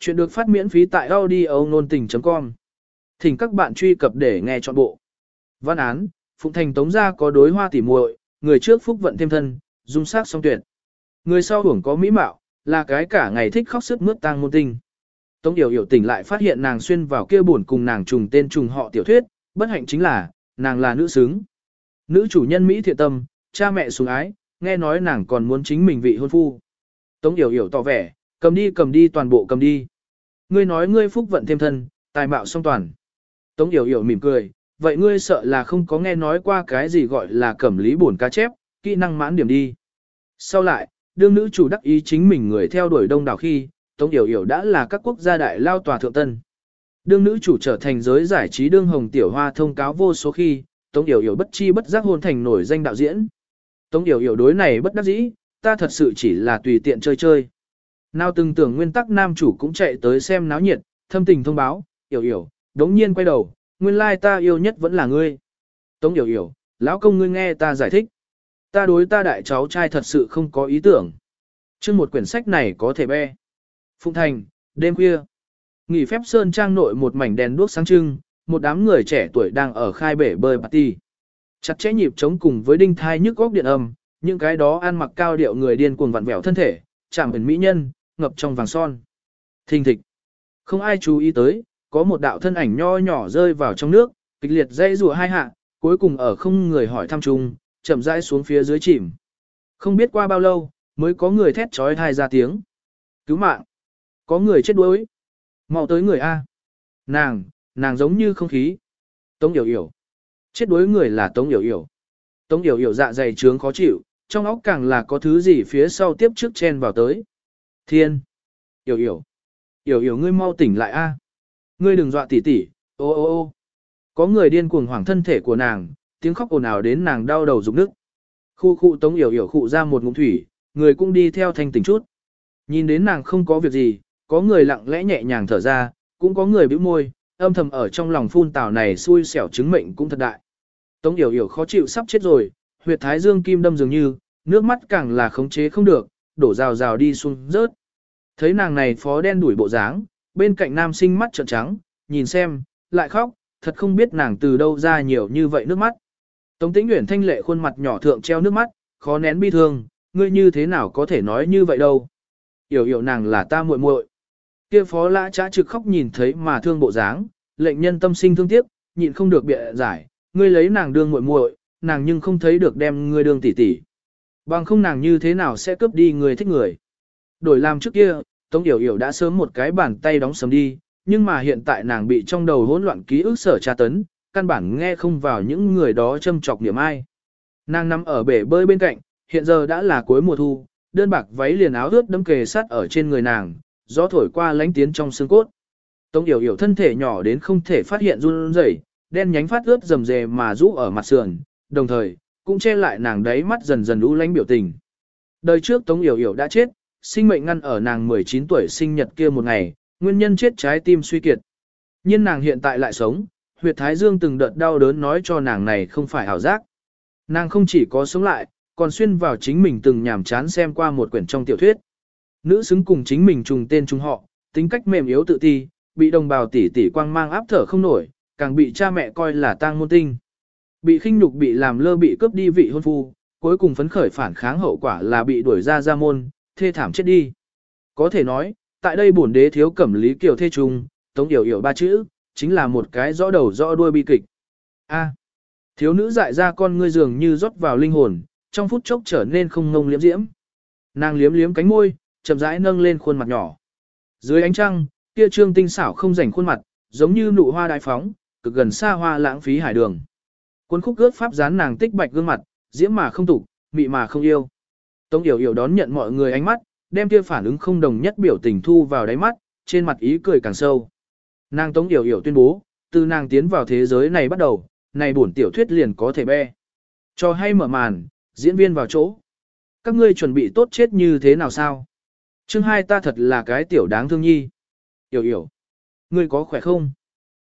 Chuyện được phát miễn phí tại audio nôn tình.com. Thỉnh các bạn truy cập để nghe trọn bộ. Văn án, Phụng Thành Tống gia có đối hoa tỉ muội, người trước phúc vận thêm thân, dung sắc song tuyệt. Người sau hưởng có mỹ mạo, là cái cả ngày thích khóc sức mướt tang môn tinh. Tống Điều hiểu tỉnh lại phát hiện nàng xuyên vào kia buồn cùng nàng trùng tên trùng họ tiểu thuyết, bất hạnh chính là, nàng là nữ xứng. Nữ chủ nhân Mỹ thiện tâm, cha mẹ sủng ái, nghe nói nàng còn muốn chính mình vị hôn phu. Tống Điều hiểu tỏ vẻ, cầm đi cầm đi toàn bộ cầm đi. Ngươi nói ngươi phúc vận thêm thân, tài mạo song toàn. Tống Yểu Yểu mỉm cười, vậy ngươi sợ là không có nghe nói qua cái gì gọi là cẩm lý bổn cá chép, kỹ năng mãn điểm đi. Sau lại, đương nữ chủ đắc ý chính mình người theo đuổi đông đảo khi, Tống Yểu Yểu đã là các quốc gia đại lao tòa thượng tân. Đương nữ chủ trở thành giới giải trí đương hồng tiểu hoa thông cáo vô số khi, Tống Yểu Yểu bất chi bất giác hôn thành nổi danh đạo diễn. Tống Yểu Yểu đối này bất đắc dĩ, ta thật sự chỉ là tùy tiện chơi chơi. Nào từng tưởng nguyên tắc nam chủ cũng chạy tới xem náo nhiệt, thâm tình thông báo, hiểu hiểu, đống nhiên quay đầu, nguyên lai ta yêu nhất vẫn là ngươi. Tống hiểu hiểu, lão công ngươi nghe ta giải thích. Ta đối ta đại cháu trai thật sự không có ý tưởng. Chứ một quyển sách này có thể be. Phụng Thành, đêm khuya. Nghỉ phép Sơn Trang nội một mảnh đèn đuốc sáng trưng, một đám người trẻ tuổi đang ở khai bể bơi party. Chặt chẽ nhịp chống cùng với đinh thai nhức góc điện âm, những cái đó ăn mặc cao điệu người điên cuồng vặn vẹo thân thể, chạm ẩn mỹ nhân, ngập trong vàng son. Thình thịch. Không ai chú ý tới, có một đạo thân ảnh nho nhỏ rơi vào trong nước, kịch liệt dây rùa hai hạ, cuối cùng ở không người hỏi thăm chung, chậm rãi xuống phía dưới chìm. Không biết qua bao lâu, mới có người thét trói thai ra tiếng. Cứu mạng. Có người chết đuối. mau tới người A. Nàng, nàng giống như không khí. Tống yểu yểu. Chết đuối người là Tống yểu yểu. Tống yểu yểu dạ dày trướng khó chịu, trong óc càng là có thứ gì phía sau tiếp trước chen vào tới. Thiên. Yểu yểu. Yểu yểu ngươi mau tỉnh lại A. Ngươi đừng dọa tỉ tỉ, ô ô ô. Có người điên cuồng hoảng thân thể của nàng, tiếng khóc ồn ào đến nàng đau đầu rụng nước. Khu khu tống yểu yểu khụ ra một ngụm thủy, người cũng đi theo thanh tỉnh chút. Nhìn đến nàng không có việc gì, có người lặng lẽ nhẹ nhàng thở ra, cũng có người bĩu môi, âm thầm ở trong lòng phun tào này xui xẻo chứng mệnh cũng thật đại. Tống yểu yểu khó chịu sắp chết rồi, huyệt thái dương kim đâm dường như, nước mắt càng là khống chế không được, đổ rào rào đi xuống rớt. Thấy nàng này phó đen đuổi bộ dáng, bên cạnh nam sinh mắt trợn trắng, nhìn xem, lại khóc, thật không biết nàng từ đâu ra nhiều như vậy nước mắt. Tống tĩnh nguyện thanh lệ khuôn mặt nhỏ thượng treo nước mắt, khó nén bi thương, ngươi như thế nào có thể nói như vậy đâu. Yểu yểu nàng là ta muội muội. Kia phó lã trá trực khóc nhìn thấy mà thương bộ dáng, lệnh nhân tâm sinh thương tiếc, nhịn không được bịa giải, ngươi lấy nàng đương muội muội, nàng nhưng không thấy được đem ngươi đương tỷ tỷ. Bằng không nàng như thế nào sẽ cướp đi người thích người. Đổi làm trước kia, Tống Yểu Yểu đã sớm một cái bàn tay đóng sầm đi, nhưng mà hiện tại nàng bị trong đầu hỗn loạn ký ức sở tra tấn, căn bản nghe không vào những người đó châm chọc niệm ai. Nàng nằm ở bể bơi bên cạnh, hiện giờ đã là cuối mùa thu, đơn bạc váy liền áo ướt đâm kề sát ở trên người nàng, gió thổi qua lánh tiến trong xương cốt. Tống Yểu Yểu thân thể nhỏ đến không thể phát hiện run rẩy, đen nhánh phát ướt rầm rề mà rũ ở mặt sườn, đồng thời cũng che lại nàng đáy mắt dần dần u lánh biểu tình. Đời trước Tống Yểu Yểu đã chết, sinh mệnh ngăn ở nàng 19 tuổi sinh nhật kia một ngày, nguyên nhân chết trái tim suy kiệt. Nhưng nàng hiện tại lại sống, huyệt thái dương từng đợt đau đớn nói cho nàng này không phải ảo giác. Nàng không chỉ có sống lại, còn xuyên vào chính mình từng nhảm chán xem qua một quyển trong tiểu thuyết. Nữ xứng cùng chính mình trùng tên trùng họ, tính cách mềm yếu tự ti, bị đồng bào tỷ tỷ quang mang áp thở không nổi, càng bị cha mẹ coi là tang môn tinh. Bị khinh nhục bị làm lơ bị cướp đi vị hôn phu, cuối cùng phấn khởi phản kháng hậu quả là bị đuổi ra ra môn, thê thảm chết đi. Có thể nói, tại đây bổn đế thiếu cẩm lý kiều thê trung, tống điều hiểu ba chữ, chính là một cái rõ đầu rõ đuôi bi kịch. A. thiếu nữ dại ra con ngươi dường như rót vào linh hồn, trong phút chốc trở nên không ngông liếm diễm. Nàng liếm liếm cánh môi, chậm rãi nâng lên khuôn mặt nhỏ. Dưới ánh trăng, kia trương tinh xảo không rảnh khuôn mặt, giống như nụ hoa đại phóng, cực gần xa hoa lãng phí hải đường. Cuốn khúc ước pháp dán nàng tích bạch gương mặt, diễm mà không tục, mị mà không yêu. Tống Yểu Yểu đón nhận mọi người ánh mắt, đem kia phản ứng không đồng nhất biểu tình thu vào đáy mắt, trên mặt ý cười càng sâu. Nàng Tống Yểu Yểu tuyên bố, từ nàng tiến vào thế giới này bắt đầu, này bổn tiểu thuyết liền có thể be. Cho hay mở màn, diễn viên vào chỗ. Các ngươi chuẩn bị tốt chết như thế nào sao? Chương hai ta thật là cái tiểu đáng thương nhi. Yểu Yểu, ngươi có khỏe không?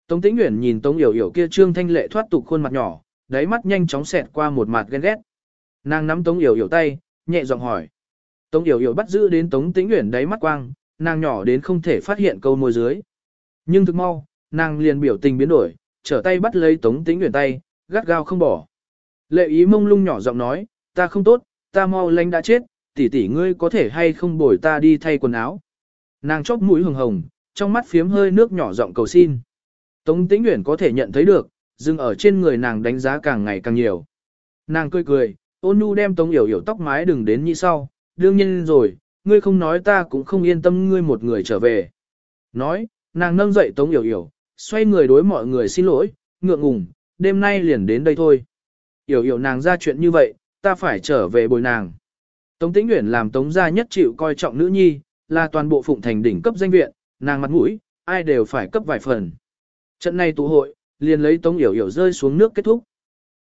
Tống Tĩnh Uyển nhìn Tống Yểu Yểu kia trương thanh lệ thoát tục khuôn mặt nhỏ, đáy mắt nhanh chóng xẹt qua một mặt ghen ghét. Nàng nắm Tống Yểu Yểu tay, nhẹ giọng hỏi. Tống Yểu Yểu bắt giữ đến Tống Tĩnh Uyển đáy mắt quang, nàng nhỏ đến không thể phát hiện câu môi dưới. Nhưng thực mau, nàng liền biểu tình biến đổi, trở tay bắt lấy Tống Tĩnh Uyển tay, gắt gao không bỏ. Lệ ý mông lung nhỏ giọng nói, ta không tốt, ta mau lanh đã chết, tỷ tỷ ngươi có thể hay không bồi ta đi thay quần áo. Nàng chóp mũi hồng hồng, trong mắt phiếm hơi nước nhỏ giọng cầu xin. Tống Tĩnh Uyển có thể nhận thấy được, dừng ở trên người nàng đánh giá càng ngày càng nhiều. Nàng cười cười, ôn nhu đem Tống Yểu Yểu tóc mái đừng đến như sau, đương nhiên rồi, ngươi không nói ta cũng không yên tâm ngươi một người trở về. Nói, nàng nâng dậy Tống Yểu Yểu, xoay người đối mọi người xin lỗi, ngượng ngùng, đêm nay liền đến đây thôi. Yểu Yểu nàng ra chuyện như vậy, ta phải trở về bồi nàng. Tống Tĩnh nguyện làm Tống gia nhất chịu coi trọng nữ nhi, là toàn bộ phụng thành đỉnh cấp danh viện, nàng mặt mũi, ai đều phải cấp vài phần. Trận này tụ hội, liền lấy Tống Yểu Yểu rơi xuống nước kết thúc.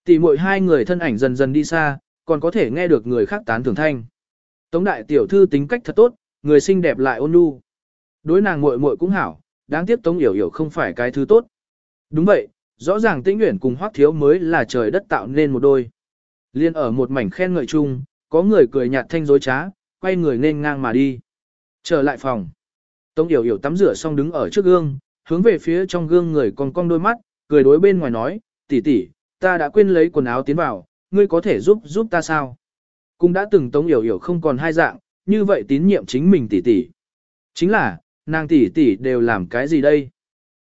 Tỷ muội hai người thân ảnh dần dần đi xa, còn có thể nghe được người khác tán thưởng thanh. Tống đại tiểu thư tính cách thật tốt, người xinh đẹp lại ôn nhu. Đối nàng muội muội cũng hảo, đáng tiếc Tống Yểu Yểu không phải cái thứ tốt. Đúng vậy, rõ ràng Tĩnh Uyển cùng Hoắc Thiếu mới là trời đất tạo nên một đôi. Liên ở một mảnh khen ngợi chung, có người cười nhạt thanh dối trá, quay người nên ngang mà đi. Trở lại phòng. Tống Yểu Yểu tắm rửa xong đứng ở trước gương, hướng về phía trong gương người còn cong đôi mắt, cười đối bên ngoài nói, tỷ tỷ, ta đã quên lấy quần áo tiến vào, ngươi có thể giúp giúp ta sao? Cũng đã từng Tống hiểu hiểu không còn hai dạng, như vậy tín nhiệm chính mình tỷ tỷ. Chính là, nàng tỷ tỷ đều làm cái gì đây?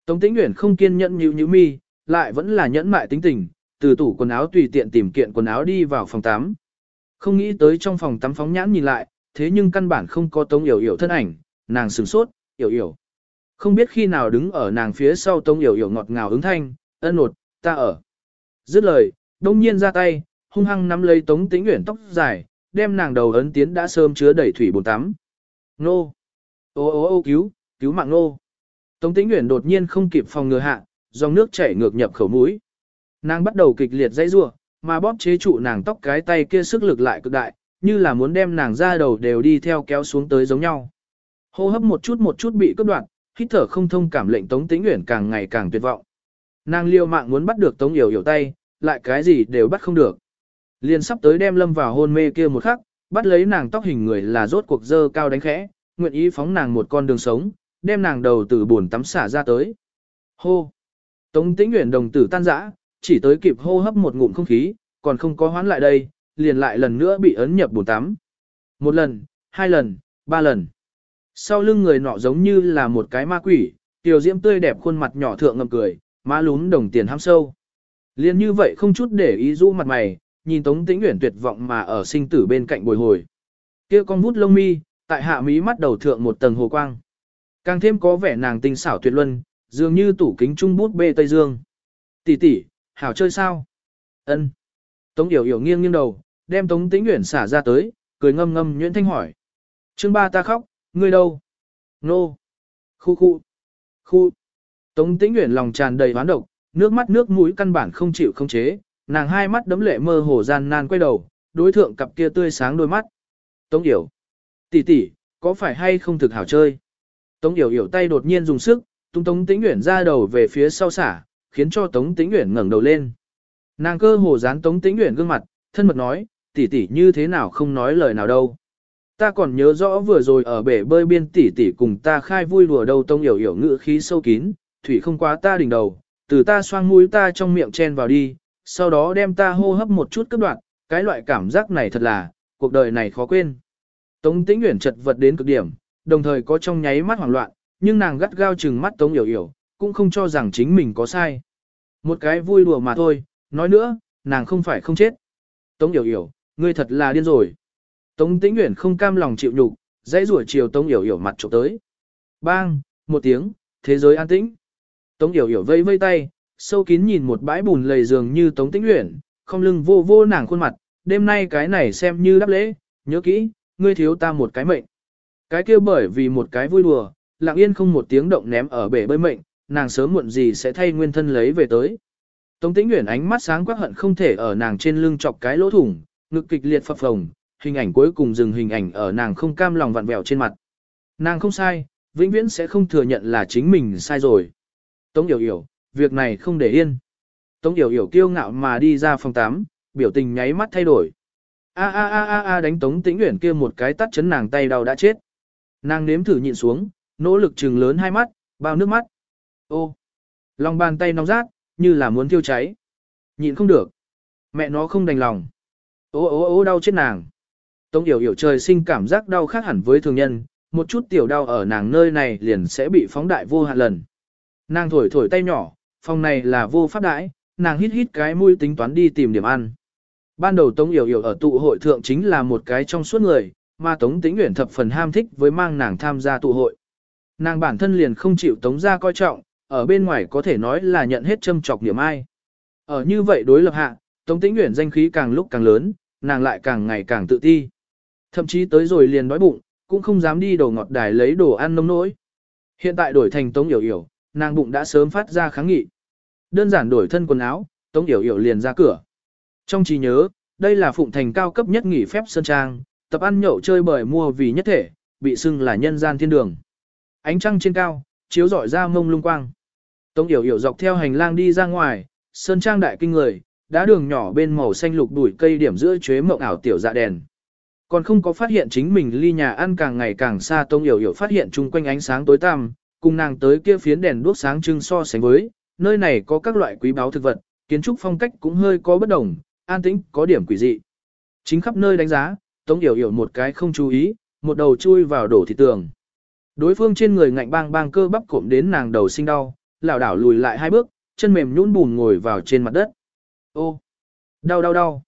Tống Tĩnh nguyện không kiên nhẫn như như mi, lại vẫn là nhẫn mại tính tình, từ tủ quần áo tùy tiện tìm kiện quần áo đi vào phòng tắm. Không nghĩ tới trong phòng tắm phóng nhãn nhìn lại, thế nhưng căn bản không có Tống hiểu hiểu thân ảnh, nàng sửng sốt, hiểu hiểu không biết khi nào đứng ở nàng phía sau Tông Yểu Yểu ngọt ngào ứng thanh, ân nột, ta ở. Dứt lời, đông nhiên ra tay, hung hăng nắm lấy Tống Tĩnh Uyển tóc dài, đem nàng đầu ấn tiến đã sớm chứa đầy thủy bồn tắm. Nô! Ô ô ô cứu, cứu mạng nô! Tống Tĩnh Uyển đột nhiên không kịp phòng ngừa hạ, dòng nước chảy ngược nhập khẩu mũi. Nàng bắt đầu kịch liệt dãy rủa, mà bóp chế trụ nàng tóc cái tay kia sức lực lại cực đại, như là muốn đem nàng ra đầu đều đi theo kéo xuống tới giống nhau. Hô hấp một chút một chút bị cắt đoạn, hít thở không thông cảm lệnh Tống Tĩnh Uyển càng ngày càng tuyệt vọng. Nàng liều mạng muốn bắt được Tống Yểu Yểu tay, lại cái gì đều bắt không được. Liền sắp tới đem lâm vào hôn mê kia một khắc, bắt lấy nàng tóc hình người là rốt cuộc dơ cao đánh khẽ, nguyện ý phóng nàng một con đường sống, đem nàng đầu từ buồn tắm xả ra tới. Hô! Tống tĩnh Uyển đồng tử tan rã, chỉ tới kịp hô hấp một ngụm không khí, còn không có hoán lại đây, liền lại lần nữa bị ấn nhập buồn tắm. Một lần, hai lần, ba lần. Sau lưng người nọ giống như là một cái ma quỷ, tiểu diễm tươi đẹp khuôn mặt nhỏ thượng ngầm cười, má lún đồng tiền ham sâu. Liên như vậy không chút để ý rũ mặt mày, nhìn Tống Tĩnh Uyển tuyệt vọng mà ở sinh tử bên cạnh bồi hồi. Kia con vút lông mi, tại hạ mí mắt đầu thượng một tầng hồ quang. Càng thêm có vẻ nàng tinh xảo tuyệt luân, dường như tủ kính trung bút bê Tây Dương. Tỷ tỷ, hảo chơi sao? Ân. Tống Yểu Yểu nghiêng nghiêng đầu, đem Tống Tĩnh Uyển xả ra tới, cười ngâm ngâm nhuyễn thanh hỏi. Chương ba ta khóc, ngươi đâu? Nô. Khu khu. Khu. Tống Tĩnh Uyển lòng tràn đầy hoán độc, nước mắt nước mũi căn bản không chịu không chế, nàng hai mắt đấm lệ mơ hồ gian nan quay đầu, đối thượng cặp kia tươi sáng đôi mắt. Tống Yểu. tỷ tỷ, có phải hay không thực hảo chơi? Tống Yểu Yểu tay đột nhiên dùng sức, tung Tống Tĩnh Uyển ra đầu về phía sau xả, khiến cho Tống Tĩnh Uyển ngẩng đầu lên. Nàng cơ hồ dán Tống Tĩnh Uyển gương mặt, thân mật nói, tỷ tỷ như thế nào không nói lời nào đâu. Ta còn nhớ rõ vừa rồi ở bể bơi biên tỷ tỷ cùng ta khai vui đùa đầu tông hiểu hiểu ngữ khí sâu kín, thủy không quá ta đỉnh đầu, từ ta xoang mũi ta trong miệng chen vào đi, sau đó đem ta hô hấp một chút cấp đoạn, cái loại cảm giác này thật là, cuộc đời này khó quên. Tống Tĩnh Uyển chật vật đến cực điểm, đồng thời có trong nháy mắt hoảng loạn, nhưng nàng gắt gao chừng mắt Tống Yểu Yểu, cũng không cho rằng chính mình có sai. Một cái vui đùa mà thôi, nói nữa, nàng không phải không chết. Tống Yểu Yểu, ngươi thật là điên rồi. Tống Tĩnh Uyển không cam lòng chịu nhục, dãy rủa chiều Tống Yểu Yểu mặt chụp tới. Bang, một tiếng, thế giới an tĩnh. Tống Yểu Yểu vây vây tay, sâu kín nhìn một bãi bùn lầy dường như Tống Tĩnh Uyển, không lưng vô vô nàng khuôn mặt, đêm nay cái này xem như đáp lễ, nhớ kỹ, ngươi thiếu ta một cái mệnh. Cái kia bởi vì một cái vui đùa, lặng yên không một tiếng động ném ở bể bơi mệnh, nàng sớm muộn gì sẽ thay nguyên thân lấy về tới. Tống Tĩnh Uyển ánh mắt sáng quắc hận không thể ở nàng trên lưng chọc cái lỗ thủng, ngực kịch liệt phập phồng, hình ảnh cuối cùng dừng hình ảnh ở nàng không cam lòng vặn vẹo trên mặt. Nàng không sai, vĩnh viễn sẽ không thừa nhận là chính mình sai rồi. Tống Yểu Yểu, việc này không để yên. Tống Yểu Yểu kiêu ngạo mà đi ra phòng 8, biểu tình nháy mắt thay đổi. A a a a a đánh Tống Tĩnh Uyển kia một cái tắt chấn nàng tay đau đã chết. Nàng nếm thử nhịn xuống, nỗ lực trừng lớn hai mắt, bao nước mắt. Ô, lòng bàn tay nóng rát, như là muốn thiêu cháy. Nhịn không được. Mẹ nó không đành lòng. Ô ô ô đau chết nàng. Tống yểu yểu trời sinh cảm giác đau khác hẳn với thường nhân, một chút tiểu đau ở nàng nơi này liền sẽ bị phóng đại vô hạn lần. Nàng thổi thổi tay nhỏ, phòng này là vô pháp đãi, nàng hít hít cái mũi tính toán đi tìm điểm ăn. Ban đầu Tống Yểu Yểu ở tụ hội thượng chính là một cái trong suốt người, mà Tống Tĩnh Uyển thập phần ham thích với mang nàng tham gia tụ hội. Nàng bản thân liền không chịu Tống gia coi trọng, ở bên ngoài có thể nói là nhận hết châm chọc niệm ai. Ở như vậy đối lập hạ, Tống Tĩnh Uyển danh khí càng lúc càng lớn, nàng lại càng ngày càng tự ti. Thậm chí tới rồi liền đói bụng, cũng không dám đi đồ ngọt đài lấy đồ ăn nông nỗi. Hiện tại đổi thành Tống Yểu Yểu, nàng bụng đã sớm phát ra kháng nghị. Đơn giản đổi thân quần áo, Tống Yểu Yểu liền ra cửa. Trong trí nhớ, đây là phụng thành cao cấp nhất nghỉ phép sơn trang, tập ăn nhậu chơi bời mua vì nhất thể, bị xưng là nhân gian thiên đường. Ánh trăng trên cao, chiếu rọi ra mông lung quang. Tống Yểu Yểu dọc theo hành lang đi ra ngoài, sơn trang đại kinh người, đá đường nhỏ bên màu xanh lục đuổi cây điểm giữa chuế mộng ảo tiểu dạ đèn. Còn không có phát hiện chính mình ly nhà ăn càng ngày càng xa tông Yểu Yểu phát hiện chung quanh ánh sáng tối tăm, cùng nàng tới kia phiến đèn đuốc sáng trưng so sánh với, nơi này có các loại quý báu thực vật, kiến trúc phong cách cũng hơi có bất đồng, an tĩnh, có điểm quỷ dị. Chính khắp nơi đánh giá, Tống Yểu Yểu một cái không chú ý, một đầu chui vào đổ thị tường. Đối phương trên người ngạnh bang bang cơ bắp cộm đến nàng đầu sinh đau, lảo đảo lùi lại hai bước, chân mềm nhũn bùn ngồi vào trên mặt đất. Ô, đau đau đau.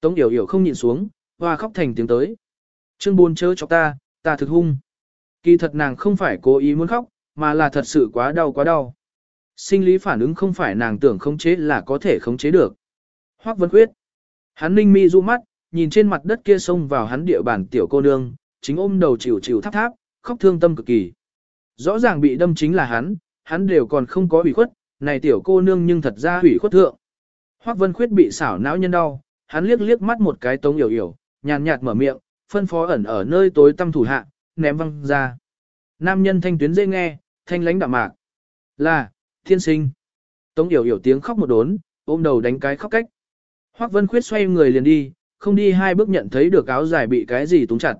Tống Yểu Yểu không nhịn xuống, hoa khóc thành tiếng tới. Trương buồn chớ cho ta, ta thực hung. Kỳ thật nàng không phải cố ý muốn khóc, mà là thật sự quá đau quá đau. Sinh lý phản ứng không phải nàng tưởng khống chế là có thể khống chế được. Hoắc Vân Khuyết. Hắn ninh mi du mắt, nhìn trên mặt đất kia xông vào hắn địa bàn tiểu cô nương, chính ôm đầu chịu chịu tháp tháp, khóc thương tâm cực kỳ. Rõ ràng bị đâm chính là hắn, hắn đều còn không có ủy khuất, này tiểu cô nương nhưng thật ra hủy khuất thượng. Hoắc Vân Khuyết bị xảo não nhân đau, hắn liếc liếc mắt một cái tống yểu yểu, nhàn nhạt mở miệng, phân phó ẩn ở nơi tối tăm thủ hạ, ném văng ra. Nam nhân thanh tuyến dễ nghe, thanh lãnh đạm mạc. Là, thiên sinh. Tống yểu yểu tiếng khóc một đốn, ôm đầu đánh cái khóc cách. Hoắc Vân Khuyết xoay người liền đi, không đi hai bước nhận thấy được áo dài bị cái gì túng chặt.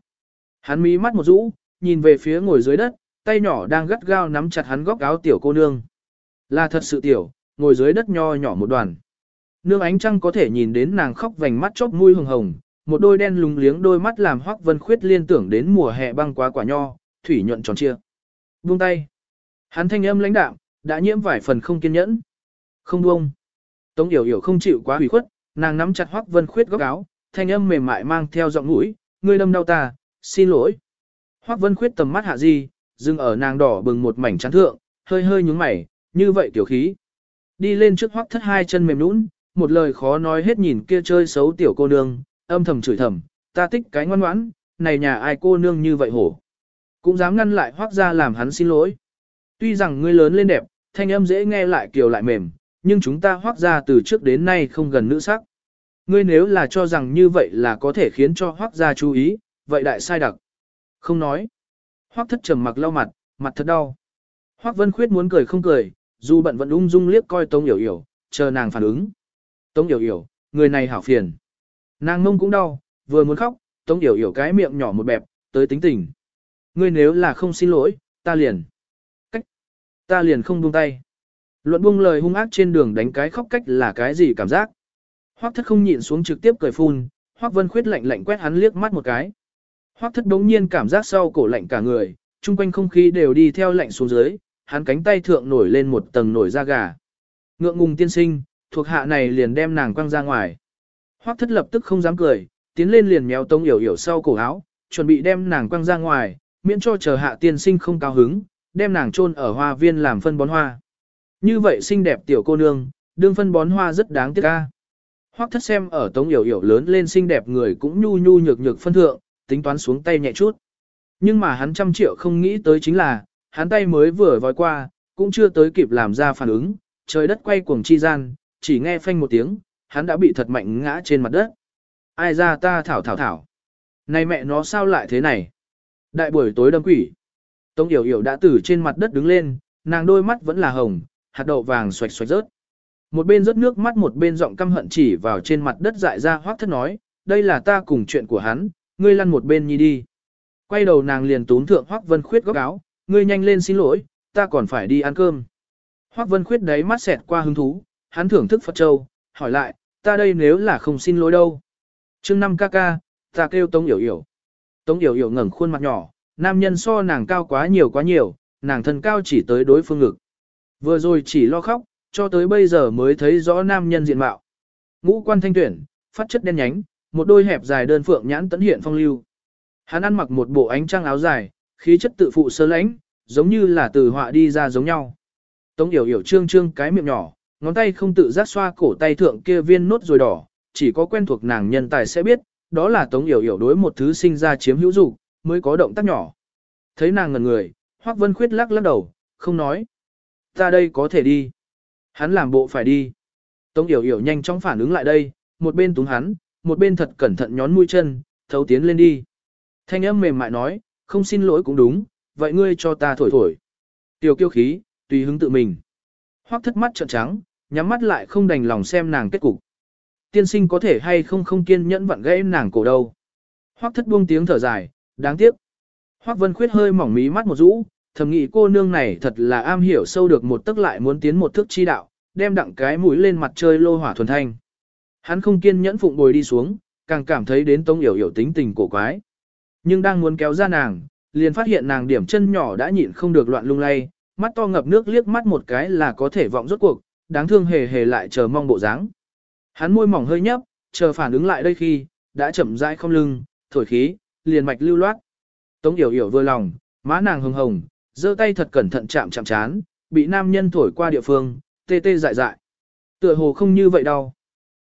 Hắn mí mắt một rũ, nhìn về phía ngồi dưới đất, tay nhỏ đang gắt gao nắm chặt hắn góc áo tiểu cô nương. Là thật sự tiểu, ngồi dưới đất nho nhỏ một đoàn. Nương ánh trăng có thể nhìn đến nàng khóc vành mắt chóp mũi hồng hồng, một đôi đen lúng liếng đôi mắt làm Hoắc Vân Khuyết liên tưởng đến mùa hè băng quá quả nho, thủy nhuận tròn trịa. Buông tay. Hắn thanh âm lãnh đạm, đã nhiễm vài phần không kiên nhẫn. Không buông. Tống Yểu Yểu không chịu quá hủy khuất, nàng nắm chặt Hoắc Vân Khuyết góc áo, thanh âm mềm mại mang theo giọng mũi, ngươi đâm đau ta, xin lỗi. Hoắc Vân Khuyết tầm mắt hạ gì, dừng ở nàng đỏ bừng một mảnh trắng thượng, hơi hơi nhúng mày, như vậy tiểu khí. Đi lên trước Hoắc thất hai chân mềm nũng, một lời khó nói hết nhìn kia chơi xấu tiểu cô nương, âm thầm chửi thầm, ta thích cái ngoan ngoãn, này nhà ai cô nương như vậy hổ. Cũng dám ngăn lại Hoắc ra làm hắn xin lỗi. Tuy rằng ngươi lớn lên đẹp, thanh âm dễ nghe lại kiều lại mềm, nhưng chúng ta Hoắc ra từ trước đến nay không gần nữ sắc. Ngươi nếu là cho rằng như vậy là có thể khiến cho Hoắc gia chú ý, vậy đại sai đặc. Không nói. Hoắc thất trầm mặc lau mặt, mặt thật đau. Hoắc Vân Khuyết muốn cười không cười, dù bận vẫn ung dung liếc coi Tống hiểu hiểu, chờ nàng phản ứng. Tống Yểu Yểu, người này hảo phiền. Nàng mông cũng đau, vừa muốn khóc, Tống Yểu Yểu cái miệng nhỏ một bẹp, tới tính tình. Ngươi nếu là không xin lỗi, ta liền. Cách. Ta liền không buông tay. Luận buông lời hung ác trên đường đánh cái khóc cách là cái gì cảm giác. Hoắc thất không nhịn xuống trực tiếp cười phun, Hoắc Vân Khuyết lạnh lạnh quét hắn liếc mắt một cái. Hoắc thất đống nhiên cảm giác sau cổ lạnh cả người, chung quanh không khí đều đi theo lạnh xuống dưới, hắn cánh tay thượng nổi lên một tầng nổi da gà. Ngượng ngùng tiên sinh, thuộc hạ này liền đem nàng quăng ra ngoài. Hoắc thất lập tức không dám cười, tiến lên liền méo tông yểu yểu sau cổ áo, chuẩn bị đem nàng quăng ra ngoài, miễn cho chờ hạ tiên sinh không cao hứng, đem nàng chôn ở hoa viên làm phân bón hoa. Như vậy xinh đẹp tiểu cô nương, đương phân bón hoa rất đáng tiếc ca. Hoắc thất xem ở tống yểu yểu lớn lên xinh đẹp người cũng nhu nhu nhược nhược phân thượng, tính toán xuống tay nhẹ chút. Nhưng mà hắn trăm triệu không nghĩ tới chính là, hắn tay mới vừa vòi qua, cũng chưa tới kịp làm ra phản ứng, trời đất quay cuồng chi gian, chỉ nghe phanh một tiếng, hắn đã bị thật mạnh ngã trên mặt đất. Ai ra ta thảo thảo thảo. Này mẹ nó sao lại thế này? Đại buổi tối đâm quỷ. Tống yểu yểu đã từ trên mặt đất đứng lên, nàng đôi mắt vẫn là hồng, hạt đậu vàng xoạch xoạch rớt. Một bên rớt nước mắt một bên giọng căm hận chỉ vào trên mặt đất dại ra hoác thất nói, đây là ta cùng chuyện của hắn, ngươi lăn một bên nhi đi. Quay đầu nàng liền tún thượng Hoắc Vân Khuyết góc áo, ngươi nhanh lên xin lỗi, ta còn phải đi ăn cơm. Hoắc Vân Khuyết đấy mắt xẹt qua hứng thú, hắn thưởng thức Phật Châu, hỏi lại, ta đây nếu là không xin lỗi đâu. chương năm ca ca, ta kêu Tống Yểu Yểu. Tống Yểu Yểu ngẩng khuôn mặt nhỏ, nam nhân so nàng cao quá nhiều quá nhiều, nàng thân cao chỉ tới đối phương ngực. Vừa rồi chỉ lo khóc, cho tới bây giờ mới thấy rõ nam nhân diện mạo. Ngũ quan thanh tuyển, phát chất đen nhánh, một đôi hẹp dài đơn phượng nhãn tấn hiện phong lưu. Hắn ăn mặc một bộ ánh trang áo dài, khí chất tự phụ sơ lãnh, giống như là từ họa đi ra giống nhau. Tống Yểu Yểu trương trương cái miệng nhỏ, ngón tay không tự giác xoa cổ tay thượng kia viên nốt rồi đỏ, chỉ có quen thuộc nàng nhân tài sẽ biết, đó là Tống Yểu Yểu đối một thứ sinh ra chiếm hữu dục, mới có động tác nhỏ. Thấy nàng ngẩn người, Hoắc Vân Khuyết lắc lắc đầu, không nói. Ta đây có thể đi. Hắn làm bộ phải đi. Tống Yểu Yểu nhanh chóng phản ứng lại đây, một bên túng hắn, một bên thật cẩn thận nhón mũi chân, thấu tiến lên đi. Thanh âm mềm mại nói, không xin lỗi cũng đúng, vậy ngươi cho ta thổi thổi. Tiểu kiêu khí, tùy hứng tự mình. Hoắc thất mắt trợn trắng, nhắm mắt lại không đành lòng xem nàng kết cục. Tiên sinh có thể hay không không kiên nhẫn vặn gãy nàng cổ đâu. Hoắc thất buông tiếng thở dài, đáng tiếc. Hoắc vân khuyết hơi mỏng mí mắt một rũ, thầm nghĩ cô nương này thật là am hiểu sâu được một tức lại muốn tiến một thước chi đạo, đem đặng cái mũi lên mặt chơi lô hỏa thuần thanh. Hắn không kiên nhẫn phụng bồi đi xuống, càng cảm thấy đến tống yểu yểu tính tình cổ quái. Nhưng đang muốn kéo ra nàng, liền phát hiện nàng điểm chân nhỏ đã nhịn không được loạn lung lay, mắt to ngập nước liếc mắt một cái là có thể vọng rốt cuộc, đáng thương hề hề lại chờ mong bộ dáng. Hắn môi mỏng hơi nhấp, chờ phản ứng lại đây khi, đã chậm rãi không lưng, thổi khí, liền mạch lưu loát. Tống yểu yểu vừa lòng, má nàng hồng hồng, giơ tay thật cẩn thận chạm chạm chán, bị nam nhân thổi qua địa phương, tê tê dại dại. Tựa hồ không như vậy đâu.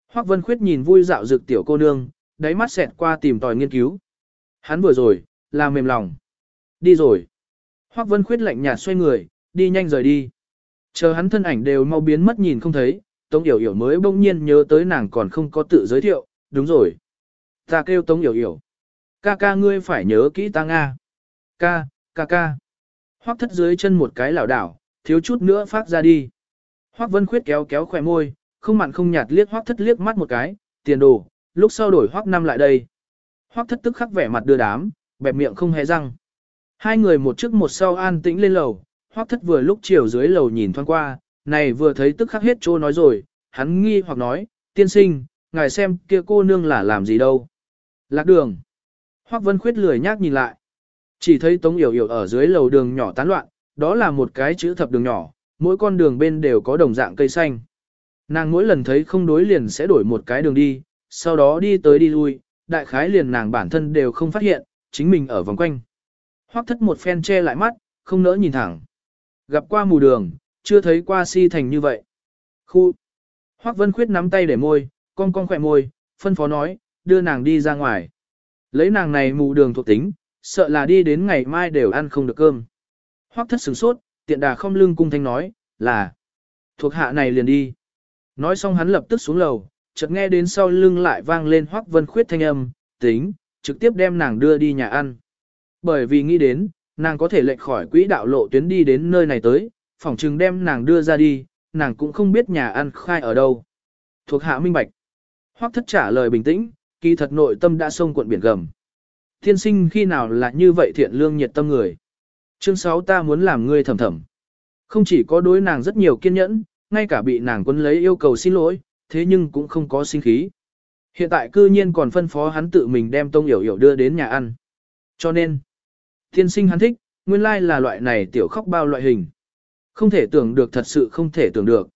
Hoắc Vân Khuyết nhìn vui dạo dực tiểu cô nương, đáy mắt xẹt qua tìm tòi nghiên cứu. Hắn vừa rồi, là mềm lòng. Đi rồi. Hoắc Vân Khuyết lạnh nhạt xoay người, đi nhanh rời đi. Chờ hắn thân ảnh đều mau biến mất nhìn không thấy, Tống Yểu Yểu mới bỗng nhiên nhớ tới nàng còn không có tự giới thiệu, đúng rồi. Ta kêu Tống Yểu Yểu. Ca ca ngươi phải nhớ kỹ ta Nga. Ca, ca ca. Hoác thất dưới chân một cái lảo đảo, thiếu chút nữa phát ra đi. Hoác Vân Khuyết kéo kéo khỏe môi, không mặn không nhạt liếc hoác thất liếc mắt một cái, tiền đồ, lúc sau đổi hoác năm lại đây. Hoác thất tức khắc vẻ mặt đưa đám, bẹp miệng không hề răng. Hai người một trước một sau an tĩnh lên lầu, Hoắc thất vừa lúc chiều dưới lầu nhìn thoáng qua, này vừa thấy tức khắc hết chỗ nói rồi, hắn nghi hoặc nói, tiên sinh, ngài xem kia cô nương là làm gì đâu. Lạc đường. Hoắc Vân Khuyết lười nhác nhìn lại. Chỉ thấy Tống Yểu Yểu ở dưới lầu đường nhỏ tán loạn, đó là một cái chữ thập đường nhỏ, mỗi con đường bên đều có đồng dạng cây xanh. Nàng mỗi lần thấy không đối liền sẽ đổi một cái đường đi, sau đó đi tới đi lui, đại khái liền nàng bản thân đều không phát hiện, chính mình ở vòng quanh. Hoắc thất một phen che lại mắt, không nỡ nhìn thẳng. Gặp qua mù đường, chưa thấy qua si thành như vậy. Khu. Hoắc Vân Khuyết nắm tay để môi, cong cong khỏe môi, phân phó nói, đưa nàng đi ra ngoài. Lấy nàng này mù đường thuộc tính, sợ là đi đến ngày mai đều ăn không được cơm. Hoắc thất sửng sốt, tiện đà không lưng cung thanh nói, là, thuộc hạ này liền đi. Nói xong hắn lập tức xuống lầu, chợt nghe đến sau lưng lại vang lên Hoắc Vân Khuyết thanh âm, tính, trực tiếp đem nàng đưa đi nhà ăn. Bởi vì nghĩ đến, nàng có thể lệch khỏi quỹ đạo lộ tuyến đi đến nơi này tới, phỏng chừng đem nàng đưa ra đi, nàng cũng không biết nhà ăn khai ở đâu. Thuộc hạ minh bạch. Hoắc thất trả lời bình tĩnh, kỳ thật nội tâm đã sông cuộn biển gầm. Thiên sinh khi nào là như vậy thiện lương nhiệt tâm người. Chương 6 ta muốn làm ngươi thầm thầm. Không chỉ có đối nàng rất nhiều kiên nhẫn, ngay cả bị nàng quân lấy yêu cầu xin lỗi, thế nhưng cũng không có sinh khí. Hiện tại cư nhiên còn phân phó hắn tự mình đem tông hiểu hiểu đưa đến nhà ăn. Cho nên, thiên sinh hắn thích, nguyên lai là loại này tiểu khóc bao loại hình. Không thể tưởng được thật sự không thể tưởng được.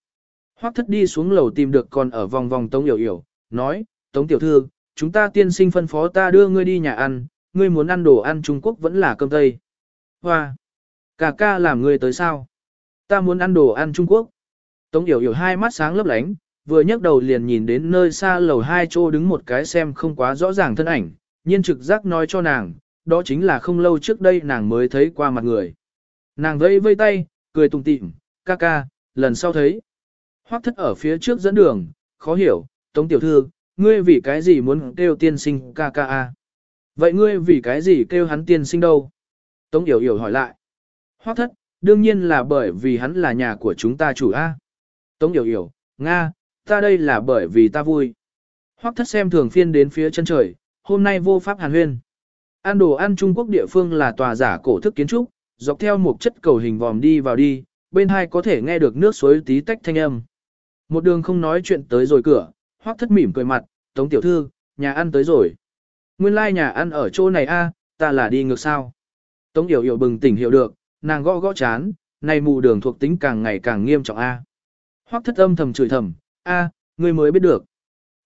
Hoắc thất đi xuống lầu tìm được còn ở vòng vòng tống yểu yểu, nói, tống tiểu thư, chúng ta tiên sinh phân phó ta đưa ngươi đi nhà ăn, ngươi muốn ăn đồ ăn Trung Quốc vẫn là cơm Tây. Hoa! cà ca làm ngươi tới sao? Ta muốn ăn đồ ăn Trung Quốc. Tống Yểu Yểu hai mắt sáng lấp lánh, vừa nhấc đầu liền nhìn đến nơi xa lầu hai chỗ đứng một cái xem không quá rõ ràng thân ảnh, nhiên trực giác nói cho nàng, đó chính là không lâu trước đây nàng mới thấy qua mặt người. Nàng vây vây tay, cười tùng tịm, ca ca, lần sau thấy. Hoắc thất ở phía trước dẫn đường, khó hiểu, Tống Tiểu Thư, ngươi vì cái gì muốn kêu tiên sinh ca ca a? Vậy ngươi vì cái gì kêu hắn tiên sinh đâu? Tống Yểu Yểu hỏi lại. Hoắc thất, đương nhiên là bởi vì hắn là nhà của chúng ta chủ A. Tống Yểu Yểu, Nga, ta đây là bởi vì ta vui. Hoắc thất xem thường phiên đến phía chân trời, hôm nay vô pháp hàn huyên. Ăn đồ ăn Trung Quốc địa phương là tòa giả cổ thức kiến trúc, dọc theo một chất cầu hình vòm đi vào đi, bên hai có thể nghe được nước suối tí tách thanh âm. Một đường không nói chuyện tới rồi cửa, hoác thất mỉm cười mặt, tống tiểu thư, nhà ăn tới rồi. Nguyên lai like nhà ăn ở chỗ này a, ta là đi ngược sao. Tống Yểu Yểu bừng tỉnh hiểu được, nàng gõ gõ chán, này mù đường thuộc tính càng ngày càng nghiêm trọng a. Hoắc thất âm thầm chửi thầm, a, ngươi mới biết được.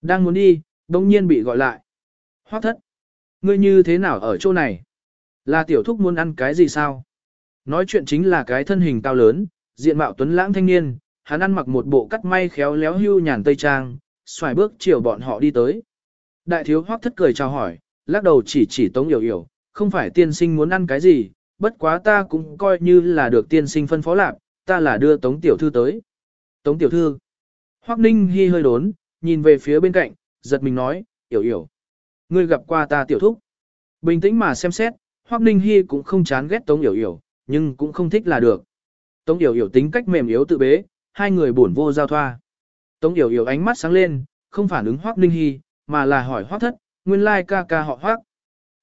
Đang muốn đi, bỗng nhiên bị gọi lại. Hoắc thất, ngươi như thế nào ở chỗ này? Là tiểu thúc muốn ăn cái gì sao? Nói chuyện chính là cái thân hình cao lớn, diện mạo tuấn lãng thanh niên, hắn ăn mặc một bộ cắt may khéo léo hưu nhàn tây trang, xoài bước chiều bọn họ đi tới. Đại thiếu hoắc thất cười chào hỏi, lắc đầu chỉ chỉ tống yểu yểu, không phải tiên sinh muốn ăn cái gì, bất quá ta cũng coi như là được tiên sinh phân phó lạc, ta là đưa tống tiểu thư tới. Tống tiểu thư. Hoắc ninh hy hơi đốn, nhìn về phía bên cạnh, giật mình nói, yểu yểu. Ngươi gặp qua ta tiểu thúc. Bình tĩnh mà xem xét, Hoắc ninh hi cũng không chán ghét tống yểu yểu, nhưng cũng không thích là được. Tống yểu yểu tính cách mềm yếu tự bế, hai người buồn vô giao thoa. Tống yểu yểu ánh mắt sáng lên, không phản ứng Hoắc ninh hi, mà là hỏi Hoắc thất, nguyên lai ca ca họ Hoắc.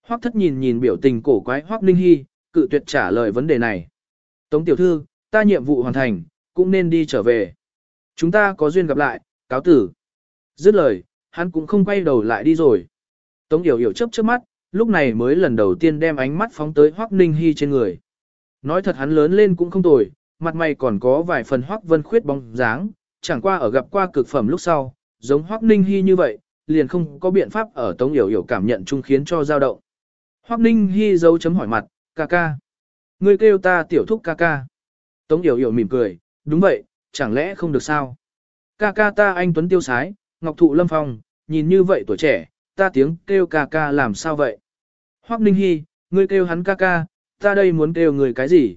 Hoắc thất nhìn nhìn biểu tình cổ quái Hoắc ninh hi, cự tuyệt trả lời vấn đề này. Tống tiểu thư, ta nhiệm vụ hoàn thành, cũng nên đi trở về. Chúng ta có duyên gặp lại, cáo tử. Dứt lời, hắn cũng không quay đầu lại đi rồi. Tống Yểu Yểu chớp chớp mắt, lúc này mới lần đầu tiên đem ánh mắt phóng tới Hoắc Ninh Hi trên người. Nói thật hắn lớn lên cũng không tồi, mặt mày còn có vài phần Hoắc Vân Khuyết bóng dáng, chẳng qua ở gặp qua cực phẩm lúc sau, giống Hoắc Ninh Hi như vậy, liền không có biện pháp ở Tống Yểu Yểu cảm nhận chung khiến cho dao động. Hoắc Ninh Hi dấu chấm hỏi mặt, ca ca. Ngươi kêu ta tiểu thúc ca ca. Tống Yểu Yểu mỉm cười, đúng vậy, chẳng lẽ không được sao? Ca ca ta anh Tuấn Tiêu Sái, Ngọc Thụ Lâm Phong, nhìn như vậy tuổi trẻ, ta tiếng kêu ca ca làm sao vậy? Hoắc Ninh Hi, ngươi kêu hắn ca ca, ta đây muốn kêu người cái gì?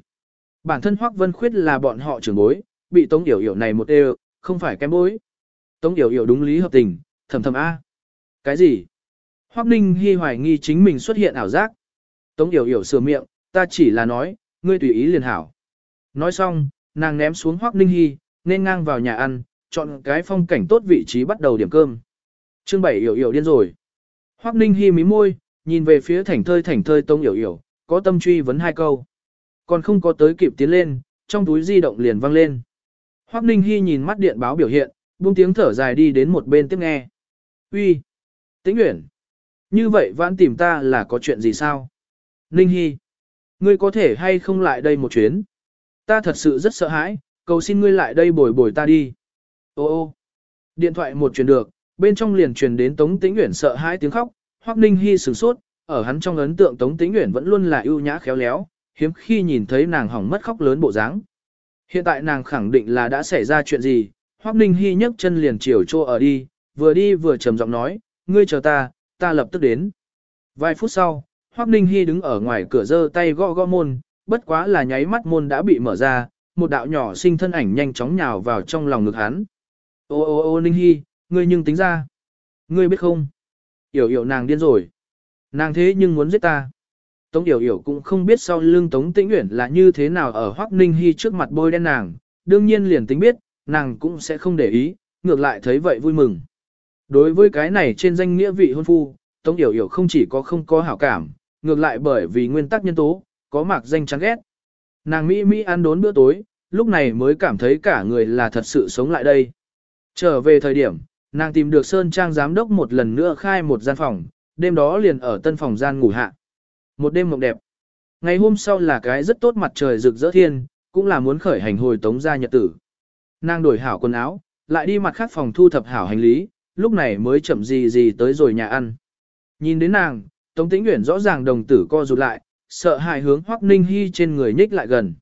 Bản thân Hoắc Vân Khuyết là bọn họ trưởng bối, bị Tống Yểu Yểu này một đều, không phải kém bối. Tống Yểu Yểu đúng lý hợp tình, thầm thầm A. Cái gì? Hoắc Ninh Hi hoài nghi chính mình xuất hiện ảo giác. Tống Yểu Yểu sửa miệng, ta chỉ là nói, ngươi tùy ý liền hảo. Nói xong, nàng ném xuống Hoắc Ninh Hi, nên ngang vào nhà ăn, chọn cái phong cảnh tốt vị trí bắt đầu điểm cơm. Chương bảy Yểu Yểu điên rồi. Hoắc Ninh Hi mí môi, nhìn về phía thảnh thơi thảnh thơi Tống Yểu Yểu, có tâm truy vấn hai câu. Còn không có tới kịp tiến lên, trong túi di động liền vang lên. Hoắc Ninh Hi nhìn mắt điện báo biểu hiện, buông tiếng thở dài đi đến một bên tiếp nghe. Uy, Tĩnh Uyển, như vậy vãn tìm ta là có chuyện gì sao? Ninh Hi, ngươi có thể hay không lại đây một chuyến? Ta thật sự rất sợ hãi, cầu xin ngươi lại đây bồi bồi ta đi. Ô ô, điện thoại một chuyện được, bên trong liền truyền đến Tống Tĩnh Uyển sợ hãi tiếng khóc, Hoắc Ninh Hi sửng sốt, ở hắn trong ấn tượng Tống Tĩnh Uyển vẫn luôn là ưu nhã khéo léo, hiếm khi nhìn thấy nàng hỏng mất khóc lớn bộ dáng. Hiện tại nàng khẳng định là đã xảy ra chuyện gì, Hoắc Ninh Hi nhấc chân liền chiều trô ở đi, vừa đi vừa trầm giọng nói, ngươi chờ ta, ta lập tức đến. Vài phút sau, Hoắc Ninh Hi đứng ở ngoài cửa giơ tay gõ gõ môn, bất quá là nháy mắt môn đã bị mở ra, một đạo nhỏ sinh thân ảnh nhanh chóng nhào vào trong lòng ngực hắn. Ô ô ô Ninh Hi, ngươi nhưng tính ra. Ngươi biết không? Yểu yểu nàng điên rồi. Nàng thế nhưng muốn giết ta. Tống Yểu Yểu cũng không biết sau lưng Tống Tĩnh Uyển là như thế nào ở Hoắc Ninh Hi trước mặt bôi đen nàng, đương nhiên liền tính biết, nàng cũng sẽ không để ý, ngược lại thấy vậy vui mừng. Đối với cái này trên danh nghĩa vị hôn phu, Tống Yểu Yểu không chỉ có không có hảo cảm, ngược lại bởi vì nguyên tắc nhân tố, có mạc danh chán ghét. Nàng Mỹ Mỹ ăn đốn bữa tối, lúc này mới cảm thấy cả người là thật sự sống lại đây. Trở về thời điểm, nàng tìm được Sơn Trang giám đốc một lần nữa khai một gian phòng, đêm đó liền ở tân phòng gian ngủ hạ. Một đêm mộng đẹp. Ngày hôm sau là cái rất tốt mặt trời rực rỡ thiên, cũng là muốn khởi hành hồi tống gia nhật tử. Nàng đổi hảo quần áo, lại đi mặt khác phòng thu thập hảo hành lý, lúc này mới chậm gì gì tới rồi nhà ăn. Nhìn đến nàng, Tống Tĩnh Uyển rõ ràng đồng tử co rụt lại, sợ hãi hướng Hoắc Ninh Hi trên người nhích lại gần.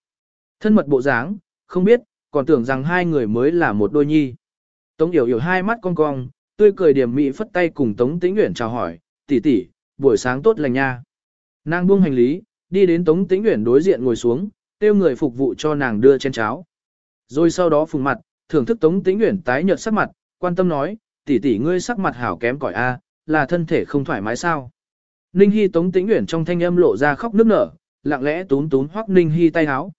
Thân mật bộ dáng, không biết, còn tưởng rằng hai người mới là một đôi nhi. Tống Yểu Yểu hai mắt cong cong, tươi cười điểm mị phất tay cùng Tống Tĩnh Uyển chào hỏi, tỷ tỷ, buổi sáng tốt lành nha. Nàng buông hành lý, đi đến Tống Tĩnh Uyển đối diện ngồi xuống, kêu người phục vụ cho nàng đưa chén cháo. Rồi sau đó phùng mặt, thưởng thức Tống Tĩnh Uyển tái nhợt sắc mặt, quan tâm nói, tỷ tỷ ngươi sắc mặt hảo kém cỏi a, là thân thể không thoải mái sao? Ninh Hi Tống Tĩnh Uyển trong thanh âm lộ ra khóc nức nở, lặng lẽ tún tún Hoắc Ninh Hi tay áo.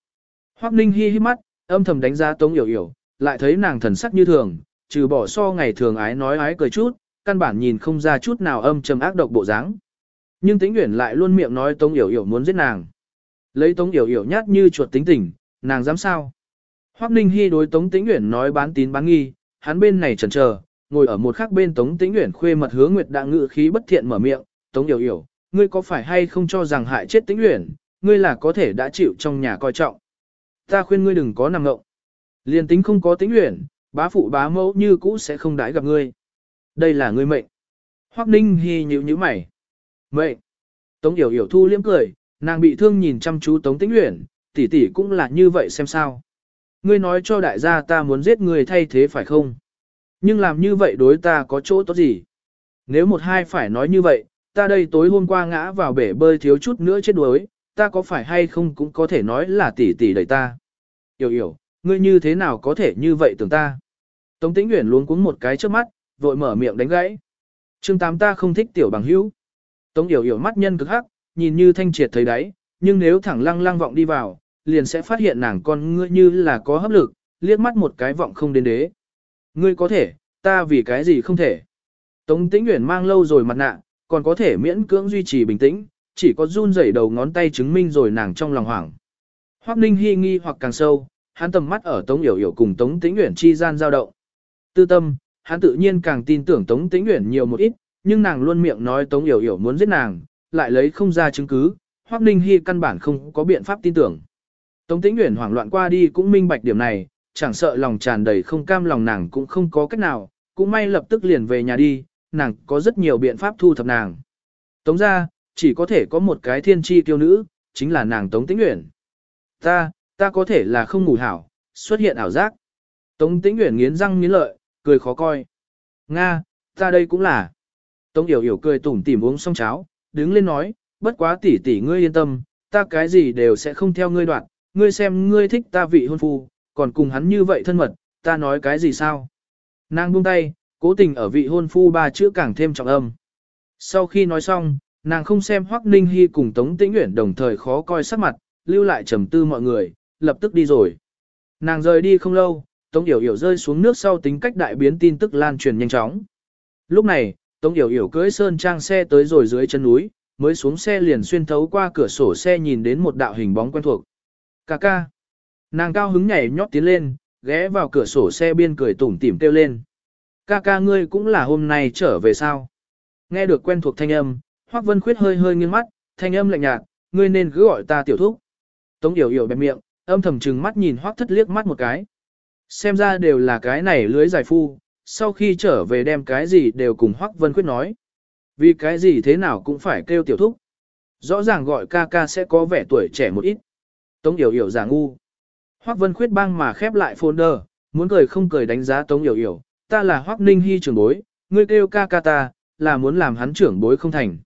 Hoắc Ninh Hi hí mắt, âm thầm đánh giá Tống Yểu Yểu, lại thấy nàng thần sắc như thường, trừ bỏ so ngày thường ái nói ái cười chút, căn bản nhìn không ra chút nào âm trầm ác độc bộ dáng. Nhưng Tĩnh Uyển lại luôn miệng nói Tống Yểu Yểu muốn giết nàng. Lấy Tống Yểu Yểu nhát như chuột tính tình, nàng dám sao? Hoắc Ninh Hi đối Tống Tĩnh Uyển nói bán tín bán nghi, hắn bên này chần chờ, ngồi ở một khắc bên Tống Tĩnh Uyển khuê mật hướng Nguyệt đã ngự khí bất thiện mở miệng, "Tống Yểu Yểu, ngươi có phải hay không cho rằng hại chết Tĩnh Uyển, ngươi là có thể đã chịu trong nhà coi trọng. Ta khuyên ngươi đừng có nằm ngộng. Liên tính không có Tĩnh Uyển, bá phụ bá mẫu như cũ sẽ không đãi gặp ngươi. Đây là ngươi mệnh." Hoắc Ninh Hi nhíu nhíu mày. "Mệnh?" Tống Yểu Yểu thu liếm cười, nàng bị thương nhìn chăm chú Tống Tĩnh Uyển, tỷ tỷ cũng là như vậy xem sao. Ngươi nói cho đại gia ta muốn giết người thay thế phải không? Nhưng làm như vậy đối ta có chỗ tốt gì? Nếu một hai phải nói như vậy, ta đây tối hôm qua ngã vào bể bơi thiếu chút nữa chết đuối, ta có phải hay không cũng có thể nói là tỷ tỷ đẩy ta. Yểu yểu, ngươi như thế nào có thể như vậy tưởng ta? Tống tĩnh Uyển luống cuống một cái trước mắt, vội mở miệng đánh gãy. Chương tám ta không thích tiểu bằng hữu. Tống yểu yểu mắt nhân cực hắc, nhìn như thanh triệt thấy đáy, nhưng nếu thẳng lăng lăng vọng đi vào, liền sẽ phát hiện nàng con ngươi như là có hấp lực, liếc mắt một cái vọng không đến đế. Ngươi có thể, ta vì cái gì không thể. Tống tĩnh Uyển mang lâu rồi mặt nạ, còn có thể miễn cưỡng duy trì bình tĩnh, chỉ có run rẩy đầu ngón tay chứng minh rồi nàng trong lòng hoảng. Hoắc Ninh hy nghi hoặc càng sâu, hắn tầm mắt ở Tống Yểu Yểu cùng Tống Tĩnh Uyển chi gian dao động. Tư tâm, hắn tự nhiên càng tin tưởng Tống Tĩnh Uyển nhiều một ít, nhưng nàng luôn miệng nói Tống Yểu Yểu muốn giết nàng, lại lấy không ra chứng cứ, Hoắc Ninh Hi căn bản không có biện pháp tin tưởng. Tống Tĩnh Uyển hoảng loạn qua đi cũng minh bạch điểm này, chẳng sợ lòng tràn đầy không cam lòng nàng cũng không có cách nào, cũng may lập tức liền về nhà đi, nàng có rất nhiều biện pháp thu thập nàng. Tống ra, chỉ có thể có một cái thiên tri tiêu nữ, chính là nàng Tống Tĩnh Uyển. Ta, ta có thể là không ngủ hảo, xuất hiện ảo giác. Tống Tĩnh Uyển nghiến răng nghiến lợi, cười khó coi. Nga, ta đây cũng là. Tống Yểu Yểu cười tủm tỉm uống xong cháo, đứng lên nói, bất quá tỷ tỷ ngươi yên tâm, ta cái gì đều sẽ không theo ngươi đoạn, ngươi xem ngươi thích ta vị hôn phu, còn cùng hắn như vậy thân mật, ta nói cái gì sao? Nàng buông tay, cố tình ở vị hôn phu ba chữ càng thêm trọng âm. Sau khi nói xong, nàng không xem Hoắc Ninh Hy cùng Tống Tĩnh Uyển đồng thời khó coi sắc mặt, lưu lại trầm tư mọi người, lập tức đi rồi. Nàng rời đi không lâu, Tống Yểu Yểu rơi xuống nước sau tính cách đại biến tin tức lan truyền nhanh chóng. Lúc này, Tống Yểu Yểu cưỡi sơn trang xe tới rồi dưới chân núi, mới xuống xe liền xuyên thấu qua cửa sổ xe nhìn đến một đạo hình bóng quen thuộc. Cà ca. Nàng cao hứng nhảy nhót tiến lên, ghé vào cửa sổ xe biên cười tủm tỉm kêu lên. Ca ca ngươi cũng là hôm nay trở về sao? Nghe được quen thuộc thanh âm, Hoắc Vân Khuyết hơi hơi nghiêng mắt, thanh âm lạnh nhạt, ngươi nên cứ gọi ta tiểu thúc. Tống Yểu Yểu bẹp miệng, âm thầm trừng mắt nhìn Hoắc Thất liếc mắt một cái. Xem ra đều là cái này lưới giải phu, sau khi trở về đem cái gì đều cùng Hoắc Vân Khuyết nói. Vì cái gì thế nào cũng phải kêu tiểu thúc. Rõ ràng gọi ca ca sẽ có vẻ tuổi trẻ một ít. Tống Yểu Yểu giả ngu. Hoắc Vân Khuyết băng mà khép lại folder, muốn cười không cười đánh giá Tống Yểu Yểu, ta là Hoắc Ninh hy trưởng bối, ngươi kêu ca ca ta, là muốn làm hắn trưởng bối không thành.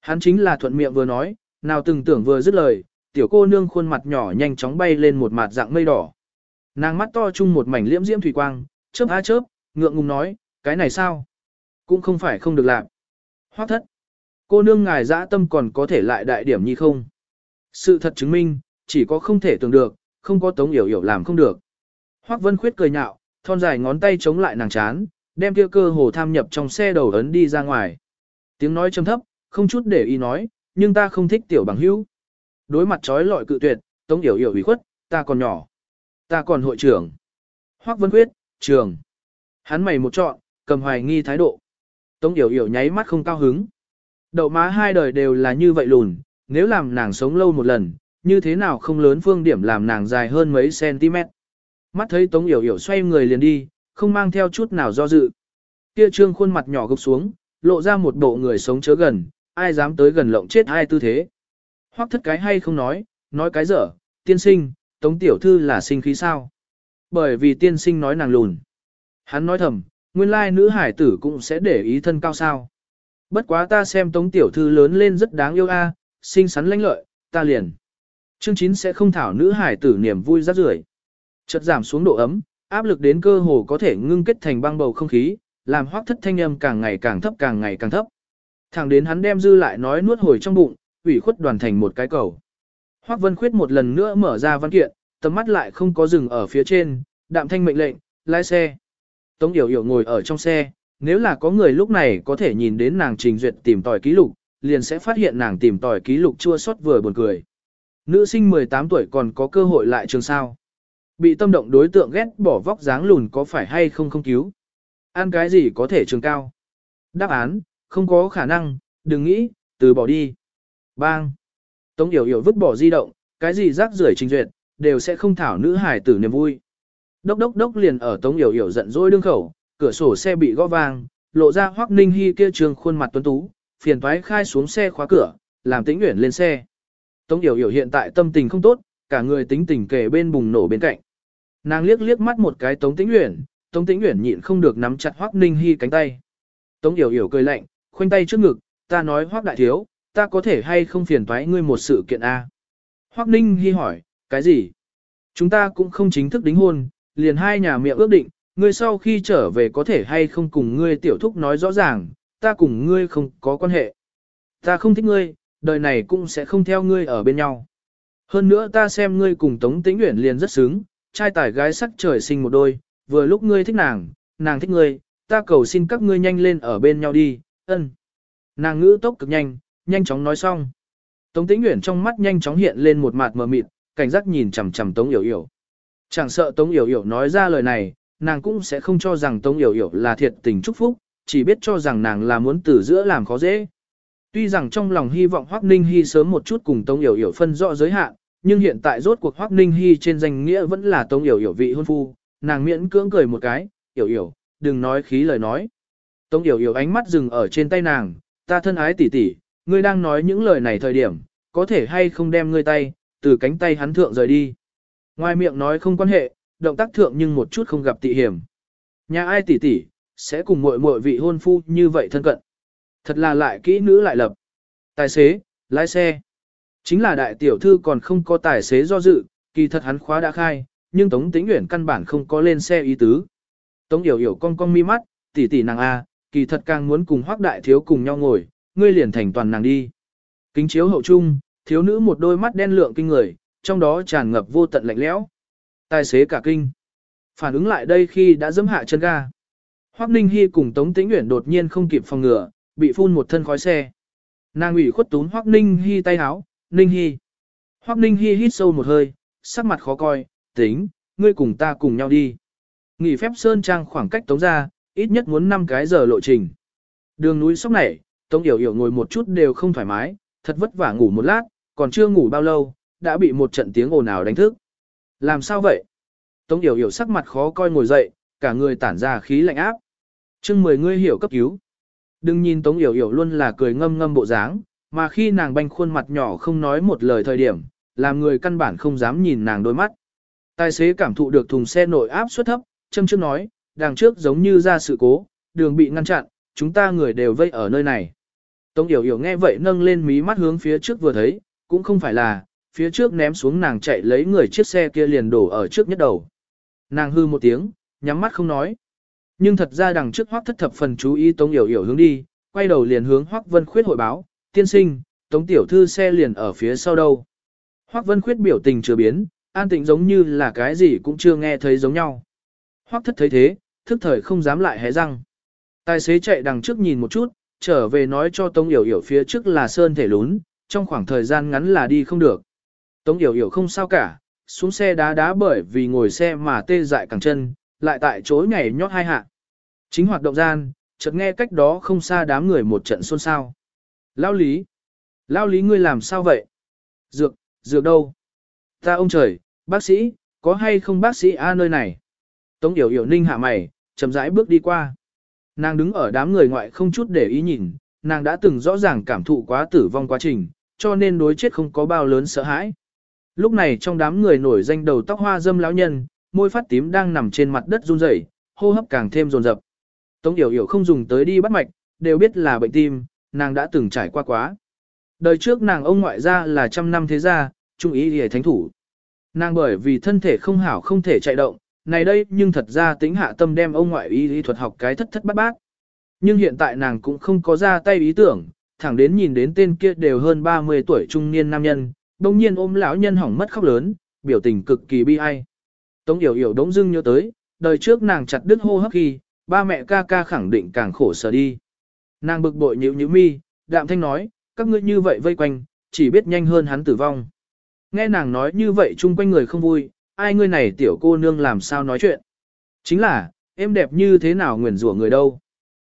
Hắn chính là thuận miệng vừa nói, nào từng tưởng vừa dứt lời, tiểu cô nương khuôn mặt nhỏ nhanh chóng bay lên một mặt dạng mây đỏ. Nàng mắt to chung một mảnh liễm diễm thủy quang, chớp á chớp, ngượng ngùng nói, cái này sao? Cũng không phải không được làm. Hoắc thất. Cô nương ngài dã tâm còn có thể lại đại điểm như không? Sự thật chứng minh, chỉ có không thể tưởng được, không có tống yểu yểu làm không được. Hoắc Vân Khuyết cười nhạo, thon dài ngón tay chống lại nàng chán, đem kia cơ hồ tham nhập trong xe đầu ấn đi ra ngoài. Tiếng nói trầm thấp, không chút để ý nói, nhưng ta không thích tiểu bằng hữu. Đối mặt trói lọi cự tuyệt, tống yểu yểu ủy khuất, ta còn nhỏ. Ta còn hội trưởng. Hoắc Vân quyết, trường. Hắn mày một trọn, cầm hoài nghi thái độ. Tống yểu yểu nháy mắt không cao hứng. Đậu má hai đời đều là như vậy lùn, nếu làm nàng sống lâu một lần, như thế nào không lớn phương điểm làm nàng dài hơn mấy cm. Mắt thấy Tống Yểu Yểu xoay người liền đi, không mang theo chút nào do dự. Kia trương khuôn mặt nhỏ gục xuống, lộ ra một bộ người sống chớ gần, ai dám tới gần lộng chết ai tư thế hoác thất cái hay không nói, nói cái dở, tiên sinh, Tống Tiểu Thư là sinh khí sao? Bởi vì tiên sinh nói nàng lùn. Hắn nói thầm, nguyên lai nữ hải tử cũng sẽ để ý thân cao sao. Bất quá ta xem Tống Tiểu Thư lớn lên rất đáng yêu a, xinh xắn lãnh lợi, ta liền. Chương 9 sẽ không thảo nữ hải tử niềm vui rắc rưởi. Chợt giảm xuống độ ấm, áp lực đến cơ hồ có thể ngưng kết thành băng bầu không khí, làm hoác thất thanh âm càng ngày càng thấp càng ngày càng thấp. Thẳng đến hắn đem dư lại nói nuốt hồi trong bụng, ủy khuất đoàn thành một cái cầu. Hoác Vân Khuyết một lần nữa mở ra văn kiện, tầm mắt lại không có dừng ở phía trên, đạm thanh mệnh lệnh, lái xe. Tống Yểu Yểu ngồi ở trong xe, nếu là có người lúc này có thể nhìn đến nàng trình duyệt tìm tòi ký lục, liền sẽ phát hiện nàng tìm tòi ký lục chua xót vừa buồn cười. Nữ sinh 18 tuổi còn có cơ hội lại trường sao. Bị tâm động đối tượng ghét bỏ vóc dáng lùn có phải hay không không cứu. Ăn cái gì có thể trường cao. Đáp án, không có khả năng, đừng nghĩ, từ bỏ đi. Bang. Tống Yểu Yểu vứt bỏ di động, cái gì rác rưởi trình duyệt, đều sẽ không thảo nữ hải tử niềm vui. Đốc đốc đốc liền ở Tống Yểu Yểu giận dỗi đương khẩu, cửa sổ xe bị gõ vang, lộ ra Hoắc Ninh Hi kia trường khuôn mặt tuấn tú, phiền toái khai xuống xe khóa cửa, làm Tĩnh Uyển lên xe. Tống Yểu Yểu hiện tại tâm tình không tốt, cả người tính tình kề bên bùng nổ bên cạnh. Nàng liếc liếc mắt một cái Tống Tĩnh Uyển, Tống Tĩnh Uyển nhịn không được nắm chặt Hoắc Ninh Hi cánh tay. Tống Yểu Yểu cười lạnh, khoanh tay trước ngực, ta nói Hoắc đại thiếu, ta có thể hay không phiền toái ngươi một sự kiện a? Hoắc Ninh Hi hỏi, cái gì? Chúng ta cũng không chính thức đính hôn, liền hai nhà miệng ước định, ngươi sau khi trở về có thể hay không cùng ngươi tiểu thúc nói rõ ràng, ta cùng ngươi không có quan hệ. Ta không thích ngươi, đời này cũng sẽ không theo ngươi ở bên nhau. Hơn nữa ta xem ngươi cùng Tống Tĩnh Uyển liền rất sướng, trai tài gái sắc trời sinh một đôi, vừa lúc ngươi thích nàng, nàng thích ngươi, ta cầu xin các ngươi nhanh lên ở bên nhau đi, ân. Nàng ngữ tốc cực nhanh, nhanh chóng nói xong. Tống Tĩnh Uyển trong mắt nhanh chóng hiện lên một mặt mờ mịt, cảnh giác nhìn chằm chằm Tống Yểu Yểu. Chẳng sợ Tống Yểu Yểu nói ra lời này, nàng cũng sẽ không cho rằng Tống Yểu Yểu là thiệt tình chúc phúc, chỉ biết cho rằng nàng là muốn từ giữa làm khó dễ. Tuy rằng trong lòng hy vọng Hoắc Ninh Hi sớm một chút cùng Tống Yểu Yểu phân rõ giới hạn, nhưng hiện tại rốt cuộc Hoắc Ninh Hi trên danh nghĩa vẫn là Tống Yểu Yểu vị hôn phu, nàng miễn cưỡng cười một cái, "Yểu Yểu, đừng nói khí lời nói." Tống Yểu Yểu ánh mắt dừng ở trên tay nàng, "Ta thân ái tỷ tỷ, ngươi đang nói những lời này thời điểm, có thể hay không đem ngươi tay từ cánh tay hắn thượng rời đi?" Ngoài miệng nói không quan hệ, động tác thượng nhưng một chút không gặp tị hiểm. Nhà ai tỷ tỷ sẽ cùng muội muội vị hôn phu như vậy thân cận. Thật là lại kỹ nữ lại lập. Tài xế, lái xe. Chính là đại tiểu thư còn không có tài xế do dự, kỳ thật hắn khóa đã khai, nhưng Tống Tĩnh Uyển căn bản không có lên xe ý tứ. Tống Yểu Yểu cong cong mi mắt, tỷ tỷ nàng a, kỳ thật càng muốn cùng Hoắc đại thiếu cùng nhau ngồi, ngươi liền thành toàn nàng đi. Kính chiếu hậu trung, thiếu nữ một đôi mắt đen lượng kinh người, trong đó tràn ngập vô tận lạnh lẽo. Tài xế cả kinh. Phản ứng lại đây khi đã dẫm hạ chân ga. Hoắc Ninh Hi cùng Tống Tĩnh Uyển đột nhiên không kịp phòng ngừa, bị phun một thân khói xe. Nàng ủy khuất tún Hoắc Ninh Hi tay háo, Ninh Hi. Hoắc Ninh Hi hít sâu một hơi, sắc mặt khó coi, tính, ngươi cùng ta cùng nhau đi. Nghỉ phép Sơn Trang khoảng cách Tống ra, ít nhất muốn 5 cái giờ lộ trình. Đường núi sóc này, Tống Yểu Yểu ngồi một chút đều không thoải mái, thật vất vả ngủ một lát, còn chưa ngủ bao lâu, đã bị một trận tiếng ồn ào đánh thức. Làm sao vậy? Tống Yểu Yểu sắc mặt khó coi ngồi dậy, cả người tản ra khí lạnh áp. Chương mười ngươi hiểu cấp cứu. Đừng nhìn Tống Yểu Yểu luôn là cười ngâm ngâm bộ dáng, mà khi nàng banh khuôn mặt nhỏ không nói một lời thời điểm, làm người căn bản không dám nhìn nàng đôi mắt. Tài xế cảm thụ được thùng xe nội áp suất thấp, châm trước nói, đằng trước giống như ra sự cố, đường bị ngăn chặn, chúng ta người đều vây ở nơi này. Tống Yểu Yểu nghe vậy nâng lên mí mắt hướng phía trước vừa thấy, cũng không phải là, phía trước ném xuống nàng chạy lấy người chiếc xe kia liền đổ ở trước nhất đầu. Nàng hư một tiếng, nhắm mắt không nói. Nhưng thật ra đằng trước Hoắc thất thập phần chú ý Tống Yểu Yểu hướng đi, quay đầu liền hướng Hoắc Vân Khuyết hội báo, tiên sinh, Tống Tiểu Thư xe liền ở phía sau đâu. Hoắc Vân Khuyết biểu tình chưa biến, an tĩnh giống như là cái gì cũng chưa nghe thấy giống nhau. Hoắc thất thấy thế, thức thời không dám lại hé răng. Tài xế chạy đằng trước nhìn một chút, trở về nói cho Tống Yểu Yểu phía trước là sơn thể lún, trong khoảng thời gian ngắn là đi không được. Tống Yểu Yểu không sao cả, xuống xe đá đá bởi vì ngồi xe mà tê dại cẳng chân, lại tại chỗ nhảy nhót hai hạ. Chính hoạt động gian, chợt nghe cách đó không xa đám người một trận xôn xao. Lao lý! Lao lý ngươi làm sao vậy? Dược, dược đâu? Ta ông trời, bác sĩ, có hay không bác sĩ A nơi này? Tống Yểu Yểu ninh hạ mày, chậm rãi bước đi qua. Nàng đứng ở đám người ngoại không chút để ý nhìn, nàng đã từng rõ ràng cảm thụ quá tử vong quá trình, cho nên đối chết không có bao lớn sợ hãi. Lúc này trong đám người nổi danh đầu tóc hoa dâm lão nhân, môi phát tím đang nằm trên mặt đất run rẩy, hô hấp càng thêm dồn dập. Tống Yểu Yểu không dùng tới đi bắt mạch, đều biết là bệnh tim, nàng đã từng trải qua quá. Đời trước nàng ông ngoại gia là trăm năm thế gia, trung ý hề thánh thủ. Nàng bởi vì thân thể không hảo không thể chạy động, này đây nhưng thật ra tính hạ tâm đem ông ngoại y lý thuật học cái thất thất bát bát. Nhưng hiện tại nàng cũng không có ra tay ý tưởng, thẳng đến nhìn đến tên kia đều hơn 30 tuổi trung niên nam nhân, đồng nhiên ôm lão nhân hỏng mất khóc lớn, biểu tình cực kỳ bi ai. Tống Yểu Yểu đống dưng nhớ tới, đời trước nàng chặt đứt hô hấp khi, ba mẹ ca ca khẳng định càng khổ sở đi. Nàng bực bội nhíu nhíu mi, đạm thanh nói, các ngươi như vậy vây quanh, chỉ biết nhanh hơn hắn tử vong. Nghe nàng nói như vậy chung quanh người không vui, ai ngươi này tiểu cô nương làm sao nói chuyện. Chính là, em đẹp như thế nào nguyền rủa người đâu.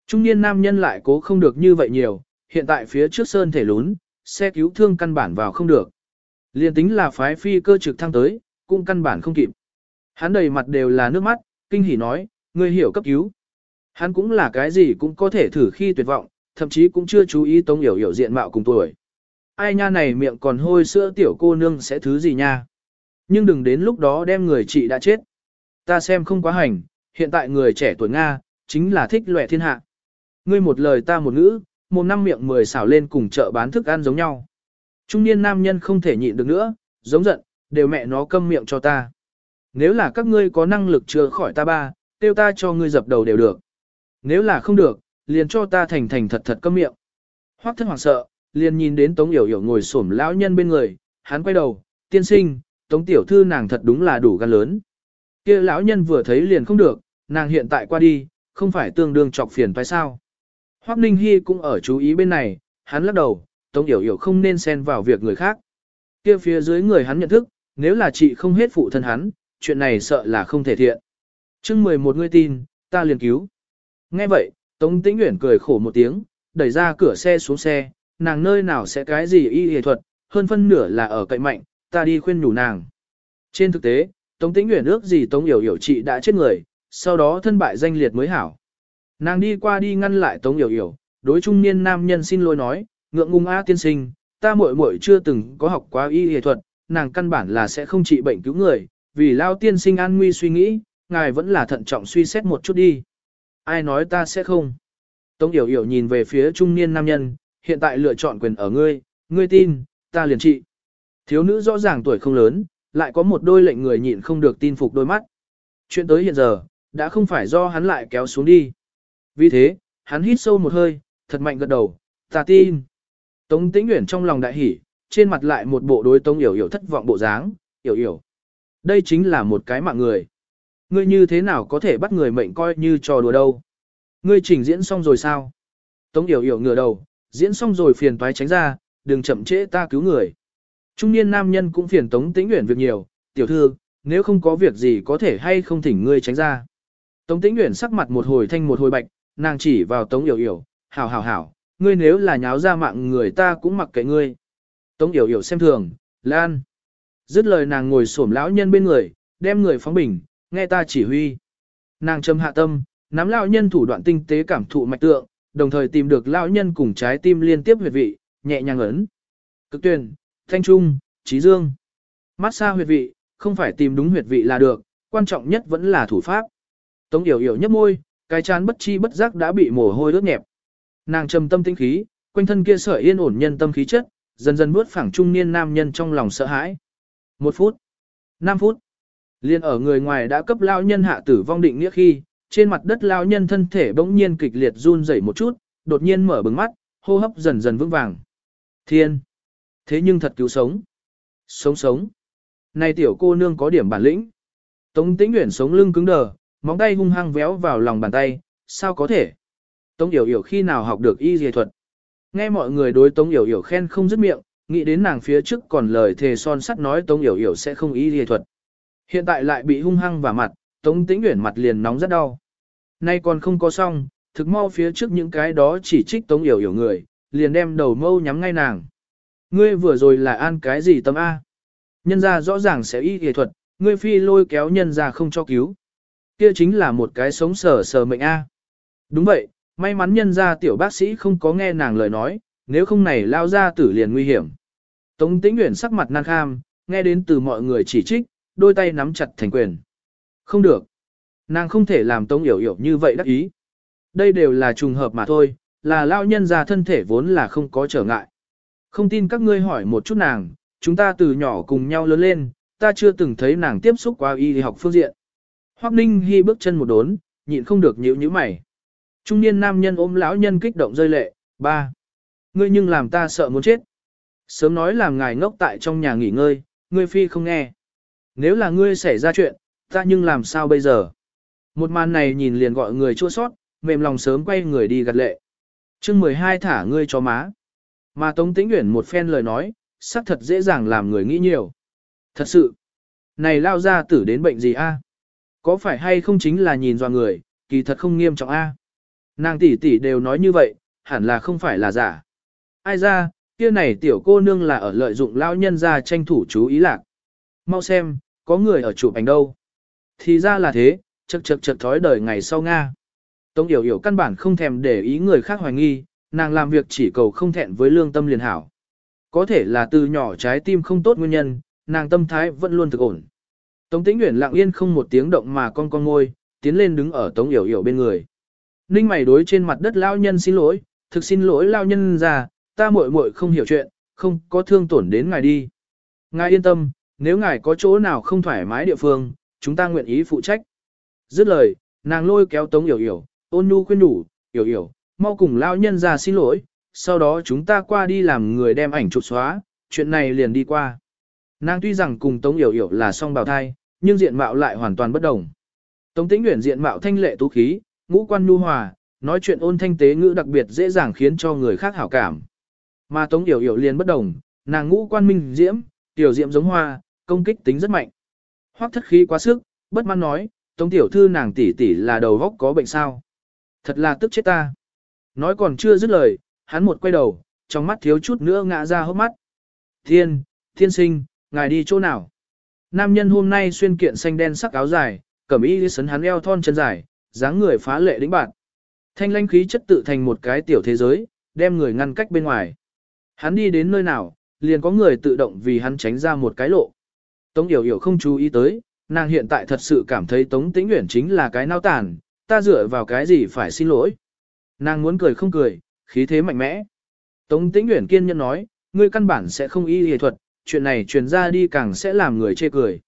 Trung niên nam nhân lại cố không được như vậy nhiều, hiện tại phía trước sơn thể lún, xe cứu thương căn bản vào không được. Liên tính là phái phi cơ trực thăng tới, cũng căn bản không kịp. Hắn đầy mặt đều là nước mắt, kinh hỉ nói, ngươi hiểu cấp cứu. Hắn cũng là cái gì cũng có thể thử khi tuyệt vọng, thậm chí cũng chưa chú ý tống hiểu hiểu diện mạo cùng tuổi. Ai nha này miệng còn hôi sữa tiểu cô nương sẽ thứ gì nha. Nhưng đừng đến lúc đó đem người chị đã chết. Ta xem không quá hành, hiện tại người trẻ tuổi Nga, chính là thích lệ thiên hạ. Ngươi một lời ta một ngữ, một năm miệng mười xảo lên cùng chợ bán thức ăn giống nhau. Trung niên nam nhân không thể nhịn được nữa, giống giận, đều mẹ nó câm miệng cho ta. Nếu là các ngươi có năng lực chữa khỏi ta ba, tiêu ta cho ngươi dập đầu đều được. Nếu là không được, liền cho ta thành thành thật thật câm miệng. Hoắc thân hoảng sợ, liền nhìn đến Tống Yểu Yểu ngồi xổm lão nhân bên người, hắn quay đầu, tiên sinh, Tống tiểu thư nàng thật đúng là đủ gan lớn. Kia lão nhân vừa thấy liền không được, nàng hiện tại qua đi, không phải tương đương chọc phiền phải sao. Hoắc Ninh Hi cũng ở chú ý bên này, hắn lắc đầu, Tống Yểu Yểu không nên xen vào việc người khác. Kia phía dưới người hắn nhận thức, nếu là chị không hết phụ thân hắn, chuyện này sợ là không thể thiện. chương 11 người tin, ta liền cứu. Nghe vậy, Tống Tĩnh Uyển cười khổ một tiếng, đẩy ra cửa xe xuống xe, nàng nơi nào sẽ cái gì y y thuật, hơn phân nửa là ở cậy mạnh, ta đi khuyên nhủ nàng. Trên thực tế, Tống Tĩnh Uyển ước gì Tống Yểu Yểu chị đã chết người, sau đó thân bại danh liệt mới hảo. Nàng đi qua đi ngăn lại Tống Yểu Yểu, đối trung niên nam nhân xin lỗi nói, ngượng ngùng a tiên sinh, ta muội muội chưa từng có học quá y y thuật, nàng căn bản là sẽ không trị bệnh cứu người, vì lao tiên sinh an nguy suy nghĩ, ngài vẫn là thận trọng suy xét một chút đi. Ai nói ta sẽ không? Tống Yểu Yểu nhìn về phía trung niên nam nhân, hiện tại lựa chọn quyền ở ngươi, ngươi tin, ta liền trị. Thiếu nữ rõ ràng tuổi không lớn, lại có một đôi lệnh người nhịn không được tin phục đôi mắt. Chuyện tới hiện giờ, đã không phải do hắn lại kéo xuống đi. Vì thế, hắn hít sâu một hơi, thật mạnh gật đầu, ta tin. Tống Tĩnh Uyển trong lòng đại hỉ, trên mặt lại một bộ đối Tống Yểu Yểu thất vọng bộ dáng, Yểu Yểu. Đây chính là một cái mạng người. Ngươi như thế nào có thể bắt người mệnh coi như trò đùa đâu. Ngươi trình diễn xong rồi sao? Tống Yểu Yểu ngửa đầu, diễn xong rồi phiền toái tránh ra, đừng chậm trễ ta cứu người. Trung niên nam nhân cũng phiền Tống Tĩnh Uyển việc nhiều, tiểu thư, nếu không có việc gì có thể hay không thỉnh ngươi tránh ra. Tống Tĩnh Uyển sắc mặt một hồi thanh một hồi bạch, nàng chỉ vào Tống Yểu Yểu, hảo hảo hảo, ngươi nếu là nháo ra mạng người ta cũng mặc kệ ngươi. Tống Yểu Yểu xem thường, Lan. Dứt lời nàng ngồi xổm lão nhân bên người, đem người phóng bình, nghe ta chỉ huy. Nàng trầm hạ tâm, nắm lão nhân thủ đoạn tinh tế cảm thụ mạch tượng, đồng thời tìm được lão nhân cùng trái tim liên tiếp huyệt vị, nhẹ nhàng ấn. Cực tuyển, thanh trung, trí dương. Mát xa huyệt vị, không phải tìm đúng huyệt vị là được, quan trọng nhất vẫn là thủ pháp. Tống Yểu Yểu nhấp môi, cái chán bất chi bất giác đã bị mồ hôi ướt nhẹp. Nàng trầm tâm tinh khí, quanh thân kia sợi yên ổn nhân tâm khí chất, dần dần bước phẳng trung niên nam nhân trong lòng sợ hãi. Một phút, năm phút, liên ở người ngoài đã cấp lao nhân hạ tử vong định nghĩa khi, trên mặt đất lao nhân thân thể bỗng nhiên kịch liệt run rẩy một chút, đột nhiên mở bừng mắt, hô hấp dần dần vững vàng. Thiên! Thế nhưng thật cứu sống. Sống sống. Này tiểu cô nương có điểm bản lĩnh. Tống tĩnh nguyện sống lưng cứng đờ, móng tay hung hăng véo vào lòng bàn tay, sao có thể? Tống Yểu Yểu khi nào học được y dề thuật? Nghe mọi người đối Tống Yểu Yểu khen không dứt miệng, nghĩ đến nàng phía trước còn lời thề son sắt nói Tống Yểu Yểu sẽ không y dề thuật. Hiện tại lại bị hung hăng vào mặt, Tống Tĩnh Uyển mặt liền nóng rất đau. Nay còn không có xong, thực mau phía trước những cái đó chỉ trích Tống Yểu Yểu người, liền đem đầu mâu nhắm ngay nàng. Ngươi vừa rồi là an cái gì tâm A? Nhân ra rõ ràng sẽ y kỳ thuật, ngươi phi lôi kéo nhân ra không cho cứu. Kia chính là một cái sống sờ sờ mệnh A. Đúng vậy, may mắn nhân ra tiểu bác sĩ không có nghe nàng lời nói, nếu không này lao ra tử liền nguy hiểm. Tống tĩnh nguyện sắc mặt năng kham, nghe đến từ mọi người chỉ trích, đôi tay nắm chặt thành quyền. Không được. Nàng không thể làm tống hiểu hiểu như vậy đắc ý. Đây đều là trùng hợp mà thôi, là lao nhân ra thân thể vốn là không có trở ngại. Không tin các ngươi hỏi một chút nàng, chúng ta từ nhỏ cùng nhau lớn lên, ta chưa từng thấy nàng tiếp xúc qua y học phương diện. Hoắc Ninh Hi bước chân một đốn, nhịn không được nhíu nhíu mày. Trung niên nam nhân ôm lão nhân kích động rơi lệ, ba. Ngươi nhưng làm ta sợ muốn chết. Sớm nói làm ngài ngốc tại trong nhà nghỉ ngơi, ngươi phi không nghe. Nếu là ngươi xảy ra chuyện, ta nhưng làm sao bây giờ? Một màn này nhìn liền gọi người chua sót, mềm lòng sớm quay người đi gạt lệ. chương 12 thả ngươi cho má. Mà Tống Tĩnh Uyển một phen lời nói, xác thật dễ dàng làm người nghĩ nhiều. Thật sự, này lao ra tử đến bệnh gì a? Có phải hay không chính là nhìn dò người, kỳ thật không nghiêm trọng a? Nàng tỷ tỷ đều nói như vậy, hẳn là không phải là giả. Ai ra, kia này tiểu cô nương là ở lợi dụng lao nhân ra tranh thủ chú ý lạc. Mau xem, có người ở chụp ảnh đâu. Thì ra là thế, chật chật chật thói đời ngày sau Nga. Tống Yểu Yểu căn bản không thèm để ý người khác hoài nghi, nàng làm việc chỉ cầu không thẹn với lương tâm liền hảo. Có thể là từ nhỏ trái tim không tốt nguyên nhân, nàng tâm thái vẫn luôn thực ổn. Tống Tĩnh Uyển lặng yên không một tiếng động mà con con ngôi, tiến lên đứng ở Tống Yểu Yểu bên người. Ninh mày đối trên mặt đất lao nhân xin lỗi, thực xin lỗi lao nhân già, ta muội muội không hiểu chuyện, không có thương tổn đến ngài đi. Ngài yên tâm, nếu ngài có chỗ nào không thoải mái địa phương, chúng ta nguyện ý phụ trách. Dứt lời, nàng lôi kéo Tống Yểu Yểu, ôn nhu khuyên đủ, Yểu Yểu, mau cùng lao nhân ra xin lỗi, sau đó chúng ta qua đi làm người đem ảnh chụp xóa, chuyện này liền đi qua. Nàng tuy rằng cùng Tống Yểu Yểu là song bào thai, nhưng diện mạo lại hoàn toàn bất đồng. Tống Tĩnh Uyển diện mạo thanh lệ tú khí, ngũ quan nhu hòa, nói chuyện ôn thanh tế ngữ đặc biệt dễ dàng khiến cho người khác hảo cảm. Mà Tống Yểu Yểu liền bất đồng, nàng ngũ quan minh diễm, tiểu diễm giống hoa, công kích tính rất mạnh. Hoắc thất khí quá sức, bất mãn nói, Tống tiểu thư nàng tỷ tỷ là đầu góc có bệnh sao? Thật là tức chết ta. Nói còn chưa dứt lời, hắn một quay đầu, trong mắt thiếu chút nữa ngã ra hốc mắt. Thiên, thiên sinh, ngài đi chỗ nào? Nam nhân hôm nay xuyên kiện xanh đen sắc áo dài, cẩm y sấn hắn eo thon chân dài, dáng người phá lệ đĩnh bạn. Thanh lanh khí chất tự thành một cái tiểu thế giới, đem người ngăn cách bên ngoài. Hắn đi đến nơi nào, liền có người tự động vì hắn tránh ra một cái lộ. Tống Yểu Yểu không chú ý tới, nàng hiện tại thật sự cảm thấy Tống Tĩnh Uyển chính là cái nao tàn, ta dựa vào cái gì phải xin lỗi. Nàng muốn cười không cười, khí thế mạnh mẽ. Tống Tĩnh Uyển kiên nhẫn nói, ngươi căn bản sẽ không y y thuật, chuyện này truyền ra đi càng sẽ làm người chê cười.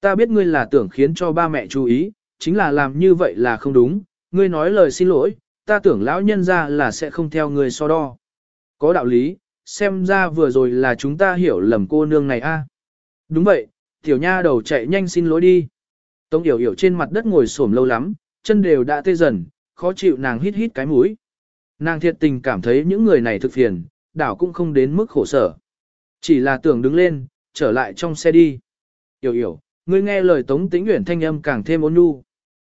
Ta biết ngươi là tưởng khiến cho ba mẹ chú ý, chính là làm như vậy là không đúng, ngươi nói lời xin lỗi, ta tưởng lão nhân ra là sẽ không theo ngươi so đo. Có đạo lý, xem ra vừa rồi là chúng ta hiểu lầm cô nương này a. Đúng vậy, tiểu nha đầu chạy nhanh xin lỗi đi. Tống Yểu Yểu trên mặt đất ngồi xổm lâu lắm, chân đều đã tê dần, khó chịu nàng hít hít cái mũi. Nàng thiệt tình cảm thấy những người này thực phiền, đảo cũng không đến mức khổ sở. Chỉ là tưởng đứng lên, trở lại trong xe đi. Yểu Yểu, ngươi nghe lời Tống Tĩnh Uyển thanh âm càng thêm ôn nhu.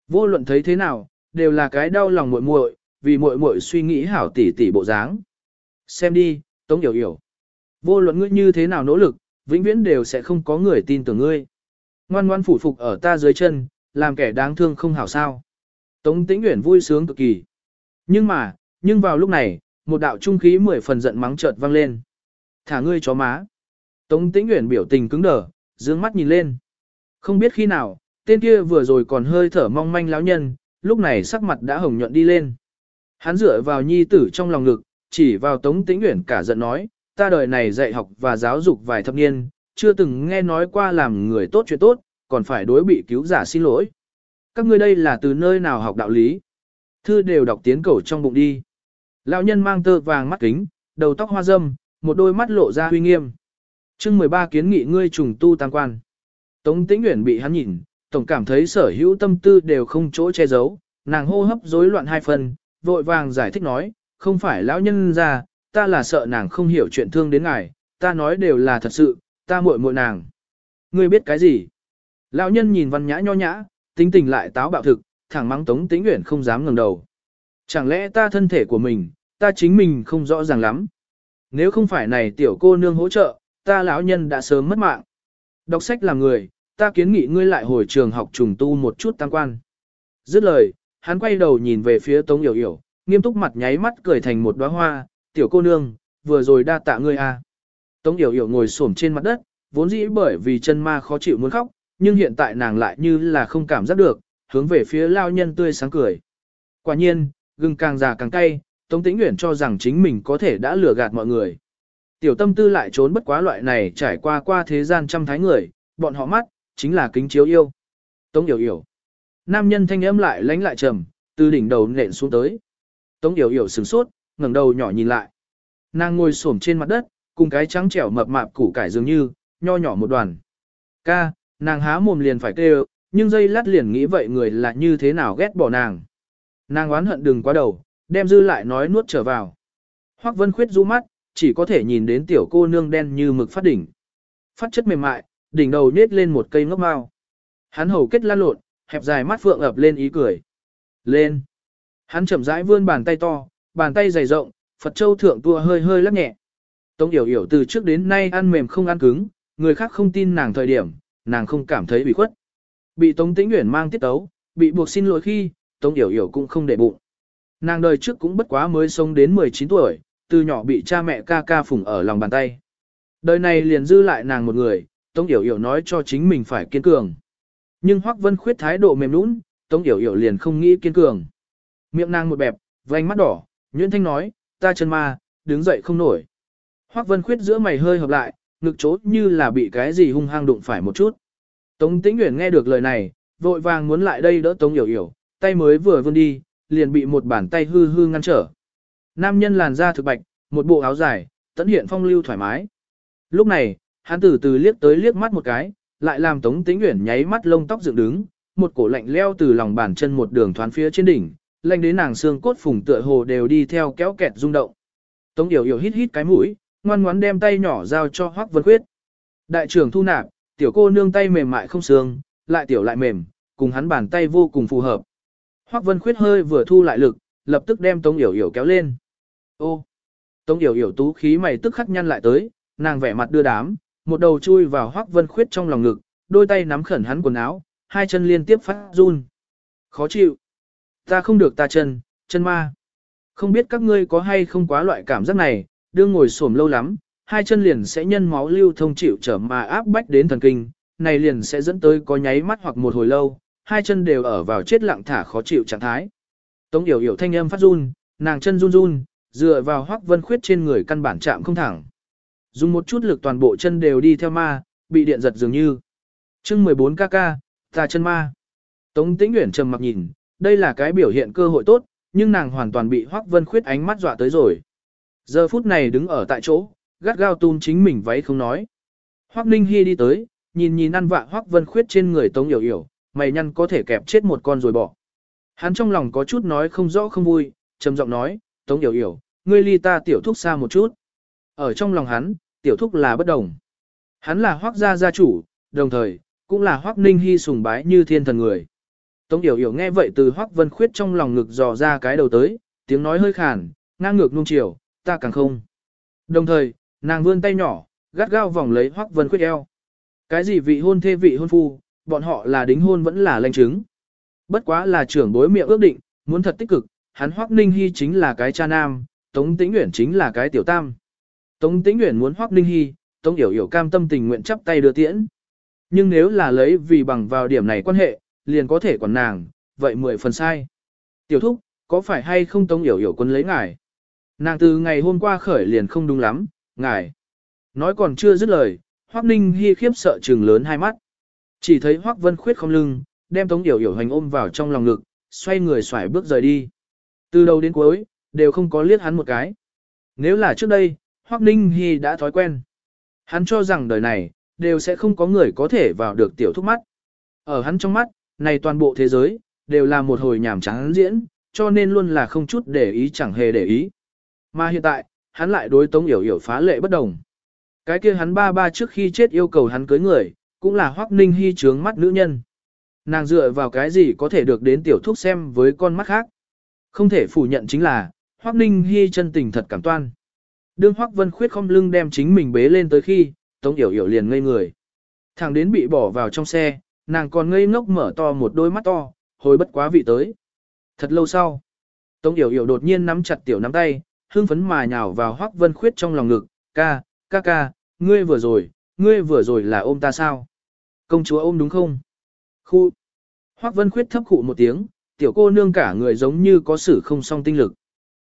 Vô luận thấy thế nào, đều là cái đau lòng muội muội, vì muội muội suy nghĩ hảo tỉ tỉ bộ dáng. Xem đi, Tống Yểu Yểu. Vô luận ngươi như thế nào nỗ lực, vĩnh viễn đều sẽ không có người tin tưởng ngươi. Ngoan ngoan phủ phục ở ta dưới chân, làm kẻ đáng thương không hảo sao. Tống Tĩnh Uyển vui sướng cực kỳ. Nhưng mà, nhưng vào lúc này, một đạo trung khí mười phần giận mắng chợt vang lên. Thả ngươi chó má. Tống Tĩnh Uyển biểu tình cứng đờ, dương mắt nhìn lên. Không biết khi nào, tên kia vừa rồi còn hơi thở mong manh lão nhân, lúc này sắc mặt đã hồng nhuận đi lên. Hắn dựa vào nhi tử trong lòng ngực, chỉ vào Tống Tĩnh Uyển cả giận nói, ta đời này dạy học và giáo dục vài thập niên, chưa từng nghe nói qua làm người tốt chuyện tốt, còn phải đối bị cứu giả xin lỗi. Các ngươi đây là từ nơi nào học đạo lý? Thư đều đọc tiến cổ trong bụng đi. Lão nhân mang tơ vàng mắt kính, đầu tóc hoa râm, một đôi mắt lộ ra uy nghiêm. chương 13 kiến nghị ngươi trùng tu tam quan. Tống Tĩnh Uyển bị hắn nhìn, tổng cảm thấy sở hữu tâm tư đều không chỗ che giấu, nàng hô hấp rối loạn hai phần, vội vàng giải thích nói, không phải lão nhân ra, ta là sợ nàng không hiểu chuyện thương đến ngài, ta nói đều là thật sự, ta muội muội nàng. Ngươi biết cái gì? Lão nhân nhìn văn nhã nho nhã, tính tình lại táo bạo thực, thẳng mắng Tống Tĩnh Uyển không dám ngẩng đầu. Chẳng lẽ ta thân thể của mình, ta chính mình không rõ ràng lắm. Nếu không phải này tiểu cô nương hỗ trợ, ta lão nhân đã sớm mất mạng. Đọc sách làm người, ta kiến nghị ngươi lại hồi trường học trùng tu một chút tăng quan. Dứt lời, hắn quay đầu nhìn về phía Tống Yểu Yểu, nghiêm túc mặt nháy mắt cười thành một đóa hoa, tiểu cô nương, vừa rồi đa tạ ngươi a. À. Tống Yểu Yểu ngồi xổm trên mặt đất, vốn dĩ bởi vì chân ma khó chịu muốn khóc, nhưng hiện tại nàng lại như là không cảm giác được, hướng về phía lao nhân tươi sáng cười. Quả nhiên, gừng càng già càng cay, Tống Tĩnh Uyển cho rằng chính mình có thể đã lừa gạt mọi người. Tiểu tâm tư lại trốn bất quá loại này trải qua qua thế gian trăm thái người, bọn họ mắt, chính là kính chiếu yêu. Tống Yểu Yểu. Nam nhân thanh âm lại lánh lại trầm, từ đỉnh đầu nện xuống tới. Tống Yểu Yểu sửng sốt, ngẩng đầu nhỏ nhìn lại. Nàng ngồi xổm trên mặt đất, cùng cái trắng trẻo mập mạp củ cải dường như, nho nhỏ một đoàn. Ca, nàng há mồm liền phải kêu, nhưng dây lát liền nghĩ vậy người là như thế nào ghét bỏ nàng. Nàng oán hận đừng quá đầu, đem dư lại nói nuốt trở vào. Hoắc Vân Khuyết du mắt, chỉ có thể nhìn đến tiểu cô nương đen như mực phát đỉnh. Phát chất mềm mại, đỉnh đầu nết lên một cây ngốc mao. Hắn hầu kết lan lộn, hẹp dài mắt phượng ập lên ý cười. Lên. Hắn chậm rãi vươn bàn tay to, bàn tay dày rộng, Phật Châu thượng tua hơi hơi lắc nhẹ. Tống Yểu Yểu từ trước đến nay ăn mềm không ăn cứng, người khác không tin nàng thời điểm, nàng không cảm thấy bị khuất. Bị Tống Tĩnh Uyển mang tiết tấu, bị buộc xin lỗi khi, Tống Yểu Yểu cũng không để bụng. Nàng đời trước cũng bất quá mới sống đến 19 tuổi, từ nhỏ bị cha mẹ ca ca phủng ở lòng bàn tay. Đời này liền dư lại nàng một người, Tống Yểu Yểu nói cho chính mình phải kiên cường. Nhưng Hoắc Vân Khuyết thái độ mềm nũng, Tống Yểu Yểu liền không nghĩ kiên cường. Miệng nàng một bẹp, vành mắt đỏ, Nguyễn Thanh nói, ta chân ma, đứng dậy không nổi. Hoắc Vân Khuyết giữa mày hơi hợp lại, ngực chốt như là bị cái gì hung hăng đụng phải một chút. Tống Tĩnh Uyển nghe được lời này, vội vàng muốn lại đây đỡ Tống Yểu Yểu, tay mới vừa vươn đi, liền bị một bàn tay hư hư ngăn trở. Nam nhân làn da thực bạch, một bộ áo dài, tận hiện phong lưu thoải mái. Lúc này, hắn từ từ liếc tới liếc mắt một cái, lại làm Tống Tĩnh Uyển nháy mắt lông tóc dựng đứng, một cổ lạnh leo từ lòng bàn chân một đường thoán phía trên đỉnh, lạnh đến nàng xương cốt phùng tựa hồ đều đi theo kéo kẹt rung động. Tống Yểu Yểu hít hít cái mũi, ngoan ngoãn đem tay nhỏ giao cho Hoắc Vân Khuyết. Đại trưởng thu nạp, tiểu cô nương tay mềm mại không xương, lại tiểu lại mềm, cùng hắn bàn tay vô cùng phù hợp. Hoắc Vân Khuyết hơi vừa thu lại lực, lập tức đem Tống Yểu Yểu kéo lên. Ô! Tống Yểu Yểu tú khí mày tức khắc nhăn lại tới, nàng vẻ mặt đưa đám, một đầu chui vào Hoắc Vân Khuyết trong lòng ngực, đôi tay nắm khẩn hắn quần áo, hai chân liên tiếp phát run. Khó chịu. Ta không được ta chân, chân ma. Không biết các ngươi có hay không quá loại cảm giác này, đương ngồi xổm lâu lắm, hai chân liền sẽ nhân máu lưu thông chịu trở mà áp bách đến thần kinh, này liền sẽ dẫn tới có nháy mắt hoặc một hồi lâu, hai chân đều ở vào chết lặng thả khó chịu trạng thái. Tống Điểu Yểu thanh âm phát run, nàng chân run run, dựa vào Hoắc Vân Khuyết trên người căn bản chạm không thẳng. Dùng một chút lực toàn bộ chân đều đi theo ma, bị điện giật dường như. Chương 14 kk, ta chân ma. Tống Tĩnh Uyển trầm mặc nhìn, đây là cái biểu hiện cơ hội tốt, nhưng nàng hoàn toàn bị Hoắc Vân Khuyết ánh mắt dọa tới rồi. Giờ phút này đứng ở tại chỗ, gắt gao tung chính mình váy không nói. Hoắc Ninh Hi đi tới, nhìn nhìn ăn vạ Hoắc Vân Khuyết trên người Tống Yểu Yểu, mày nhăn có thể kẹp chết một con rồi bỏ. Hắn trong lòng có chút nói không rõ không vui, trầm giọng nói, Tống Yểu Yểu, ngươi ly ta tiểu thúc xa một chút. Ở trong lòng hắn, tiểu thúc là bất đồng. Hắn là Hoắc gia gia chủ, đồng thời, cũng là Hoắc Ninh Hi sùng bái như thiên thần người. Tống Yểu Yểu nghe vậy từ Hoắc Vân Khuyết trong lòng ngực dò ra cái đầu tới, tiếng nói hơi khàn, ngang ngược nung chiều, ta càng không. Đồng thời, nàng vươn tay nhỏ, gắt gao vòng lấy Hoắc Vân Khuyết eo. Cái gì vị hôn thê vị hôn phu, bọn họ là đính hôn vẫn là lanh chứng. Bất quá là trưởng bối miệng ước định, muốn thật tích cực, hắn Hoắc Ninh Hi chính là cái cha nam, Tống Tĩnh Uyển chính là cái tiểu tam. Tống Tĩnh Uyển muốn Hoắc Ninh Hi, Tống Yểu Yểu cam tâm tình nguyện chắp tay đưa tiễn. Nhưng nếu là lấy vì bằng vào điểm này quan hệ, liền có thể quản nàng, vậy mười phần sai. Tiểu thúc, có phải hay không Tống Yểu Yểu quân lấy ngài? Nàng từ ngày hôm qua khởi liền không đúng lắm, ngài. Nói còn chưa dứt lời, Hoắc Ninh Hi khiếp sợ trừng lớn hai mắt. Chỉ thấy Hoắc Vân Khuyết không lưng, đem Tống Yểu Yểu hành ôm vào trong lòng ngực, xoay người xoải bước rời đi. Từ đầu đến cuối, đều không có liếc hắn một cái. Nếu là trước đây, Hoắc Ninh Hi đã thói quen. Hắn cho rằng đời này, đều sẽ không có người có thể vào được tiểu thúc mắt. Ở hắn trong mắt, này toàn bộ thế giới, đều là một hồi nhảm chán diễn, cho nên luôn là không chút để ý chẳng hề để ý. Mà hiện tại, hắn lại đối Tống Yểu Yểu phá lệ bất đồng. Cái kia hắn ba ba trước khi chết yêu cầu hắn cưới người, cũng là Hoắc Ninh Hi trướng mắt nữ nhân. Nàng dựa vào cái gì có thể được đến tiểu thúc xem với con mắt khác. Không thể phủ nhận chính là, Hoắc Ninh Hi chân tình thật cảm toan. Đương Hoắc Vân Khuyết không lưng đem chính mình bế lên tới khi, Tống Yểu Yểu liền ngây người. Thằng đến bị bỏ vào trong xe, nàng còn ngây ngốc mở to một đôi mắt to, hồi bất quá vị tới. Thật lâu sau, Tống Yểu Yểu đột nhiên nắm chặt tiểu nắm tay, hương phấn mà nhào vào Hoắc Vân Khuyết trong lòng ngực, ca, ca ca, ngươi vừa rồi, ngươi vừa rồi là ôm ta sao? Công chúa ôm đúng không? Khu. Hoắc Vân Khuyết thấp khụ một tiếng, tiểu cô nương cả người giống như có sử không song tinh lực.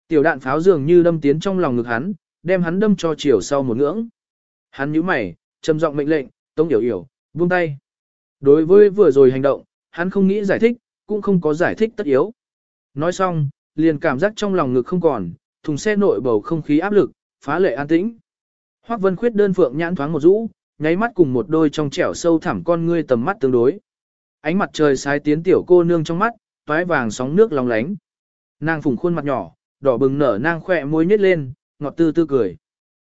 Tiểu đạn pháo dường như đâm tiến trong lòng ngực hắn, đem hắn đâm cho chiều sau một ngưỡng. Hắn nhíu mày, trầm giọng mệnh lệnh, Tống Yểu Yểu, buông tay. Đối với vừa rồi hành động, hắn không nghĩ giải thích, cũng không có giải thích tất yếu. Nói xong, liền cảm giác trong lòng ngực không còn, thùng xe nội bầu không khí áp lực, phá lệ an tĩnh. Hoắc Vân Khuyết đơn phượng nhãn thoáng một rũ, nháy mắt cùng một đôi trong trẻo sâu thẳm con ngươi tầm mắt tương đối. Ánh mặt trời sai tiến tiểu cô nương trong mắt, toái vàng sóng nước long lánh. Nàng phùng khuôn mặt nhỏ, đỏ bừng nở nang khỏe môi nhếch lên, ngọt tư tư cười.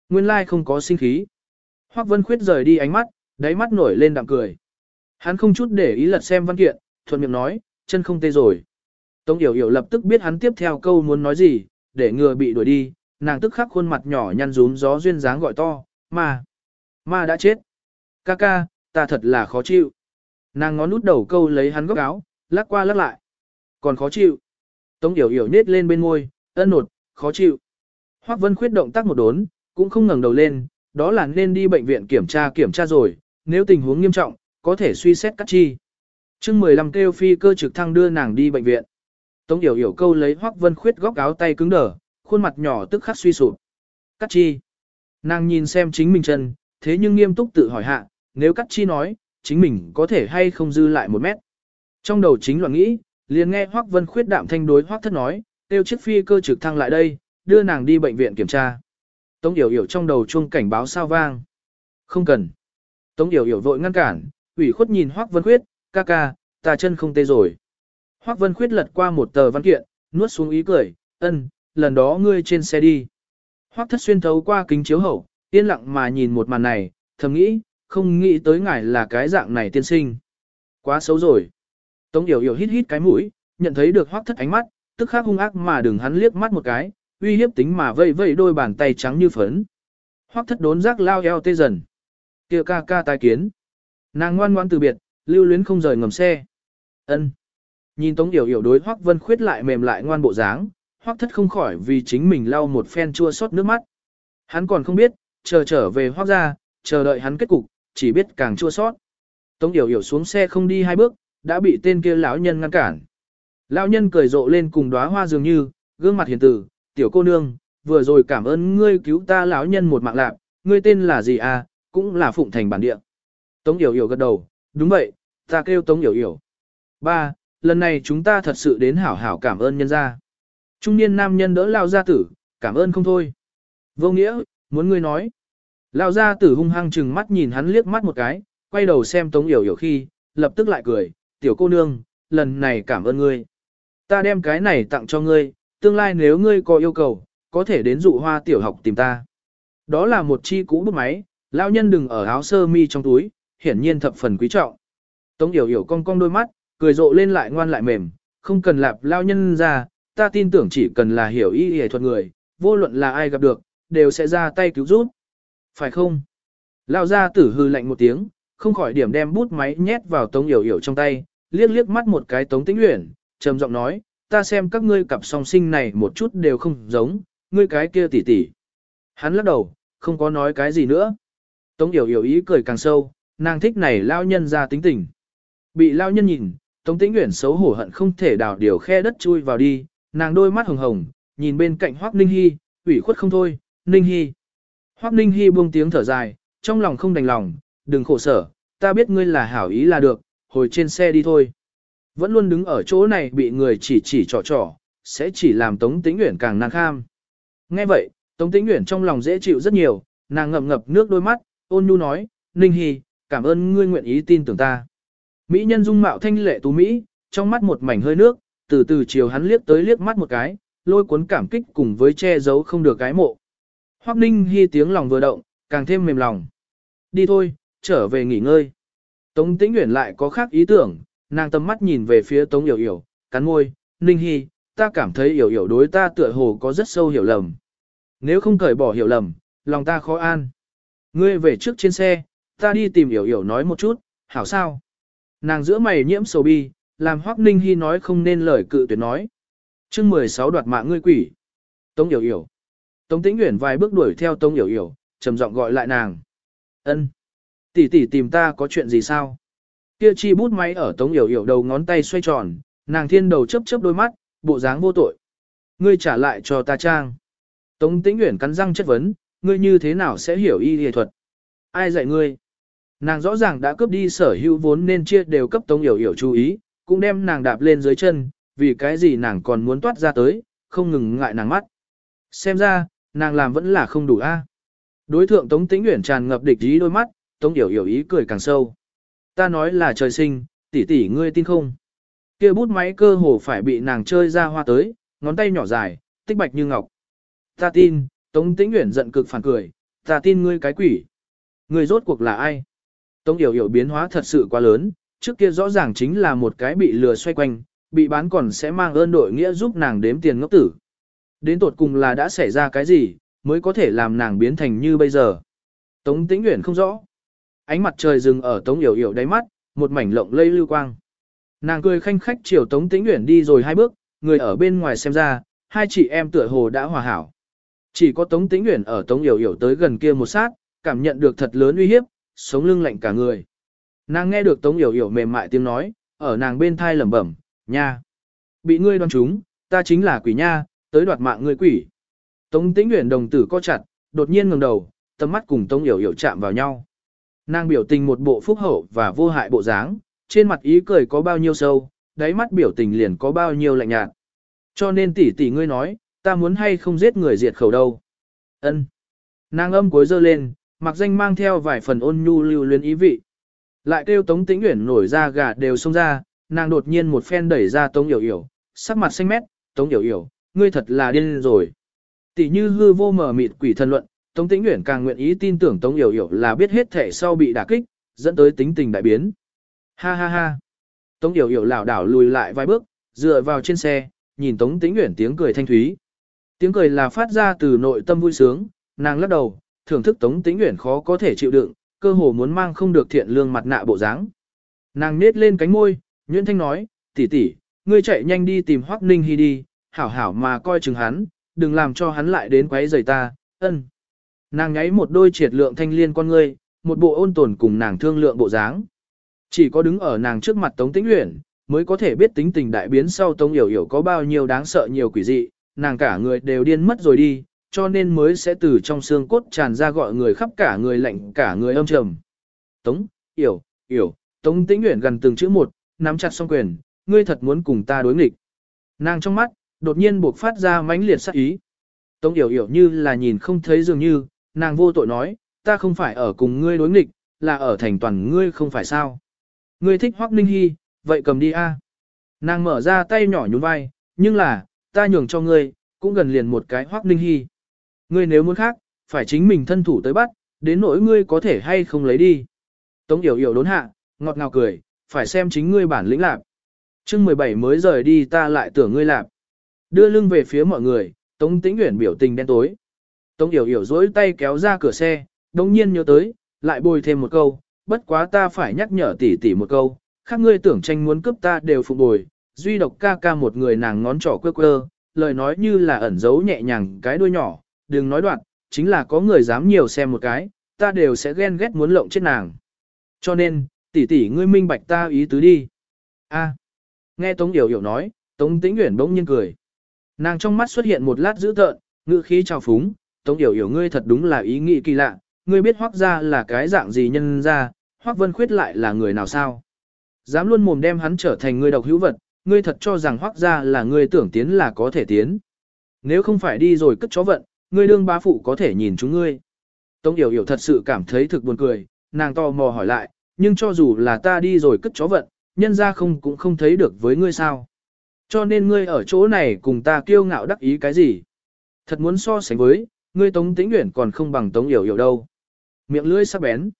Nguyên lai không có sinh khí. Hoắc Vân Khuyết rời đi ánh mắt, đáy mắt nổi lên đạm cười. Hắn không chút để ý lật xem văn kiện, thuận miệng nói, chân không tê rồi. Tống Yểu Yểu lập tức biết hắn tiếp theo câu muốn nói gì, để ngừa bị đuổi đi, nàng tức khắc khuôn mặt nhỏ nhăn rúm gió duyên dáng gọi to, ma, ma đã chết. Ca ca, ta thật là khó chịu. Nàng ngón nút đầu câu lấy hắn góc áo, lắc qua lắc lại. Còn khó chịu. Tống Yểu Yểu nết lên bên môi, ân nột, khó chịu. Hoắc Vân khuyết động tác một đốn, cũng không ngẩng đầu lên, đó là nên đi bệnh viện kiểm tra kiểm tra rồi, nếu tình huống nghiêm trọng, có thể suy xét cắt chi. chương 15 kêu phi cơ trực thăng đưa nàng đi bệnh viện. Tống Yểu Yểu câu lấy Hoắc Vân Khuyết góc áo tay cứng đờ, khuôn mặt nhỏ tức khắc suy sụp. Cắt chi. Nàng nhìn xem chính mình chân, thế nhưng nghiêm túc tự hỏi hạ, nếu cắt chi nói, chính mình có thể hay không dư lại một mét. Trong đầu chính loạn nghĩ, liền nghe Hoắc Vân Khuyết đạm thanh đối Hoắc Thất nói, tiêu chiếc phi cơ trực thăng lại đây, đưa nàng đi bệnh viện kiểm tra. Tống Yểu Yểu trong đầu chuông cảnh báo sao vang. Không cần. Tống Yểu Yểu vội ngăn cản, ủy khuất nhìn Hoắc Vân Khuyết, ca ca, ta chân không tê rồi. Hoắc Vân Khuyết lật qua một tờ văn kiện, nuốt xuống ý cười, ân, lần đó ngươi trên xe đi. Hoắc Thất xuyên thấu qua kính chiếu hậu, yên lặng mà nhìn một màn này, thầm nghĩ, không nghĩ tới ngài là cái dạng này tiên sinh. Quá xấu rồi. Tống Yểu Yểu hít hít cái mũi, nhận thấy được Hoắc Thất ánh mắt, tức khắc hung ác mà đừng hắn liếc mắt một cái, uy hiếp tính mà vây vây đôi bàn tay trắng như phấn. Hoắc Thất đốn giác lao eo tê dần. Kia ca ca tai kiến. Nàng ngoan ngoãn từ biệt, lưu luyến không rời ngầm xe. Ân. Nhìn Tống Yểu Yểu đối Hoắc Vân Khuyết lại mềm lại ngoan bộ dáng, Hoắc Thất không khỏi vì chính mình lau một phen chua xót nước mắt. Hắn còn không biết, chờ trở về Hoắc gia, chờ đợi hắn kết cục, chỉ biết càng chua xót. Tống Yểu Yểu xuống xe không đi hai bước, đã bị tên kia lão nhân ngăn cản. Lão nhân cười rộ lên cùng đóa hoa dường như, gương mặt hiền từ, "Tiểu cô nương, vừa rồi cảm ơn ngươi cứu ta lão nhân một mạng lạc, ngươi tên là gì à, cũng là Phụng Thành bản địa." Tống Yểu Yểu gật đầu, "Đúng vậy, ta kêu Tống Yểu Yểu." Ba, lần này chúng ta thật sự đến hảo hảo cảm ơn nhân gia. Trung niên nam nhân đỡ lao gia tử, cảm ơn không thôi. Vô nghĩa, muốn ngươi nói. Lao gia tử hung hăng chừng mắt nhìn hắn liếc mắt một cái, quay đầu xem Tống Yểu Yểu khi, lập tức lại cười, tiểu cô nương, lần này cảm ơn ngươi. Ta đem cái này tặng cho ngươi, tương lai nếu ngươi có yêu cầu, có thể đến dụ hoa tiểu học tìm ta. Đó là một chi cũ bút máy, lão nhân đừng ở áo sơ mi trong túi, hiển nhiên thập phần quý trọng. Tống Yểu Yểu cong cong đôi mắt, cười rộ lên lại ngoan lại mềm, không cần lạp lao nhân ra, ta tin tưởng chỉ cần là hiểu y y thuật người, vô luận là ai gặp được, đều sẽ ra tay cứu giúp. Phải không? Lao ra tử hư lạnh một tiếng, không khỏi điểm đem bút máy nhét vào tống yểu yểu trong tay, liếc liếc mắt một cái tống tĩnh luyện, trầm giọng nói, ta xem các ngươi cặp song sinh này một chút đều không giống, ngươi cái kia tỉ tỉ. Hắn lắc đầu, không có nói cái gì nữa. Tống yểu yểu ý cười càng sâu, nàng thích này lao nhân ra tính tình. Bị lao nhân nhìn, Tống Tĩnh Uyển xấu hổ hận không thể đào điều khe đất chui vào đi, nàng đôi mắt hồng hồng, nhìn bên cạnh Hoắc Ninh Hi, ủy khuất không thôi, Ninh Hi. Hoắc Ninh Hi buông tiếng thở dài, trong lòng không đành lòng, đừng khổ sở, ta biết ngươi là hảo ý là được, hồi trên xe đi thôi. Vẫn luôn đứng ở chỗ này bị người chỉ chỉ trò trò, sẽ chỉ làm Tống Tĩnh Uyển càng nàng kham. Nghe vậy, Tống Tĩnh Uyển trong lòng dễ chịu rất nhiều, nàng ngậm ngập nước đôi mắt, ôn nhu nói, Ninh Hi, cảm ơn ngươi nguyện ý tin tưởng ta. Mỹ nhân dung mạo thanh lệ tú Mỹ, trong mắt một mảnh hơi nước, từ từ chiều hắn liếc tới liếc mắt một cái, lôi cuốn cảm kích cùng với che giấu không được cái mộ. Hoắc Ninh Hi tiếng lòng vừa động, càng thêm mềm lòng. Đi thôi, trở về nghỉ ngơi. Tống Tĩnh Uyển lại có khác ý tưởng, nàng tầm mắt nhìn về phía Tống Yểu Yểu, cắn môi, Ninh Hi, ta cảm thấy Yểu Yểu đối ta tựa hồ có rất sâu hiểu lầm. Nếu không cởi bỏ hiểu lầm, lòng ta khó an. Ngươi về trước trên xe, ta đi tìm Yểu Yểu nói một chút, hảo sao? Nàng giữa mày nhiễm sầu bi, làm Hoắc Ninh Hi nói không nên lời cự tuyệt nói. Chương 16 đoạt mạng ngươi quỷ. Tống Yểu Yểu. Tống Tĩnh Uyển vài bước đuổi theo Tống Yểu Yểu, trầm giọng gọi lại nàng. "Ân, tỷ tỷ tìm ta có chuyện gì sao?" Kia chi bút máy ở Tống Yểu Yểu đầu ngón tay xoay tròn, nàng thiên đầu chớp chớp đôi mắt, bộ dáng vô tội. "Ngươi trả lại cho ta trang." Tống Tĩnh Uyển cắn răng chất vấn, "Ngươi như thế nào sẽ hiểu y y thuật? Ai dạy ngươi?" Nàng rõ ràng đã cướp đi sở hữu vốn nên chia đều cấp Tống Yểu Yểu chú ý, cũng đem nàng đạp lên dưới chân, vì cái gì nàng còn muốn toát ra tới, không ngừng ngại nàng mắt. Xem ra, nàng làm vẫn là không đủ a. Đối thượng Tống Tĩnh Uyển tràn ngập địch ý đôi mắt, Tống Yểu Yểu ý cười càng sâu. Ta nói là trời sinh, tỷ tỷ ngươi tin không? Kia bút máy cơ hồ phải bị nàng chơi ra hoa tới, ngón tay nhỏ dài, tích bạch như ngọc. Ta tin, Tống Tĩnh Uyển giận cực phản cười, Ta tin ngươi cái quỷ. Ngươi rốt cuộc là ai? Tống Yểu Yểu biến hóa thật sự quá lớn, trước kia rõ ràng chính là một cái bị lừa xoay quanh, bị bán còn sẽ mang ơn đội nghĩa giúp nàng đếm tiền ngốc tử. Đến tột cùng là đã xảy ra cái gì, mới có thể làm nàng biến thành như bây giờ. Tống Tĩnh Uyển không rõ. Ánh mặt trời dừng ở Tống Yểu Yểu đáy mắt, một mảnh lộng lây lưu quang. Nàng cười khanh khách chiều Tống Tĩnh Uyển đi rồi hai bước, người ở bên ngoài xem ra, hai chị em tựa hồ đã hòa hảo. Chỉ có Tống Tĩnh Uyển ở Tống Yểu Yểu tới gần kia một sát, cảm nhận được thật lớn uy hiếp, sống lưng lạnh cả người. Nàng nghe được Tống Yểu Yểu mềm mại tiếng nói, ở nàng bên thai lẩm bẩm, nha. Bị ngươi đoan chúng, ta chính là quỷ nha, tới đoạt mạng ngươi quỷ. Tống Tĩnh Uyển đồng tử co chặt, đột nhiên ngẩng đầu, tầm mắt cùng Tống Yểu Yểu chạm vào nhau. Nàng biểu tình một bộ phúc hậu và vô hại bộ dáng, trên mặt ý cười có bao nhiêu sâu, đáy mắt biểu tình liền có bao nhiêu lạnh nhạt. Cho nên tỷ tỷ ngươi nói, ta muốn hay không giết người diệt khẩu đâu. Ân. Nàng âm cuối dơ lên, mặc danh mang theo vài phần ôn nhu lưu luyến ý vị. Lại kêu Tống Tĩnh Uyển nổi ra gà đều xông ra, nàng đột nhiên một phen đẩy ra Tống Yểu Yểu, sắc mặt xanh mét, Tống Yểu Yểu, ngươi thật là điên rồi. Tỷ như hư vô mờ mịt quỷ thần luận, Tống Tĩnh Uyển càng nguyện ý tin tưởng Tống Yểu Yểu là biết hết thể sau bị đả kích, dẫn tới tính tình đại biến. Ha ha ha. Tống Yểu Yểu lảo đảo lùi lại vài bước, dựa vào trên xe, nhìn Tống Tĩnh Uyển tiếng cười thanh thúy. Tiếng cười là phát ra từ nội tâm vui sướng, nàng lắc đầu, thưởng thức Tống Tĩnh Uyển khó có thể chịu đựng, cơ hồ muốn mang không được thiện lương mặt nạ bộ dáng. Nàng nết lên cánh môi, Nguyễn Thanh nói, tỷ tỷ, ngươi chạy nhanh đi tìm Hoắc Ninh Hi đi, hảo hảo mà coi chừng hắn, đừng làm cho hắn lại đến quấy rầy ta, ân. Nàng nháy một đôi triệt lượng thanh liên con ngươi, một bộ ôn tồn cùng nàng thương lượng bộ dáng. Chỉ có đứng ở nàng trước mặt Tống Tĩnh Uyển, mới có thể biết tính tình đại biến sau Tống Yểu Yểu có bao nhiêu đáng sợ nhiều quỷ dị, nàng cả người đều điên mất rồi đi, cho nên mới sẽ từ trong xương cốt tràn ra gọi người khắp cả người lạnh cả người âm trầm. Tống, Yểu, Yểu, Tống Tĩnh Uyển gần từng chữ một, nắm chặt song quyền, ngươi thật muốn cùng ta đối nghịch. Nàng trong mắt, đột nhiên buộc phát ra mãnh liệt sát ý. Tống Yểu Yểu như là nhìn không thấy dường như, nàng vô tội nói, ta không phải ở cùng ngươi đối nghịch, là ở thành toàn ngươi không phải sao. Ngươi thích Hoắc Ninh hy vậy cầm đi a. Nàng mở ra tay nhỏ nhún vai, nhưng là, ta nhường cho ngươi, cũng gần liền một cái Hoắc Ninh hy Ngươi nếu muốn khác, phải chính mình thân thủ tới bắt, đến nỗi ngươi có thể hay không lấy đi. Tống Yểu Yểu đốn hạ, ngọt ngào cười, phải xem chính ngươi bản lĩnh lạc. Chương 17 mới rời đi ta lại tưởng ngươi lạc. Đưa lưng về phía mọi người, Tống Tĩnh Uyển biểu tình đen tối. Tống Yểu Yểu dối tay kéo ra cửa xe, đồng nhiên nhớ tới, lại bồi thêm một câu, bất quá ta phải nhắc nhở tỷ tỷ một câu, khác ngươi tưởng tranh muốn cướp ta đều phục bồi, duy độc ca ca một người nàng ngón trỏ quơ quơ, lời nói như là ẩn giấu nhẹ nhàng cái đuôi nhỏ, đừng nói đoạn, chính là có người dám nhiều xem một cái, ta đều sẽ ghen ghét muốn lộng chết nàng. Cho nên, tỷ tỷ ngươi minh bạch ta ý tứ đi. A. Nghe Tống Yểu Yểu nói, Tống Tĩnh Uyển bỗng nhiên cười. Nàng trong mắt xuất hiện một lát dữ tợn, ngữ khí trào phúng, Tống Yểu Yểu ngươi thật đúng là ý nghĩ kỳ lạ, ngươi biết hoác ra là cái dạng gì nhân ra, hoác vân khuyết lại là người nào sao. Dám luôn mồm đem hắn trở thành người độc hữu vật, ngươi thật cho rằng hoác ra là ngươi tưởng tiến là có thể tiến. Nếu không phải đi rồi cất chó vận, ngươi đương bá phụ có thể nhìn chúng ngươi. Tống Yểu Yểu thật sự cảm thấy thực buồn cười, nàng to mò hỏi lại, nhưng cho dù là ta đi rồi cất chó vận, nhân ra không cũng không thấy được với ngươi sao. Cho nên ngươi ở chỗ này cùng ta kiêu ngạo đắc ý cái gì. Thật muốn so sánh với, ngươi Tống Tĩnh Uyển còn không bằng Tống Yểu Yểu đâu. Miệng lưỡi sắc bén.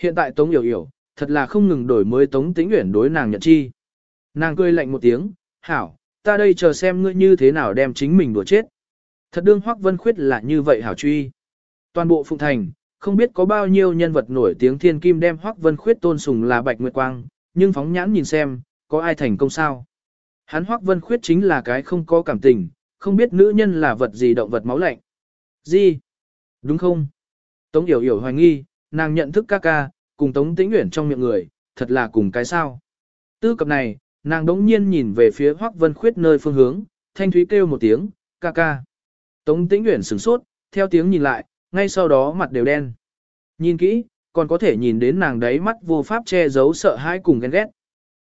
Hiện tại Tống Yểu Yểu, thật là không ngừng đổi mới Tống Tĩnh Uyển đối nàng nhận chi. Nàng cười lạnh một tiếng, hảo, ta đây chờ xem ngươi như thế nào đem chính mình đùa chết. Thật đương Hoắc Vân Khuyết là như vậy hảo truy. Toàn bộ Phụng Thành, không biết có bao nhiêu nhân vật nổi tiếng thiên kim đem Hoắc Vân Khuyết tôn sùng là Bạch Nguyệt Quang, nhưng phóng nhãn nhìn xem, có ai thành công sao? Hắn Hoắc Vân Khuyết chính là cái không có cảm tình, không biết nữ nhân là vật gì động vật máu lạnh. Gì? Đúng không? Tống Yểu Yểu hoài nghi, nàng nhận thức ca ca, cùng Tống Tĩnh Uyển trong miệng người, thật là cùng cái sao. Tư cập này, nàng đống nhiên nhìn về phía Hoắc Vân Khuyết nơi phương hướng, thanh thúy kêu một tiếng, ca ca. Tống Tĩnh Uyển sửng sốt, theo tiếng nhìn lại, ngay sau đó mặt đều đen. Nhìn kỹ, còn có thể nhìn đến nàng đấy mắt vô pháp che giấu sợ hãi cùng ghen ghét.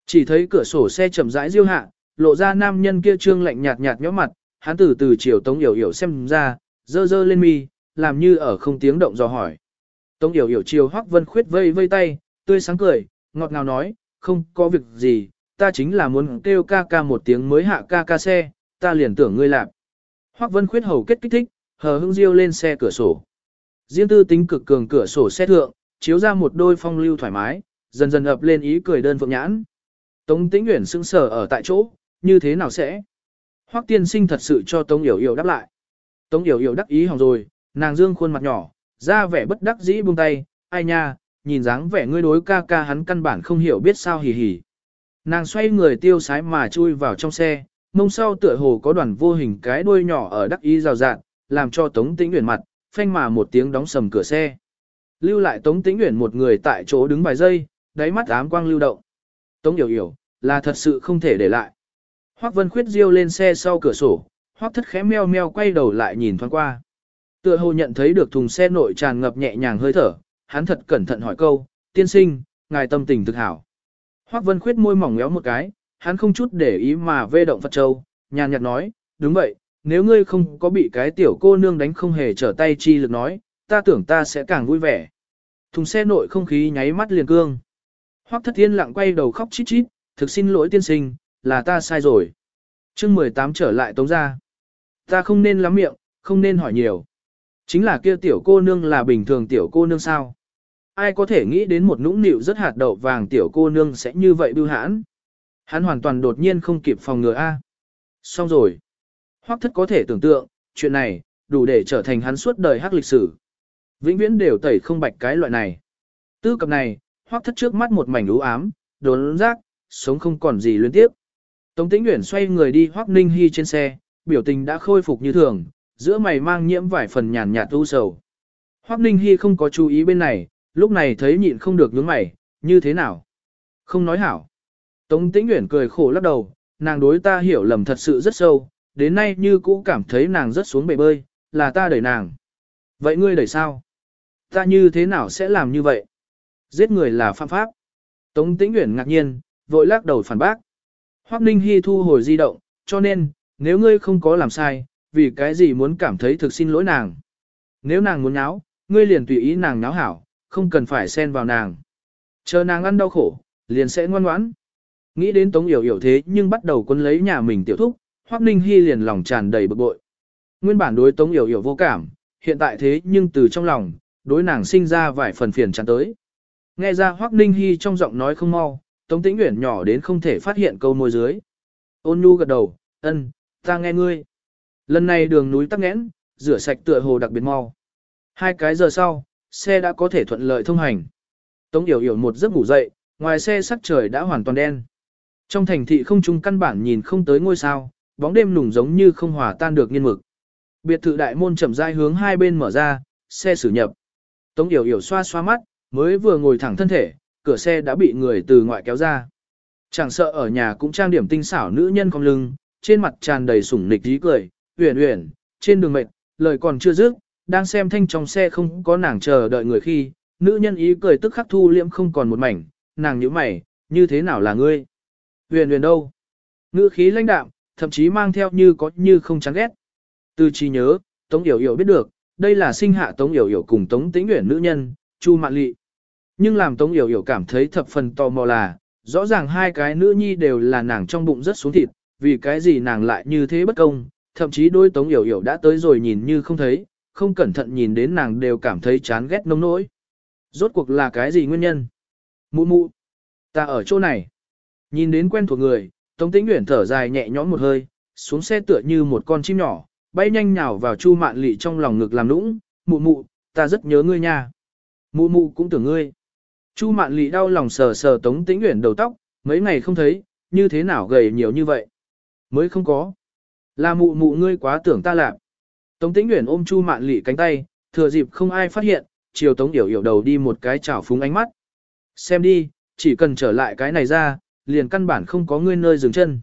Chỉ thấy cửa sổ xe chậm rãi diêu hạ, lộ ra nam nhân kia trương lạnh nhạt nhạt nhõm mặt, hắn từ từ chiều Tống Yểu Yểu xem ra, dơ dơ lên mi, làm như ở không tiếng động dò hỏi. Tống Yểu Yểu chiều Hoắc Vân Khuyết vây vây tay, tươi sáng cười, ngọt ngào nói, không có việc gì, ta chính là muốn kêu ca ca một tiếng mới hạ ca ca xe, ta liền tưởng ngươi làm. Hoắc Vân Khuyết hầu kết kích thích, hờ hững diêu lên xe cửa sổ. Riêng tư tính cực cường cửa sổ xe thượng, chiếu ra một đôi phong lưu thoải mái, dần dần ập lên ý cười đơn phượng nhãn. Tống Tĩnh Uyển sững sờ ở tại chỗ, như thế nào sẽ? Hoắc tiên sinh thật sự cho Tống Yểu Yểu đáp lại. Tống Yểu Yểu đắc ý hỏng rồi, nàng dương khuôn mặt nhỏ, ra vẻ bất đắc dĩ buông tay, ai nha, nhìn dáng vẻ ngươi đối ca ca hắn căn bản không hiểu biết sao hỉ hỉ. Nàng xoay người tiêu sái mà chui vào trong xe, mông sau tựa hồ có đoàn vô hình cái đuôi nhỏ ở đắc ý rào rạt, làm cho Tống Tĩnh Uyển mặt, phanh mà một tiếng đóng sầm cửa xe. Lưu lại Tống Tĩnh Uyển một người tại chỗ đứng vài giây, đáy mắt ám quang lưu động. Tống Điểu Điểu, là thật sự không thể để lại. Hoắc Vân Khuyết diêu lên xe sau cửa sổ, Hoắc Thất khẽ meo meo quay đầu lại nhìn thoáng qua. Tựa hồ nhận thấy được thùng xe nội tràn ngập nhẹ nhàng hơi thở, hắn thật cẩn thận hỏi câu, tiên sinh, ngài tâm tình thực hảo. Hoắc Vân Khuyết môi mỏng méo một cái, hắn không chút để ý mà vê động Phật Châu, nhàn nhạt nói, đúng vậy, nếu ngươi không có bị cái tiểu cô nương đánh không hề trở tay chi lực nói, ta tưởng ta sẽ càng vui vẻ. Thùng xe nội không khí nháy mắt liền cương. Hoắc Thất Thiên lặng quay đầu khóc chít chít, thực xin lỗi tiên sinh, là ta sai rồi. chương 18 trở lại tống ra. Ta không nên lắm miệng, không nên hỏi nhiều. Chính là kia tiểu cô nương là bình thường tiểu cô nương sao. Ai có thể nghĩ đến một nũng nịu rất hạt đậu vàng tiểu cô nương sẽ như vậy bưu hãn. Hắn hoàn toàn đột nhiên không kịp phòng ngừa A. Xong rồi. Hoắc thất có thể tưởng tượng, chuyện này, đủ để trở thành hắn suốt đời hắc lịch sử. Vĩnh viễn đều tẩy không bạch cái loại này. Tư cập này, Hoắc thất trước mắt một mảnh u ám, đốn rác, sống không còn gì liên tiếp. Tống Tĩnh Uyển xoay người đi Hoắc Ninh Hi trên xe, biểu tình đã khôi phục như thường, giữa mày mang nhiễm vài phần nhàn nhạt u sầu. Hoắc Ninh Hi không có chú ý bên này, lúc này thấy nhịn không được nhướng mày, như thế nào? Không nói hảo. Tống Tĩnh Uyển cười khổ lắc đầu, nàng đối ta hiểu lầm thật sự rất sâu, đến nay như cũ cảm thấy nàng rất xuống bể bơi, là ta đẩy nàng. Vậy ngươi đẩy sao? Ta như thế nào sẽ làm như vậy? Giết người là phạm pháp. Tống Tĩnh Uyển ngạc nhiên, vội lắc đầu phản bác. Hoắc Ninh Hi thu hồi di động, cho nên, nếu ngươi không có làm sai, vì cái gì muốn cảm thấy thực xin lỗi nàng. Nếu nàng muốn náo, ngươi liền tùy ý nàng náo hảo, không cần phải xen vào nàng. Chờ nàng ăn đau khổ, liền sẽ ngoan ngoãn. Nghĩ đến Tống Yểu Yểu thế nhưng bắt đầu quân lấy nhà mình tiểu thúc, Hoắc Ninh Hi liền lòng tràn đầy bực bội. Nguyên bản đối Tống Yểu Yểu vô cảm, hiện tại thế nhưng từ trong lòng, đối nàng sinh ra vài phần phiền chán tới. Nghe ra Hoắc Ninh Hi trong giọng nói không mau, Tống Tĩnh Uyển nhỏ đến không thể phát hiện câu môi dưới. Ôn Nhu gật đầu, ân, ta nghe ngươi. Lần này đường núi tắc nghẽn, rửa sạch tựa hồ đặc biệt mau. Hai cái giờ sau, xe đã có thể thuận lợi thông hành. Tống Yểu Yểu một giấc ngủ dậy, ngoài xe sắc trời đã hoàn toàn đen. Trong thành thị không trung căn bản nhìn không tới ngôi sao, bóng đêm nùng giống như không hòa tan được nghiên mực. Biệt thự đại môn chậm rãi hướng hai bên mở ra, xe xử nhập. Tống Điểu Yểu xoa xoa mắt, mới vừa ngồi thẳng thân thể, cửa xe đã bị người từ ngoại kéo ra. Chẳng sợ ở nhà cũng trang điểm tinh xảo nữ nhân cong lưng, trên mặt tràn đầy sủng nịch ý cười, uyển uyển, trên đường mệt, lời còn chưa dứt, đang xem thanh trong xe không có nàng chờ đợi người khi, nữ nhân ý cười tức khắc thu liễm không còn một mảnh, nàng nhíu mày, như thế nào là ngươi? Huyền huyền đâu? Ngữ khí lãnh đạm, thậm chí mang theo như có như không chán ghét. Từ trí nhớ, Tống Yểu Yểu biết được, đây là sinh hạ Tống Yểu Yểu cùng Tống Tĩnh Uyển nữ nhân, Chu Mạn Lị. Nhưng làm Tống Yểu Yểu cảm thấy thập phần tò mò là, rõ ràng hai cái nữ nhi đều là nàng trong bụng rất xuống thịt, vì cái gì nàng lại như thế bất công, thậm chí đôi Tống Yểu Yểu đã tới rồi nhìn như không thấy, không cẩn thận nhìn đến nàng đều cảm thấy chán ghét nông nỗi. Rốt cuộc là cái gì nguyên nhân? Mụ mụ, ta ở chỗ này. Nhìn đến quen thuộc người, Tống Tĩnh Uyển thở dài nhẹ nhõm một hơi, xuống xe tựa như một con chim nhỏ, bay nhanh nhào vào Chu Mạn Lị trong lòng ngực làm nũng, "Mụ mụ, ta rất nhớ ngươi nha." "Mụ mụ cũng tưởng ngươi." Chu Mạn Lị đau lòng sờ sờ Tống Tĩnh Uyển đầu tóc, mấy ngày không thấy, như thế nào gầy nhiều như vậy? Mới không có. Là mụ mụ ngươi quá tưởng ta làm. Tống Tĩnh Uyển ôm Chu Mạn Lị cánh tay, thừa dịp không ai phát hiện, chiều Tống Điểu Điểu đầu đi một cái chảo phúng ánh mắt. Xem đi, chỉ cần trở lại cái này ra, liền căn bản không có ngươi nơi dừng chân.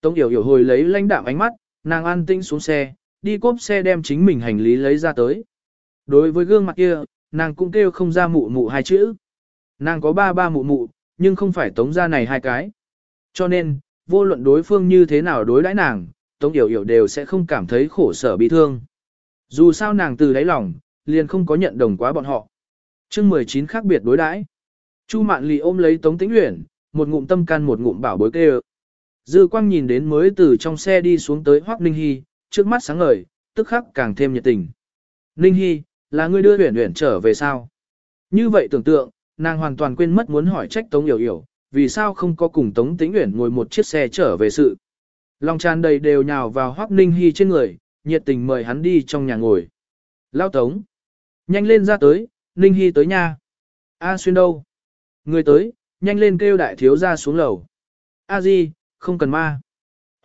Tống Yểu Yểu hồi lấy lãnh đạm ánh mắt, nàng an tĩnh xuống xe, đi cốp xe đem chính mình hành lý lấy ra tới. Đối với gương mặt kia, nàng cũng kêu không ra mụ mụ hai chữ. Nàng có ba ba mụ mụ, nhưng không phải tống ra này hai cái. Cho nên, vô luận đối phương như thế nào đối đãi nàng, tống yểu yểu đều sẽ không cảm thấy khổ sở bị thương. Dù sao nàng từ đáy lòng, liền không có nhận đồng quá bọn họ. chương 19 khác biệt đối đãi Chu Mạn Lì ôm lấy Tống Tĩnh Uyển, một ngụm tâm can một ngụm bảo bối kêu. Dư quang nhìn đến mới từ trong xe đi xuống tới Hoắc Ninh Hy, trước mắt sáng ngời, tức khắc càng thêm nhiệt tình. Ninh Hy, Là ngươi đưa Uyển Uyển trở về sao? Như vậy tưởng tượng, nàng hoàn toàn quên mất muốn hỏi trách Tống Yểu Yểu, vì sao không có cùng Tống Tĩnh Uyển ngồi một chiếc xe trở về sự. Lòng tràn đầy đều nhào vào Hoắc Ninh Hi trên người, nhiệt tình mời hắn đi trong nhà ngồi. Lao Tống, nhanh lên ra tới, Ninh Hi tới nha. A xuyên đâu? Người tới, nhanh lên kêu đại thiếu ra xuống lầu. A Di, không cần ma.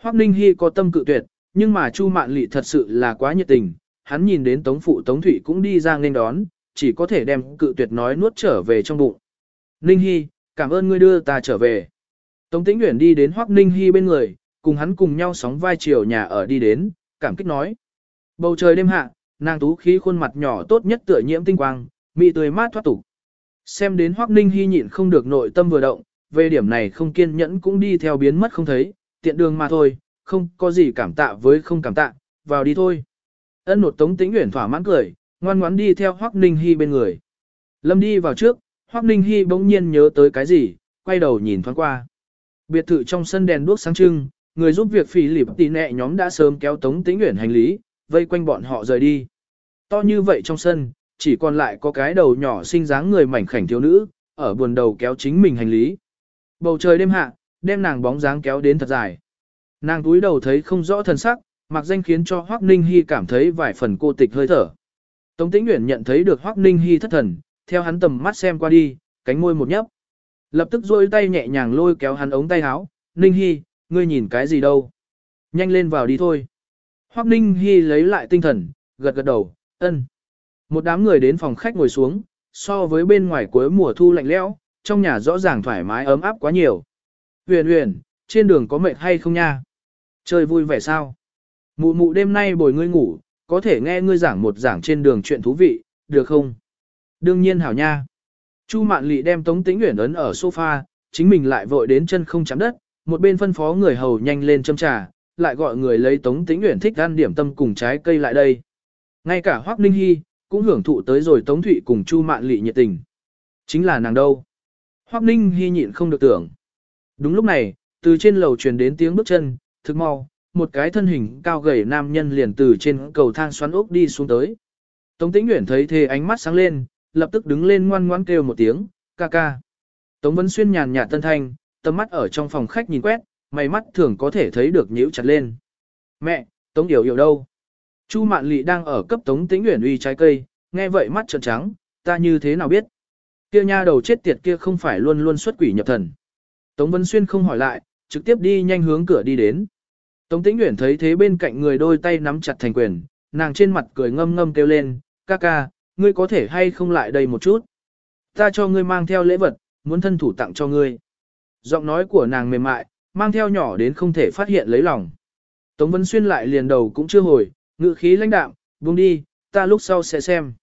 Hoắc Ninh Hi có tâm cự tuyệt, nhưng mà Chu Mạn Lị thật sự là quá nhiệt tình, hắn nhìn đến Tống Phụ Tống Thụy cũng đi ra nên đón, chỉ có thể đem cự tuyệt nói nuốt trở về trong bụng. Ninh Hi, cảm ơn ngươi đưa ta trở về. Tống Tĩnh Uyển đi đến Hoắc Ninh Hi bên người, cùng hắn cùng nhau sóng vai chiều nhà ở đi đến, cảm kích nói. Bầu trời đêm hạ, nàng tú khí khuôn mặt nhỏ tốt nhất tựa nhiễm tinh quang, mị tươi mát thoát tục. Xem đến Hoắc Ninh Hi nhịn không được nội tâm vừa động, về điểm này không kiên nhẫn cũng đi theo biến mất không thấy, tiện đường mà thôi, không có gì cảm tạ với không cảm tạ, vào đi thôi. Ân nột Tống Tĩnh Uyển thỏa mãn cười, ngoan ngoãn đi theo Hoắc Ninh Hi bên người. Lâm đi vào trước, Hoắc Ninh Hi bỗng nhiên nhớ tới cái gì, quay đầu nhìn thoáng qua. Biệt thự trong sân đèn đuốc sáng trưng, người giúp việc phỉ lịp tì nẹ nhóm đã sớm kéo Tống Tĩnh Uyển hành lý, vây quanh bọn họ rời đi. To như vậy trong sân, chỉ còn lại có cái đầu nhỏ xinh dáng người mảnh khảnh thiếu nữ, ở buồn đầu kéo chính mình hành lý. Bầu trời đêm hạ, đem nàng bóng dáng kéo đến thật dài. Nàng túi đầu thấy không rõ thân sắc, mặc danh khiến cho Hoắc Ninh Hi cảm thấy vài phần cô tịch hơi thở. Tống Tĩnh Uyển nhận thấy được Hoắc Ninh Hi thất thần, theo hắn tầm mắt xem qua đi, cánh môi một nhấp. Lập tức duỗi tay nhẹ nhàng lôi kéo hắn ống tay áo, "Ninh Hi, ngươi nhìn cái gì đâu? Nhanh lên vào đi thôi." Hoắc Ninh Hi lấy lại tinh thần, gật gật đầu, "Ân." Một đám người đến phòng khách ngồi xuống, so với bên ngoài cuối mùa thu lạnh lẽo, trong nhà rõ ràng thoải mái ấm áp quá nhiều. Huyền huyền, trên đường có mệt hay không nha? Chơi vui vẻ sao? Mụ mụ đêm nay bồi ngươi ngủ, có thể nghe ngươi giảng một giảng trên đường chuyện thú vị, được không? Đương nhiên hảo nha. Chu Mạn Lị đem Tống Tĩnh Uyển ấn ở sofa, chính mình lại vội đến chân không chạm đất, một bên phân phó người hầu nhanh lên châm trà, lại gọi người lấy Tống Tĩnh Uyển thích ăn điểm tâm cùng trái cây lại đây. Ngay cả Hoắc Ninh Hi cũng hưởng thụ tới rồi Tống Thụy cùng Chu Mạn Lị nhiệt tình. Chính là nàng đâu? Hoắc Ninh hy nhịn không được tưởng. Đúng lúc này, từ trên lầu truyền đến tiếng bước chân, thực mau, một cái thân hình cao gầy nam nhân liền từ trên cầu thang xoắn ốc đi xuống tới. Tống Tĩnh Uyển thấy thế ánh mắt sáng lên, lập tức đứng lên ngoan ngoãn kêu một tiếng, ca ca. Tống Vân Xuyên nhàn nhạt tân thanh, tầm mắt ở trong phòng khách nhìn quét, mày mắt thường có thể thấy được nhíu chặt lên. Mẹ, Tống Điểu Yểu đâu? Chu Mạn Lị đang ở cấp Tống Tĩnh Uyển uy trái cây, nghe vậy mắt trợn trắng, ta như thế nào biết? Kia nha đầu chết tiệt kia không phải luôn luôn xuất quỷ nhập thần. Tống Vân Xuyên không hỏi lại, trực tiếp đi nhanh hướng cửa đi đến. Tống Tĩnh Uyển thấy thế bên cạnh người đôi tay nắm chặt thành quyền, nàng trên mặt cười ngâm ngâm kêu lên, ca ca, ngươi có thể hay không lại đây một chút. Ta cho ngươi mang theo lễ vật, muốn thân thủ tặng cho ngươi. Giọng nói của nàng mềm mại, mang theo nhỏ đến không thể phát hiện lấy lòng. Tống Vân Xuyên lại liền đầu cũng chưa hồi, ngự khí lãnh đạm, buông đi, ta lúc sau sẽ xem.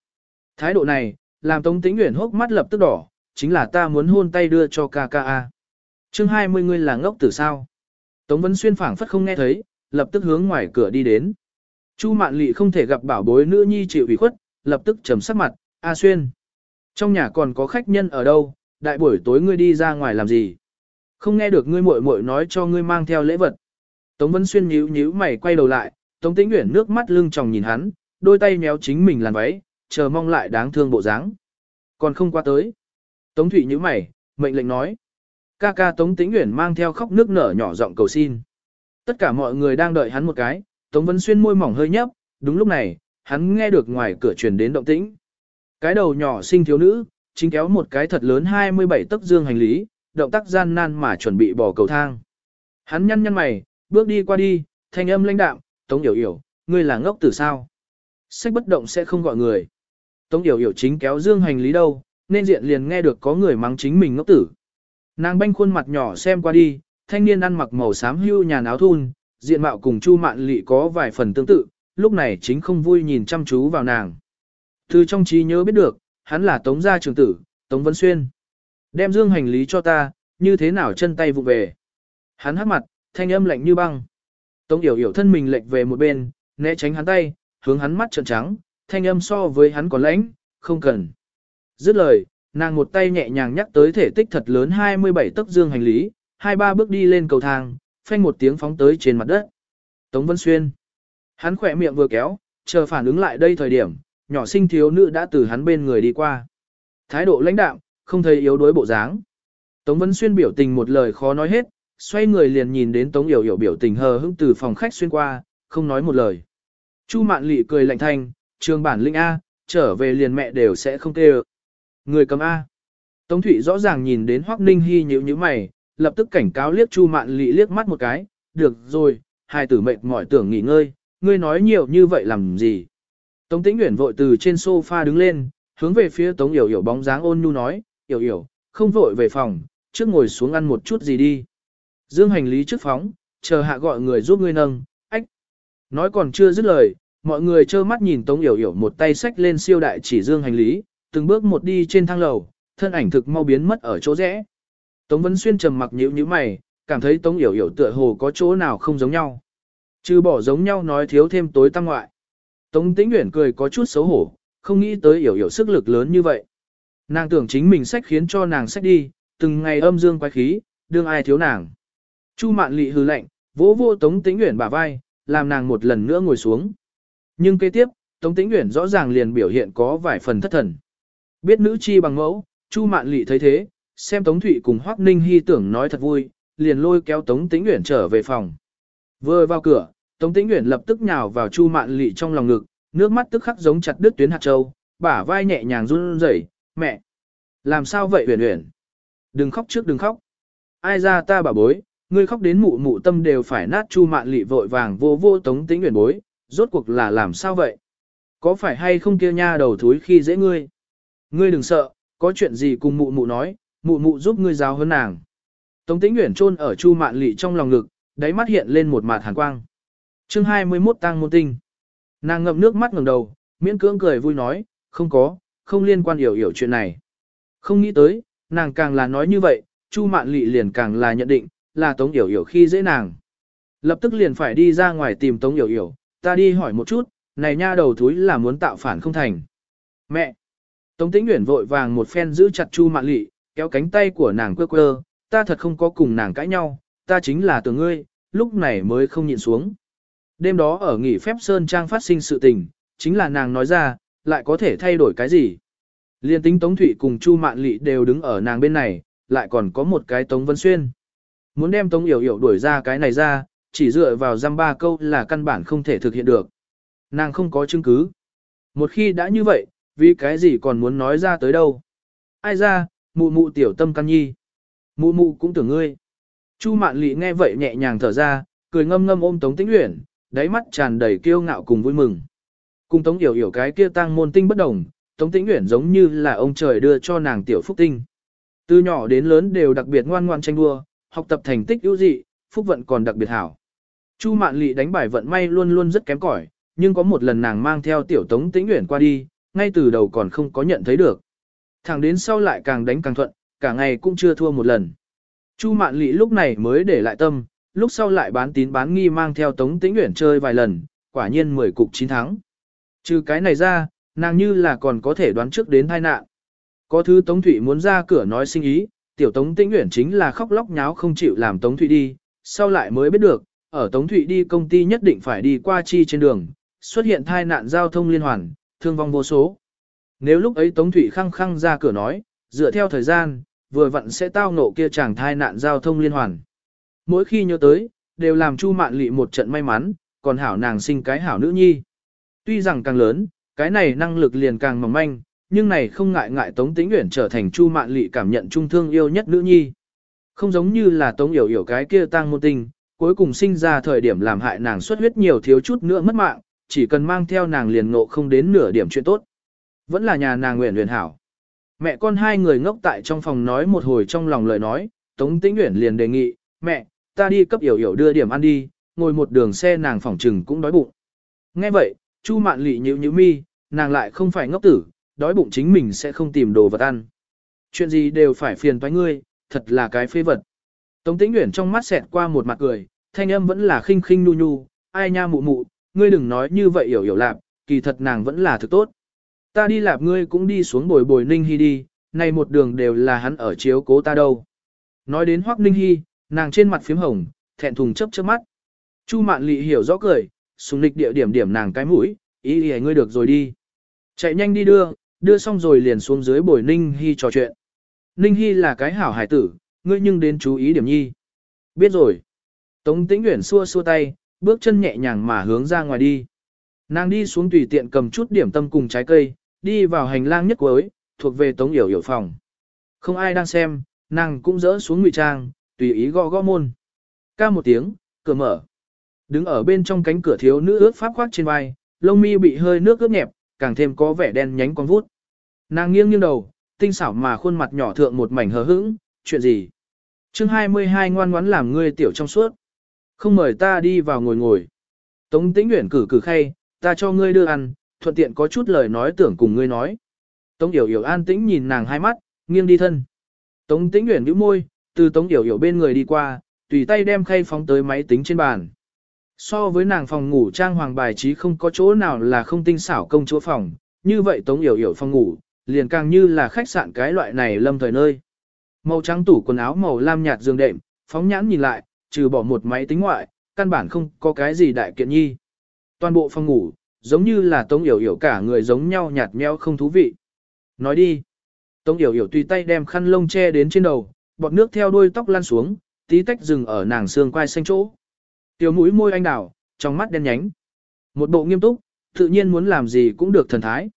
Thái độ này, làm Tống Tĩnh Uyển hốc mắt lập tức đỏ, chính là ta muốn hôn tay đưa cho KKA. Chương 20 ngươi là ngốc tử sao? Tống Vân Xuyên phảng phất không nghe thấy, lập tức hướng ngoài cửa đi đến. Chu Mạn Lệ không thể gặp bảo bối nữ nhi chịu ủy khuất, lập tức trầm sắc mặt, "A Xuyên, trong nhà còn có khách nhân ở đâu, đại buổi tối ngươi đi ra ngoài làm gì?" Không nghe được ngươi muội muội nói cho ngươi mang theo lễ vật. Tống Vân Xuyên nhíu nhíu mày quay đầu lại, Tống Tĩnh Uyển nước mắt lưng tròng nhìn hắn, đôi tay méo chính mình làn váy, chờ mong lại đáng thương bộ dáng. Còn không qua tới. Tống Thụy nhíu mày, mệnh lệnh nói. Ca ca Tống Tĩnh Uyển mang theo khóc nước nở nhỏ giọng cầu xin. Tất cả mọi người đang đợi hắn một cái, Tống Vân Xuyên môi mỏng hơi nhấp, đúng lúc này, hắn nghe được ngoài cửa truyền đến động tĩnh. Cái đầu nhỏ xinh thiếu nữ, chính kéo một cái thật lớn 27 tấc dương hành lý, động tác gian nan mà chuẩn bị bỏ cầu thang. Hắn nhăn nhăn mày, bước đi qua đi, thanh âm lãnh đạm, Tống Yểu Yểu, ngươi là ngốc tử sao? Sách bất động sẽ không gọi người. Tống Yểu Yểu chính kéo dương hành lý đâu, nên diện liền nghe được có người mắng chính mình ngốc tử. Nàng banh khuôn mặt nhỏ xem qua đi, thanh niên ăn mặc màu xám hưu nhà áo thun, diện mạo cùng Chu Mạn Lị có vài phần tương tự, lúc này chính không vui nhìn chăm chú vào nàng. Từ trong trí nhớ biết được, hắn là Tống gia trưởng tử, Tống Vân Xuyên. Đem dương hành lý cho ta, như thế nào chân tay vụ về. Hắn hắc mặt, thanh âm lạnh như băng. Tống Yểu Yểu thân mình lệch về một bên, né tránh hắn tay, hướng hắn mắt trợn trắng, thanh âm so với hắn còn lãnh, không cần. Dứt lời, nàng một tay nhẹ nhàng nhắc tới thể tích thật lớn 27 tấc dương hành lý, hai ba bước đi lên cầu thang, phanh một tiếng phóng tới trên mặt đất. Tống Vân Xuyên. Hắn khỏe miệng vừa kéo, chờ phản ứng lại đây thời điểm, nhỏ sinh thiếu nữ đã từ hắn bên người đi qua. Thái độ lãnh đạm, không thấy yếu đuối bộ dáng. Tống Vân Xuyên biểu tình một lời khó nói hết, xoay người liền nhìn đến Tống Yểu Yểu biểu tình hờ hững từ phòng khách xuyên qua, không nói một lời. Chu Mạn Lệ cười lạnh thanh, trường bản linh A, trở về liền mẹ đều sẽ không kêu. Người cầm A. Tống Thụy rõ ràng nhìn đến Hoắc Ninh Hi nhíu nhíu mày, lập tức cảnh cáo liếc Chu Mạn Lệ liếc mắt một cái, được rồi, hai tử mệt mỏi tưởng nghỉ ngơi, ngươi nói nhiều như vậy làm gì. Tống Tĩnh Uyển vội từ trên sofa đứng lên, hướng về phía Tống Yểu Yểu bóng dáng ôn nhu nói, Yểu Yểu, không vội về phòng, trước ngồi xuống ăn một chút gì đi. Dương hành lý trước phóng, chờ hạ gọi người giúp ngươi nâng, ách. Nói còn chưa dứt lời, mọi người trơ mắt nhìn Tống Yểu Yểu một tay xách lên siêu đại chỉ dương hành lý, từng bước một đi trên thang lầu, thân ảnh thực mau biến mất ở chỗ rẽ. Tống Vân Xuyên trầm mặc nhíu nhíu mày, cảm thấy Tống Yểu Yểu tựa hồ có chỗ nào không giống nhau. Chứ bỏ giống nhau nói thiếu thêm tối tăng ngoại. Tống Tĩnh Uyển cười có chút xấu hổ, không nghĩ tới Yểu Yểu sức lực lớn như vậy. Nàng tưởng chính mình sách khiến cho nàng sách đi, từng ngày âm dương quái khí, đương ai thiếu nàng. Chu Mạn Lệ hừ lạnh, vỗ vô Tống Tĩnh Uyển bả vai, làm nàng một lần nữa ngồi xuống. Nhưng kế tiếp, Tống Tĩnh Uyển rõ ràng liền biểu hiện có vài phần thất thần. Biết nữ chi bằng mẫu, Chu Mạn Lệ thấy thế, xem Tống Thụy cùng Hoắc Ninh hi tưởng nói thật vui, liền lôi kéo Tống Tĩnh Uyển trở về phòng. Vừa vào cửa, Tống Tĩnh Uyển lập tức nhào vào Chu Mạn Lệ trong lòng ngực, nước mắt tức khắc giống chặt đứt tuyến hạt châu, bả vai nhẹ nhàng run rẩy, "Mẹ, làm sao vậy Uyển Uyển? Đừng khóc trước đừng khóc. Ai ra ta bà bối, ngươi khóc đến mụ mụ tâm đều phải nát." Chu Mạn Lị vội vàng vô vô Tống Tĩnh Uyển bối, rốt cuộc là làm sao vậy? Có phải hay không kia nha đầu thúi khi dễ ngươi? Ngươi đừng sợ, có chuyện gì cùng mụ mụ nói, mụ mụ giúp ngươi giáo hơn nàng. Tống Tĩnh Uyển chôn ở Chu Mạn Lị trong lòng ngực, đáy mắt hiện lên một mạt hàn quang. Chương 21 tang môn tinh. Nàng ngậm nước mắt ngẩng đầu, miễn cưỡng cười vui nói, không có, không liên quan hiểu hiểu chuyện này. Không nghĩ tới, nàng càng là nói như vậy, Chu Mạn Lị liền càng là nhận định, là Tống Yểu Yểu khi dễ nàng. Lập tức liền phải đi ra ngoài tìm Tống Yểu Yểu, ta đi hỏi một chút, này nha đầu thúi là muốn tạo phản không thành. Mẹ! Tống Tĩnh Uyển vội vàng một phen giữ chặt Chu Mạn Lị, kéo cánh tay của nàng quơ quơ, ta thật không có cùng nàng cãi nhau, ta chính là tưởng ngươi, lúc này mới không nhịn xuống. Đêm đó ở nghỉ phép Sơn Trang phát sinh sự tình, chính là nàng nói ra, lại có thể thay đổi cái gì. Liên tính Tống Thụy cùng Chu Mạn Lị đều đứng ở nàng bên này, lại còn có một cái Tống Vân Xuyên. Muốn đem Tống Yểu Yểu đuổi ra cái này ra, chỉ dựa vào giam ba câu là căn bản không thể thực hiện được. Nàng không có chứng cứ. Một khi đã như vậy, vì cái gì còn muốn nói ra tới đâu. Ai ra, mụ mụ tiểu tâm căn nhi. Mụ mụ cũng tưởng ngươi. Chu mạn lị nghe vậy nhẹ nhàng thở ra, cười ngâm ngâm ôm Tống Tĩnh Uyển, đáy mắt tràn đầy kiêu ngạo cùng vui mừng. Cùng Tống Yểu Yểu cái kia tăng môn tinh bất đồng, Tống Tĩnh Uyển giống như là ông trời đưa cho nàng tiểu phúc tinh. Từ nhỏ đến lớn đều đặc biệt ngoan ngoan tranh đua, học tập thành tích ưu dị, phúc vận còn đặc biệt hảo. Chu Mạn Lệ đánh bài vận may luôn luôn rất kém cỏi, nhưng có một lần nàng mang theo tiểu Tống Tĩnh Uyển qua đi, ngay từ đầu còn không có nhận thấy được. Thẳng đến sau lại càng đánh càng thuận, cả ngày cũng chưa thua một lần. Chu Mạn Lệ lúc này mới để lại tâm, lúc sau lại bán tín bán nghi mang theo Tống Tĩnh Uyển chơi vài lần, quả nhiên 10 cục 9 thắng. Trừ cái này ra, nàng như là còn có thể đoán trước đến tai nạn. Có thứ Tống Thụy muốn ra cửa nói sinh ý, tiểu Tống Tĩnh Uyển chính là khóc lóc nháo không chịu làm Tống Thụy đi, sau lại mới biết được, ở Tống Thụy đi công ty nhất định phải đi qua chi trên đường, xuất hiện tai nạn giao thông liên hoàn, thương vong vô số. Nếu lúc ấy Tống Thụy khăng khăng ra cửa nói, dựa theo thời gian, vừa vặn sẽ tao nộ kia chàng tai nạn giao thông liên hoàn. Mỗi khi nhớ tới, đều làm Chu Mạn Lị một trận may mắn, còn hảo nàng sinh cái hảo nữ nhi. Tuy rằng càng lớn, cái này năng lực liền càng mỏng manh, nhưng này không ngại ngại Tống Tĩnh Uyển trở thành Chu Mạn Lệ cảm nhận trung thương yêu nhất nữ nhi. Không giống như là Tống Yểu Yểu cái kia tang môn tình, cuối cùng sinh ra thời điểm làm hại nàng xuất huyết nhiều thiếu chút nữa mất mạng, chỉ cần mang theo nàng liền ngộ không đến nửa điểm chuyện tốt. Vẫn là nhà nàng nguyện huyền hảo. Mẹ con hai người ngốc tại trong phòng nói một hồi trong lòng lời nói, Tống Tĩnh Uyển liền đề nghị, mẹ, ta đi cấp yểu yểu đưa điểm ăn đi, ngồi một đường xe nàng phòng trừng cũng đói bụng. Nghe vậy, Chu Mạn Lệ nhíu nhíu mi, nàng lại không phải ngốc tử, đói bụng chính mình sẽ không tìm đồ vật ăn. Chuyện gì đều phải phiền toái ngươi, thật là cái phế vật. Tống Tĩnh Uyển trong mắt xẹt qua một mặt cười, thanh âm vẫn là khinh khinh nu nu ai nha mụ mụ, ngươi đừng nói như vậy hiểu hiểu lạp, kỳ thật nàng vẫn là thực tốt. Ta đi lạp ngươi cũng đi xuống bồi bồi Ninh Hy đi, này một đường đều là hắn ở chiếu cố ta đâu. Nói đến Hoắc Ninh Hy, nàng trên mặt phím hồng, thẹn thùng chấp chớp mắt. Chu Mạn Lị hiểu rõ cười, sùng lịch địa điểm điểm nàng cái mũi, ý ý ngươi được rồi đi. Chạy nhanh đi đưa, đưa xong rồi liền xuống dưới bồi Ninh Hy trò chuyện. Ninh Hy là cái hảo hải tử, ngươi nhưng đến chú ý điểm nhi. Biết rồi. Tống Tĩnh Uyển xua xua tay, bước chân nhẹ nhàng mà hướng ra ngoài đi. Nàng đi xuống tùy tiện cầm chút điểm tâm cùng trái cây, đi vào hành lang nhất cuối, thuộc về Tống Yểu Yểu phòng. Không ai đang xem, nàng cũng dỡ xuống ngụy trang, tùy ý gõ gõ môn. Ca một tiếng, cửa mở. Đứng ở bên trong cánh cửa thiếu nữ ướt pháp khoác trên vai, lông mi bị hơi nước ướt nhẹp, càng thêm có vẻ đen nhánh con vút. Nàng nghiêng nghiêng đầu, tinh xảo mà khuôn mặt nhỏ thượng một mảnh hờ hững, chuyện gì? chương 22 ngoan ngoãn làm ngươi tiểu trong suốt. Không mời ta đi vào ngồi ngồi. Tống tĩnh nguyện cử cử khay, ta cho ngươi đưa ăn, thuận tiện có chút lời nói tưởng cùng ngươi nói. Tống Yểu Yểu an tĩnh nhìn nàng hai mắt, nghiêng đi thân. Tống tĩnh nguyện bĩu môi, từ Tống Yểu Yểu bên người đi qua, tùy tay đem khay phóng tới máy tính trên bàn. So với nàng phòng ngủ trang hoàng bài trí không có chỗ nào là không tinh xảo công chúa phòng, như vậy Tống Yểu Yểu phòng ngủ, liền càng như là khách sạn cái loại này lâm thời nơi. Màu trắng tủ quần áo màu lam nhạt giường đệm, phóng nhãn nhìn lại, trừ bỏ một máy tính ngoại, căn bản không có cái gì đại kiện nhi. Toàn bộ phòng ngủ, giống như là Tống Yểu Yểu cả người giống nhau nhạt nhẽo không thú vị. Nói đi. Tống Yểu Yểu tùy tay đem khăn lông che đến trên đầu, bọt nước theo đuôi tóc lan xuống, tí tách dừng ở nàng xương quai xanh chỗ. Tiểu mũi môi anh đào, trong mắt đen nhánh. Một bộ nghiêm túc, tự nhiên muốn làm gì cũng được thần thái.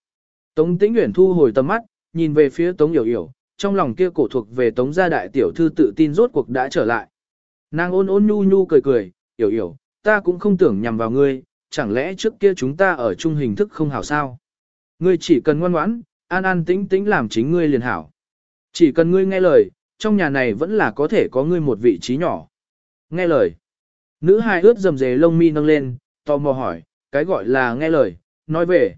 Tống Tĩnh Uyển thu hồi tầm mắt, nhìn về phía Tống Yểu Yểu, trong lòng kia cổ thuộc về Tống gia đại tiểu thư tự tin rốt cuộc đã trở lại. Nàng ôn ôn nhu nhu cười cười, "Yểu Yểu, ta cũng không tưởng nhằm vào ngươi, chẳng lẽ trước kia chúng ta ở chung hình thức không hảo sao? Ngươi chỉ cần ngoan ngoãn, an an tĩnh tĩnh làm chính ngươi liền hảo. Chỉ cần ngươi nghe lời, trong nhà này vẫn là có thể có ngươi một vị trí nhỏ. Nghe lời. Nữ hài ướt dầm dề lông mi nâng lên, tò mò hỏi, cái gọi là nghe lời, nói về.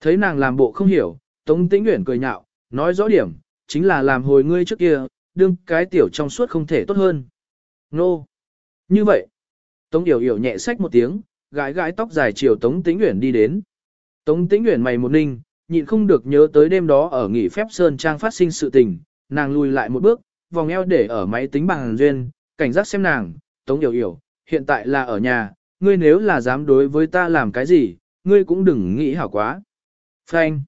Thấy nàng làm bộ không hiểu, Tống Tĩnh Uyển cười nhạo, nói rõ điểm, chính là làm hồi ngươi trước kia, đương cái tiểu trong suốt không thể tốt hơn. Nô! Như vậy, Tống Yểu Yểu nhẹ sách một tiếng, gái gái tóc dài chiều Tống Tĩnh Uyển đi đến. Tống Tĩnh Uyển mày một ninh, nhịn không được nhớ tới đêm đó ở nghỉ phép Sơn Trang phát sinh sự tình, nàng lùi lại một bước, vòng eo để ở máy tính bằng duyên, cảnh giác xem nàng, Tống Yểu Yểu, hiện tại là ở nhà, ngươi nếu là dám đối với ta làm cái gì, ngươi cũng đừng nghĩ hảo quá. Phanh.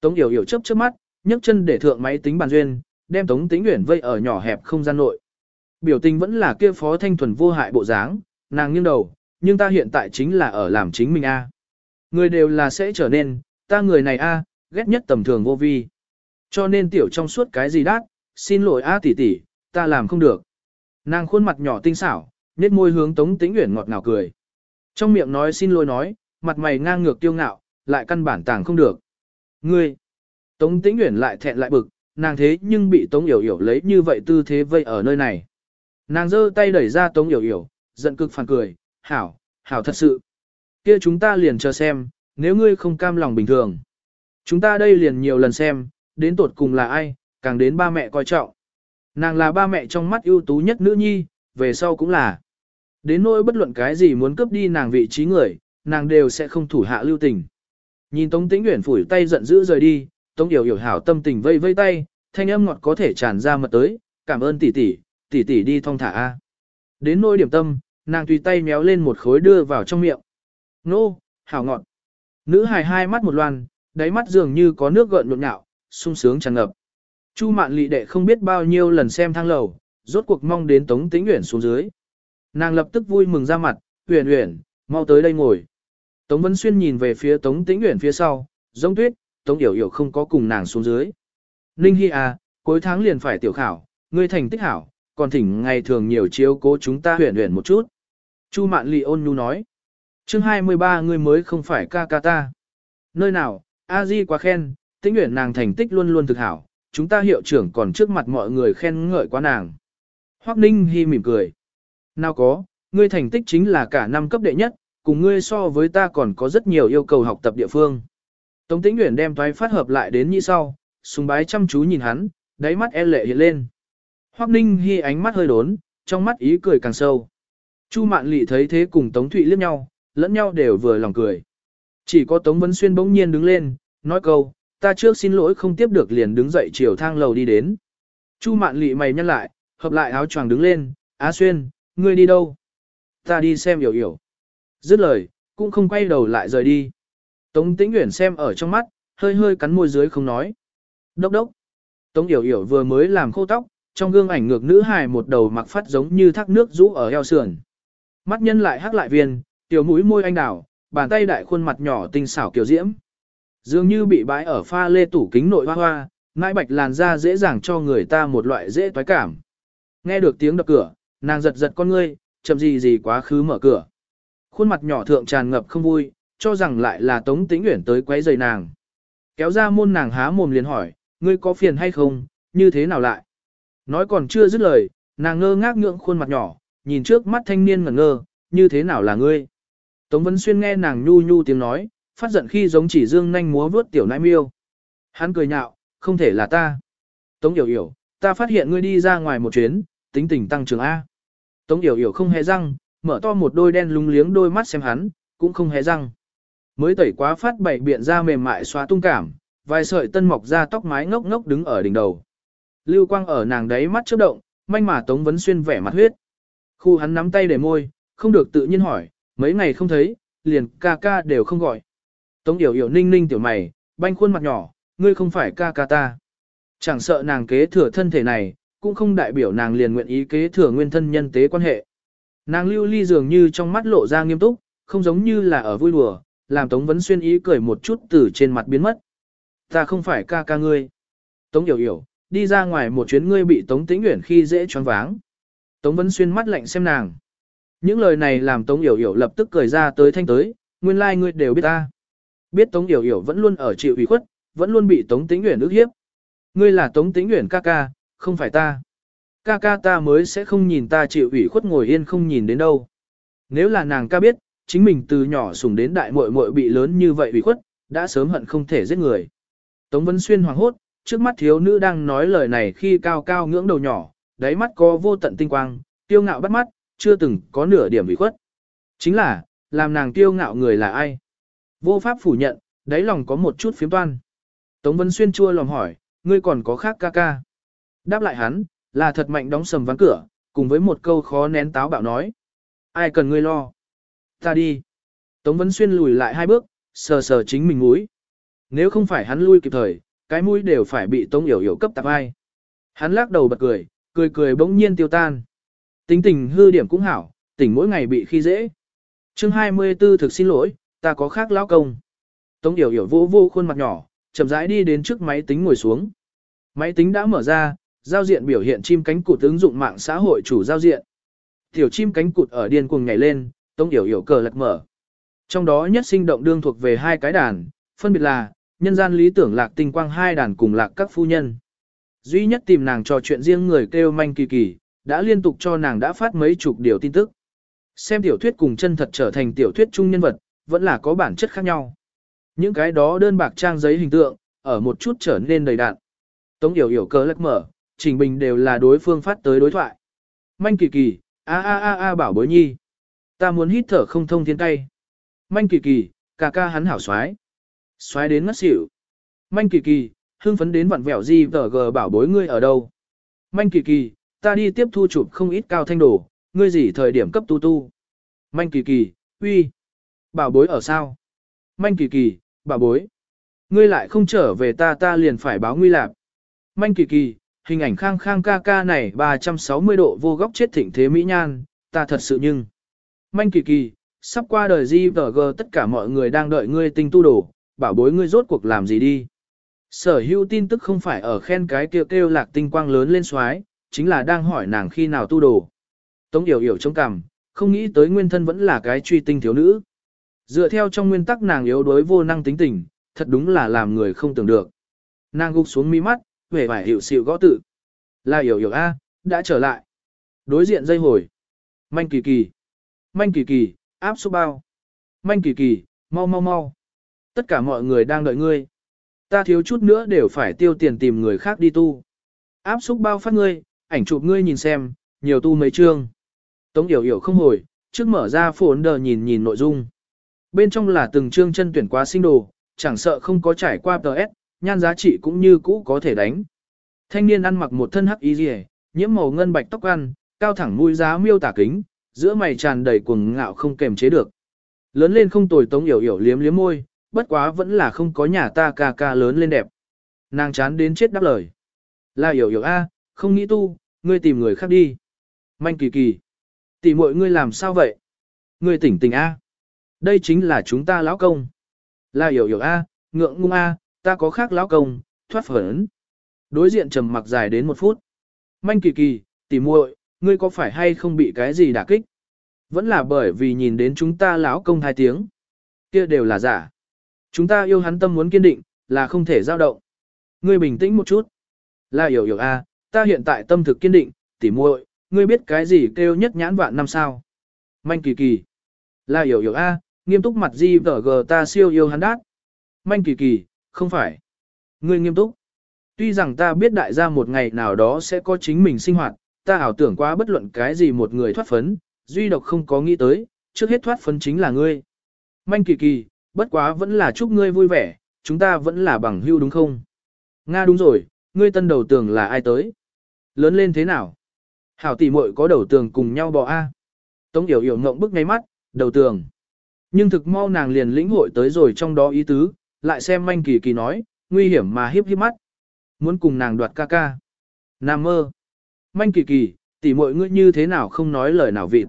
Tống Yểu Yểu chớp chớp mắt, nhấc chân để thượng máy tính bàn duyên, đem Tống Tĩnh Uyển vây ở nhỏ hẹp không gian nội. Biểu tình vẫn là kia phó thanh thuần vô hại bộ dáng, nàng nghiêng đầu, nhưng ta hiện tại chính là ở làm chính mình a. Người đều là sẽ trở nên, ta người này a, ghét nhất tầm thường vô vi. Cho nên tiểu trong suốt cái gì đát, xin lỗi a tỷ tỷ, ta làm không được. Nàng khuôn mặt nhỏ tinh xảo, nét môi hướng Tống Tĩnh Uyển ngọt ngào cười. Trong miệng nói xin lỗi nói, mặt mày ngang ngược tiêu ngạo, lại căn bản tàng không được. Ngươi! Tống Tĩnh Uyển lại thẹn lại bực, nàng thế nhưng bị Tống Yểu Yểu lấy như vậy tư thế vây ở nơi này. Nàng giơ tay đẩy ra Tống Yểu Yểu, giận cực phản cười, hảo, hảo thật sự. Kia chúng ta liền chờ xem, nếu ngươi không cam lòng bình thường. Chúng ta đây liền nhiều lần xem, đến tột cùng là ai, càng đến ba mẹ coi trọng. Nàng là ba mẹ trong mắt ưu tú nhất nữ nhi, về sau cũng là. Đến nỗi bất luận cái gì muốn cướp đi nàng vị trí người, nàng đều sẽ không thủ hạ lưu tình. Nhìn Tống Tĩnh Uyển phủi tay giận dữ rời đi, Tống Yểu Yểu hảo tâm tình vây vây tay, thanh âm ngọt có thể tràn ra mật tới, cảm ơn tỷ tỷ, tỷ tỷ đi thong thả a. Đến nôi điểm tâm, nàng tùy tay méo lên một khối đưa vào trong miệng. Nô, hảo ngọt. Nữ hài hai mắt một loan, đáy mắt dường như có nước gợn nhộn nhạo, sung sướng tràn ngập. Chu mạn lị đệ không biết bao nhiêu lần xem thang lầu, rốt cuộc mong đến Tống Tĩnh Uyển xuống dưới. Nàng lập tức vui mừng ra mặt, Uyển Uyển, mau tới đây ngồi. Tống Vân Xuyên nhìn về phía Tống Tĩnh Uyển phía sau, giống tuyết, Tống Yểu Yểu không có cùng nàng xuống dưới. Ninh Hi à, cuối tháng liền phải tiểu khảo, ngươi thành tích hảo, còn thỉnh ngày thường nhiều chiếu cố chúng ta huyền huyền một chút. Chu Mạn Lị ôn nhu nói. Chương 23 ngươi mới không phải ca ca ta. Nơi nào, A Di quá khen, Tĩnh Uyển nàng thành tích luôn luôn thực hảo, chúng ta hiệu trưởng còn trước mặt mọi người khen ngợi quá nàng. Hoắc Ninh Hi mỉm cười. Nào có, ngươi thành tích chính là cả năm cấp đệ nhất, cùng ngươi so với ta còn có rất nhiều yêu cầu học tập địa phương. Tống Tĩnh Uyển đem thoái phát hợp lại đến như sau, sùng bái chăm chú nhìn hắn, đáy mắt e lệ hiện lên. Hoắc Ninh Hi ánh mắt hơi đốn, trong mắt ý cười càng sâu. Chu Mạn Lị thấy thế cùng Tống Thụy liếc nhau, lẫn nhau đều vừa lòng cười. Chỉ có Tống Vân Xuyên bỗng nhiên đứng lên, nói câu, ta trước xin lỗi không tiếp được liền đứng dậy chiều thang lầu đi đến. Chu Mạn Lị mày nhăn lại, hợp lại áo choàng đứng lên, Á Xuyên, ngươi đi đâu? Ta đi xem hiểu hiểu. Dứt lời, cũng không quay đầu lại rời đi. Tống Tĩnh Uyển xem ở trong mắt, hơi hơi cắn môi dưới không nói. Đốc đốc. Tống Yểu Yểu vừa mới làm khô tóc, trong gương ảnh ngược nữ hài một đầu mặc phát giống như thác nước rũ ở eo sườn. Mắt nhân lại hắc lại viên, tiểu mũi môi anh đào, bàn tay đại khuôn mặt nhỏ tinh xảo kiểu diễm. Dường như bị bãi ở pha lê tủ kính nội hoa hoa, nãi bạch làn da dễ dàng cho người ta một loại dễ toái cảm. Nghe được tiếng đập cửa, nàng giật giật con ngươi, chậm gì gì quá khứ mở cửa. Khuôn mặt nhỏ thượng tràn ngập không vui, cho rằng lại là Tống Tĩnh Uyển tới quấy rầy nàng. Kéo ra môn nàng há mồm liền hỏi, ngươi có phiền hay không, như thế nào lại? Nói còn chưa dứt lời, nàng ngơ ngác ngượng khuôn mặt nhỏ, nhìn trước mắt thanh niên ngẩn ngơ, như thế nào là ngươi? Tống Vân Xuyên nghe nàng nhu nhu tiếng nói, phát giận khi giống chỉ dương nhanh múa vuốt tiểu nãi miêu. Hắn cười nhạo, không thể là ta. Tống Yểu Yểu, ta phát hiện ngươi đi ra ngoài một chuyến, tính tình tăng trưởng A. Tống Yểu Yểu không hề răng, mở to một đôi đen lúng liếng đôi mắt xem hắn, cũng không hề răng. Mới tẩy quá phát bảy biện ra mềm mại xóa tung cảm, vài sợi tân mọc ra tóc mái ngốc ngốc đứng ở đỉnh đầu. Lưu quang ở nàng đấy mắt chớp động, manh mà Tống Vấn Xuyên vẻ mặt huyết. Khu hắn nắm tay để môi, không được tự nhiên hỏi, mấy ngày không thấy, liền ca ca đều không gọi. Tống Yểu Yểu ninh ninh tiểu mày, banh khuôn mặt nhỏ, ngươi không phải ca ca ta. Chẳng sợ nàng kế thừa thân thể này, cũng không đại biểu nàng liền nguyện ý kế thừa nguyên thân nhân tế quan hệ. Nàng lưu ly dường như trong mắt lộ ra nghiêm túc, không giống như là ở vui đùa, làm Tống Vấn Xuyên ý cười một chút từ trên mặt biến mất. Ta không phải ca ca ngươi. Tống Yểu Yểu, đi ra ngoài một chuyến ngươi bị Tống Tĩnh Uyển khi dễ choáng váng. Tống Vấn Xuyên mắt lạnh xem nàng. Những lời này làm Tống Yểu Yểu lập tức cười ra tới thanh tới, nguyên lai like ngươi đều biết ta. Biết Tống Yểu Yểu vẫn luôn ở chịu ủy khuất, vẫn luôn bị Tống Tĩnh Uyển ức hiếp. Ngươi là Tống Tĩnh Uyển ca ca, không phải ta. Ca ca ta mới sẽ không nhìn ta chịu ủy khuất ngồi yên không nhìn đến đâu. Nếu là nàng ca biết, chính mình từ nhỏ sủng đến đại muội muội bị lớn như vậy ủy khuất, đã sớm hận không thể giết người. Tống Vân Xuyên hoảng hốt, trước mắt thiếu nữ đang nói lời này khi cao cao ngưỡng đầu nhỏ, đáy mắt có vô tận tinh quang, tiêu ngạo bắt mắt, chưa từng có nửa điểm ủy khuất. Chính là, làm nàng tiêu ngạo người là ai? Vô pháp phủ nhận, đáy lòng có một chút phiếm toan. Tống Vân Xuyên chua lòng hỏi, ngươi còn có khác ca ca. Đáp lại hắn, là thật mạnh đóng sầm ván cửa, cùng với một câu khó nén táo bạo nói. Ai cần ngươi lo? Ta đi. Tống Vân Xuyên lùi lại hai bước, sờ sờ chính mình mũi. Nếu không phải hắn lui kịp thời, cái mũi đều phải bị Tống Yểu Yểu cấp tạp ai. Hắn lắc đầu bật cười, cười cười bỗng nhiên tiêu tan. Tính tình hư điểm cũng hảo, tỉnh mỗi ngày bị khi dễ. chương 24 thực xin lỗi, ta có khác lão công. Tống Yểu Yểu vô vô khuôn mặt nhỏ, chậm rãi đi đến trước máy tính ngồi xuống. Máy tính đã mở ra, giao diện biểu hiện chim cánh cụt ứng dụng mạng xã hội chủ giao diện. Tiểu chim cánh cụt ở điên cuồng nhảy lên, tông Yểu Yểu cờ lật mở. Trong đó nhất sinh động đương thuộc về hai cái đàn, phân biệt là, nhân gian lý tưởng lạc tinh quang hai đàn cùng lạc các phu nhân. Duy nhất tìm nàng trò chuyện riêng người kêu manh kỳ kỳ, đã liên tục cho nàng đã phát mấy chục điều tin tức. Xem tiểu thuyết cùng chân thật trở thành tiểu thuyết chung nhân vật, vẫn là có bản chất khác nhau. Những cái đó đơn bạc trang giấy hình tượng, ở một chút trở nên đầy đạn. Tống yểu yểu cờ lắc mở, trình bình đều là đối phương phát tới đối thoại. Manh kỳ kỳ, a a a a bảo bối nhi. Ta muốn hít thở không thông thiên cay. Manh kỳ kỳ, ca ca hắn hảo xoái. Xoái đến ngất xỉu. Manh kỳ kỳ, hưng phấn đến vặn vẹo gì tờ gờ bảo bối ngươi ở đâu. Manh kỳ kỳ, ta đi tiếp thu chụp không ít cao thanh đồ, ngươi gì thời điểm cấp tu tu. Manh kỳ kỳ, uy. Bảo bối ở sao? Manh kỳ kỳ, bảo bối. Ngươi lại không trở về ta ta liền phải báo nguy lạc. Manh kỳ kỳ, hình ảnh khang khang ca ca này 360 độ vô góc chết thịnh thế mỹ nhan, ta thật sự nhưng. Manh kỳ kỳ, sắp qua đời di vở tất cả mọi người đang đợi ngươi tinh tu đổ, bảo bối ngươi rốt cuộc làm gì đi. Sở hữu tin tức không phải ở khen cái kêu kêu lạc tinh quang lớn lên xoái, chính là đang hỏi nàng khi nào tu đồ. Tống yểu yểu trong cằm, không nghĩ tới nguyên thân vẫn là cái truy tinh thiếu nữ. Dựa theo trong nguyên tắc nàng yếu đối vô năng tính tình, thật đúng là làm người không tưởng được. Nàng gục xuống mi mắt, vẻ vải hiệu xịu gõ tự. Là hiểu hiểu A, đã trở lại. Đối diện dây hồi. Manh kỳ kỳ. Manh kỳ kỳ, áp số bao. Manh kỳ kỳ, mau mau mau. Tất cả mọi người đang đợi ngươi. Ta thiếu chút nữa đều phải tiêu tiền tìm người khác đi tu. Áp xúc bao phát ngươi, ảnh chụp ngươi nhìn xem, nhiều tu mấy chương. Tống yểu yểu không hồi, trước mở ra phồn đờ nhìn nhìn nội dung. Bên trong là từng chương chân tuyển quá sinh đồ, chẳng sợ không có trải qua TS, nhan giá trị cũng như cũ có thể đánh. Thanh niên ăn mặc một thân hắc y rìa, nhiễm màu ngân bạch tóc ăn, cao thẳng mũi giá miêu tả kính, giữa mày tràn đầy cuồng ngạo không kềm chế được. Lớn lên không tồi tống yểu yểu liếm liếm môi, bất quá vẫn là không có nhà ta ca ca lớn lên đẹp. Nàng chán đến chết đáp lời. Là hiểu hiểu a, không nghĩ tu, ngươi tìm người khác đi. Manh kỳ kỳ. Tỷ muội ngươi làm sao vậy? Ngươi tỉnh tỉnh a. Đây chính là chúng ta lão công. Là hiểu hiểu a, ngượng ngung a, ta có khác lão công, thoát phấn. Đối diện trầm mặc dài đến một phút. Manh kỳ kỳ, tỷ muội, ngươi có phải hay không bị cái gì đả kích? Vẫn là bởi vì nhìn đến chúng ta lão công hai tiếng. Kia đều là giả. Chúng ta yêu hắn tâm muốn kiên định, là không thể dao động. Ngươi bình tĩnh một chút. Là hiểu hiểu a, ta hiện tại tâm thực kiên định, tỉ muội, ngươi biết cái gì kêu nhất nhãn vạn năm sao? Manh kỳ kỳ. Là hiểu hiểu a, nghiêm túc mặt di vở gờ ta siêu yêu hắn đát. Manh kỳ kỳ, không phải. Ngươi nghiêm túc. Tuy rằng ta biết đại gia một ngày nào đó sẽ có chính mình sinh hoạt, ta ảo tưởng quá bất luận cái gì một người thoát phấn, duy độc không có nghĩ tới, trước hết thoát phấn chính là ngươi. Manh kỳ kỳ, bất quá vẫn là chúc ngươi vui vẻ, chúng ta vẫn là bằng hưu đúng không? Nga đúng rồi, ngươi tân đầu tường là ai tới? Lớn lên thế nào? Hảo tỷ muội có đầu tường cùng nhau bò A. Tống yểu yểu ngộng bức ngay mắt, đầu tường. Nhưng thực mau nàng liền lĩnh hội tới rồi trong đó ý tứ, lại xem manh kỳ kỳ nói, nguy hiểm mà hiếp hiếp mắt. Muốn cùng nàng đoạt ca ca. Nam mơ. Manh kỳ kỳ, tỷ muội ngươi như thế nào không nói lời nào vịt.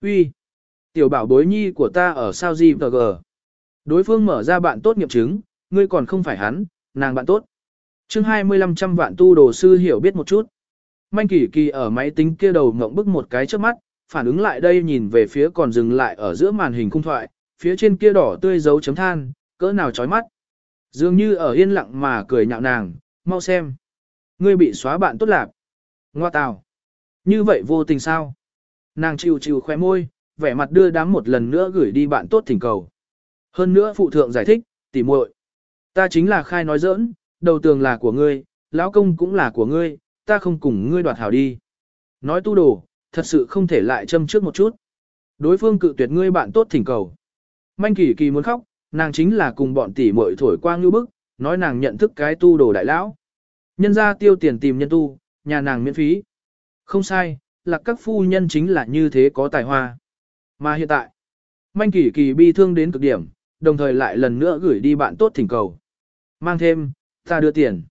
Uy, Tiểu bảo bối nhi của ta ở sao gì tờ gờ. Đối phương mở ra bạn tốt nghiệp chứng, ngươi còn không phải hắn, nàng bạn tốt. chương 25 trăm vạn tu đồ sư hiểu biết một chút. Manh kỳ kỳ ở máy tính kia đầu ngộng bức một cái trước mắt, phản ứng lại đây nhìn về phía còn dừng lại ở giữa màn hình cung thoại, phía trên kia đỏ tươi dấu chấm than, cỡ nào chói mắt. Dường như ở yên lặng mà cười nhạo nàng, mau xem. Ngươi bị xóa bạn tốt lạc. Ngoa tào. Như vậy vô tình sao? Nàng chịu chịu khoe môi, vẻ mặt đưa đám một lần nữa gửi đi bạn tốt thỉnh cầu. Hơn nữa phụ thượng giải thích, tỉ muội, Ta chính là khai nói giỡn, đầu tường là của ngươi, lão công cũng là của ngươi, ta không cùng ngươi đoạt hảo đi. Nói tu đồ, thật sự không thể lại châm trước một chút. Đối phương cự tuyệt ngươi bạn tốt thỉnh cầu. Manh kỳ kỳ muốn khóc, nàng chính là cùng bọn tỷ muội thổi quang như bức, nói nàng nhận thức cái tu đồ đại lão. Nhân ra tiêu tiền tìm nhân tu, nhà nàng miễn phí. Không sai, là các phu nhân chính là như thế có tài hoa. Mà hiện tại, manh kỳ kỳ bi thương đến cực điểm, đồng thời lại lần nữa gửi đi bạn tốt thỉnh cầu. Mang thêm, ta đưa tiền.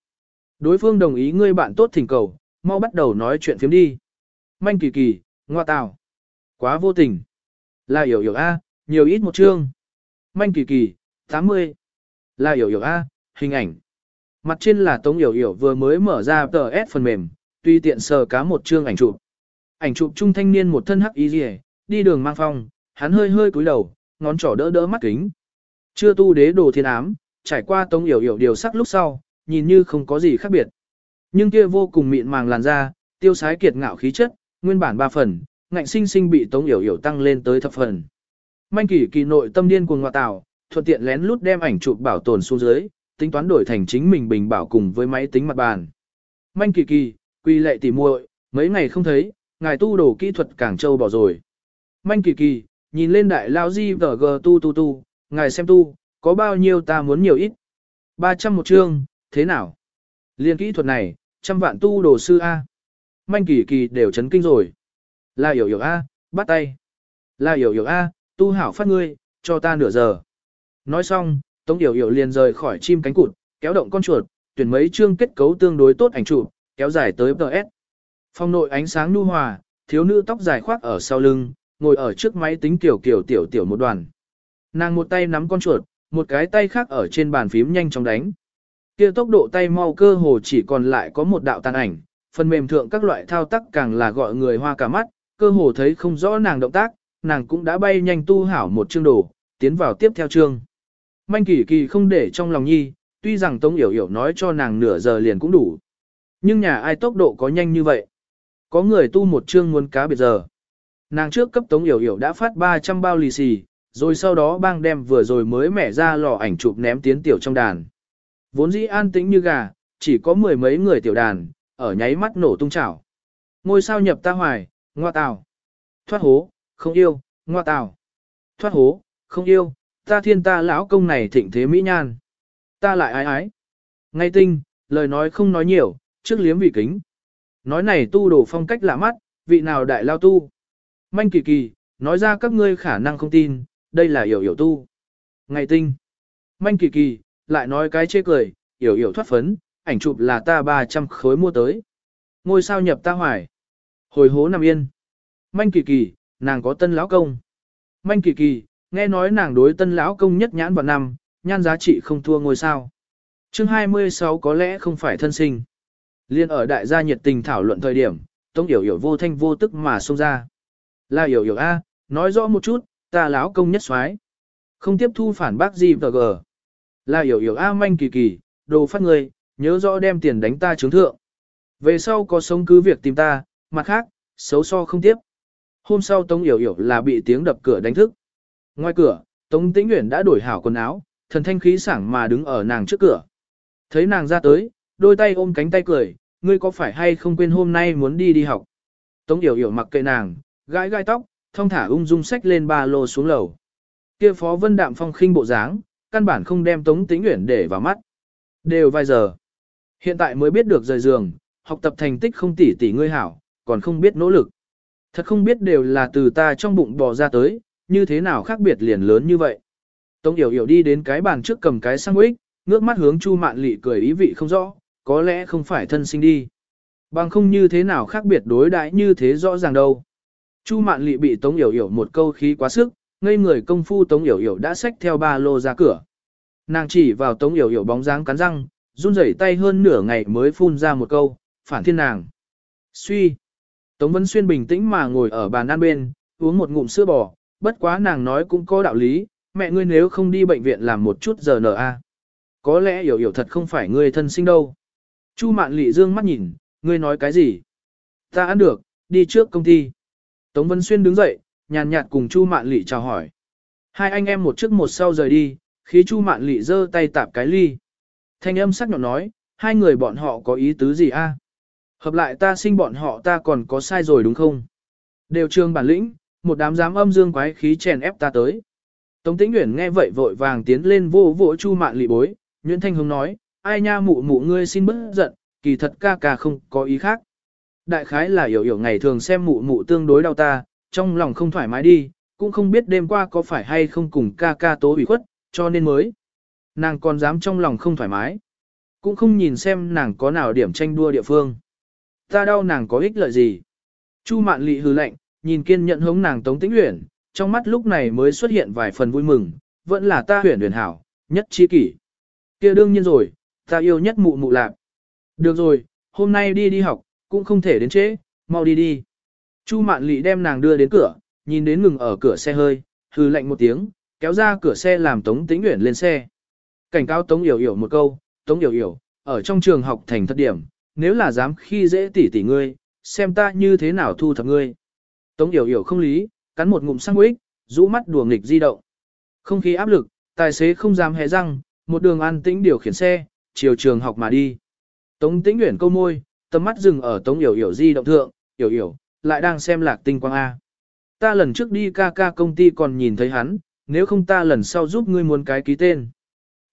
Đối phương đồng ý ngươi bạn tốt thỉnh cầu, mau bắt đầu nói chuyện phiếm đi. Manh kỳ kỳ, ngoa tào. Quá vô tình. Là hiểu hiểu A, nhiều ít một chương. Manh kỳ kỳ, 80. Là hiểu hiểu A, hình ảnh. Mặt trên là Tống Yểu Yểu vừa mới mở ra tờ S phần mềm, tuy tiện sờ cá một chương ảnh chụp. Ảnh chụp trung thanh niên một thân hắc y rìa, đi đường mang phong, hắn hơi hơi cúi đầu, ngón trỏ đỡ đỡ mắt kính. Chưa tu đế đồ thiên ám, trải qua Tống Yểu Yểu điều sắc lúc sau, nhìn như không có gì khác biệt. Nhưng kia vô cùng mịn màng làn da, tiêu sái kiệt ngạo khí chất, nguyên bản ba phần, ngạnh sinh sinh bị Tống Yểu Yểu tăng lên tới thập phần. Manh kỳ kỳ nội tâm điên cuồng ngoại tạo, thuận tiện lén lút đem ảnh chụp bảo tồn xuống dưới, tính toán đổi thành chính mình bình bảo cùng với máy tính mặt bàn. Manh kỳ kỳ, quy lệ tỉ muội, mấy ngày không thấy, ngài tu đồ kỹ thuật càng trâu bỏ rồi. Manh kỳ kỳ, nhìn lên đại lao di vở g tu tu tu, ngài xem tu, có bao nhiêu ta muốn nhiều ít. 300 một chương, thế nào? Liên kỹ thuật này, trăm vạn tu đồ sư A. Manh kỳ kỳ đều chấn kinh rồi. Là hiểu hiểu A, bắt tay. Là hiểu hiểu A, tu hảo phát ngươi, cho ta nửa giờ. Nói xong, Tống Yểu Yểu liền rời khỏi chim cánh cụt, kéo động con chuột, tuyển mấy chương kết cấu tương đối tốt ảnh chụp, kéo dài tới PS. Phong nội ánh sáng nhu hòa, thiếu nữ tóc dài khoác ở sau lưng, ngồi ở trước máy tính kiểu kiểu tiểu tiểu một đoàn. Nàng một tay nắm con chuột, một cái tay khác ở trên bàn phím nhanh chóng đánh. Kia tốc độ tay mau cơ hồ chỉ còn lại có một đạo tàn ảnh, phần mềm thượng các loại thao tác càng là gọi người hoa cả mắt, cơ hồ thấy không rõ nàng động tác, nàng cũng đã bay nhanh tu hảo một chương đồ, tiến vào tiếp theo chương. Manh kỳ kỳ không để trong lòng nhi, tuy rằng Tống Yểu Yểu nói cho nàng nửa giờ liền cũng đủ. Nhưng nhà ai tốc độ có nhanh như vậy? Có người tu một chương muốn cá biệt giờ. Nàng trước cấp Tống Yểu Yểu đã phát 300 bao lì xì, rồi sau đó bang đem vừa rồi mới mẻ ra lò ảnh chụp ném tiến tiểu trong đàn. Vốn dĩ an tĩnh như gà, chỉ có mười mấy người tiểu đàn, ở nháy mắt nổ tung chảo. Ngôi sao nhập ta hoài, ngoa tào. Thoát hố, không yêu, ngoa tào. Thoát hố, không yêu, ta thiên ta lão công này thịnh thế mỹ nhan. Ta lại ái ái. Ngay tinh, lời nói không nói nhiều, trước liếm vị kính. Nói này tu đổ phong cách lạ mắt, vị nào đại lao tu. Manh kỳ kỳ, nói ra các ngươi khả năng không tin, đây là hiểu hiểu tu. Ngày tinh. Manh kỳ kỳ, lại nói cái chê cười, hiểu hiểu thoát phấn, ảnh chụp là ta 300 khối mua tới. Ngôi sao nhập ta hoài. Hồi hố nằm yên. Manh kỳ kỳ, nàng có tân lão công. Manh kỳ kỳ, nghe nói nàng đối tân lão công nhất nhãn vào năm, nhan giá trị không thua ngôi sao. chương 26 có lẽ không phải thân sinh. Liên ở đại gia nhiệt tình thảo luận thời điểm, Tống Yểu Yểu vô thanh vô tức mà xông ra. Là Yểu Yểu A, nói rõ một chút, ta lão công nhất soái Không tiếp thu phản bác gì tờ gờ. Là Yểu Yểu A manh kỳ kỳ, đồ phát người, nhớ rõ đem tiền đánh ta trướng thượng. Về sau có sống cứ việc tìm ta, mặt khác, xấu so không tiếp. Hôm sau Tống Yểu Yểu là bị tiếng đập cửa đánh thức. Ngoài cửa, Tống Tĩnh Uyển đã đổi hảo quần áo, thần thanh khí sảng mà đứng ở nàng trước cửa. Thấy nàng ra tới, đôi tay ôm cánh tay cười, ngươi có phải hay không quên hôm nay muốn đi đi học. Tống Yểu Yểu mặc kệ nàng, gãi gai tóc, thong thả ung dung sách lên ba lô xuống lầu. Kia Phó Vân Đạm phong khinh bộ dáng, căn bản không đem Tống Tĩnh Uyển để vào mắt. Đều vài giờ. Hiện tại mới biết được rời giường, học tập thành tích không tỷ tỷ ngươi hảo, còn không biết nỗ lực. Thật không biết đều là từ ta trong bụng bò ra tới, như thế nào khác biệt liền lớn như vậy. Tống Yểu Yểu đi đến cái bàn trước cầm cái sandwich, ngước mắt hướng Chu Mạn Lị cười ý vị không rõ, có lẽ không phải thân sinh đi. Bằng không như thế nào khác biệt đối đãi như thế rõ ràng đâu. Chu Mạn Lị bị Tống Yểu Yểu một câu khí quá sức, ngây người công phu Tống Yểu Yểu đã xách theo ba lô ra cửa. Nàng chỉ vào Tống Yểu Yểu bóng dáng cắn răng, run rẩy tay hơn nửa ngày mới phun ra một câu, phản thiên nàng. Suy. Tống Vân Xuyên bình tĩnh mà ngồi ở bàn ăn bên, uống một ngụm sữa bò, bất quá nàng nói cũng có đạo lý, mẹ ngươi nếu không đi bệnh viện làm một chút giờ nở a, Có lẽ hiểu hiểu thật không phải ngươi thân sinh đâu. Chu Mạn Lệ dương mắt nhìn, ngươi nói cái gì? Ta ăn được, đi trước công ty. Tống Vân Xuyên đứng dậy, nhàn nhạt cùng Chu Mạn Lệ chào hỏi. Hai anh em một trước một sau rời đi, Khí Chu Mạn Lệ giơ tay tạp cái ly. Thanh âm sắc nhọn nói, hai người bọn họ có ý tứ gì a? Hợp lại ta sinh bọn họ ta còn có sai rồi đúng không? Đều trương bản lĩnh, một đám dám âm dương quái khí chèn ép ta tới. Tống Tĩnh Uyển nghe vậy vội vàng tiến lên vô vỗ Chu Mạn Lị bối, Nguyễn Thanh Hồng nói, ai nha mụ mụ ngươi xin bớt giận, kỳ thật ca ca không có ý khác. Đại khái là hiểu hiểu ngày thường xem mụ mụ tương đối đau ta, trong lòng không thoải mái đi, cũng không biết đêm qua có phải hay không cùng ca ca tố ủy khuất, cho nên mới. Nàng còn dám trong lòng không thoải mái. Cũng không nhìn xem nàng có nào điểm tranh đua địa phương. Ta đau nàng có ích lợi gì. Chu mạn lị hư lạnh, nhìn kiên nhận hống nàng tống tĩnh uyển, trong mắt lúc này mới xuất hiện vài phần vui mừng, vẫn là ta huyền huyền hảo, nhất chi kỷ. kia đương nhiên rồi, ta yêu nhất mụ mụ lạc. Được rồi, hôm nay đi đi học, cũng không thể đến trễ, mau đi đi. Chu mạn lị đem nàng đưa đến cửa, nhìn đến ngừng ở cửa xe hơi, hư lạnh một tiếng, kéo ra cửa xe làm Tống Tĩnh Uyển lên xe. Cảnh cáo Tống Yểu Yểu một câu, Tống Yểu Yểu, ở trong trường học thành thất điểm, nếu là dám khi dễ tỉ tỉ ngươi, xem ta như thế nào thu thập ngươi. Tống Yểu Yểu không lý, cắn một ngụm sang quýt, rũ mắt đùa nghịch di động. Không khí áp lực, tài xế không dám hé răng, một đường an tĩnh điều khiển xe, chiều trường học mà đi. Tống Tĩnh Uyển câu môi, tầm mắt dừng ở Tống Yểu Yểu di động thượng, Yểu Yểu, lại đang xem lạc tinh quang A. Ta lần trước đi ca ca công ty còn nhìn thấy hắn, nếu không ta lần sau giúp ngươi muốn cái ký tên.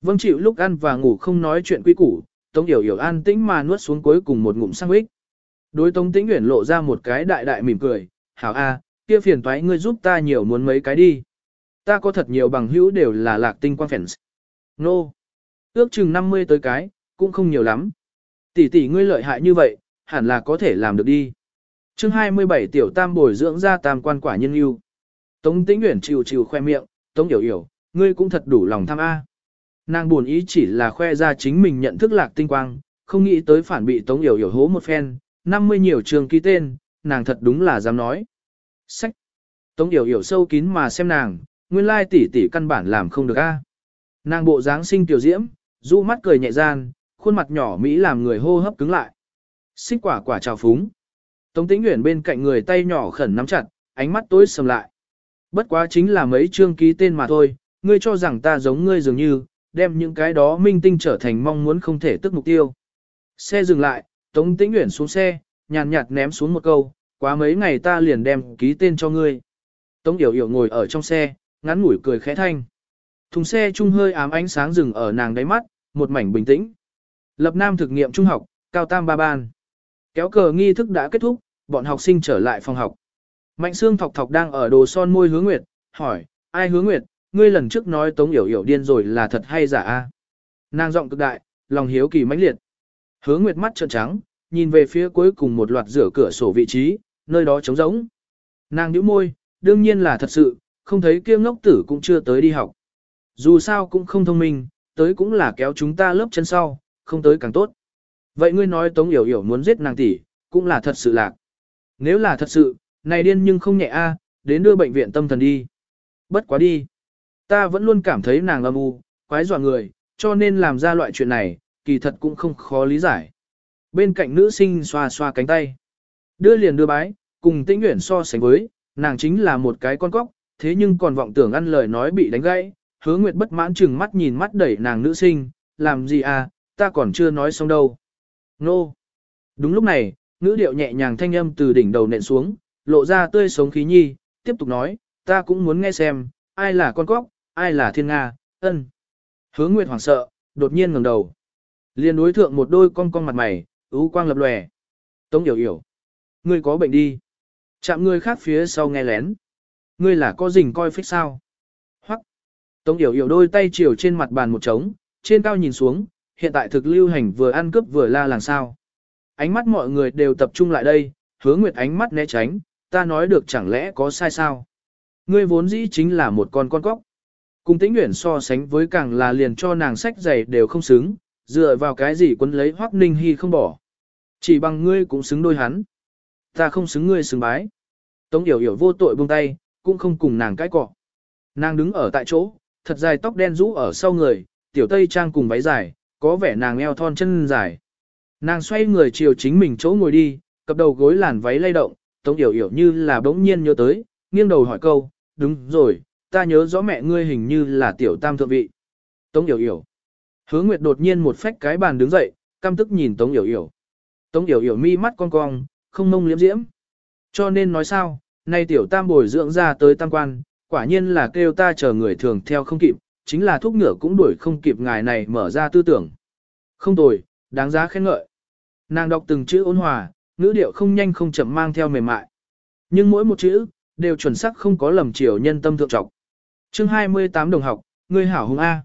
Vâng chịu lúc ăn và ngủ không nói chuyện quy củ, Tống Yểu Yểu an tĩnh mà nuốt xuống cuối cùng một ngụm sang ích. Đối Tống Tĩnh Uyển lộ ra một cái đại đại mỉm cười, hảo a, kia phiền toái ngươi giúp ta nhiều muốn mấy cái đi. Ta có thật nhiều bằng hữu đều là lạc tinh quang fans. Nô. No. Ước chừng 50 tới cái, cũng không nhiều lắm. Tỷ tỷ ngươi lợi hại như vậy, hẳn là có thể làm được đi. chương 27 tiểu tam bồi dưỡng ra tam quan quả nhân yêu. Tống Tĩnh Uyển chịu chịu khoe miệng, Tống Yểu Yểu, ngươi cũng thật đủ lòng tham A. Nàng buồn ý chỉ là khoe ra chính mình nhận thức lạc tinh quang, không nghĩ tới phản bị Tống Yểu Yểu hố một phen, 50 nhiều trường ký tên, nàng thật đúng là dám nói. Sách. Tống Yểu Yểu sâu kín mà xem nàng, nguyên lai tỷ tỷ căn bản làm không được a. Nàng bộ dáng sinh tiểu diễm, du mắt cười nhẹ gian, khuôn mặt nhỏ mỹ làm người hô hấp cứng lại. Xích quả quả trào phúng. Tống Tĩnh Uyển bên cạnh người tay nhỏ khẩn nắm chặt, ánh mắt tối sầm lại. Bất quá chính là mấy chương ký tên mà thôi, ngươi cho rằng ta giống ngươi dường như, đem những cái đó minh tinh trở thành mong muốn không thể tức mục tiêu. Xe dừng lại, Tống Tĩnh Uyển xuống xe, nhàn nhạt ném xuống một câu, quá mấy ngày ta liền đem ký tên cho ngươi. Tống Yểu Yểu ngồi ở trong xe, ngắn ngủi cười khẽ thanh. Thùng xe trung hơi ám ánh sáng rừng ở nàng đáy mắt, một mảnh bình tĩnh. Lập Nam thực nghiệm trung học, cao tam ba ban. Kéo cờ nghi thức đã kết thúc, bọn học sinh trở lại phòng học. Mạnh xương thọc thọc đang ở đồ son môi hướng nguyệt, hỏi, ai hướng nguyệt, ngươi lần trước nói Tống Yểu Yểu điên rồi là thật hay giả a? Nàng giọng cực đại, lòng hiếu kỳ mãnh liệt. Hứa Nguyệt mắt trợn trắng, nhìn về phía cuối cùng một loạt rửa cửa sổ vị trí, nơi đó trống rỗng. Nàng nhíu môi, đương nhiên là thật sự, không thấy kia ngốc tử cũng chưa tới đi học. Dù sao cũng không thông minh, tới cũng là kéo chúng ta lớp chân sau, không tới càng tốt. Vậy ngươi nói Tống Yểu Yểu muốn giết nàng tỷ, cũng là thật sự lạc. Nếu là thật sự, này điên nhưng không nhẹ a, đến đưa bệnh viện tâm thần đi. Bất quá đi. Ta vẫn luôn cảm thấy nàng âm u, quái dọa người, cho nên làm ra loại chuyện này, kỳ thật cũng không khó lý giải. Bên cạnh nữ sinh xoa xoa cánh tay. Đưa liền đưa bái, cùng tĩnh nguyện so sánh với, nàng chính là một cái con cóc, thế nhưng còn vọng tưởng ăn lời nói bị đánh gãy. Hứa Nguyệt bất mãn chừng mắt nhìn mắt đẩy nàng nữ sinh, làm gì à, ta còn chưa nói xong đâu. Nô. Đúng lúc này, ngữ điệu nhẹ nhàng thanh âm từ đỉnh đầu nện xuống, lộ ra tươi sống khí nhi, tiếp tục nói, ta cũng muốn nghe xem, ai là con cóc, ai là thiên Nga, ân. Hứa Nguyệt hoảng sợ, đột nhiên ngẩng đầu. Liên đối thượng một đôi con con mặt mày, ưu quang lập lòe. Tống hiểu hiểu. Ngươi có bệnh đi. Chạm người khác phía sau nghe lén. Ngươi là có rình coi phích sao. Hoắc. Tống hiểu hiểu đôi tay chiều trên mặt bàn một trống, trên cao nhìn xuống, hiện tại thực lưu hành vừa ăn cướp vừa la làng sao. Ánh mắt mọi người đều tập trung lại đây, hứa nguyệt ánh mắt né tránh, ta nói được chẳng lẽ có sai sao. Ngươi vốn dĩ chính là một con con cóc. Cùng tĩnh nguyện so sánh với càng là liền cho nàng sách giày đều không xứng, dựa vào cái gì quấn lấy hoắc ninh hy không bỏ. Chỉ bằng ngươi cũng xứng đôi hắn. Ta không xứng ngươi xứng bái. Tống yểu yểu vô tội buông tay, cũng không cùng nàng cãi cọ. Nàng đứng ở tại chỗ, thật dài tóc đen rũ ở sau người, tiểu tây trang cùng váy dài, có vẻ nàng eo thon chân dài. Nàng xoay người chiều chính mình chỗ ngồi đi, cặp đầu gối làn váy lay động, Tống Yểu Yểu như là bỗng nhiên nhớ tới, nghiêng đầu hỏi câu, đúng rồi, ta nhớ rõ mẹ ngươi hình như là tiểu tam thượng vị. Tống Yểu Yểu. Hứa Nguyệt đột nhiên một phách cái bàn đứng dậy, căm tức nhìn Tống Yểu Yểu. Tống Yểu Yểu mi mắt con cong, không mông liếm diễm. Cho nên nói sao, nay tiểu tam bồi dưỡng ra tới tam quan, quả nhiên là kêu ta chờ người thường theo không kịp, chính là thuốc ngựa cũng đuổi không kịp ngài này mở ra tư tưởng. Không tồi, đáng giá khen ngợi. Nàng đọc từng chữ ôn hòa, ngữ điệu không nhanh không chậm mang theo mềm mại. Nhưng mỗi một chữ, đều chuẩn xác không có lầm chiều nhân tâm thượng trọng chương 28 đồng học, ngươi hảo hùng A.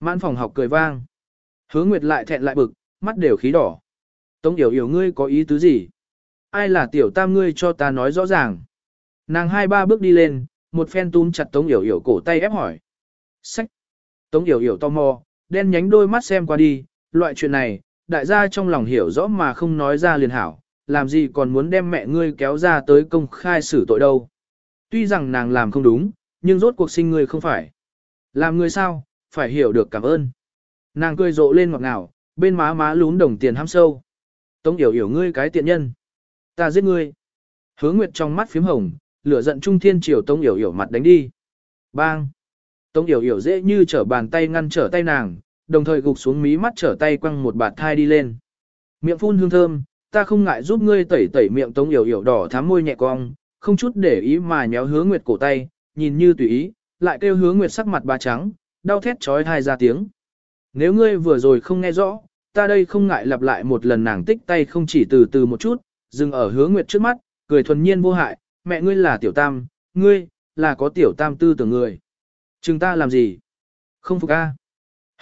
Mãn phòng học cười vang. Hứa Nguyệt lại thẹn lại bực, mắt đều khí đỏ. Tống Yểu Yểu ngươi có ý tứ gì? Ai là tiểu tam ngươi cho ta nói rõ ràng. Nàng hai ba bước đi lên, một phen túm chặt Tống Yểu Yểu cổ tay ép hỏi. Sách. Tống Yểu Yểu tò mò, đen nhánh đôi mắt xem qua đi, loại chuyện này, đại gia trong lòng hiểu rõ mà không nói ra liền hảo, làm gì còn muốn đem mẹ ngươi kéo ra tới công khai xử tội đâu. Tuy rằng nàng làm không đúng, nhưng rốt cuộc sinh người không phải. Làm người sao, phải hiểu được cảm ơn. Nàng cười rộ lên ngọt ngào, bên má má lún đồng tiền ham sâu. Tống yểu yểu ngươi cái tiện nhân. Ta giết ngươi. Hứa Nguyệt trong mắt phím hồng, lửa giận trung thiên triều Tống yểu yểu mặt đánh đi. Bang. Tống yểu yểu dễ như trở bàn tay ngăn trở tay nàng, đồng thời gục xuống mí mắt trở tay quăng một bạt thai đi lên. Miệng phun hương thơm, ta không ngại giúp ngươi tẩy tẩy miệng Tống yểu yểu đỏ thắm môi nhẹ cong, không chút để ý mà nhéo hứa Nguyệt cổ tay, nhìn như tùy ý, lại kêu hứa Nguyệt sắc mặt ba trắng, đau thét trói thai ra tiếng. Nếu ngươi vừa rồi không nghe rõ, ta đây không ngại lặp lại một lần nàng tích tay không chỉ từ từ một chút, dừng ở hứa nguyệt trước mắt, cười thuần nhiên vô hại, mẹ ngươi là tiểu tam, ngươi, là có tiểu tam tư tưởng người. Chừng ta làm gì? Không phục a.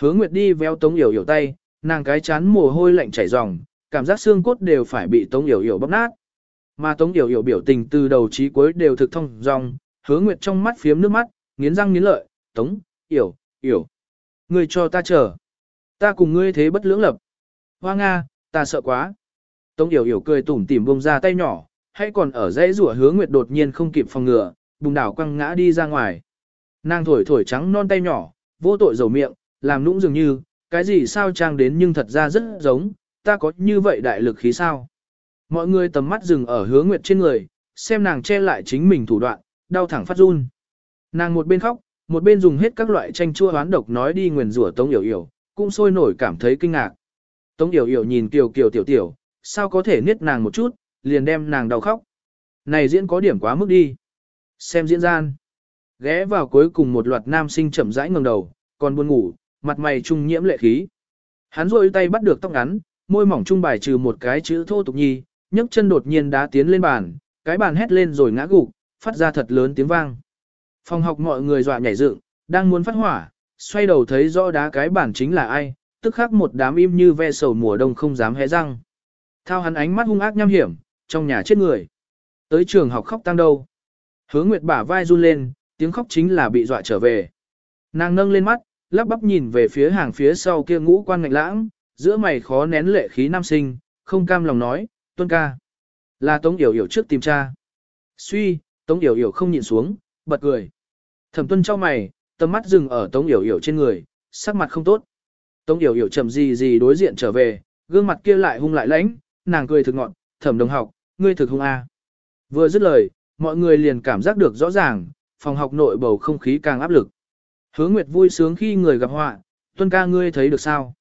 Hứa nguyệt đi véo tống yểu yểu tay, nàng cái chán mồ hôi lạnh chảy ròng, cảm giác xương cốt đều phải bị tống yểu yểu bóp nát. Mà tống yểu yểu biểu tình từ đầu chí cuối đều thực thông dòng, hứa nguyệt trong mắt phiếm nước mắt, nghiến răng nghiến lợi, tống, yểu, yểu. Ngươi cho ta chờ. Ta cùng ngươi thế bất lưỡng lập. Hoa Nga, ta sợ quá. Tống Yểu Yểu cười tủm tỉm bông ra tay nhỏ, hay còn ở dãy rủa hứa nguyệt đột nhiên không kịp phòng ngừa, bùng đảo quăng ngã đi ra ngoài. Nàng thổi thổi trắng non tay nhỏ, vô tội dầu miệng, làm nũng dường như, cái gì sao trang đến nhưng thật ra rất giống, ta có như vậy đại lực khí sao. Mọi người tầm mắt dừng ở hứa nguyệt trên người, xem nàng che lại chính mình thủ đoạn, đau thẳng phát run. Nàng một bên khóc, một bên dùng hết các loại tranh chua hoán độc nói đi nguyền rủa Tống Yểu Yểu, cũng sôi nổi cảm thấy kinh ngạc. Tống Yểu Yểu nhìn Kiều Kiều tiểu tiểu, sao có thể niết nàng một chút, liền đem nàng đau khóc. Này diễn có điểm quá mức đi. Xem diễn gian. Ghé vào cuối cùng một loạt nam sinh chậm rãi ngẩng đầu, còn buồn ngủ, mặt mày trung nhiễm lệ khí. Hắn rôi tay bắt được tóc ngắn, môi mỏng trung bài trừ một cái chữ thô tục nhi, nhấc chân đột nhiên đá tiến lên bàn, cái bàn hét lên rồi ngã gục, phát ra thật lớn tiếng vang. Phòng học mọi người dọa nhảy dựng, Đang muốn phát hỏa, xoay đầu thấy rõ đá cái bản chính là ai, tức khắc một đám im như ve sầu mùa đông không dám hé răng. Thao hắn ánh mắt hung ác nham hiểm, trong nhà chết người. Tới trường học khóc tăng đâu. Hứa Nguyệt bả vai run lên, tiếng khóc chính là bị dọa trở về. Nàng nâng lên mắt, lắp bắp nhìn về phía hàng phía sau kia ngũ quan ngạch lãng, giữa mày khó nén lệ khí nam sinh, không cam lòng nói, tuân ca. Là Tống Yểu Yểu trước tìm cha. Suy, Tống Yểu Yểu không nhịn xuống, bật cười. Thẩm tuân cho mày, tầm mắt dừng ở Tống Yểu Yểu trên người, sắc mặt không tốt. Tống Yểu Yểu chậm gì gì đối diện trở về, gương mặt kia lại hung lại lãnh, nàng cười thực ngọn, thẩm đồng học, ngươi thực hung a. Vừa dứt lời, mọi người liền cảm giác được rõ ràng, phòng học nội bầu không khí càng áp lực. Hứa Nguyệt vui sướng khi người gặp họa, tuân ca ngươi thấy được sao?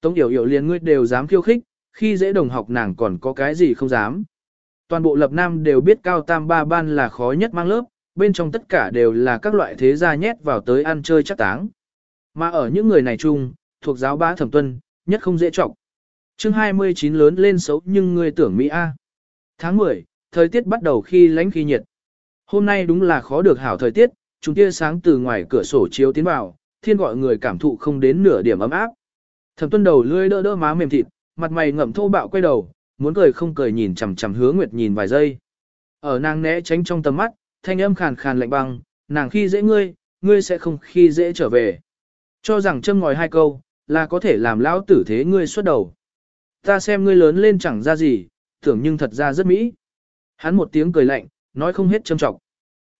Tống Yểu Yểu liền ngươi đều dám khiêu khích, khi dễ đồng học nàng còn có cái gì không dám. Toàn bộ lập nam đều biết cao tam ba ban là khó nhất mang lớp, bên trong tất cả đều là các loại thế gia nhét vào tới ăn chơi chắc táng. Mà ở những người này chung, thuộc giáo bá thẩm tuân, nhất không dễ trọng. chương 29 lớn lên xấu nhưng người tưởng Mỹ A. Tháng 10, thời tiết bắt đầu khi lánh khi nhiệt. Hôm nay đúng là khó được hảo thời tiết, chúng tia sáng từ ngoài cửa sổ chiếu tiến vào, thiên gọi người cảm thụ không đến nửa điểm ấm áp. Thẩm tuân đầu lươi đỡ đỡ má mềm thịt, mặt mày ngậm thô bạo quay đầu, muốn cười không cười nhìn chằm chằm hứa nguyệt nhìn vài giây. Ở nàng né tránh trong tầm mắt, thanh âm khàn khàn lạnh băng, nàng khi dễ ngươi, ngươi sẽ không khi dễ trở về. Cho rằng châm ngòi hai câu, là có thể làm lão tử thế ngươi xuất đầu. Ta xem ngươi lớn lên chẳng ra gì, tưởng nhưng thật ra rất mỹ. Hắn một tiếng cười lạnh, nói không hết châm trọng.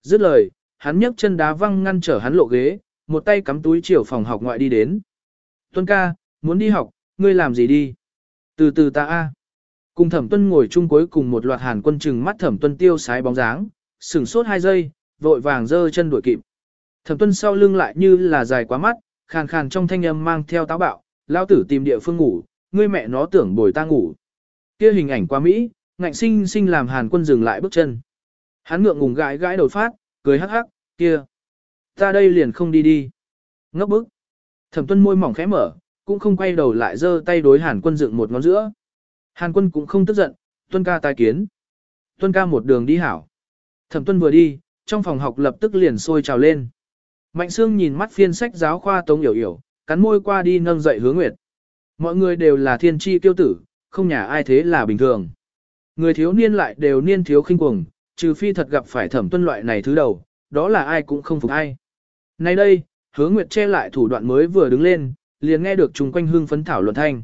Dứt lời, hắn nhấc chân đá văng ngăn trở hắn lộ ghế, một tay cắm túi chiều phòng học ngoại đi đến. Tuân ca, muốn đi học, ngươi làm gì đi? Từ từ ta a. Cùng thẩm tuân ngồi chung cuối cùng một loạt hàn quân chừng mắt thẩm tuân tiêu sái bóng dáng, sửng sốt hai giây, vội vàng giơ chân đuổi kịp. Thẩm tuân sau lưng lại như là dài quá mắt, khàn khàn trong thanh âm mang theo táo bạo, lao tử tìm địa phương ngủ, ngươi mẹ nó tưởng bồi ta ngủ. Kia hình ảnh quá Mỹ, ngạnh sinh sinh làm hàn quân dừng lại bước chân. Hắn ngượng ngùng gãi gãi đầu phát, cười hắc hắc, kia. Ta đây liền không đi đi. Ngốc bức. Thẩm tuân môi mỏng khẽ mở, cũng không quay đầu lại giơ tay đối hàn quân dựng một ngón giữa. Hàn quân cũng không tức giận, tuân ca tai kiến. Tuân ca một đường đi hảo. Thẩm tuân vừa đi, trong phòng học lập tức liền sôi trào lên. Mạnh Sương nhìn mắt phiên sách giáo khoa Tống Yểu Yểu, cắn môi qua đi nâng dậy hướng nguyệt. Mọi người đều là thiên tri tiêu tử, không nhà ai thế là bình thường. Người thiếu niên lại đều niên thiếu khinh cuồng, trừ phi thật gặp phải thẩm tuân loại này thứ đầu, đó là ai cũng không phục ai. Nay đây, Hướng nguyệt che lại thủ đoạn mới vừa đứng lên, liền nghe được chung quanh hương phấn thảo luận thanh.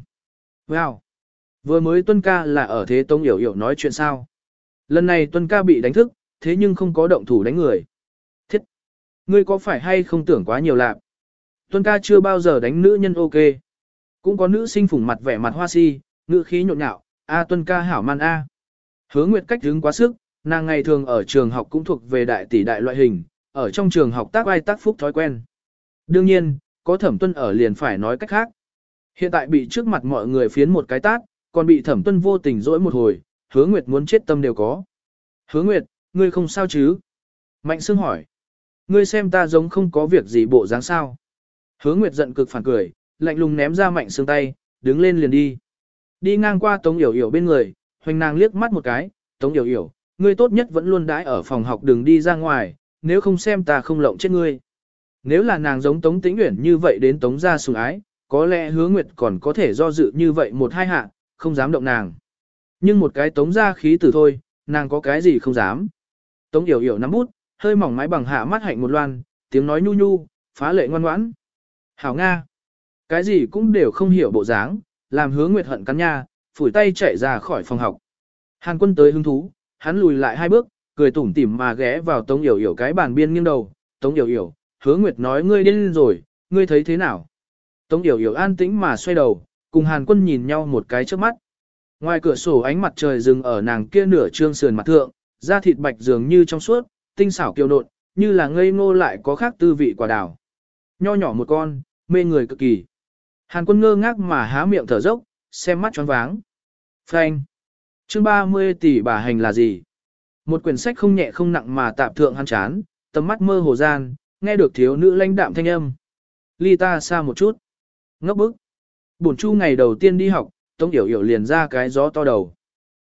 Wow! Vừa mới tuân ca là ở thế Tống Yểu Yểu nói chuyện sao? Lần này tuân ca bị đánh thức, thế nhưng không có động thủ đánh người. Thiết! Ngươi có phải hay không tưởng quá nhiều lạc? Tuân ca chưa bao giờ đánh nữ nhân ok. Cũng có nữ sinh phủng mặt vẻ mặt hoa si, ngữ khí nhộn nhạo, a tuân ca hảo man a. Hứa Nguyệt cách đứng quá sức, nàng ngày thường ở trường học cũng thuộc về đại tỷ đại loại hình, ở trong trường học tác ai tác phúc thói quen. Đương nhiên, có thẩm tuân ở liền phải nói cách khác. Hiện tại bị trước mặt mọi người phiến một cái tát, còn bị thẩm tuân vô tình dỗi một hồi, hứa Nguyệt muốn chết tâm đều có. Hứa Nguyệt, ngươi không sao chứ? Mạnh Sương hỏi. Ngươi xem ta giống không có việc gì bộ dáng sao? Hứa Nguyệt giận cực phản cười, lạnh lùng ném ra Mạnh Sương tay, đứng lên liền đi. Đi ngang qua Tống Yểu Yểu bên người, hoành nàng liếc mắt một cái, Tống Yểu Yểu, ngươi tốt nhất vẫn luôn đãi ở phòng học đừng đi ra ngoài, nếu không xem ta không lộng chết ngươi. Nếu là nàng giống Tống Tĩnh Uyển như vậy đến Tống gia sủng ái, có lẽ Hứa Nguyệt còn có thể do dự như vậy một hai hạ, không dám động nàng. Nhưng một cái Tống gia khí tử thôi, nàng có cái gì không dám. Tống Yểu Yểu nắm bút, hơi mỏng mái bằng hạ mắt hạnh một loan, tiếng nói nhu nhu, phá lệ ngoan ngoãn. Hảo Nga. Cái gì cũng đều không hiểu bộ dáng, làm hứa nguyệt hận cắn nha, phủi tay chạy ra khỏi phòng học. Hàn quân tới hứng thú, hắn lùi lại hai bước, cười tủm tỉm mà ghé vào Tống Yểu Yểu cái bàn biên nghiêng đầu. Tống Yểu Yểu, hứa nguyệt nói ngươi điên rồi, ngươi thấy thế nào? Tống Yểu Yểu an tĩnh mà xoay đầu, cùng Hàn quân nhìn nhau một cái trước mắt. Ngoài cửa sổ ánh mặt trời dừng ở nàng kia nửa trương sườn mặt thượng, da thịt bạch dường như trong suốt, tinh xảo kiều nộn, như là ngây ngô lại có khác tư vị quả đào. Nho nhỏ một con, mê người cực kỳ. Hàn quân ngơ ngác mà há miệng thở dốc, xem mắt choáng váng. Phanh. Chương 30 tỷ bà hành là gì? Một quyển sách không nhẹ không nặng mà tạm thượng hắn chán, tầm mắt mơ hồ gian, nghe được thiếu nữ lãnh đạm thanh âm. Ly ta xa một chút. Ngốc bức. Bổn chu ngày đầu tiên đi học, Tống Yểu Yểu liền ra cái gió to đầu.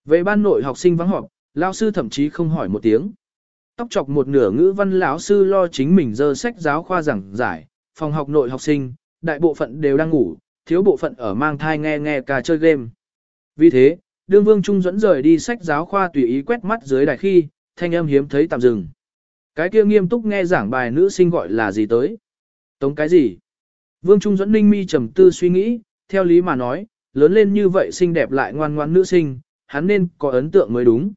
Về ban nội học sinh vắng họp, lão sư thậm chí không hỏi một tiếng. Tóc chọc một nửa ngữ văn lão sư lo chính mình dơ sách giáo khoa giảng giải, phòng học nội học sinh, đại bộ phận đều đang ngủ, thiếu bộ phận ở mang thai nghe nghe cả chơi game. Vì thế, đương vương trung dẫn rời đi sách giáo khoa tùy ý quét mắt dưới đài khi, thanh âm hiếm thấy tạm dừng. Cái kia nghiêm túc nghe giảng bài nữ sinh gọi là gì tới? Tống cái gì? Vương Trung dẫn ninh mi trầm tư suy nghĩ, theo lý mà nói, lớn lên như vậy xinh đẹp lại ngoan ngoãn nữ sinh, hắn nên có ấn tượng mới đúng.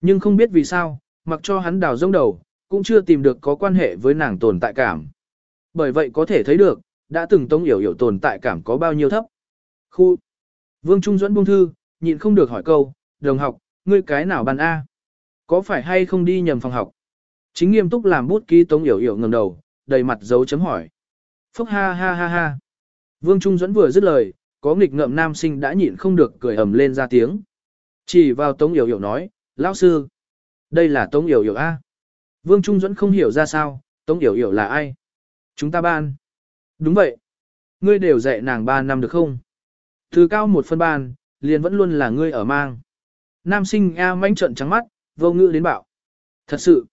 Nhưng không biết vì sao, mặc cho hắn đào rông đầu, cũng chưa tìm được có quan hệ với nàng tồn tại cảm. Bởi vậy có thể thấy được, đã từng Tống hiểu hiểu tồn tại cảm có bao nhiêu thấp. Khu. Vương Trung duẫn buông thư, nhịn không được hỏi câu, đồng học, ngươi cái nào bàn A? Có phải hay không đi nhầm phòng học? Chính nghiêm túc làm bút ký Tống hiểu hiểu ngẩng đầu, đầy mặt dấu chấm hỏi. Phúc ha ha ha ha. Vương Trung dẫn vừa dứt lời, có nghịch ngợm nam sinh đã nhịn không được cười ầm lên ra tiếng. Chỉ vào Tống Yểu Yểu nói, lão sư. Đây là Tống Yểu Yểu A. Vương Trung dẫn không hiểu ra sao, Tống Yểu Yểu là ai? Chúng ta ban. Đúng vậy. Ngươi đều dạy nàng ba năm được không? Từ cao một phân ban, liền vẫn luôn là ngươi ở mang. Nam sinh A manh trận trắng mắt, vô ngữ đến bạo. Thật sự.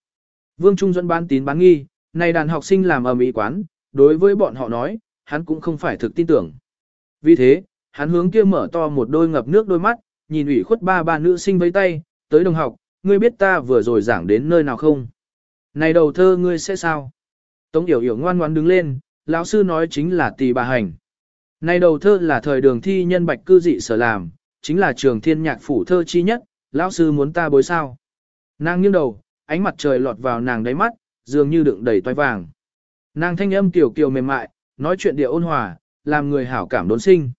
Vương Trung dẫn bán tín bán nghi, này đàn học sinh làm ở mỹ quán, đối với bọn họ nói, hắn cũng không phải thực tin tưởng. Vì thế, hắn hướng kia mở to một đôi ngập nước đôi mắt, nhìn ủy khuất ba ba nữ sinh với tay, tới đồng học, ngươi biết ta vừa rồi giảng đến nơi nào không? Này đầu thơ ngươi sẽ sao? Tống Yểu Yểu ngoan ngoãn đứng lên, lão sư nói chính là tỷ bà hành. Này đầu thơ là thời đường thi nhân bạch cư dị sở làm, chính là trường thiên nhạc phủ thơ chi nhất, lão sư muốn ta bối sao. Nàng nghiêng đầu, ánh mặt trời lọt vào nàng đáy mắt, dường như đựng đầy toái vàng. Nàng thanh âm tiểu kiều mềm mại, nói chuyện địa ôn hòa, làm người hảo cảm đốn sinh.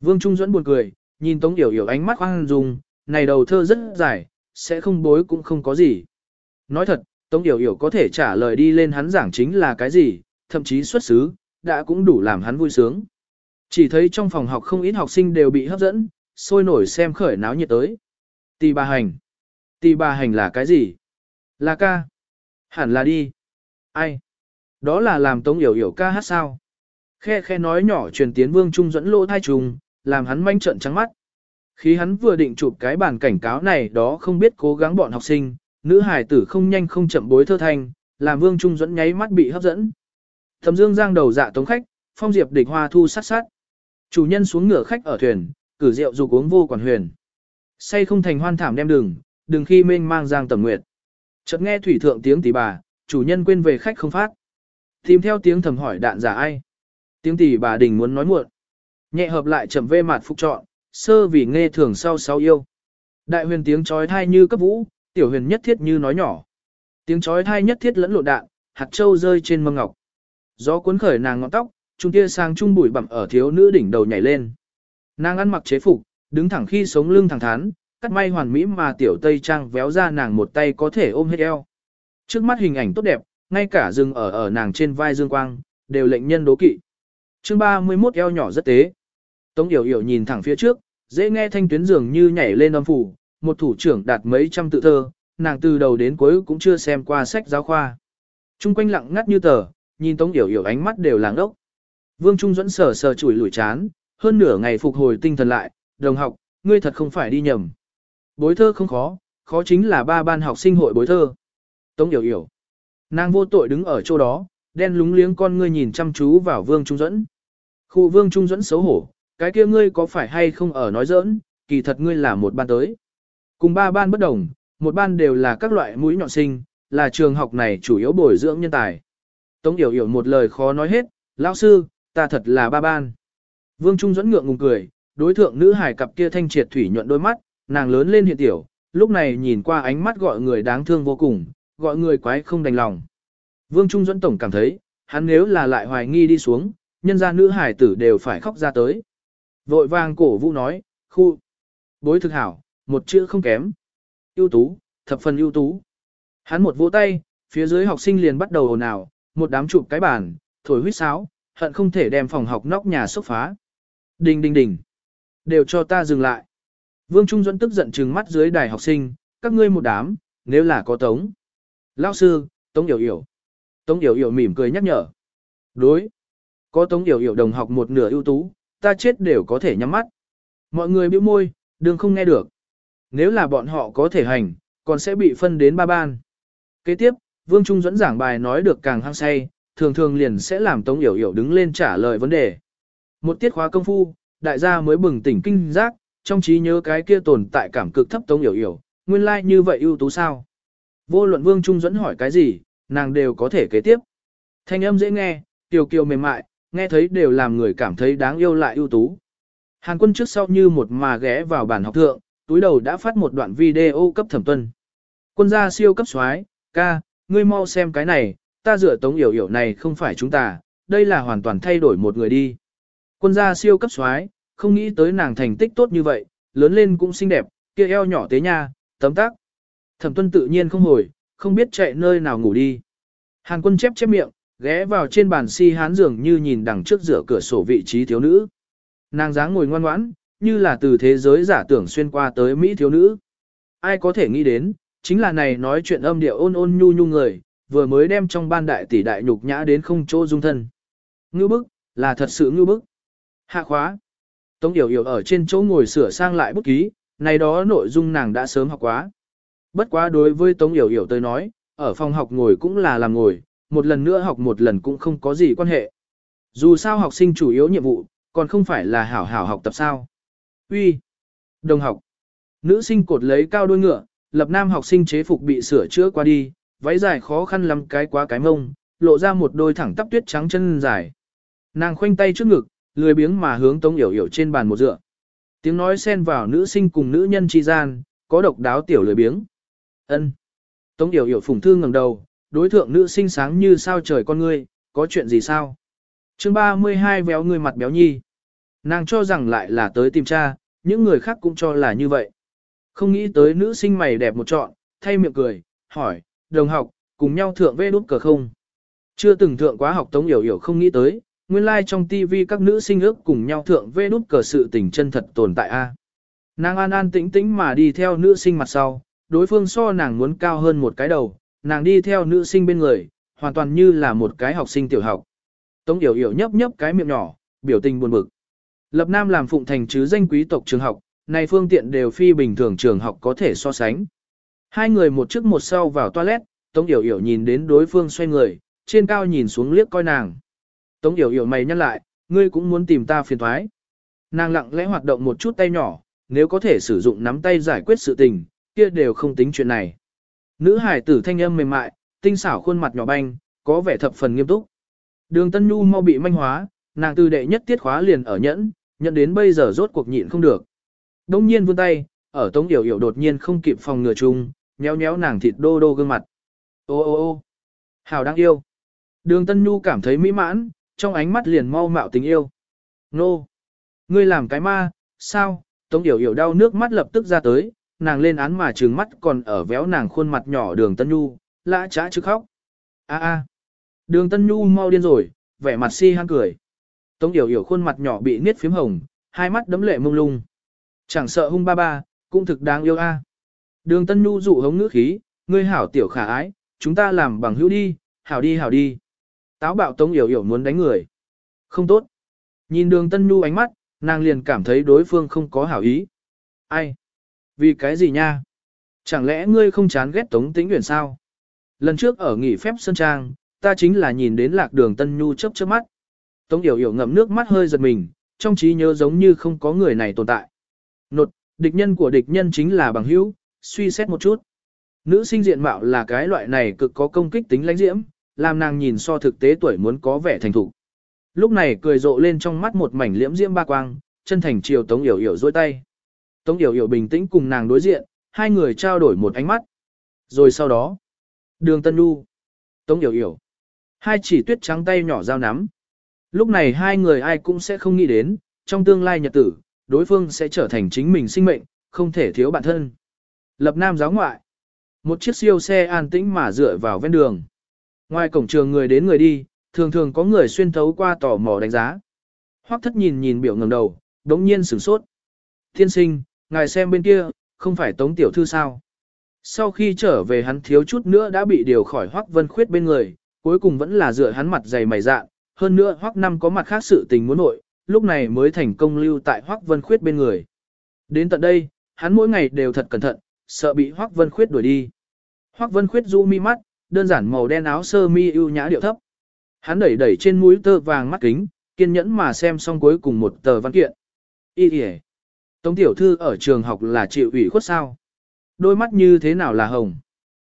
Vương Trung Duẫn buồn cười, nhìn Tống Yểu Yểu ánh mắt hoang dung, này đầu thơ rất dài, sẽ không bối cũng không có gì. Nói thật, Tống Yểu Yểu có thể trả lời đi lên hắn giảng chính là cái gì, thậm chí xuất xứ, đã cũng đủ làm hắn vui sướng. Chỉ thấy trong phòng học không ít học sinh đều bị hấp dẫn, sôi nổi xem khởi náo nhiệt tới. Tì bà hành. Tì bà hành là cái gì? Là ca. Hẳn là đi. Ai? Đó là làm Tống Yểu Yểu ca hát sao? Khe khe nói nhỏ truyền tiến vương trung dẫn lỗ thai trùng, làm hắn manh trận trắng mắt. Khi hắn vừa định chụp cái bản cảnh cáo này đó không biết cố gắng bọn học sinh, nữ hải tử không nhanh không chậm bối thơ thanh, làm vương trung dẫn nháy mắt bị hấp dẫn. Thẩm dương giang đầu dạ tống khách, phong diệp địch hoa thu sát sát. Chủ nhân xuống ngựa khách ở thuyền, cử rượu dục uống vô quản huyền. Say không thành hoan thảm đem đường, đừng khi mênh mang giang tầm nguyệt. Chợt nghe thủy thượng tiếng tỷ bà, chủ nhân quên về khách không phát. Tìm theo tiếng thầm hỏi đạn giả ai. Tiếng tỷ bà đình muốn nói muộn. Nhẹ hợp lại chậm vê mặt phục trọn, sơ vì nghe thường sau sau yêu. Đại huyền tiếng trói thai như cấp vũ, tiểu huyền nhất thiết như nói nhỏ. Tiếng trói thai nhất thiết lẫn lộn đạn, hạt châu rơi trên mâm ngọc. Gió cuốn khởi nàng ngọn tóc, trung tia sang trung bụi bặm ở thiếu nữ đỉnh đầu nhảy lên. Nàng ăn mặc chế phục, đứng thẳng khi sống lưng thẳng thắn, cắt may hoàn mỹ mà tiểu tây trang véo ra nàng một tay có thể ôm hết eo. Trước mắt hình ảnh tốt đẹp, ngay cả rừng ở ở nàng trên vai dương quang, đều lệnh nhân đố kỵ. Chương 31 eo nhỏ rất tế. Tống Yểu Yểu nhìn thẳng phía trước, dễ nghe thanh tuyến dường như nhảy lên âm phủ, một thủ trưởng đạt mấy trăm tự thơ, nàng từ đầu đến cuối cũng chưa xem qua sách giáo khoa. Trung quanh lặng ngắt như tờ, nhìn Tống Yểu Yểu ánh mắt đều làng ốc. Vương Trung dẫn sờ sờ chùi lủi chán, hơn nửa ngày phục hồi tinh thần lại, đồng học, ngươi thật không phải đi nhầm. Bối thơ không khó, khó chính là ba ban học sinh hội bối thơ. Tống Yểu Yểu. Nàng vô tội đứng ở chỗ đó, đen lúng liếng con ngươi nhìn chăm chú vào Vương Trung dẫn. Khu Vương Trung dẫn xấu hổ, cái kia ngươi có phải hay không ở nói giỡn, kỳ thật ngươi là một ban tới. Cùng ba ban bất đồng, một ban đều là các loại mũi nhọn sinh, là trường học này chủ yếu bồi dưỡng nhân tài. Tống Yểu Yểu một lời khó nói hết, lão sư, ta thật là ba ban. Vương Trung dẫn ngượng ngùng cười, đối thượng nữ hải cặp kia thanh triệt thủy nhuận đôi mắt, nàng lớn lên hiện tiểu, lúc này nhìn qua ánh mắt gọi người đáng thương vô cùng, gọi người quái không đành lòng. Vương Trung dẫn tổng cảm thấy, hắn nếu là lại hoài nghi đi xuống, nhân gia nữ hải tử đều phải khóc ra tới. Vội vàng cổ vũ nói, khu, bối thực hảo, một chữ không kém. ưu tú, thập phần ưu tú. Hắn một vỗ tay, phía dưới học sinh liền bắt đầu ồn ào, một đám chụp cái bàn, thổi huýt sáo, hận không thể đem phòng học nóc nhà sốc phá. Đình đình đình. Đều cho ta dừng lại. Vương Trung Duẫn tức giận trừng mắt dưới đài học sinh, các ngươi một đám, nếu là có tống. Lao sư, tống hiểu hiểu. Tống hiểu hiểu mỉm cười nhắc nhở. Đối. Có tống hiểu hiểu đồng học một nửa ưu tú, ta chết đều có thể nhắm mắt. Mọi người bĩu môi, đừng không nghe được. Nếu là bọn họ có thể hành, còn sẽ bị phân đến ba ban. Kế tiếp, Vương Trung dẫn giảng bài nói được càng hăng say, thường thường liền sẽ làm Tống Yểu Yểu đứng lên trả lời vấn đề. Một tiết khóa công phu, đại gia mới bừng tỉnh kinh giác, trong trí nhớ cái kia tồn tại cảm cực thấp Tống Yểu Yểu, nguyên lai like như vậy ưu tú sao. Vô luận Vương Trung dẫn hỏi cái gì, nàng đều có thể kế tiếp. Thanh âm dễ nghe, kiều kiều mềm mại, nghe thấy đều làm người cảm thấy đáng yêu lại ưu tú. Hàn quân trước sau như một mà ghé vào bản học thượng, túi đầu đã phát một đoạn video cấp thẩm tuân. Quân gia siêu cấp soái ca, ngươi mau xem cái này, ta dựa tống yểu yểu này không phải chúng ta, đây là hoàn toàn thay đổi một người đi. Quân gia siêu cấp soái không nghĩ tới nàng thành tích tốt như vậy, lớn lên cũng xinh đẹp, kia eo nhỏ tế nha, tấm tắc. Thẩm tuân tự nhiên không hồi, không biết chạy nơi nào ngủ đi. Hàn quân chép chép miệng, ghé vào trên bàn si hán giường như nhìn đằng trước giữa cửa sổ vị trí thiếu nữ. Nàng dáng ngồi ngoan ngoãn, như là từ thế giới giả tưởng xuyên qua tới Mỹ thiếu nữ. Ai có thể nghĩ đến, chính là này nói chuyện âm điệu ôn ôn nhu nhu người, vừa mới đem trong ban đại tỷ đại nhục nhã đến không chỗ dung thân. Ngư bức, là thật sự ngư bức. Hạ khóa. Tống Yểu Yểu ở trên chỗ ngồi sửa sang lại bút ký, này đó nội dung nàng đã sớm học quá. Bất quá đối với Tống Yểu Yểu tới nói, ở phòng học ngồi cũng là làm ngồi, một lần nữa học một lần cũng không có gì quan hệ. Dù sao học sinh chủ yếu nhiệm vụ, còn không phải là hảo hảo học tập sao. Uy, Đồng học. Nữ sinh cột lấy cao đuôi ngựa, lập nam học sinh chế phục bị sửa chữa qua đi, váy dài khó khăn lắm cái quá cái mông, lộ ra một đôi thẳng tắp tuyết trắng chân dài. Nàng khoanh tay trước ngực, lười biếng mà hướng Tống Yểu Yểu trên bàn một dựa. Tiếng nói xen vào nữ sinh cùng nữ nhân chi gian, có độc đáo tiểu lười biếng. Ân. Tống Yểu Yểu phủng thư ngẩng đầu, đối thượng nữ sinh sáng như sao trời con ngươi, có chuyện gì sao? Chương 32 véo người mặt béo nhi. Nàng cho rằng lại là tới tìm cha, những người khác cũng cho là như vậy. Không nghĩ tới nữ sinh mày đẹp một trọn, thay miệng cười, hỏi, đồng học, cùng nhau thượng vê đút cờ không? Chưa từng thượng quá học tống hiểu hiểu không nghĩ tới, nguyên lai like trong tivi các nữ sinh ước cùng nhau thượng vê đút cờ sự tình chân thật tồn tại a. Nàng an an tĩnh tĩnh mà đi theo nữ sinh mặt sau, đối phương so nàng muốn cao hơn một cái đầu, nàng đi theo nữ sinh bên người, hoàn toàn như là một cái học sinh tiểu học. Tống Yểu Yểu nhấp nhấp cái miệng nhỏ, biểu tình buồn bực. Lập Nam làm phụng thành chứ danh quý tộc trường học, này phương tiện đều phi bình thường trường học có thể so sánh. Hai người một trước một sau vào toilet, Tống Yểu Yểu nhìn đến đối phương xoay người, trên cao nhìn xuống liếc coi nàng. Tống Yểu Yểu mày nhăn lại, ngươi cũng muốn tìm ta phiền thoái. Nàng lặng lẽ hoạt động một chút tay nhỏ, nếu có thể sử dụng nắm tay giải quyết sự tình, kia đều không tính chuyện này. Nữ hải tử thanh âm mềm mại, tinh xảo khuôn mặt nhỏ banh, có vẻ thập phần nghiêm túc. Đường Tân Nhu mau bị manh hóa, nàng từ đệ nhất tiết khóa liền ở nhẫn, nhận đến bây giờ rốt cuộc nhịn không được. Đông nhiên vươn tay, ở Tống Yểu Yểu đột nhiên không kịp phòng ngừa chung, nhéo nhéo nàng thịt đô đô gương mặt. Ô ô ô hào đang yêu. Đường Tân Nhu cảm thấy mỹ mãn, trong ánh mắt liền mau mạo tình yêu. Nô! Ngươi làm cái ma, sao? Tống Yểu Yểu đau nước mắt lập tức ra tới, nàng lên án mà trừng mắt còn ở véo nàng khuôn mặt nhỏ đường Tân Nhu, lã trá chứ khóc. A a. Đường Tân Nhu mau điên rồi, vẻ mặt si hăng cười. Tống Yểu Yểu khuôn mặt nhỏ bị niết phím hồng, hai mắt đấm lệ mông lung. Chẳng sợ hung ba ba, cũng thực đáng yêu a. Đường Tân Nhu dụ hống ngữ khí, ngươi hảo tiểu khả ái, chúng ta làm bằng hữu đi, hảo đi hảo đi. Táo bạo Tống Yểu Yểu muốn đánh người. Không tốt. Nhìn đường Tân Nhu ánh mắt, nàng liền cảm thấy đối phương không có hảo ý. Ai? Vì cái gì nha? Chẳng lẽ ngươi không chán ghét Tống Tĩnh Uyển sao? Lần trước ở nghỉ phép Sơn Trang, ta chính là nhìn đến lạc đường Tân Nhu chớp chớp mắt. Tống Yểu Yểu ngậm nước mắt hơi giật mình, trong trí nhớ giống như không có người này tồn tại. Nột, địch nhân của địch nhân chính là bằng hữu, suy xét một chút. Nữ sinh diện mạo là cái loại này cực có công kích tính lãnh diễm, làm nàng nhìn so thực tế tuổi muốn có vẻ thành thục. Lúc này cười rộ lên trong mắt một mảnh liễm diễm ba quang, chân thành chiều Tống Yểu Yểu dôi tay. Tống Yểu Yểu bình tĩnh cùng nàng đối diện, hai người trao đổi một ánh mắt. Rồi sau đó, đường Tân Nhu, Tống Yểu Yểu, hai chỉ tuyết trắng tay nhỏ giao nắm. Lúc này hai người ai cũng sẽ không nghĩ đến, trong tương lai nhật tử, đối phương sẽ trở thành chính mình sinh mệnh, không thể thiếu bản thân. Lập Nam giáo ngoại, một chiếc siêu xe an tĩnh mà dựa vào ven đường. Ngoài cổng trường người đến người đi, thường thường có người xuyên thấu qua tò mò đánh giá. Hoắc thất nhìn nhìn biểu ngầm đầu, đống nhiên sửng sốt. Thiên sinh, ngài xem bên kia, không phải tống tiểu thư sao. Sau khi trở về hắn thiếu chút nữa đã bị điều khỏi Hoắc Vân Khuyết bên người, cuối cùng vẫn là dựa hắn mặt dày mày dạn, hơn nữa Hoắc Năm có mặt khác sự tình muốn nội, lúc này mới thành công lưu tại Hoắc Vân Khuyết bên người. Đến tận đây, hắn mỗi ngày đều thật cẩn thận, sợ bị Hoắc Vân Khuyết đuổi đi. Hoắc Vân Khuyết du mi mắt, đơn giản màu đen áo sơ mi ưu nhã điệu thấp. Hắn đẩy đẩy trên mũi tơ vàng mắt kính, kiên nhẫn mà xem xong cuối cùng một tờ văn kiện. Ý. Tống tiểu thư ở trường học là chịu ủy khuất sao? Đôi mắt như thế nào là hồng?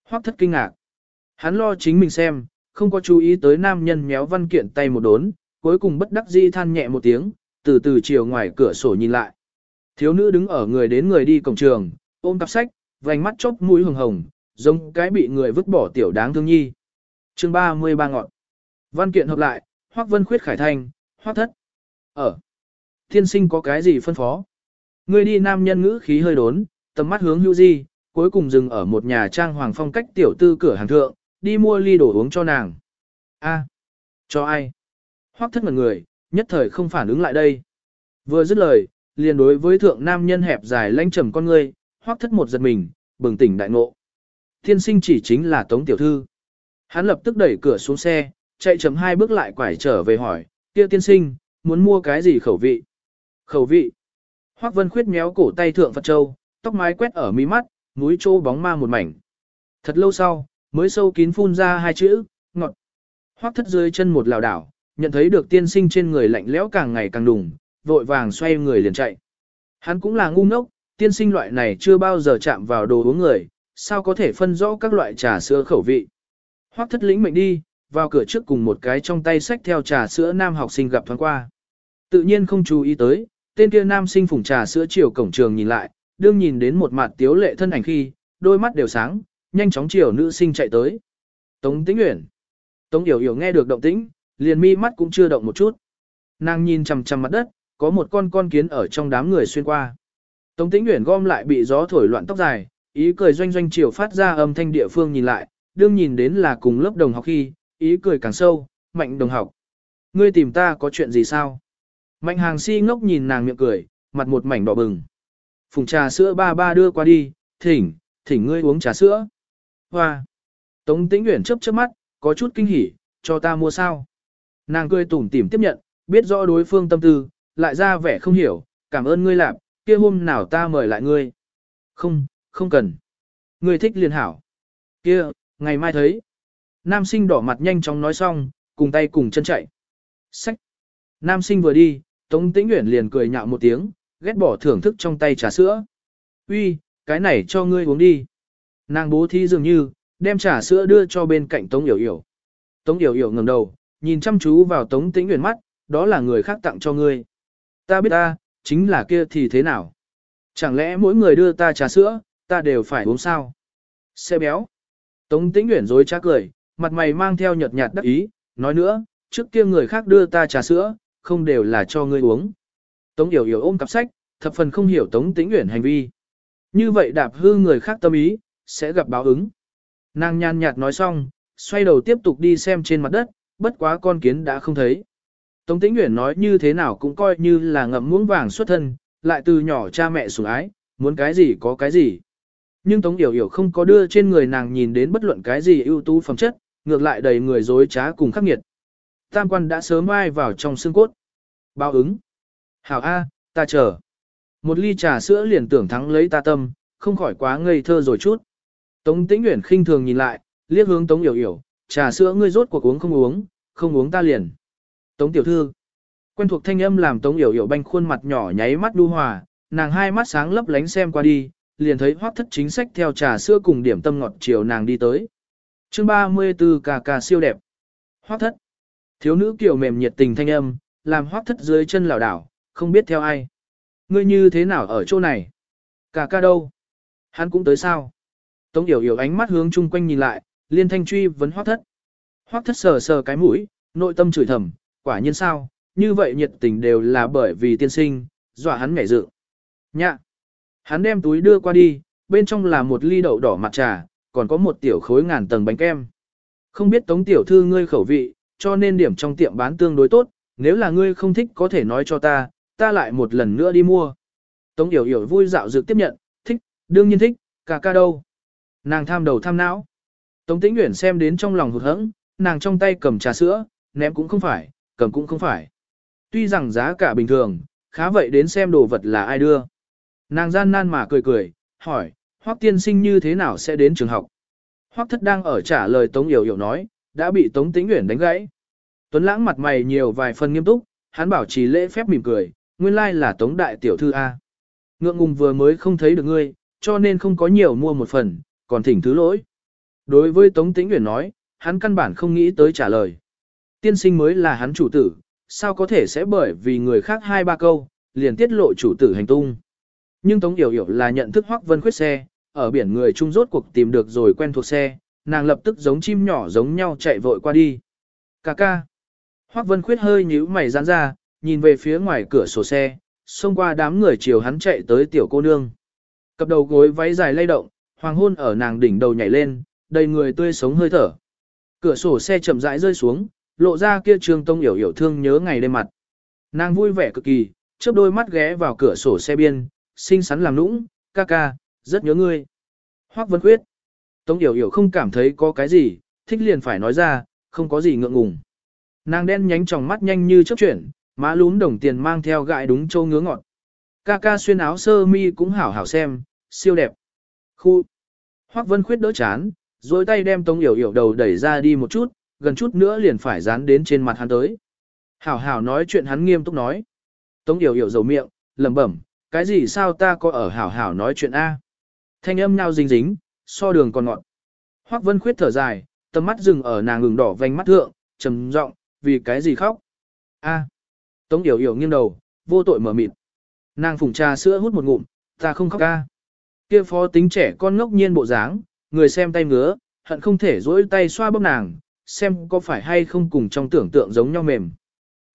Hoắc thất kinh ngạc. Hắn lo chính mình xem, không có chú ý tới nam nhân méo văn kiện tay một đốn, cuối cùng bất đắc dĩ than nhẹ một tiếng, từ từ chiều ngoài cửa sổ nhìn lại. Thiếu nữ đứng ở người đến người đi cổng trường, ôm cặp sách, vành mắt chốc mũi hồng hồng, giống cái bị người vứt bỏ tiểu đáng thương nhi. Chương 33 ngọn. Văn kiện hợp lại, Hoắc Vân Khuyết khải thanh, Hoắc Thất. Ở. Thiên sinh có cái gì phân phó? Người đi nam nhân ngữ khí hơi đốn, tầm mắt hướng hưu di, cuối cùng dừng ở một nhà trang hoàng phong cách tiểu tư cửa hàng thượng, đi mua ly đồ uống cho nàng. A, cho ai? Hoắc thất một người, nhất thời không phản ứng lại đây. Vừa dứt lời, liền đối với thượng nam nhân hẹp dài lanh trầm con người, Hoắc thất một giật mình, bừng tỉnh đại ngộ. Thiên sinh chỉ chính là Tống Tiểu Thư. Hắn lập tức đẩy cửa xuống xe, chạy chấm hai bước lại quải trở về hỏi, kia tiên sinh, muốn mua cái gì khẩu vị? Khẩu vị. Hoắc Vân Khuyết méo cổ tay thượng Phật Châu, tóc mái quét ở mí mắt, mũi trô bóng ma một mảnh. Thật lâu sau, mới sâu kín phun ra hai chữ, ngọt. Hoắc thất dưới chân một lảo đảo, nhận thấy được tiên sinh trên người lạnh lẽo càng ngày càng đùng, vội vàng xoay người liền chạy. Hắn cũng là ngu ngốc, tiên sinh loại này chưa bao giờ chạm vào đồ uống người, sao có thể phân rõ các loại trà sữa khẩu vị. Hoắc thất lĩnh mệnh đi, vào cửa trước cùng một cái trong tay sách theo trà sữa nam học sinh gặp thoáng qua. Tự nhiên không chú ý tới, tên kia nam sinh phủng trà sữa chiều cổng trường nhìn lại, đương nhìn đến một mặt tiếu lệ thân ảnh khi, đôi mắt đều sáng, nhanh chóng chiều nữ sinh chạy tới. Tống Tĩnh Uyển. Tống Yểu Yểu nghe được động tĩnh, liền mi mắt cũng chưa động một chút. Nàng nhìn chằm chằm mặt đất, có một con con kiến ở trong đám người xuyên qua. Tống Tĩnh Uyển gom lại bị gió thổi loạn tóc dài, ý cười doanh doanh chiều phát ra âm thanh địa phương nhìn lại, đương nhìn đến là cùng lớp đồng học khi, ý cười càng sâu, mạnh đồng học. Ngươi tìm ta có chuyện gì sao? Mạnh hàng si ngốc nhìn nàng miệng cười, mặt một mảnh đỏ bừng. Phùng trà sữa ba ba đưa qua đi, thỉnh, thỉnh ngươi uống trà sữa. Hoa! Tống tĩnh uyển chớp chớp mắt, có chút kinh hỉ, cho ta mua sao. Nàng cười tủm tỉm tiếp nhận, biết rõ đối phương tâm tư, lại ra vẻ không hiểu, cảm ơn ngươi lạp, kia hôm nào ta mời lại ngươi. Không, không cần. Ngươi thích liền hảo. Kia, ngày mai thấy. Nam sinh đỏ mặt nhanh chóng nói xong, cùng tay cùng chân chạy. Sách. Nam sinh vừa đi, Tống Tĩnh Uyển liền cười nhạo một tiếng, ghét bỏ thưởng thức trong tay trà sữa. Uy, cái này cho ngươi uống đi. Nàng bố thí dường như, đem trà sữa đưa cho bên cạnh Tống Yểu Yểu. Tống Yểu Yểu ngẩng đầu, nhìn chăm chú vào Tống Tĩnh Uyển mắt, đó là người khác tặng cho ngươi. Ta biết ta, chính là kia thì thế nào? Chẳng lẽ mỗi người đưa ta trà sữa, ta đều phải uống sao? Xe béo. Tống Tĩnh Uyển dối trá cười, mặt mày mang theo nhợt nhạt đắc ý, nói nữa, trước kia người khác đưa ta trà sữa, không đều là cho ngươi uống. Tống Yểu Yểu ôm cặp sách, thập phần không hiểu Tống Tĩnh Uyển hành vi. Như vậy đạp hư người khác tâm ý, sẽ gặp báo ứng. Nàng nhàn nhạt nói xong, xoay đầu tiếp tục đi xem trên mặt đất, bất quá con kiến đã không thấy. Tống Tĩnh Uyển nói như thế nào cũng coi như là ngậm muỗng vàng xuất thân, lại từ nhỏ cha mẹ sủng ái, muốn cái gì có cái gì. Nhưng Tống Yểu Yểu không có đưa trên người nàng nhìn đến bất luận cái gì ưu tú phẩm chất, ngược lại đầy người dối trá cùng khắc nghiệt. Tam quan đã sớm mai vào trong xương cốt. Báo ứng. Hảo A, ta chờ. Một ly trà sữa liền tưởng thắng lấy ta tâm, không khỏi quá ngây thơ rồi chút. Tống Tĩnh nguyện khinh thường nhìn lại, liếc hướng Tống hiểu hiểu, trà sữa ngươi rốt cuộc uống không uống, không uống ta liền. Tống tiểu thư. Quen thuộc thanh âm làm Tống hiểu hiểu banh khuôn mặt nhỏ nháy mắt đu hòa, nàng hai mắt sáng lấp lánh xem qua đi, liền thấy hoác Thất chính sách theo trà sữa cùng điểm tâm ngọt chiều nàng đi tới. Chương 34 cà cà siêu đẹp. Hoác Thất. Thiếu nữ kiểu mềm nhiệt tình thanh âm, làm hoác Thất dưới chân lảo đảo, không biết theo ai. Ngươi như thế nào ở chỗ này? Cả ca đâu? Hắn cũng tới sao? Tống Yểu Yểu ánh mắt hướng chung quanh nhìn lại, liên thanh truy vấn hoác thất. Hoác thất sờ sờ cái mũi, nội tâm chửi thầm, quả nhiên sao, như vậy nhiệt tình đều là bởi vì tiên sinh, dọa hắn ngảy dự. Nhạ! Hắn đem túi đưa qua đi, bên trong là một ly đậu đỏ mặt trà, còn có một tiểu khối ngàn tầng bánh kem. Không biết tống tiểu thư ngươi khẩu vị, cho nên điểm trong tiệm bán tương đối tốt, nếu là ngươi không thích có thể nói cho ta, ta lại một lần nữa đi mua. Tống Yểu Yểu vui dạo dược tiếp nhận, thích, đương nhiên thích, cả ca đâu. Nàng tham đầu tham não. Tống Tĩnh Uyển xem đến trong lòng hụt hẫng, nàng trong tay cầm trà sữa, ném cũng không phải, cầm cũng không phải. Tuy rằng giá cả bình thường, khá vậy đến xem đồ vật là ai đưa. Nàng gian nan mà cười cười, hỏi, Hoắc tiên sinh như thế nào sẽ đến trường học? Hoắc thất đang ở trả lời Tống Yểu Yểu nói, đã bị Tống Tĩnh Uyển đánh gãy. Tuấn Lãng mặt mày nhiều vài phần nghiêm túc, hắn bảo trì lễ phép mỉm cười, nguyên lai là Tống đại tiểu thư a. Ngượng ngùng vừa mới không thấy được ngươi, cho nên không có nhiều mua một phần, còn thỉnh thứ lỗi. Đối với Tống Tĩnh Uyển nói, hắn căn bản không nghĩ tới trả lời. Tiên sinh mới là hắn chủ tử, sao có thể sẽ bởi vì người khác hai ba câu, liền tiết lộ chủ tử hành tung. Nhưng Tống Yểu Yểu là nhận thức Hoắc Vân Khuyết xe, ở biển người trung rốt cuộc tìm được rồi quen thuộc xe, nàng lập tức giống chim nhỏ giống nhau chạy vội qua đi. Cà ca. Hoắc Vân Khuyết hơi nhíu mày giãn ra, nhìn về phía ngoài cửa sổ xe, xông qua đám người chiều hắn chạy tới tiểu cô nương. Cặp đầu gối váy dài lay động, hoàng hôn ở nàng đỉnh đầu nhảy lên, đầy người tươi sống hơi thở. Cửa sổ xe chậm rãi rơi xuống, lộ ra kia trương tông yểu yểu thương nhớ ngày đêm mặt. Nàng vui vẻ cực kỳ, chớp đôi mắt ghé vào cửa sổ xe biên, xinh xắn làm nũng, ca ca, rất nhớ ngươi. Hoắc Vân Khuyết. Tống Yểu Yểu không cảm thấy có cái gì, thích liền phải nói ra, không có gì ngượng ngùng. Nàng đen nhánh tròng mắt nhanh như chớp chuyển, má lún đồng tiền mang theo gại đúng châu ngứa ngọt. Ca ca xuyên áo sơ mi cũng hảo hảo xem, siêu đẹp. Khu. Hoắc Vân Khuyết đỡ chán, rồi tay đem Tống Yểu Yểu đầu đẩy ra đi một chút, gần chút nữa liền phải dán đến trên mặt hắn tới. Hảo hảo nói chuyện hắn nghiêm túc nói. Tống Yểu Yểu dầu miệng, lẩm bẩm, cái gì sao ta có ở hảo hảo nói chuyện A. Thanh âm nào dính dính, so đường còn ngọt. Hoắc Vân Khuyết thở dài, tầm mắt dừng ở nàng ngừng đỏ vành mắt thượng, trầm giọng, vì cái gì khóc? A. Tống Điểu Điểu nghiêng đầu, vô tội mở mịt. Nàng phùng trà sữa hút một ngụm, ta không khóc ca. Kia phó tính trẻ con ngốc nhiên bộ dáng, người xem tay ngứa, hận không thể duỗi tay xoa bóp nàng, xem có phải hay không cùng trong tưởng tượng giống nhau mềm.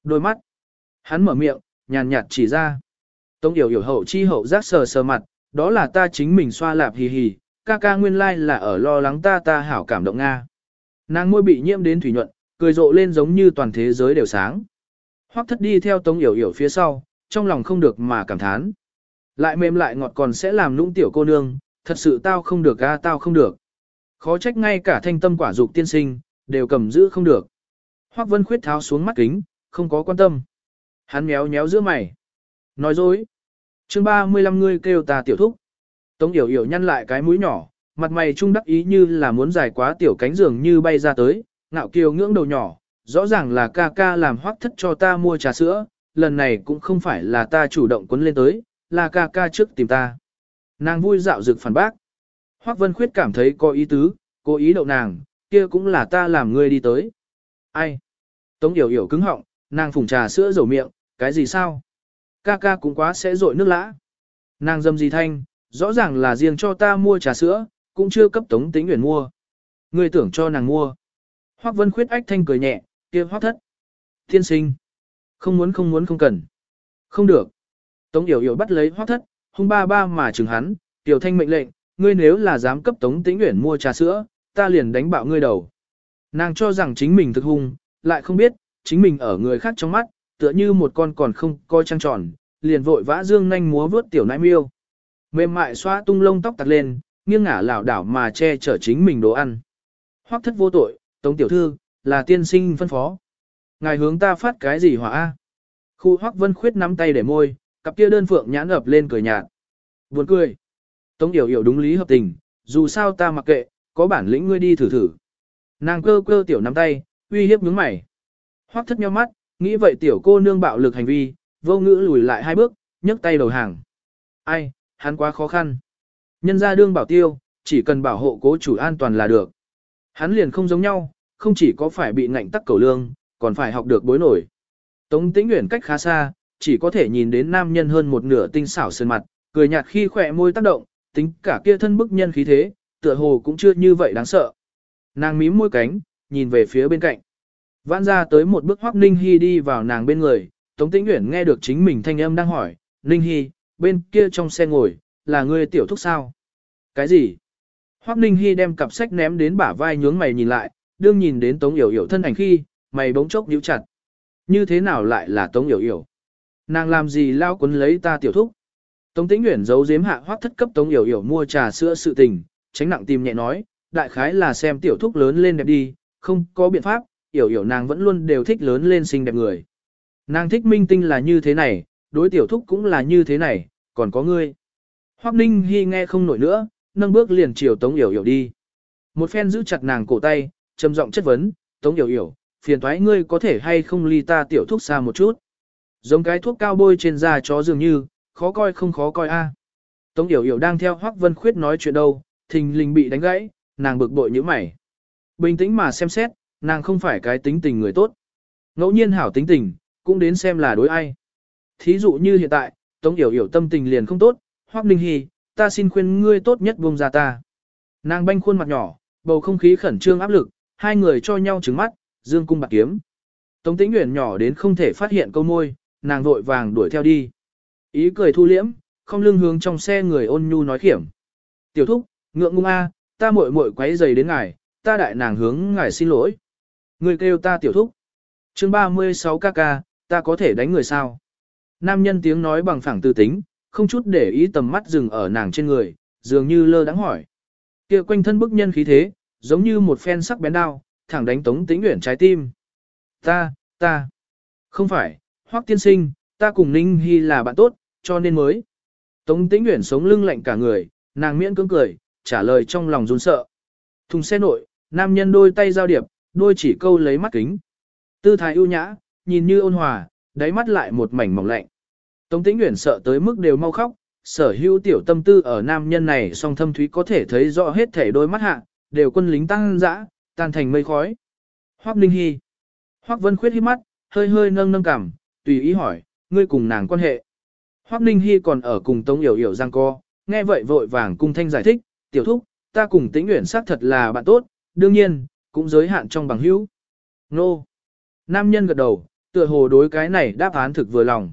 Đôi mắt. Hắn mở miệng, nhàn nhạt chỉ ra. Tống Điểu Điểu hậu chi hậu giác sờ sờ mặt, đó là ta chính mình xoa lạp hì hì, ca ca nguyên lai like là ở lo lắng ta ta hảo cảm động Nga. Nàng môi bị nhiễm đến thủy nhuận, cười rộ lên giống như toàn thế giới đều sáng. Hoắc thất đi theo Tống Yểu Yểu phía sau, trong lòng không được mà cảm thán. Lại mềm lại ngọt còn sẽ làm nũng tiểu cô nương, thật sự tao không được ga tao không được. Khó trách ngay cả thanh tâm quả dục tiên sinh, đều cầm giữ không được. Hoắc Vân Khuyết tháo xuống mắt kính, không có quan tâm. Hắn méo méo giữa mày. Nói dối. mươi 35 ngươi kêu ta tiểu thúc. Tống Yểu Yểu nhăn lại cái mũi nhỏ, mặt mày trung đắc ý như là muốn dài quá tiểu cánh giường như bay ra tới, ngạo kiều ngưỡng đầu nhỏ, rõ ràng là ca ca làm hoắc thất cho ta mua trà sữa, lần này cũng không phải là ta chủ động quấn lên tới, là ca ca trước tìm ta. Nàng vui dạo dực phản bác. Hoắc Vân Khuyết cảm thấy có ý tứ, cố ý đậu nàng, kia cũng là ta làm ngươi đi tới. Ai? Tống Yểu Yểu cứng họng, nàng phùng trà sữa dầu miệng, cái gì sao? Ca ca cũng quá sẽ rội nước lã. Nàng dâm gì thanh, rõ ràng là riêng cho ta mua trà sữa, cũng chưa cấp tống tĩnh uyển mua. Ngươi tưởng cho nàng mua. Hoắc Vân Khuyết ách thanh cười nhẹ, kia hoắc thất. Thiên sinh. Không muốn không muốn không cần. Không được. Tống Yểu Yểu bắt lấy hoắc thất, hung ba ba mà chừng hắn, tiểu thanh mệnh lệnh, ngươi nếu là dám cấp tống tĩnh uyển mua trà sữa, ta liền đánh bạo ngươi đầu. Nàng cho rằng chính mình thực hung, lại không biết, chính mình ở người khác trong mắt, tựa như một con còn không coi trăng tròn, liền vội vã dương nhanh múa vướt tiểu nãi miêu. Mềm mại xoa tung lông tóc tặt lên, nghiêng ngả lảo đảo mà che chở chính mình đồ ăn. Hoắc thất vô tội, tống tiểu thư, là tiên sinh phân phó. Ngài hướng ta phát cái gì hỏa a? Khu Hoắc Vân Khuyết nắm tay để môi, cặp kia đơn phượng nhãn ập lên cười nhạt. Buồn cười. Tống Điểu Yểu đúng lý hợp tình, dù sao ta mặc kệ, có bản lĩnh ngươi đi thử thử. Nàng cơ cơ tiểu nắm tay, uy hiếp nhướng mày. Hoắc thất nhau mắt, nghĩ vậy tiểu cô nương bạo lực hành vi, vô ngữ lùi lại hai bước, nhấc tay đầu hàng. Ai, hắn quá khó khăn. Nhân gia đương bảo tiêu, chỉ cần bảo hộ cố chủ an toàn là được. Hắn liền không giống nhau, không chỉ có phải bị ngạnh tắc cầu lương, còn phải học được bối nổi. Tống tĩnh nguyện cách khá xa, chỉ có thể nhìn đến nam nhân hơn một nửa tinh xảo sơn mặt, cười nhạt khi khỏe môi tác động, tính cả kia thân bức nhân khí thế, tựa hồ cũng chưa như vậy đáng sợ. Nàng mím môi cánh, nhìn về phía bên cạnh. Vãn ra tới một bước hoắc Ninh Hy đi vào nàng bên người, Tống Tĩnh Uyển nghe được chính mình thanh âm đang hỏi, Ninh Hy, bên kia trong xe ngồi, là ngươi tiểu thúc sao? Cái gì? Hoắc Ninh Hy đem cặp sách ném đến bả vai nhướng mày nhìn lại, đương nhìn đến Tống Yểu Yểu thân ảnh khi, mày bỗng chốc nhíu chặt. Như thế nào lại là Tống Yểu Yểu? Nàng làm gì lao quấn lấy ta tiểu thúc? Tống Tĩnh Uyển giấu giếm hạ Hoắc thất cấp Tống Yểu Yểu mua trà sữa sự tình, tránh nặng tìm nhẹ nói, đại khái là xem tiểu thúc lớn lên đẹp đi, không có biện pháp, Yểu Yểu nàng vẫn luôn đều thích lớn lên xinh đẹp người. Nàng thích minh tinh là như thế này, đối tiểu thúc cũng là như thế này, còn có ngươi. Hoắc Ninh Hi nghe không nổi nữa, nâng bước liền chiều Tống Yểu Yểu đi. Một phen giữ chặt nàng cổ tay, trầm giọng chất vấn, Tống Yểu Yểu, phiền thoái ngươi có thể hay không ly ta tiểu thuốc xa một chút. Giống cái thuốc cao bôi trên da chó dường như, khó coi không khó coi a. Tống Yểu Yểu đang theo Hoắc Vân Khuyết nói chuyện đâu, thình lình bị đánh gãy, nàng bực bội như mày. Bình tĩnh mà xem xét, nàng không phải cái tính tình người tốt. Ngẫu nhiên hảo tính tình, cũng đến xem là đối ai. Thí dụ như hiện tại, Tống Yểu Yểu tâm tình liền không tốt, Hoắc Ninh Hi, ta xin khuyên ngươi tốt nhất buông ra ta. Nàng banh khuôn mặt nhỏ, bầu không khí khẩn trương áp lực, hai người cho nhau trứng mắt, dương cung bạc kiếm. Tống Tĩnh Uyển nhỏ đến không thể phát hiện câu môi, nàng vội vàng đuổi theo đi. Ý cười thu liễm, không lưng hướng trong xe người ôn nhu nói khiểm. Tiểu thúc, ngượng ngung a, ta muội muội quấy giày đến ngài, ta đại nàng hướng ngài xin lỗi. Người kêu ta tiểu thúc. chương 36 ca ca, ta có thể đánh người sao? Nam nhân tiếng nói bằng phẳng tư tính, không chút để ý tầm mắt dừng ở nàng trên người, dường như lơ đắng hỏi. kia quanh thân bức nhân khí thế, giống như một phen sắc bén đao, thẳng đánh tống tĩnh Uyển trái tim. Ta, ta, không phải, hoắc tiên sinh, ta cùng Ninh Hy là bạn tốt, cho nên mới. Tống tĩnh Uyển sống lưng lạnh cả người, nàng miễn cưỡng cười, trả lời trong lòng run sợ. Thùng xe nội, nam nhân đôi tay giao điệp, đôi chỉ câu lấy mắt kính. Tư thái ưu nhã, nhìn như ôn hòa, đáy mắt lại một mảnh mỏng lạnh. Tống Tĩnh Uyển sợ tới mức đều mau khóc, sở hữu tiểu tâm tư ở nam nhân này song thâm thúy có thể thấy rõ hết thể đôi mắt hạ, đều quân lính tăng dã, tan thành mây khói. Hoắc Ninh Hi. Hoắc Vân Khuyết hít mắt, hơi hơi nâng nâng cằm, tùy ý hỏi, ngươi cùng nàng quan hệ. Hoắc Ninh Hi còn ở cùng Tống Yểu Yểu giang co, nghe vậy vội vàng cung thanh giải thích, tiểu thúc, ta cùng Tĩnh Uyển xác thật là bạn tốt, đương nhiên, cũng giới hạn trong bằng hữu. Nô. Nam nhân gật đầu, tựa hồ đối cái này đáp án thực vừa lòng.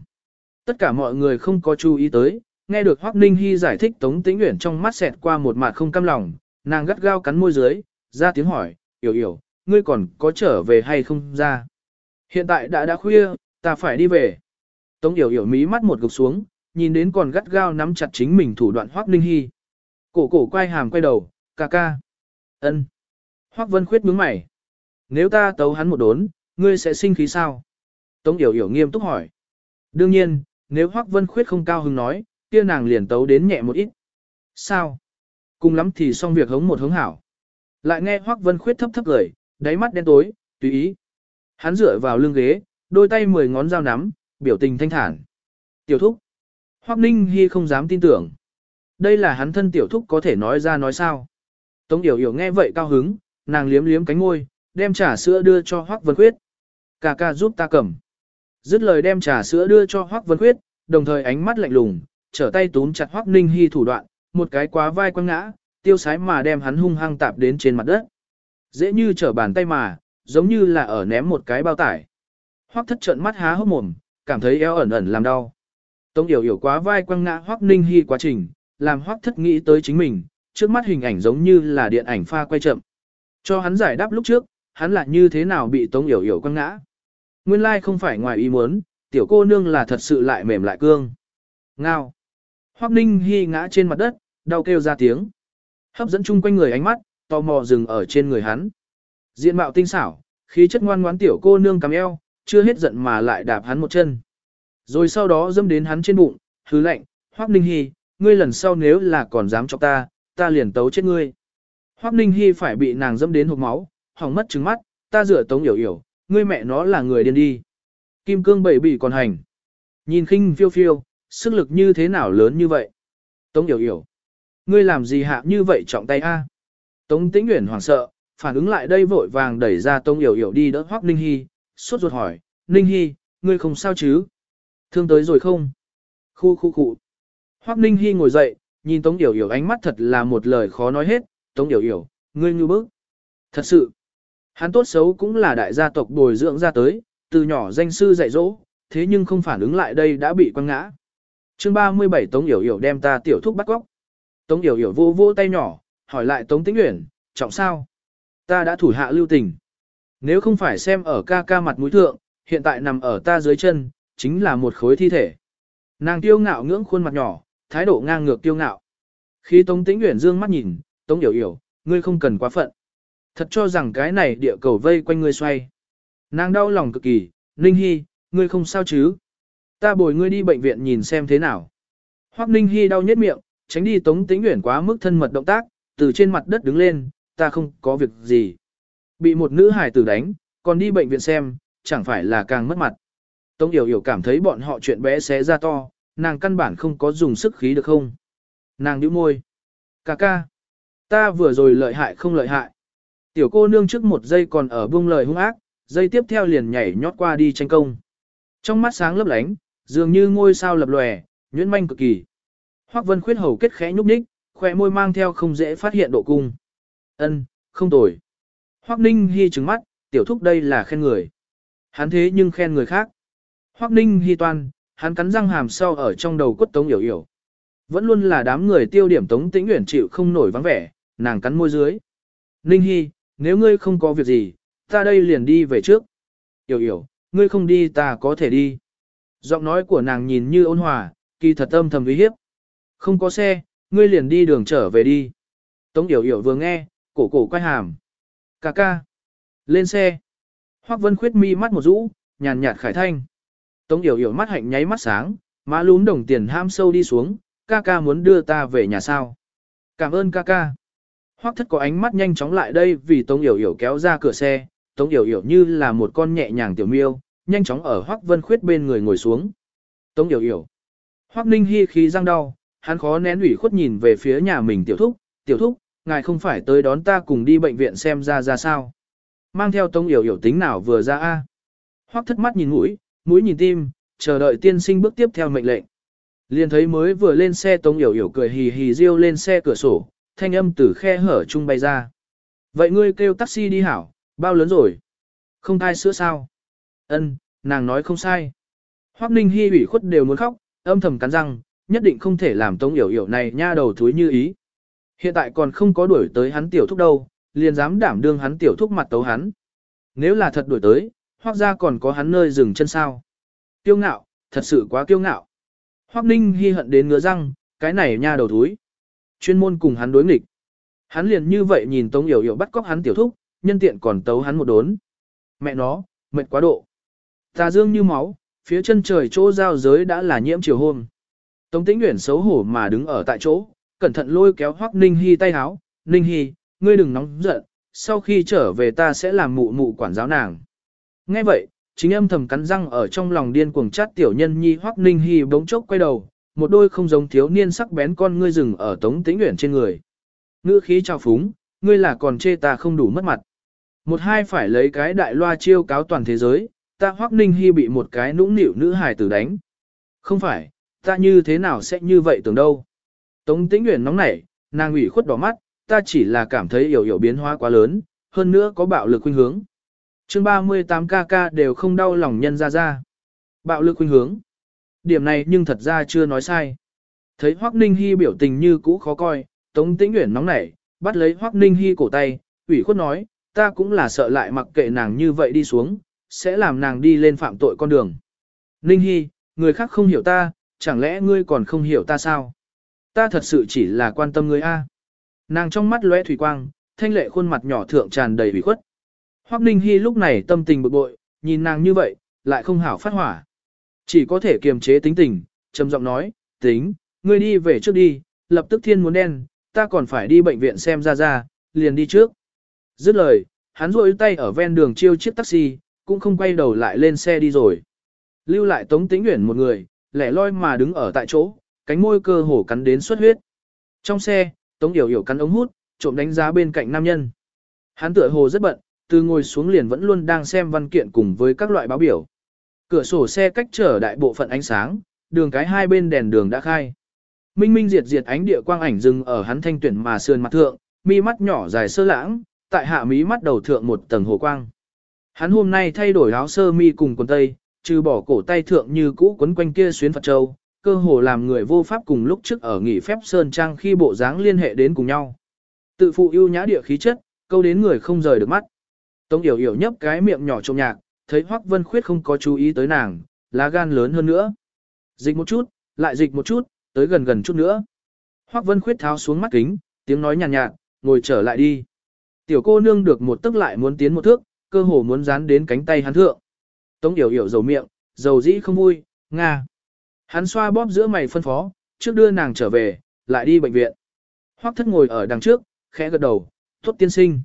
Tất cả mọi người không có chú ý tới, nghe được Hoắc Ninh Hy giải thích Tống Tĩnh Uyển trong mắt xẹt qua một mặt không cam lòng, nàng gắt gao cắn môi dưới, ra tiếng hỏi, "Yểu Yểu, ngươi còn có trở về hay không ra?" Hiện tại đã đã khuya, ta phải đi về. Tống Yểu Yểu mí mắt một gục xuống, nhìn đến còn gắt gao nắm chặt chính mình thủ đoạn Hoắc Ninh Hy. Cổ cổ quay hàm quay đầu, "Ca ca." "Ân." Hoắc Vân Khuyết nhướng mày. "Nếu ta tấu hắn một đốn, ngươi sẽ sinh khí sao?" Tống Yểu Yểu nghiêm túc hỏi. Đương nhiên, nếu Hoắc Vân Khuyết không cao hứng nói, kia nàng liền tấu đến nhẹ một ít. Sao? Cùng lắm thì xong việc hống một hống hảo. Lại nghe Hoắc Vân Khuyết thấp thấp cười, đáy mắt đen tối, tùy ý. Hắn dựa vào lưng ghế, đôi tay mười ngón dao nắm, biểu tình thanh thản. Tiểu thúc. Hoắc Ninh Hi không dám tin tưởng. Đây là hắn thân tiểu thúc có thể nói ra nói sao. Tống Yểu Yểu nghe vậy cao hứng, nàng liếm liếm cánh môi, đem trà sữa đưa cho Hoắc Vân Khuyết. Cà ca giúp ta cầm. Dứt lời đem trà sữa đưa cho Hoắc Vân Khuyết, đồng thời ánh mắt lạnh lùng, trở tay túm chặt Hoắc Ninh Hi thủ đoạn, một cái quá vai quăng ngã, tiêu sái mà đem hắn hung hăng tạp đến trên mặt đất. Dễ như trở bàn tay mà, giống như là ở ném một cái bao tải. Hoắc thất trợn mắt há hốc mồm, cảm thấy eo ẩn ẩn làm đau. Tống Yểu Yểu quá vai quăng ngã Hoắc Ninh Hi quá trình, làm Hoắc thất nghĩ tới chính mình, trước mắt hình ảnh giống như là điện ảnh pha quay chậm. Cho hắn giải đáp lúc trước, hắn là như thế nào bị Tống Yểu Yểu quăng ngã. Nguyên lai không phải ngoài ý muốn, tiểu cô nương là thật sự lại mềm lại cương. Ngao. Hoắc Ninh Hi ngã trên mặt đất, đau kêu ra tiếng. Hấp dẫn chung quanh người ánh mắt, tò mò dừng ở trên người hắn. Diện mạo tinh xảo, khí chất ngoan ngoãn tiểu cô nương cắm eo, chưa hết giận mà lại đạp hắn một chân. Rồi sau đó dâm đến hắn trên bụng, hứ lạnh, Hoắc Ninh Hi, ngươi lần sau nếu là còn dám chọc ta, ta liền tấu chết ngươi. Hoắc Ninh Hi phải bị nàng dâm đến hộc máu, hỏng mất trứng mắt, ta rửa tống hiểu hiểu, ngươi mẹ nó là người điên đi. Kim cương bảy bị còn hành. Nhìn khinh phiêu phiêu, sức lực như thế nào lớn như vậy. Tống hiểu hiểu. Ngươi làm gì hạ như vậy trọng tay a? Tống tĩnh nguyện hoảng sợ, phản ứng lại đây vội vàng đẩy ra Tống hiểu hiểu đi đỡ Hoắc Ninh Hy, suốt ruột hỏi, Ninh Hy, ngươi không sao chứ? Thương tới rồi không? Khu khu khu. Hoắc Ninh Hy ngồi dậy, nhìn Tống Yểu Yểu ánh mắt thật là một lời khó nói hết, Tống Yểu Yểu, ngươi như bức. Thật sự, Hắn tốt xấu cũng là đại gia tộc bồi dưỡng ra tới, từ nhỏ danh sư dạy dỗ, thế nhưng không phản ứng lại đây đã bị quăng ngã. chương 37 Tống Yểu Yểu đem ta tiểu thúc bắt góc. Tống Yểu Yểu vô vô tay nhỏ, hỏi lại Tống Tĩnh Uyển, trọng sao? Ta đã thủ hạ lưu tình. Nếu không phải xem ở ca ca mặt mũi thượng, hiện tại nằm ở ta dưới chân, chính là một khối thi thể. Nàng tiêu ngạo ngưỡng khuôn mặt nhỏ, thái độ ngang ngược tiêu ngạo. Khi Tống Tĩnh Uyển dương mắt nhìn, Tống Yểu Yểu, ngươi không cần quá phận. Thật cho rằng cái này địa cầu vây quanh ngươi xoay. Nàng đau lòng cực kỳ, Ninh Hy, ngươi không sao chứ? Ta bồi ngươi đi bệnh viện nhìn xem thế nào. Hoắc Ninh Hy đau nhất miệng, tránh đi Tống Tĩnh Uyển quá mức thân mật động tác, từ trên mặt đất đứng lên, ta không có việc gì. Bị một nữ hải tử đánh, còn đi bệnh viện xem, chẳng phải là càng mất mặt. Tống Yểu Yểu cảm thấy bọn họ chuyện bé xé ra to, nàng căn bản không có dùng sức khí được không. Nàng nhíu môi. Cà ca. Ta vừa rồi lợi hại không lợi hại. Tiểu cô nương trước một giây còn ở buông lời hung ác, giây tiếp theo liền nhảy nhót qua đi tranh công. Trong mắt sáng lấp lánh, dường như ngôi sao lập lòe, nhuyễn manh cực kỳ. Hoắc Vân khuyết hầu kết khẽ nhúc nhích, khóe môi mang theo không dễ phát hiện độ cung. Ân, không tồi. Hoắc Ninh Hi trừng mắt, tiểu thúc đây là khen người. Hắn thế nhưng khen người khác. Hoắc Ninh Hi toan, hắn cắn răng hàm sau ở trong đầu quất tống hiểu hiểu. Vẫn luôn là đám người tiêu điểm tống tĩnh uyển chịu không nổi vắng vẻ, nàng cắn môi dưới. Ninh Hi, nếu ngươi không có việc gì, ta đây liền đi về trước. Hiểu hiểu, ngươi không đi ta có thể đi. Giọng nói của nàng nhìn như ôn hòa, kỳ thật âm thầm uy hiếp. Không có xe, ngươi liền đi đường trở về đi. Tống Yểu Yểu vừa nghe, cổ cổ quay hàm. Cà ca. Lên xe. Hoắc Vân Khuyết mi mắt một rũ, nhàn nhạt khải thanh. Tống Yểu Yểu mắt hạnh nháy mắt sáng, má lún đồng tiền ham sâu đi xuống, ca ca muốn đưa ta về nhà sao. Cảm ơn ca ca. Hoắc thất có ánh mắt nhanh chóng lại đây vì Tống Yểu Yểu kéo ra cửa xe, Tống Yểu Yểu như là một con nhẹ nhàng tiểu miêu, nhanh chóng ở Hoắc Vân Khuyết bên người ngồi xuống. Tống Yểu Yểu. Hoắc Ninh Hi khí răng đau, hắn khó nén ủy khuất nhìn về phía nhà mình tiểu thúc, tiểu thúc, ngài không phải tới đón ta cùng đi bệnh viện xem ra ra sao. Mang theo Tống Yểu Yểu tính nào vừa ra a. Hoắc thất mắt nhìn mũi, mũi nhìn tim, chờ đợi tiên sinh bước tiếp theo mệnh lệnh. Liền thấy mới vừa lên xe Tống Yểu Yểu cười hì hì riêu lên xe cửa sổ, thanh âm từ khe hở chung bay ra. Vậy ngươi kêu taxi đi hảo, bao lớn rồi? Không thai sữa sao? Ân, nàng nói không sai. Hoắc Ninh Hi ủy khuất đều muốn khóc, âm thầm cắn răng, nhất định không thể làm Tống Yểu Yểu này nha đầu thúi như ý. Hiện tại còn không có đuổi tới hắn tiểu thúc đâu, liền dám đảm đương hắn tiểu thúc mặt tấu hắn. Nếu là thật đuổi tới, Hoắc gia còn có hắn nơi dừng chân sao? Kiêu ngạo, thật sự quá kiêu ngạo. Hoắc Ninh Hi hận đến ngứa răng, cái này nha đầu thúi. Chuyên môn cùng hắn đối nghịch. Hắn liền như vậy nhìn Tống Yểu Yểu bắt cóc hắn tiểu thúc, nhân tiện còn tấu hắn một đốn. Mẹ nó, mệt quá độ. Tà dương như máu, phía chân trời chỗ giao giới đã là nhiễm chiều hôm. Tống Tĩnh Uyển xấu hổ mà đứng ở tại chỗ, cẩn thận lôi kéo Hoắc Ninh Hi tay háo, "Ninh Hi, ngươi đừng nóng giận, sau khi trở về ta sẽ làm mụ mụ quản giáo nàng." Nghe vậy, chính âm thầm cắn răng ở trong lòng điên cuồng chát tiểu nhân nhi Hoắc Ninh Hi bỗng chốc quay đầu, một đôi không giống thiếu niên sắc bén con ngươi rừng ở Tống Tĩnh Uyển trên người. Ngữ khí trào phúng, ngươi là còn chê ta không đủ mất mặt. Một hai phải lấy cái đại loa chiêu cáo toàn thế giới, ta Hoắc Ninh Hi bị một cái nũng nịu nữ hài tử đánh. Không phải, ta như thế nào sẽ như vậy tưởng đâu. Tống Tĩnh Uyển nóng nảy, nàng ủy khuất đỏ mắt, ta chỉ là cảm thấy hiểu hiểu biến hóa quá lớn, hơn nữa có bạo lực khuynh hướng. Chương 38 KK đều không đau lòng nhân ra ra. Bạo lực khuynh hướng. Điểm này nhưng thật ra chưa nói sai. Thấy Hoắc Ninh Hi biểu tình như cũ khó coi, Tống Tĩnh Uyển nóng nảy, bắt lấy Hoắc Ninh Hi cổ tay, ủy khuất nói, ta cũng là sợ lại mặc kệ nàng như vậy đi xuống, sẽ làm nàng đi lên phạm tội con đường. Ninh Hi, người khác không hiểu ta, chẳng lẽ ngươi còn không hiểu ta sao? Ta thật sự chỉ là quan tâm ngươi a. Nàng trong mắt lóe thủy quang, thanh lệ khuôn mặt nhỏ thượng tràn đầy ủy khuất. Hoắc Ninh Hi lúc này tâm tình bực bội, nhìn nàng như vậy, lại không hảo phát hỏa. Chỉ có thể kiềm chế tính tình, trầm giọng nói, tính, ngươi đi về trước đi, lập tức thiên muốn đen, ta còn phải đi bệnh viện xem ra ra, liền đi trước. Dứt lời, hắn rôi tay ở ven đường chiêu chiếc taxi, cũng không quay đầu lại lên xe đi rồi. Lưu lại Tống Tĩnh Uyển một người, lẻ loi mà đứng ở tại chỗ, cánh môi cơ hồ cắn đến xuất huyết. Trong xe, Tống Yểu Yểu cắn ống hút, trộm đánh giá bên cạnh nam nhân. Hắn tựa hồ rất bận, từ ngồi xuống liền vẫn luôn đang xem văn kiện cùng với các loại báo biểu. Cửa sổ xe cách trở đại bộ phận ánh sáng, đường cái hai bên đèn đường đã khai. Minh minh diệt diệt ánh địa quang ảnh dừng ở hắn thanh tuyển mà sườn mặt thượng, mi mắt nhỏ dài sơ lãng, tại hạ mí mắt đầu thượng một tầng hồ quang. Hắn hôm nay thay đổi áo sơ mi cùng quần tây, trừ bỏ cổ tay thượng như cũ quấn quanh kia xuyến Phật Châu, cơ hồ làm người vô pháp cùng lúc trước ở nghỉ phép Sơn Trang khi bộ dáng liên hệ đến cùng nhau. Tự phụ ưu nhã địa khí chất, câu đến người không rời được mắt. Tống Yểu Yểu nhấp cái miệng nhỏ trông nhạc, thấy Hoắc Vân Khuyết không có chú ý tới nàng, lá gan lớn hơn nữa. Dịch một chút, lại dịch một chút, tới gần gần chút nữa. Hoắc Vân Khuyết tháo xuống mắt kính, tiếng nói nhàn nhạt, nhạt, ngồi trở lại đi. Tiểu cô nương được một tức lại muốn tiến một thước, cơ hồ muốn dán đến cánh tay hắn thượng. Tống Điểu Điểu dầu miệng, dầu dĩ không vui, nga. Hắn xoa bóp giữa mày phân phó, trước đưa nàng trở về, lại đi bệnh viện. Hoắc thất ngồi ở đằng trước, khẽ gật đầu, tốt tiên sinh.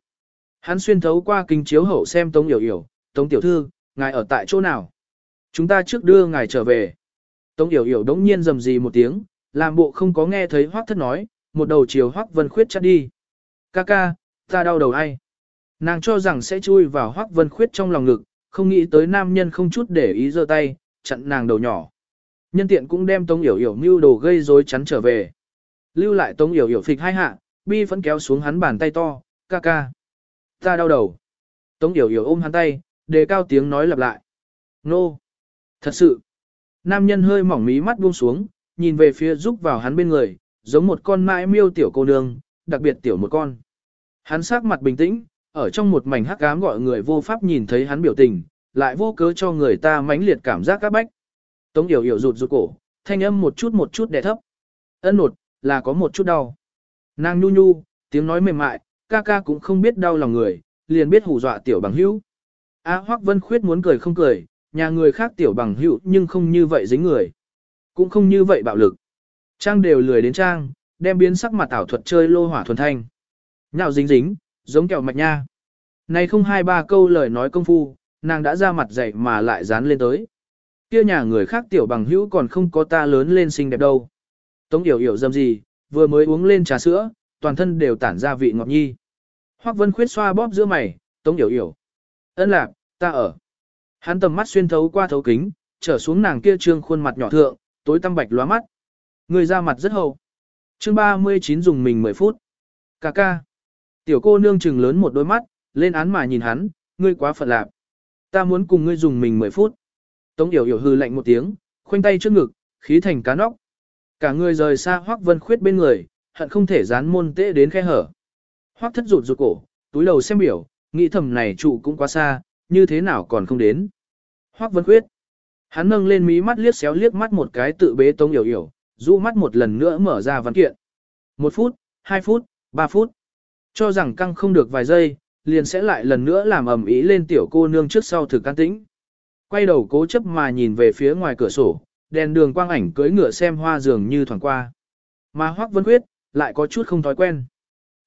Hắn xuyên thấu qua kính chiếu hậu xem Tống Điểu Điểu, Tống Tiểu Thư, ngài ở tại chỗ nào? Chúng ta trước đưa ngài trở về. Tống Yểu Yểu đống nhiên rầm rì một tiếng, làm bộ không có nghe thấy Hoắc Thất nói, một đầu chiều Hoắc Vân Khuyết chắt đi. Ca ca, ta đau đầu ai? Nàng cho rằng sẽ chui vào Hoắc Vân Khuyết trong lòng ngực, không nghĩ tới nam nhân không chút để ý giơ tay, chặn nàng đầu nhỏ. Nhân tiện cũng đem Tống Yểu Yểu mưu đồ gây rối chắn trở về. Lưu lại Tống Yểu Yểu phịch hai hạ, bi vẫn kéo xuống hắn bàn tay to, ca ca. Ta đau đầu. Tống Yểu Yểu ôm hắn tay, đề cao tiếng nói lặp lại. Nô. Thật sự. Nam nhân hơi mỏng mí mắt buông xuống, nhìn về phía rúc vào hắn bên người, giống một con mãi miêu tiểu cô nương, đặc biệt tiểu một con. Hắn sắc mặt bình tĩnh, ở trong một mảnh hắc ám gọi người vô pháp nhìn thấy hắn biểu tình, lại vô cớ cho người ta mãnh liệt cảm giác các bách. Tống Yểu Yểu rụt rụt cổ, thanh âm một chút một chút đè thấp. Ân nột, là có một chút đau. Nàng nhu nhu, tiếng nói mềm mại, ca ca cũng không biết đau lòng người, liền biết hù dọa tiểu bằng hữu. A Hoắc Vân Khuyết muốn cười không cười, nhà người khác tiểu bằng hữu nhưng không như vậy dính người. Cũng không như vậy bạo lực. Trang đều lười đến trang, đem biến sắc mặt ảo thuật chơi lô hỏa thuần thanh. Nhạo dính dính, giống kẹo mạch nha. Này không hai ba câu lời nói công phu, nàng đã ra mặt dậy mà lại dán lên tới. Kia nhà người khác tiểu bằng hữu còn không có ta lớn lên xinh đẹp đâu. Tống yểu yểu dâm gì, vừa mới uống lên trà sữa, toàn thân đều tản ra vị ngọt nhi. Hoắc Vân Khuyết xoa bóp giữa mày, Tống yểu yểu. Ân lạc, ta ở. Hắn tầm mắt xuyên thấu qua thấu kính, trở xuống nàng kia trương khuôn mặt nhỏ thượng, tối tăm bạch lóa mắt. Người ra mặt rất hầu. Chương 39 dùng mình 10 phút. Cà ca. Tiểu cô nương trừng lớn một đôi mắt, lên án mà nhìn hắn, ngươi quá phật lạc. Ta muốn cùng ngươi dùng mình 10 phút. Tống Yểu Yểu hư lạnh một tiếng, khoanh tay trước ngực, khí thành cá nóc. Cả người rời xa Hoắc Vân Khuyết bên người, hận không thể dán môn tễ đến khe hở. Hoắc thất rụt rụt cổ, túi đầu xem biểu, nghĩ thầm này trụ cũng quá xa, như thế nào còn không đến. Hoắc Vân Khuyết. Hắn nâng lên mí mắt liếc xéo liếc mắt một cái tự bế tông Yểu Yểu, rũ mắt một lần nữa mở ra văn kiện. Một phút, hai phút, ba phút. Cho rằng căng không được vài giây, liền sẽ lại lần nữa làm ầm ý lên tiểu cô nương trước sau thực can tĩnh. Quay đầu cố chấp mà nhìn về phía ngoài cửa sổ, đèn đường quang ảnh cưỡi ngựa xem hoa dường như thoảng qua. Mà Hoắc Vân Khuyết lại có chút không thói quen.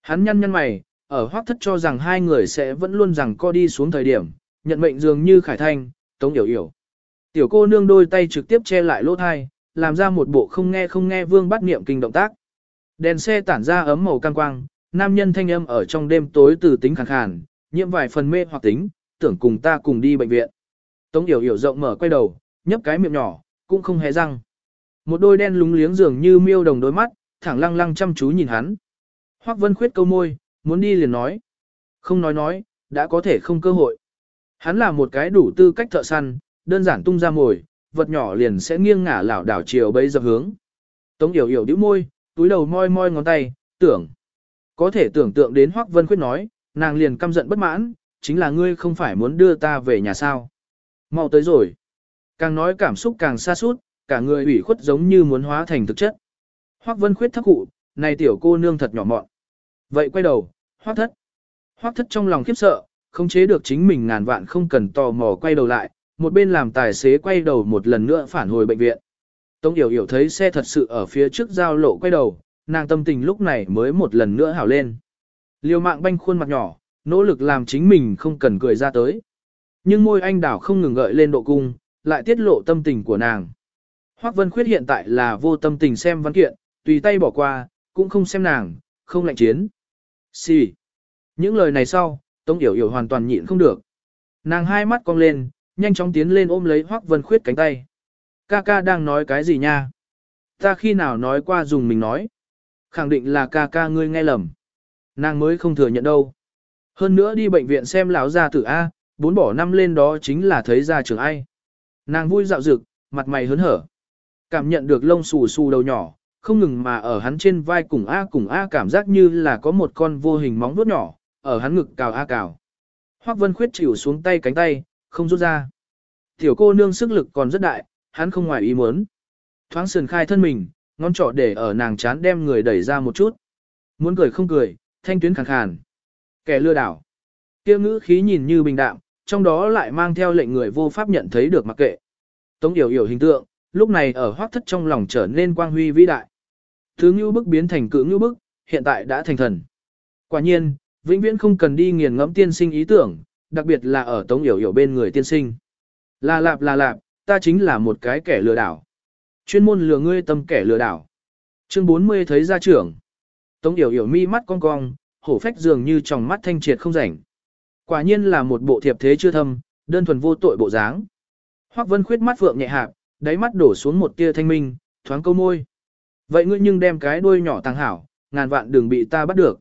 Hắn nhăn nhăn mày, ở Hoắc Thất cho rằng hai người sẽ vẫn luôn rằng co đi xuống thời điểm, nhận mệnh dường như Khải Thanh, Tống Yểu Yểu. Tiểu cô nương đôi tay trực tiếp che lại lỗ thai, làm ra một bộ không nghe không nghe vương bắt niệm kinh động tác. Đèn xe tản ra ấm màu cam quang, nam nhân thanh âm ở trong đêm tối từ tính khàn khàn, nhiễm vài phần mê hoặc tính, tưởng cùng ta cùng đi bệnh viện. Tống Yểu Yểu rộng mở quay đầu, nhấp cái miệng nhỏ, cũng không hề răng. Một đôi đen lúng liếng dường như miêu đồng đôi mắt, thẳng lăng lăng chăm chú nhìn hắn. Hoắc Vân khuyết câu môi, muốn đi liền nói. Không nói nói, đã có thể không cơ hội. Hắn là một cái đủ tư cách thợ săn, đơn giản tung ra mồi, vật nhỏ liền sẽ nghiêng ngả lảo đảo chiều bấy dập hướng. Tống Yểu Yểu đĩu môi, túi đầu moi moi ngón tay, tưởng. Có thể tưởng tượng đến Hoắc Vân Khuyết nói, nàng liền căm giận bất mãn, chính là ngươi không phải muốn đưa ta về nhà sao. Mau tới rồi. Càng nói cảm xúc càng xa suốt, cả người ủy khuất giống như muốn hóa thành thực chất. Hoắc Vân Khuyết thắc cụ, này tiểu cô nương thật nhỏ mọn. Vậy quay đầu, Hoác thất. Hoác thất trong lòng khiếp sợ, không chế được chính mình ngàn vạn không cần tò mò quay đầu lại, một bên làm tài xế quay đầu một lần nữa phản hồi bệnh viện. Tống Yểu Yểu thấy xe thật sự ở phía trước giao lộ quay đầu, nàng tâm tình lúc này mới một lần nữa hảo lên. liều mạng banh khuôn mặt nhỏ, nỗ lực làm chính mình không cần cười ra tới. Nhưng môi anh đảo không ngừng gợi lên độ cung, lại tiết lộ tâm tình của nàng. Hoác Vân Khuyết hiện tại là vô tâm tình xem văn kiện, tùy tay bỏ qua, cũng không xem nàng, không lạnh chiến. Xì. Những lời này sau, Tống Yểu Yểu hoàn toàn nhịn không được. Nàng hai mắt cong lên, nhanh chóng tiến lên ôm lấy Hoác Vân Khuyết cánh tay. Ca ca đang nói cái gì nha? Ta khi nào nói qua dùng mình nói? Khẳng định là ca ca ngươi nghe lầm. Nàng mới không thừa nhận đâu. Hơn nữa đi bệnh viện xem lão gia tử A, bốn bỏ năm lên đó chính là thấy ra trường ai. Nàng vui dạo dực, mặt mày hớn hở. Cảm nhận được lông xù xù đầu nhỏ, không ngừng mà ở hắn trên vai cùng A cùng A cảm giác như là có một con vô hình móng vuốt nhỏ, ở hắn ngực cào A cào. Hoắc Vân Khuyết chịu xuống tay cánh tay, không rút ra. Tiểu cô nương sức lực còn rất đại, hắn không ngoài ý muốn. Thoáng sườn khai thân mình, ngón trỏ để ở nàng chán đem người đẩy ra một chút. Muốn cười không cười, thanh tuyến khàn khàn. Kẻ lừa đảo. Kia ngữ khí nhìn như bình đạm, trong đó lại mang theo lệnh người vô pháp nhận thấy được mặc kệ. Tống yểu yểu hình tượng, lúc này ở hoác thất trong lòng trở nên quang huy vĩ đại. Thứ ngưu bức biến thành cự ngưu bức, hiện tại đã thành thần. Quả nhiên, Vĩnh viễn không cần đi nghiền ngẫm tiên sinh ý tưởng, đặc biệt là ở Tống Yểu Yểu bên người tiên sinh. Là lạp là lạp, ta chính là một cái kẻ lừa đảo. Chuyên môn lừa ngươi tâm kẻ lừa đảo. Chương 40 thấy ra trưởng. Tống Yểu Yểu mi mắt cong cong, hổ phách dường như trong mắt thanh triệt không rảnh. Quả nhiên là một bộ thiệp thế chưa thâm, đơn thuần vô tội bộ dáng. Hoắc Vân khuyết mắt vượng nhẹ hạp, đáy mắt đổ xuống một tia thanh minh, thoáng câu môi. Vậy ngươi nhưng đem cái đuôi nhỏ tàng hảo, ngàn vạn đừng bị ta bắt được.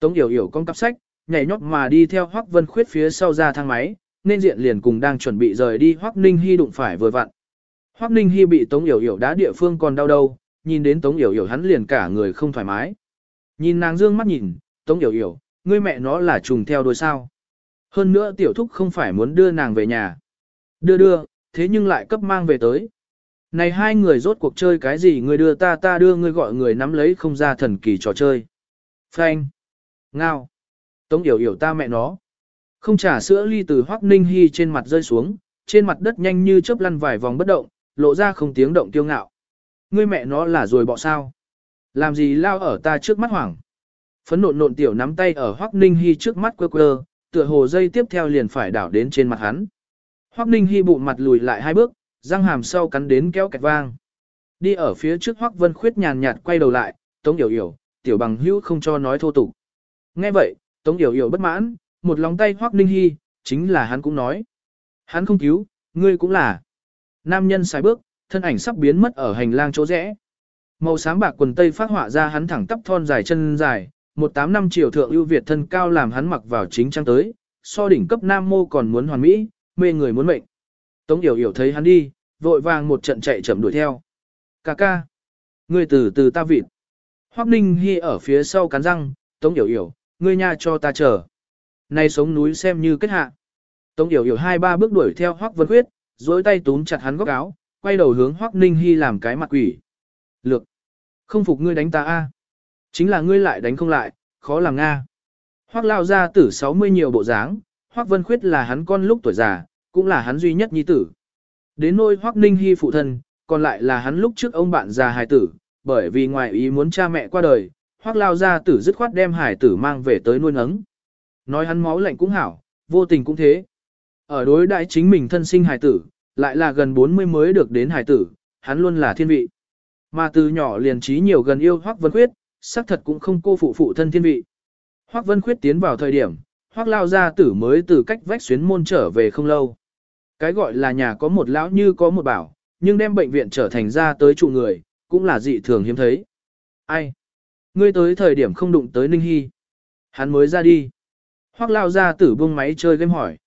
Tống Yểu Yểu con cặp sách, nhảy nhót mà đi theo Hoắc Vân khuyết phía sau ra thang máy, nên diện liền cùng đang chuẩn bị rời đi Hoắc Ninh Hi đụng phải vừa vặn. Hoắc Ninh Hi bị Tống Yểu Yểu đá địa phương còn đau đâu, nhìn đến Tống Yểu Yểu hắn liền cả người không thoải mái. Nhìn nàng dương mắt nhìn, Tống Yểu Yểu, ngươi mẹ nó là trùng theo đôi sao. Hơn nữa tiểu thúc không phải muốn đưa nàng về nhà. Đưa đưa, thế nhưng lại cấp mang về tới. Này hai người rốt cuộc chơi cái gì người đưa ta ta đưa ngươi gọi người nắm lấy không ra thần kỳ trò chơi. Phanh. Ngao. Tống yểu yểu ta mẹ nó. Không trả sữa ly từ Hoắc Ninh Hi trên mặt rơi xuống, trên mặt đất nhanh như chớp lăn vài vòng bất động, lộ ra không tiếng động tiêu ngạo. Ngươi mẹ nó là rồi bỏ sao? Làm gì lao ở ta trước mắt hoảng? Phấn nộn nộn tiểu nắm tay ở Hoắc Ninh Hi trước mắt quơ quơ, tựa hồ dây tiếp theo liền phải đảo đến trên mặt hắn. Hoắc Ninh Hi bụng mặt lùi lại hai bước, răng hàm sau cắn đến kéo kẹt vang. Đi ở phía trước Hoắc Vân Khuyết nhàn nhạt quay đầu lại, Tống Yểu Yểu, tiểu bằng hữu không cho nói thô tục. Nghe vậy, Tống Yểu Yểu bất mãn, một lòng tay Hoắc Ninh Hi, chính là hắn cũng nói. Hắn không cứu, ngươi cũng là. Nam nhân sai bước, thân ảnh sắp biến mất ở hành lang chỗ rẽ. Màu xám bạc quần tây phát họa ra hắn thẳng tắp thon dài chân dài, một tám năm triệu thượng ưu việt thân cao làm hắn mặc vào chính trang tới, so đỉnh cấp nam mô còn muốn hoàn mỹ, mê người muốn mệnh. Tống Yểu Yểu thấy hắn đi, vội vàng một trận chạy chậm đuổi theo. Ca ca. Ngươi từ từ ta vịt. Hoắc Ninh Hi ở phía sau cắn răng, Tống Yểu Yểu, ngươi nha cho ta chờ. Này sống núi xem như kết hạ. Tống Yểu Yểu hai ba bước đuổi theo Hoắc Vân Khuyết, dối tay túm chặt hắn góc áo, quay đầu hướng Hoắc Ninh Hi làm cái mặt quỷ. Lược. Không phục ngươi đánh ta a. Chính là ngươi lại đánh không lại, khó làm nga. Hoắc lao ra tử 60 nhiều bộ dáng, Hoắc Vân Khuyết là hắn con lúc tuổi già, cũng là hắn duy nhất nhi tử. Đến nôi Hoắc Ninh Hi phụ thân, còn lại là hắn lúc trước ông bạn già hài tử, bởi vì ngoài ý muốn cha mẹ qua đời, Hoắc lao gia tử dứt khoát đem hài tử mang về tới nuôi nấng. Nói hắn máu lạnh cũng hảo, vô tình cũng thế. Ở đối đại chính mình thân sinh hài tử, lại là gần 40 mới được đến hài tử, hắn luôn là thiên vị. Mà từ nhỏ liền trí nhiều gần yêu Hoắc Vân Khuyết, xác thật cũng không cô phụ phụ thân thiên vị. Hoắc Vân Khuyết tiến vào thời điểm, Hoắc lao gia tử mới từ cách vách xuyến môn trở về không lâu. Cái gọi là nhà có một lão như có một bảo, nhưng đem bệnh viện trở thành ra tới trụ người, cũng là dị thường hiếm thấy. Ai? Ngươi tới thời điểm không đụng tới Ninh Hy. Hắn mới ra đi. Hoác lao ra tử buông máy chơi game hỏi.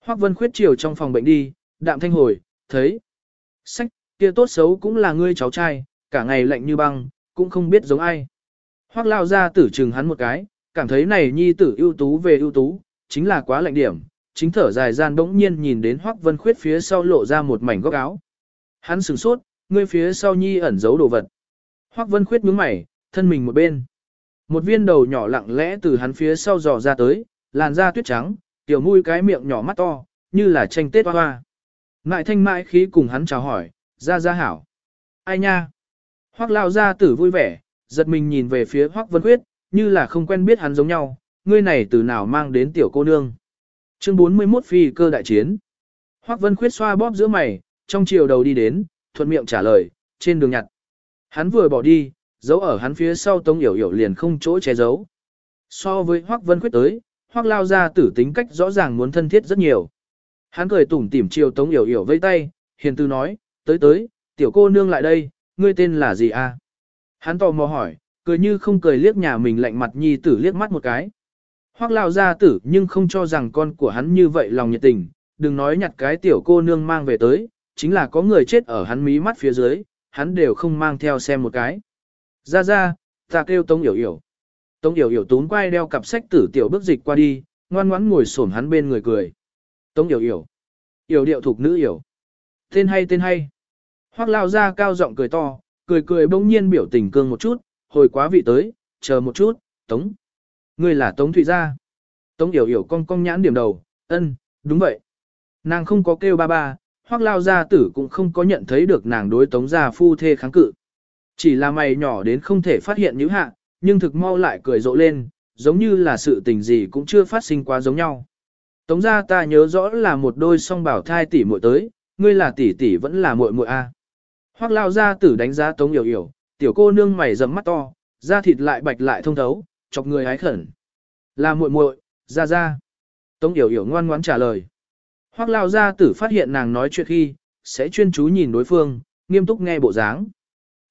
Hoác Vân Khuyết chiều trong phòng bệnh đi, đạm thanh hồi, thấy. Sách, kia tốt xấu cũng là ngươi cháu trai, cả ngày lạnh như băng, cũng không biết giống ai. Hoác lao ra tử chừng hắn một cái, cảm thấy này nhi tử ưu tú về ưu tú, chính là quá lạnh điểm, chính thở dài gian bỗng nhiên nhìn đến Hoắc Vân Khuyết phía sau lộ ra một mảnh góc áo. Hắn sửng sốt, ngươi phía sau nhi ẩn giấu đồ vật. Hoắc Vân Khuyết nhướng mày, thân mình một bên. Một viên đầu nhỏ lặng lẽ từ hắn phía sau dò ra tới, làn da tuyết trắng, tiểu mũi cái miệng nhỏ mắt to, như là tranh tết hoa hoa. Ngại thanh mãi khí cùng hắn chào hỏi, ra ra hảo. Ai nha? Hoắc lao ra tử vui vẻ, giật mình nhìn về phía Hoắc Vân Khuyết, như là không quen biết hắn giống nhau, ngươi này từ nào mang đến tiểu cô nương. Chương 41 phi cơ đại chiến. Hoắc Vân Khuyết xoa bóp giữa mày, trong chiều đầu đi đến, thuận miệng trả lời, trên đường nhặt. Hắn vừa bỏ đi, giấu ở hắn phía sau Tống Yểu Yểu liền không chỗ che giấu. So với Hoắc Vân Khuyết tới, Hoắc lao ra tử tính cách rõ ràng muốn thân thiết rất nhiều. Hắn cười tủm tỉm chiều Tống Yểu Yểu vây tay, hiền từ nói, tới tới, tiểu cô nương lại đây, ngươi tên là gì a? Hắn tò mò hỏi, cười như không cười liếc nhà mình lạnh mặt nhi tử liếc mắt một cái. Hoắc lao ra tử nhưng không cho rằng con của hắn như vậy lòng nhiệt tình, đừng nói nhặt cái tiểu cô nương mang về tới, chính là có người chết ở hắn mí mắt phía dưới, hắn đều không mang theo xem một cái. Ra ra, ta kêu Tống Yểu Yểu. Tống Yểu Yểu tún quay đeo cặp sách tử tiểu bước dịch qua đi, ngoan ngoãn ngồi xổm hắn bên người cười. Tống Yểu Yểu. Yểu điệu thuộc nữ Yểu. Tên hay tên hay. Hoắc lao ra cao giọng cười to, cười cười bỗng nhiên biểu tình cương một chút, hồi quá vị tới, chờ một chút, Tống. Ngươi là Tống Thụy Gia. Tống Yểu Yểu cong cong nhãn điểm đầu, ân, đúng vậy. Nàng không có kêu ba ba, hoặc lao gia tử cũng không có nhận thấy được nàng đối Tống gia phu thê kháng cự. Chỉ là mày nhỏ đến không thể phát hiện những hạ, nhưng thực mau lại cười rộ lên, giống như là sự tình gì cũng chưa phát sinh quá giống nhau. Tống gia ta nhớ rõ là một đôi song bảo thai tỷ muội tới, ngươi là tỷ tỷ vẫn là muội muội a. Hoắc lao gia tử đánh giá Tống Yểu Yểu, tiểu cô nương mày rậm mắt to, da thịt lại bạch lại thông thấu, chọc người hái khẩn. Là muội muội, ra ra. Tống Yểu Yểu ngoan ngoãn trả lời. Hoắc lao gia tử phát hiện nàng nói chuyện khi, sẽ chuyên chú nhìn đối phương, nghiêm túc nghe bộ dáng.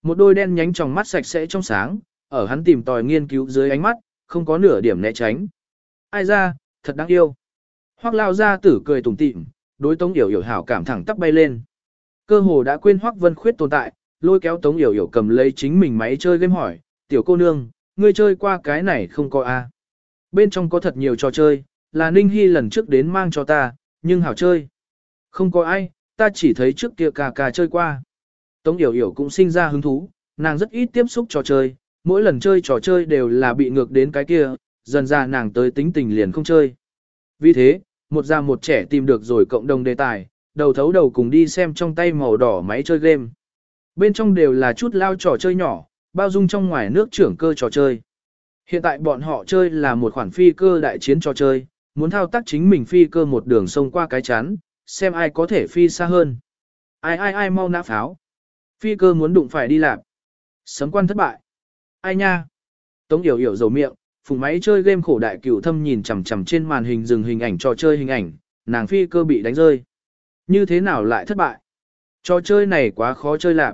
Một đôi đen nhánh trong mắt sạch sẽ trong sáng, ở hắn tìm tòi nghiên cứu dưới ánh mắt, không có nửa điểm né tránh. Ai ra, thật đáng yêu. Hoắc lao gia tử cười tủm tỉm, đối Tống Yểu Yểu hảo cảm thẳng tắp bay lên. Cơ hồ đã quên Hoắc Vân Khuyết tồn tại, lôi kéo Tống Yểu Yểu cầm lấy chính mình máy chơi game hỏi, tiểu cô nương, ngươi chơi qua cái này không có a? Bên trong có thật nhiều trò chơi, là Ninh Hy lần trước đến mang cho ta, nhưng hảo chơi. Không có ai, ta chỉ thấy trước kia cà cà chơi qua. Tống Yểu Yểu cũng sinh ra hứng thú, nàng rất ít tiếp xúc trò chơi, mỗi lần chơi trò chơi đều là bị ngược đến cái kia, dần ra nàng tới tính tình liền không chơi. Vì thế, một già một trẻ tìm được rồi cộng đồng đề tài, đầu thấu đầu cùng đi xem trong tay màu đỏ máy chơi game. Bên trong đều là chút lao trò chơi nhỏ, bao dung trong ngoài nước trưởng cơ trò chơi. Hiện tại bọn họ chơi là một khoản phi cơ đại chiến trò chơi, muốn thao tác chính mình phi cơ một đường sông qua cái chắn, xem ai có thể phi xa hơn. Ai ai ai mau nã pháo. Phi cơ muốn đụng phải đi làm. Sấm quan thất bại. Ai nha? Tống yểu yểu dầu miệng, phùng máy chơi game khổ đại cửu thâm nhìn chằm chằm trên màn hình dừng hình ảnh trò chơi hình ảnh, nàng phi cơ bị đánh rơi. Như thế nào lại thất bại? Trò chơi này quá khó chơi lạc.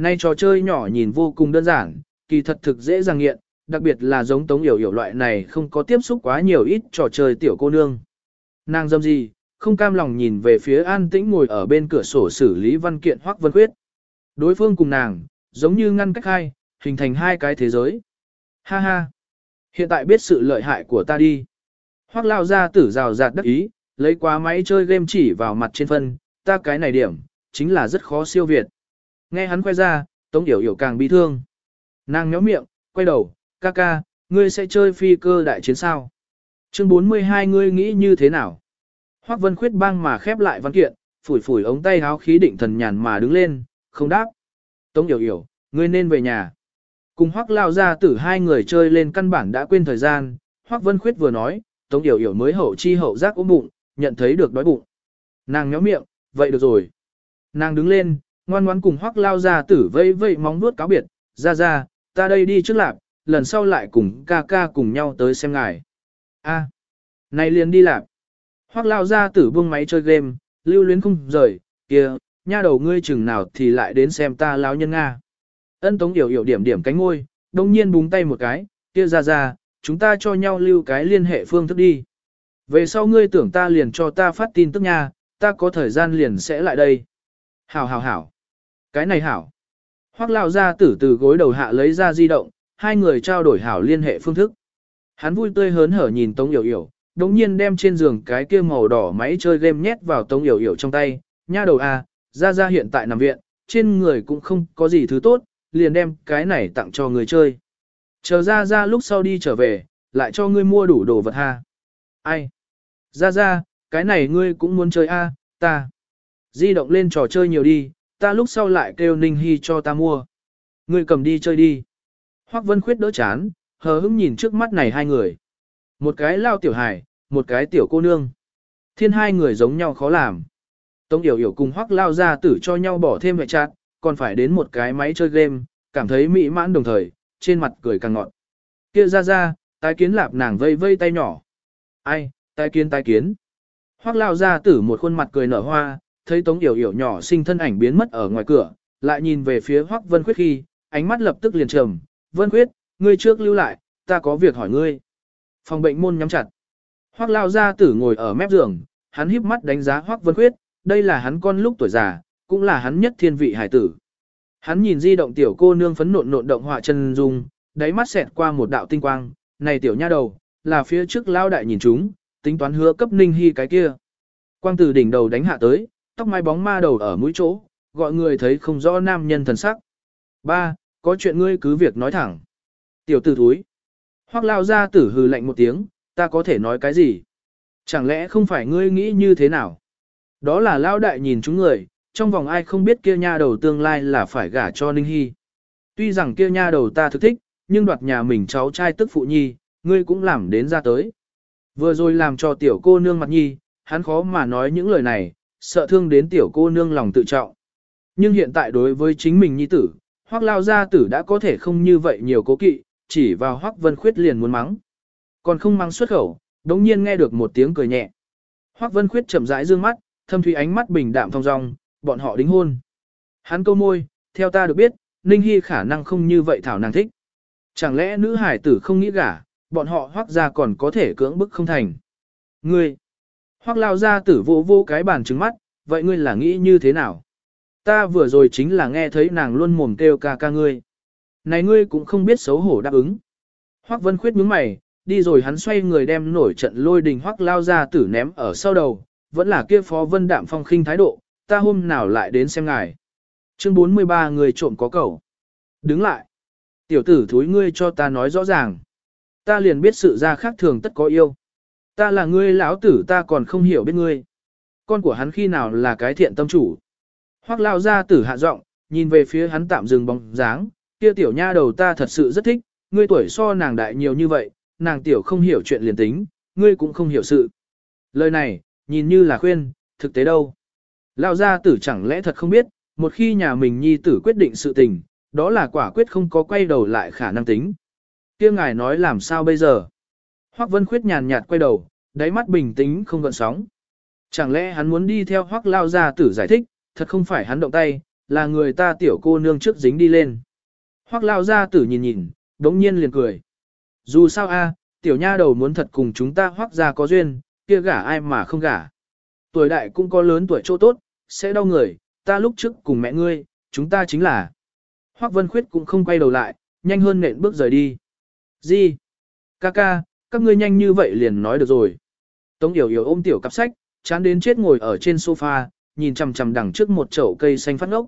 Nay trò chơi nhỏ nhìn vô cùng đơn giản, kỳ thật thực dễ dàng nghiện, đặc biệt là giống tống yểu yểu loại này không có tiếp xúc quá nhiều ít trò chơi tiểu cô nương. Nàng dâm gì, không cam lòng nhìn về phía an tĩnh ngồi ở bên cửa sổ xử lý văn kiện Hoắc Vân Khuyết. Đối phương cùng nàng, giống như ngăn cách hai, hình thành hai cái thế giới. Ha ha! Hiện tại biết sự lợi hại của ta đi. Hoắc lao ra tử rào rạt đắc ý, lấy quá máy chơi game chỉ vào mặt trên phân, ta cái này điểm, chính là rất khó siêu việt. Nghe hắn khoe ra, Tống Yểu Yểu càng bi thương. Nàng nhó miệng, quay đầu, ca ca, ngươi sẽ chơi phi cơ đại chiến sao? Chương 42 ngươi nghĩ như thế nào? Hoắc Vân Khuyết băng mà khép lại văn kiện, phủi phủi ống tay háo khí định thần nhàn mà đứng lên, không đáp. Tống Yểu Yểu, ngươi nên về nhà. Cùng Hoắc lao ra tử hai người chơi lên căn bản đã quên thời gian, Hoắc Vân Khuyết vừa nói, Tống Yểu Yểu mới hậu chi hậu giác ốm bụng, nhận thấy được đói bụng. Nàng nhó miệng, vậy được rồi. Nàng đứng lên, ngoan ngoãn cùng Hoắc lao ra tử vây vây móng nuốt cáo biệt, ra ra, ta đây đi trước lạp lần sau lại cùng ca ca cùng nhau tới xem ngài. A, này liền đi lạp Hoắc lao ra tử buông máy chơi game, lưu luyến không rời, kia, nha đầu ngươi chừng nào thì lại đến xem ta lão nhân Nga. Ân Tống Yểu Yểu điểm điểm cánh ngôi, đông nhiên búng tay một cái, kia ra ra, chúng ta cho nhau lưu cái liên hệ phương thức đi. Về sau ngươi tưởng ta liền cho ta phát tin tức nha, ta có thời gian liền sẽ lại đây. Hảo hảo hảo. Cái này hảo. Hoác lao ra tử từ gối đầu hạ lấy ra di động, hai người trao đổi hảo liên hệ phương thức. Hắn vui tươi hớn hở nhìn Tống Yểu Yểu, đồng nhiên đem trên giường cái kia màu đỏ máy chơi game nhét vào Tống Yểu Yểu trong tay. Nha đầu a, à, ra ra hiện tại nằm viện, trên người cũng không có gì thứ tốt, liền đem cái này tặng cho người chơi. Chờ ra ra lúc sau đi trở về, lại cho ngươi mua đủ đồ vật ha. Ai? Ra ra, cái này ngươi cũng muốn chơi a, ta. Di động lên trò chơi nhiều đi, ta lúc sau lại kêu Ninh Hy cho ta mua. Ngươi cầm đi chơi đi. Hoắc Vân Khuyết đỡ chán, hờ hững nhìn trước mắt này hai người. Một cái lao tiểu hải, một cái tiểu cô nương. Thiên hai người giống nhau khó làm. Tống Yểu Yểu cùng Hoắc lao ra tử cho nhau bỏ thêm vệ chát, còn phải đến một cái máy chơi game, cảm thấy mỹ mãn đồng thời, trên mặt cười càng ngọt. Kia ra ra, tái kiến lạp nàng vây vây tay nhỏ. Ai, tái kiến tái kiến. Hoác lao ra tử một khuôn mặt cười nở hoa, thấy tống yểu yểu nhỏ sinh thân ảnh biến mất ở ngoài cửa, lại nhìn về phía hoắc Vân Khuyết khi, ánh mắt lập tức liền trầm. Vân Khuyết, ngươi trước lưu lại, ta có việc hỏi ngươi. Phòng bệnh môn nhắm chặt. hoắc lao ra tử ngồi ở mép giường, hắn híp mắt đánh giá hoắc Vân Khuyết, đây là hắn con lúc tuổi già, cũng là hắn nhất thiên vị hải tử. Hắn nhìn di động tiểu cô nương phấn nộn nộn động họa chân dung, đáy mắt xẹt qua một đạo tinh quang, này tiểu nha đầu, là phía trước lao đại nhìn chúng, tính toán hứa cấp ninh hy cái kia. Quang từ đỉnh đầu đánh hạ tới, tóc mai bóng ma đầu ở mũi chỗ, gọi người thấy không rõ nam nhân thần sắc. Ba, có chuyện ngươi cứ việc nói thẳng. Tiểu tử thúi. Hoác lao ra tử hừ lạnh một tiếng, ta có thể nói cái gì? Chẳng lẽ không phải ngươi nghĩ như thế nào? Đó là lao đại nhìn chúng người, trong vòng ai không biết kia nha đầu tương lai là phải gả cho Ninh Hy. Tuy rằng kia nha đầu ta thực thích, nhưng đoạt nhà mình cháu trai tức phụ nhi, ngươi cũng làm đến ra tới. Vừa rồi làm cho tiểu cô nương mặt nhi, hắn khó mà nói những lời này, sợ thương đến tiểu cô nương lòng tự trọng. Nhưng hiện tại đối với chính mình nhi tử, hoác lao gia tử đã có thể không như vậy nhiều cố kỵ, chỉ vào hoác vân khuyết liền muốn mắng. Còn không mắng xuất khẩu, đống nhiên nghe được một tiếng cười nhẹ. Hoác vân khuyết chậm rãi dương mắt, thâm thủy ánh mắt bình đạm thong dong, bọn họ đính hôn. Hắn câu môi, theo ta được biết, Ninh Hy khả năng không như vậy thảo nàng thích. Chẳng lẽ nữ hải tử không nghĩ gả, bọn họ hoác ra còn có thể cưỡng bức không thành. Ngươi, hoác lao ra tử vô vô cái bàn trứng mắt, vậy ngươi là nghĩ như thế nào? Ta vừa rồi chính là nghe thấy nàng luôn mồm kêu ca ca ngươi. Này ngươi cũng không biết xấu hổ đáp ứng. Hoác vân khuyết nhướng mày, đi rồi hắn xoay người đem nổi trận lôi đình hoác lao ra tử ném ở sau đầu, vẫn là kia phó vân đạm phong khinh thái độ, ta hôm nào lại đến xem ngài. Chương 43 người trộm có cầu. Đứng lại. Tiểu tử thúi ngươi cho ta nói rõ ràng. Ta liền biết sự ra khác thường tất có yêu. Ta là ngươi lão tử ta còn không hiểu biết ngươi. Con của hắn khi nào là cái thiện tâm chủ. Hoác lao ra tử hạ giọng, nhìn về phía hắn tạm dừng bóng dáng, kia tiểu nha đầu ta thật sự rất thích, ngươi tuổi so nàng đại nhiều như vậy, nàng tiểu không hiểu chuyện liền tính, ngươi cũng không hiểu sự. Lời này, nhìn như là khuyên, thực tế đâu. Lao gia tử chẳng lẽ thật không biết, một khi nhà mình nhi tử quyết định sự tình, đó là quả quyết không có quay đầu lại khả năng tính. kia ngài nói làm sao bây giờ? Hoắc Vân Khuyết nhàn nhạt quay đầu, đáy mắt bình tĩnh không gợn sóng. Chẳng lẽ hắn muốn đi theo Hoắc Lao gia tử giải thích, thật không phải hắn động tay, là người ta tiểu cô nương trước dính đi lên. Hoắc Lao gia tử nhìn nhìn, đống nhiên liền cười. Dù sao a, tiểu nha đầu muốn thật cùng chúng ta Hoắc gia có duyên, kia gả ai mà không gả. Tuổi đại cũng có lớn tuổi chỗ tốt, sẽ đau người, ta lúc trước cùng mẹ ngươi, chúng ta chính là. Hoắc Vân Khuyết cũng không quay đầu lại, nhanh hơn nện bước rời đi. Gì? Ca ca, các ngươi nhanh như vậy liền nói được rồi. Tống Yểu Yểu ôm tiểu cặp sách, chán đến chết ngồi ở trên sofa, nhìn chằm chằm đằng trước một chậu cây xanh phát ngốc.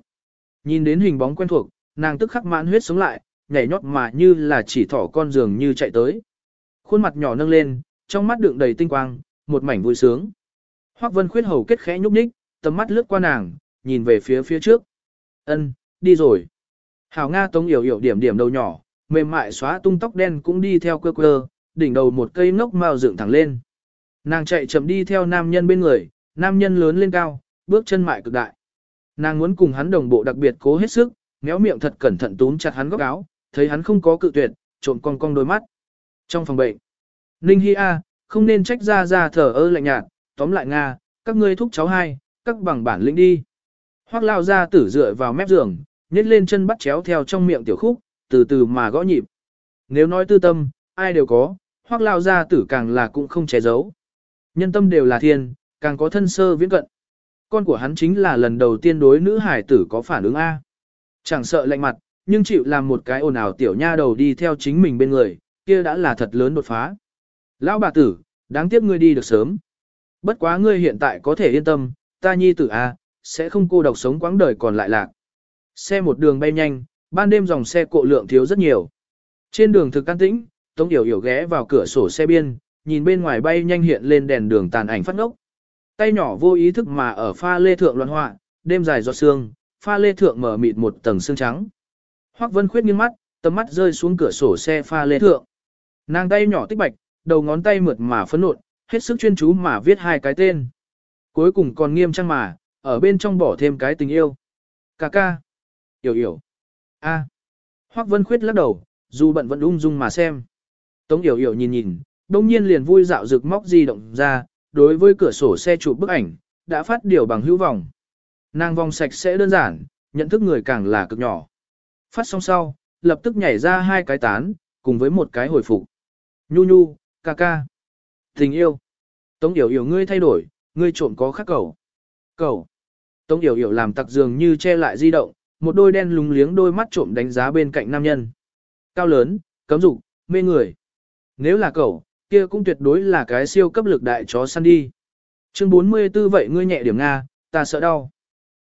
Nhìn đến hình bóng quen thuộc, nàng tức khắc mãn huyết sống lại, nhảy nhót mà như là chỉ thỏ con giường như chạy tới. Khuôn mặt nhỏ nâng lên, trong mắt đựng đầy tinh quang, một mảnh vui sướng. Hoắc Vân Khuyết hầu kết khẽ nhúc nhích, tầm mắt lướt qua nàng, nhìn về phía phía trước. Ân, đi rồi. Hảo Nga Tống yểu yểu điểm điểm đầu nhỏ, mềm mại xóa tung tóc đen cũng đi theo quơ quơ, đỉnh đầu một cây ngốc mao dựng thẳng lên. Nàng chạy chậm đi theo nam nhân bên người, nam nhân lớn lên cao, bước chân mại cực đại. Nàng muốn cùng hắn đồng bộ đặc biệt cố hết sức, méo miệng thật cẩn thận túm chặt hắn góc áo, thấy hắn không có cự tuyệt, trộm cong cong đôi mắt. Trong phòng bệnh, Ninh Hi A, không nên trách ra ra thở ơ lạnh nhạt, tóm lại Nga, các ngươi thúc cháu hai, các bằng bản lĩnh đi. Hoác lao ra tử dựa vào mép giường, nhét lên chân bắt chéo theo trong miệng tiểu khúc, từ từ mà gõ nhịp. Nếu nói tư tâm, ai đều có, hoác lao gia tử càng là cũng không che giấu. Nhân tâm đều là thiên, càng có thân sơ viễn cận. Con của hắn chính là lần đầu tiên đối nữ hải tử có phản ứng A. Chẳng sợ lạnh mặt, nhưng chịu làm một cái ồn ào tiểu nha đầu đi theo chính mình bên người, kia đã là thật lớn đột phá. Lão bà tử, đáng tiếc ngươi đi được sớm. Bất quá ngươi hiện tại có thể yên tâm, ta nhi tử A, sẽ không cô độc sống quãng đời còn lại lạc. Xe một đường bay nhanh, ban đêm dòng xe cộ lượng thiếu rất nhiều. Trên đường thực can tĩnh, Tống Yểu Yểu ghé vào cửa sổ xe biên, nhìn bên ngoài bay nhanh hiện lên đèn đường tàn ảnh phát ngốc. Tay nhỏ vô ý thức mà ở pha lê thượng loạn họa, đêm dài giọt sương, pha lê thượng mở mịt một tầng sương trắng. Hoắc Vân Khuyết nghiêng mắt, tầm mắt rơi xuống cửa sổ xe pha lê thượng. Nàng tay nhỏ tích bạch, đầu ngón tay mượt mà phấn nộn, hết sức chuyên chú mà viết hai cái tên. Cuối cùng còn nghiêm trang mà, ở bên trong bỏ thêm cái tình yêu. Cà ca. Yểu yểu. A. À. Hoắc Vân Khuyết lắc đầu, dù bận vẫn ung dung mà xem. Tống Yểu Yểu nhìn nhìn, đông nhiên liền vui dạo rực móc di động ra, đối với cửa sổ xe chụp bức ảnh, đã phát điều bằng hữu vọng. Nàng vòng sạch sẽ đơn giản, nhận thức người càng là cực nhỏ. Phát xong sau, lập tức nhảy ra hai cái tán, cùng với một cái hồi phục. Nhu nhu, ca ca. Tình yêu. Tống Yểu Yểu ngươi thay đổi, ngươi trộm có khắc cầu. Cầu. Tống Yểu Yểu làm tặc dường như che lại di động, một đôi đen lúng liếng đôi mắt trộm đánh giá bên cạnh nam nhân. Cao lớn, cấm dục, mê người. Nếu là cậu, kia cũng tuyệt đối là cái siêu cấp lực đại chó săn đi. Chương 44 vậy ngươi nhẹ điểm Nga, ta sợ đau.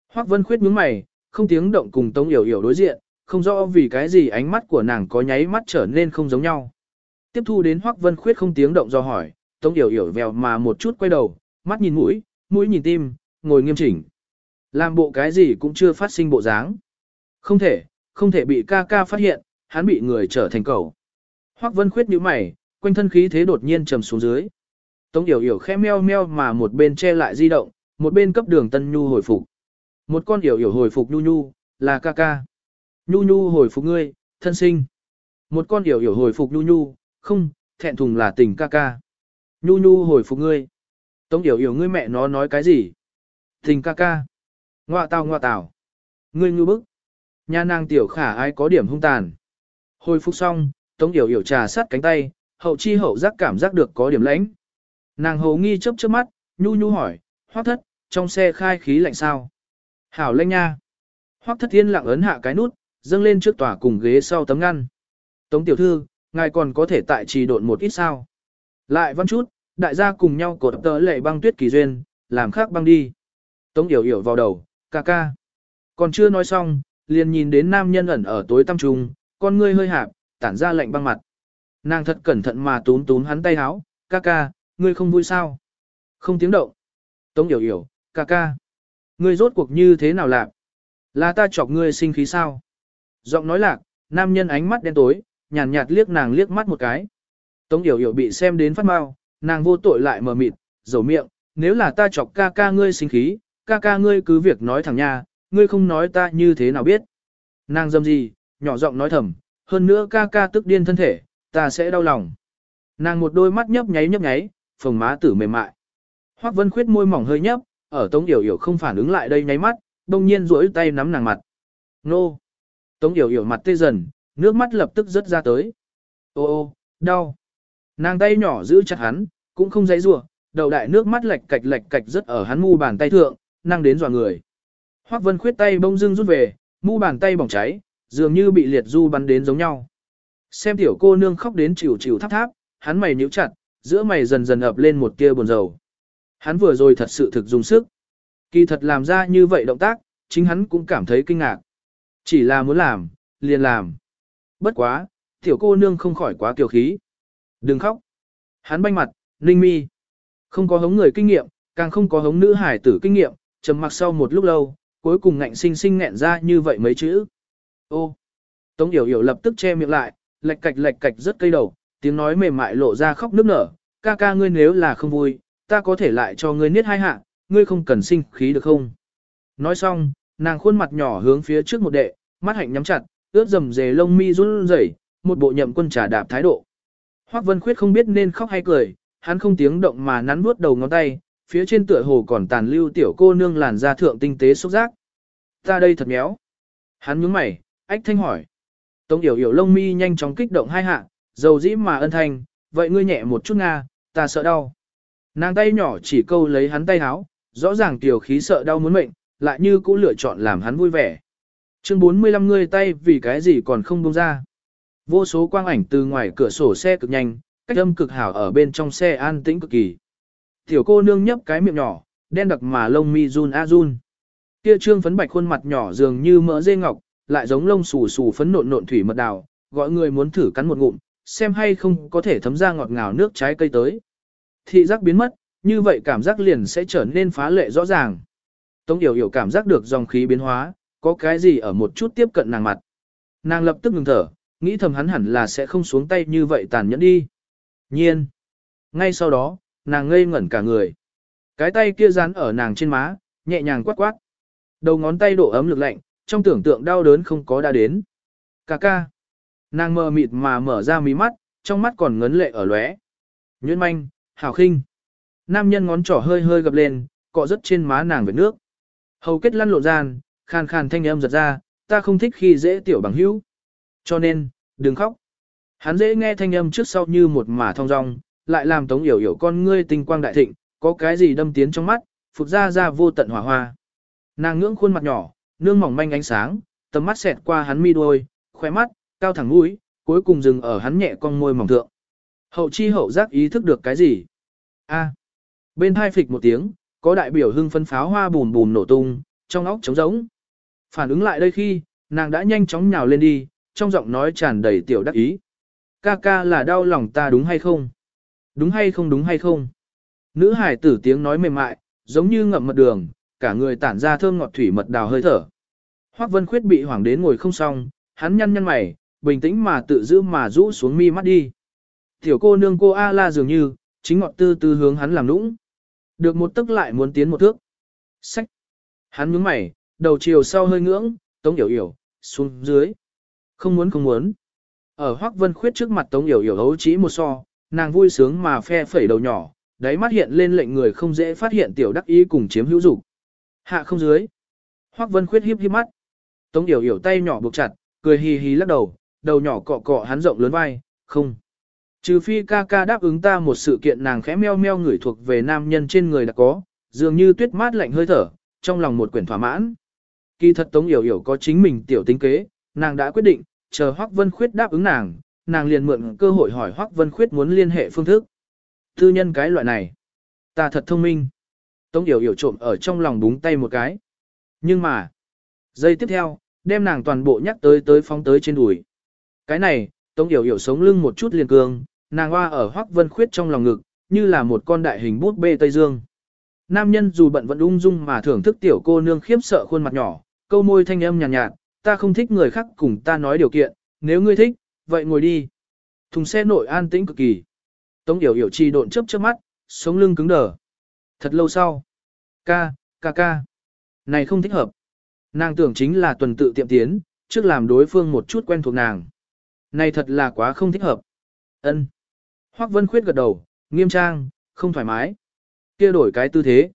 Hoắc Vân Khuyết nhướng mày, không tiếng động cùng Tống Yểu Yểu đối diện, không rõ vì cái gì ánh mắt của nàng có nháy mắt trở nên không giống nhau. Tiếp thu đến Hoắc Vân Khuyết không tiếng động do hỏi, Tống Yểu Yểu vèo mà một chút quay đầu, mắt nhìn mũi, mũi nhìn tim, ngồi nghiêm chỉnh. Làm bộ cái gì cũng chưa phát sinh bộ dáng. Không thể, không thể bị ca ca phát hiện, hắn bị người trở thành cầu. Hoắc Vân Khuyết nhíu mày, quanh thân khí thế đột nhiên trầm xuống dưới. Tống Điểu Điểu khẽ meo meo mà một bên che lại di động, một bên cấp đường Tân Nhu hồi phục. Một con Điểu Điểu hồi phục Nhu Nhu, là ca ca. Nhu Nhu hồi phục ngươi, thân sinh. Một con Điểu Điểu hồi phục Nhu Nhu, không, thẹn thùng là tình ca ca. Nhu Nhu hồi phục ngươi. Tống Điểu Điểu ngươi mẹ nó nói cái gì? Tình ca ca. Ngoạ tào ngoạ tào. Ngươi ngư bức. Nha nàng tiểu khả ai có điểm hung tàn. Hồi phục xong, Tống Yểu Yểu trà sát cánh tay, hậu chi hậu giác cảm giác được có điểm lãnh. Nàng hầu nghi chớp chớp mắt, nhu nhu hỏi, hoác thất, trong xe khai khí lạnh sao? Hảo lanh nha. Hoác thất thiên lặng ấn hạ cái nút, dâng lên trước tòa cùng ghế sau tấm ngăn. Tống tiểu thư, ngài còn có thể tại trì độn một ít sao? Lại văn chút, đại gia cùng nhau cột tớ lệ băng tuyết kỳ duyên, làm khác băng đi. Tống yểu yểu vào đầu, ca ca. Còn chưa nói xong, liền nhìn đến nam nhân ẩn ở tối tăm trùng con ngươi hơi hạp, tản ra lạnh băng mặt. Nàng thật cẩn thận mà túm túm hắn tay háo, ca ca, ngươi không vui sao? Không tiếng động. Tống hiểu hiểu, ca ca. Ngươi rốt cuộc như thế nào lạc? Là ta chọc ngươi sinh khí sao? Giọng nói lạc, nam nhân ánh mắt đen tối, nhàn nhạt, nhạt liếc nàng liếc mắt một cái. Tống hiểu hiểu bị xem đến phát mau, nàng vô tội lại mờ mịt, dầu miệng, nếu là ta chọc ca ca ngươi sinh khí, ca ca ngươi cứ việc nói thẳng nha, ngươi không nói ta như thế nào biết. Nàng dâm gì, nhỏ giọng nói thầm, hơn nữa ca ca tức điên thân thể, ta sẽ đau lòng. Nàng một đôi mắt nhấp nháy nhấp nháy, phồng má tử mềm mại. Hoắc Vân Khuyết môi mỏng hơi nhấp, ở Tống Yểu Yểu không phản ứng lại đây nháy mắt, đông nhiên duỗi tay nắm nàng mặt. Nô! Tống Yểu Yểu mặt tê dần, nước mắt lập tức rớt ra tới. Ô ô, đau! Nàng tay nhỏ giữ chặt hắn, cũng không dãy rủa, đầu đại nước mắt lệch cạch lệch cạch rất ở hắn mu bàn tay thượng, năng đến dọa người. Hoắc Vân Khuyết tay bông dưng rút về, mu bàn tay bỏng cháy, dường như bị liệt du bắn đến giống nhau. Xem tiểu cô nương khóc đến chịu chịu tháp tháp, hắn mày nhíu chặt, giữa mày dần dần ập lên một tia buồn rầu. Hắn vừa rồi thật sự thực dùng sức. Kỳ thật làm ra như vậy động tác, chính hắn cũng cảm thấy kinh ngạc. Chỉ là muốn làm, liền làm. Bất quá, tiểu cô nương không khỏi quá kiều khí. Đừng khóc. Hắn banh mặt, ninh mi. Không có hống người kinh nghiệm, càng không có hống nữ hải tử kinh nghiệm, trầm mặc sau một lúc lâu, cuối cùng ngạnh sinh sinh nghẹn ra như vậy mấy chữ. Ô. Tống Yểu Yểu lập tức che miệng lại, lệch cạch lệch cạch rất cây đầu, tiếng nói mềm mại lộ ra khóc nức nở, ca ca ngươi nếu là không vui, ta có thể lại cho ngươi niết hai hạ, ngươi không cần sinh khí được không? Nói xong, nàng khuôn mặt nhỏ hướng phía trước một đệ, mắt hạnh nhắm chặt, ướt dầm dề lông mi run rẩy, một bộ nhậm quân trà đạp thái độ. Hoắc Vân Khuyết không biết nên khóc hay cười, hắn không tiếng động mà nắn nuốt đầu ngón tay, phía trên tựa hồ còn tàn lưu tiểu cô nương làn da thượng tinh tế xúc giác. Ta đây thật méo. Hắn nhướng mày, ách thanh hỏi. Tống yểu yểu lông mi nhanh chóng kích động hai hạ, dầu dĩ mà ân thanh, vậy ngươi nhẹ một chút nga, ta sợ đau. Nàng tay nhỏ chỉ câu lấy hắn tay háo, rõ ràng tiểu khí sợ đau muốn mệnh, lại như cũng lựa chọn làm hắn vui vẻ. Chương 45 ngươi tay vì cái gì còn không buông ra. Vô số quang ảnh từ ngoài cửa sổ xe cực nhanh, cách âm cực hảo ở bên trong xe an tĩnh cực kỳ. Tiểu cô nương nhấp cái miệng nhỏ, đen đặc mà lông mi run a run. Kia trương phấn bạch khuôn mặt nhỏ dường như mỡ dê ngọc, lại giống lông xù xù phấn nộn nộn thủy mật đào, gọi người muốn thử cắn một ngụm, xem hay không có thể thấm ra ngọt ngào nước trái cây tới. Thị giác biến mất, như vậy cảm giác liền sẽ trở nên phá lệ rõ ràng. Tống Yểu Yểu cảm giác được dòng khí biến hóa, có cái gì ở một chút tiếp cận nàng mặt. Nàng lập tức ngừng thở, nghĩ thầm hắn hẳn là sẽ không xuống tay như vậy tàn nhẫn đi. Nhiên. Ngay sau đó, nàng ngây ngẩn cả người. Cái tay kia dán ở nàng trên má, nhẹ nhàng quát quát. Đầu ngón tay độ ấm lực lạnh, trong tưởng tượng đau đớn không có đã đến. Cà ca. Nàng mờ mịt mà mở ra mí mắt, trong mắt còn ngấn lệ ở lóe. Nhuyễn manh, hào khinh. Nam nhân ngón trỏ hơi hơi gập lên, cọ rất trên má nàng về nước. Hầu kết lăn lộn gian, khàn khàn thanh âm giật ra, ta không thích khi dễ tiểu bằng hữu. Cho nên, đừng khóc. Hắn dễ nghe thanh âm trước sau như một mà thong dong, lại làm tống yểu yểu con ngươi tinh quang đại thịnh, có cái gì đâm tiến trong mắt, phục ra ra vô tận hỏa hoa. Nàng ngưỡng khuôn mặt nhỏ, nương mỏng manh ánh sáng, tầm mắt xẹt qua hắn mi đuôi, khoe mắt, cao thẳng mũi, cuối cùng dừng ở hắn nhẹ con môi mỏng thượng. Hậu chi hậu giác ý thức được cái gì? A. Bên hai phịch một tiếng, có đại biểu hưng phân pháo hoa bùn bùn nổ tung, trong óc trống rỗng. Phản ứng lại đây khi, nàng đã nhanh chóng nhào lên đi, trong giọng nói tràn đầy tiểu đắc ý. Ca ca là đau lòng ta đúng hay không? Đúng hay không đúng hay không? Nữ hải tử tiếng nói mềm mại, giống như ngậm mật đường, cả người tản ra thơm ngọt thủy mật đào hơi thở. Hoắc Vân Khuyết bị hoảng đến ngồi không xong, hắn nhăn nhăn mày, bình tĩnh mà tự giữ mà rũ xuống mi mắt đi. Tiểu cô nương cô A la dường như, chính ngọt tư tư hướng hắn làm nũng. Được một tức lại muốn tiến một thước. Sách. Hắn nhướng mày, đầu chiều sau hơi ngưỡng, tống yểu yểu, xuống dưới. Không muốn không muốn. Ở Hoắc Vân Khuyết trước mặt tống yểu yểu hấu chỉ một so, nàng vui sướng mà phe phẩy đầu nhỏ, đáy mắt hiện lên lệnh người không dễ phát hiện tiểu đắc ý cùng chiếm hữu dục. Hạ không dưới. Hoắc Vân Khuyết hiếp híp mắt. Tống Điểu Yểu tay nhỏ buộc chặt, cười hì hì lắc đầu, đầu nhỏ cọ cọ hắn rộng lớn vai, không. Trừ phi ca ca đáp ứng ta một sự kiện nàng khẽ meo meo người thuộc về nam nhân trên người đã có, dường như tuyết mát lạnh hơi thở, trong lòng một quyển thỏa mãn. Kỳ thật Tống Điểu Yểu có chính mình tiểu tính kế, nàng đã quyết định, chờ Hoắc Vân Khuyết đáp ứng nàng, nàng liền mượn cơ hội hỏi Hoắc Vân Khuyết muốn liên hệ phương thức. Tư nhân cái loại này, ta thật thông minh. Tống Yểu Yểu trộm ở trong lòng búng tay một cái. Nhưng mà, giây tiếp theo, đem nàng toàn bộ nhắc tới tới phóng tới trên đùi. Cái này, Tống Yểu Yểu sống lưng một chút liền cương, nàng hoa ở Hoắc Vân Khuyết trong lòng ngực, như là một con đại hình bút bê Tây Dương. Nam nhân dù bận vẫn ung dung mà thưởng thức tiểu cô nương khiếp sợ khuôn mặt nhỏ, câu môi thanh âm nhàn nhạt, nhạt, ta không thích người khác cùng ta nói điều kiện, nếu ngươi thích, vậy ngồi đi. Thùng xe nội an tĩnh cực kỳ. Tống Yểu Yểu chi độn chớp chớp mắt, sống lưng cứng đờ. Thật lâu sau. Ca, ca ca. Này không thích hợp. Nàng tưởng chính là tuần tự tiệm tiến, trước làm đối phương một chút quen thuộc nàng. Này thật là quá không thích hợp. Ân. Hoắc Vân Khuyết gật đầu, nghiêm trang, không thoải mái. Kia đổi cái tư thế.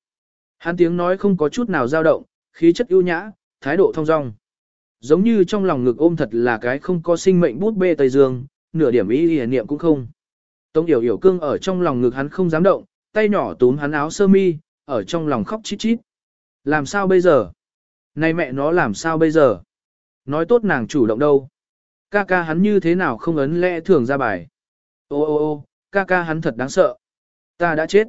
Hắn tiếng nói không có chút nào dao động, khí chất ưu nhã, thái độ thong dong. Giống như trong lòng ngực ôm thật là cái không có sinh mệnh bút bê Tây Dương, nửa điểm ý hề niệm cũng không. Tống Yểu Yểu cương ở trong lòng ngực hắn không dám động, tay nhỏ túm hắn áo sơ mi, ở trong lòng khóc chít chít. Làm sao bây giờ? Này mẹ nó làm sao bây giờ? Nói tốt nàng chủ động đâu? Ca ca hắn như thế nào không ấn lẽ thường ra bài? Ô ô ô, ca ca hắn thật đáng sợ. Ta đã chết.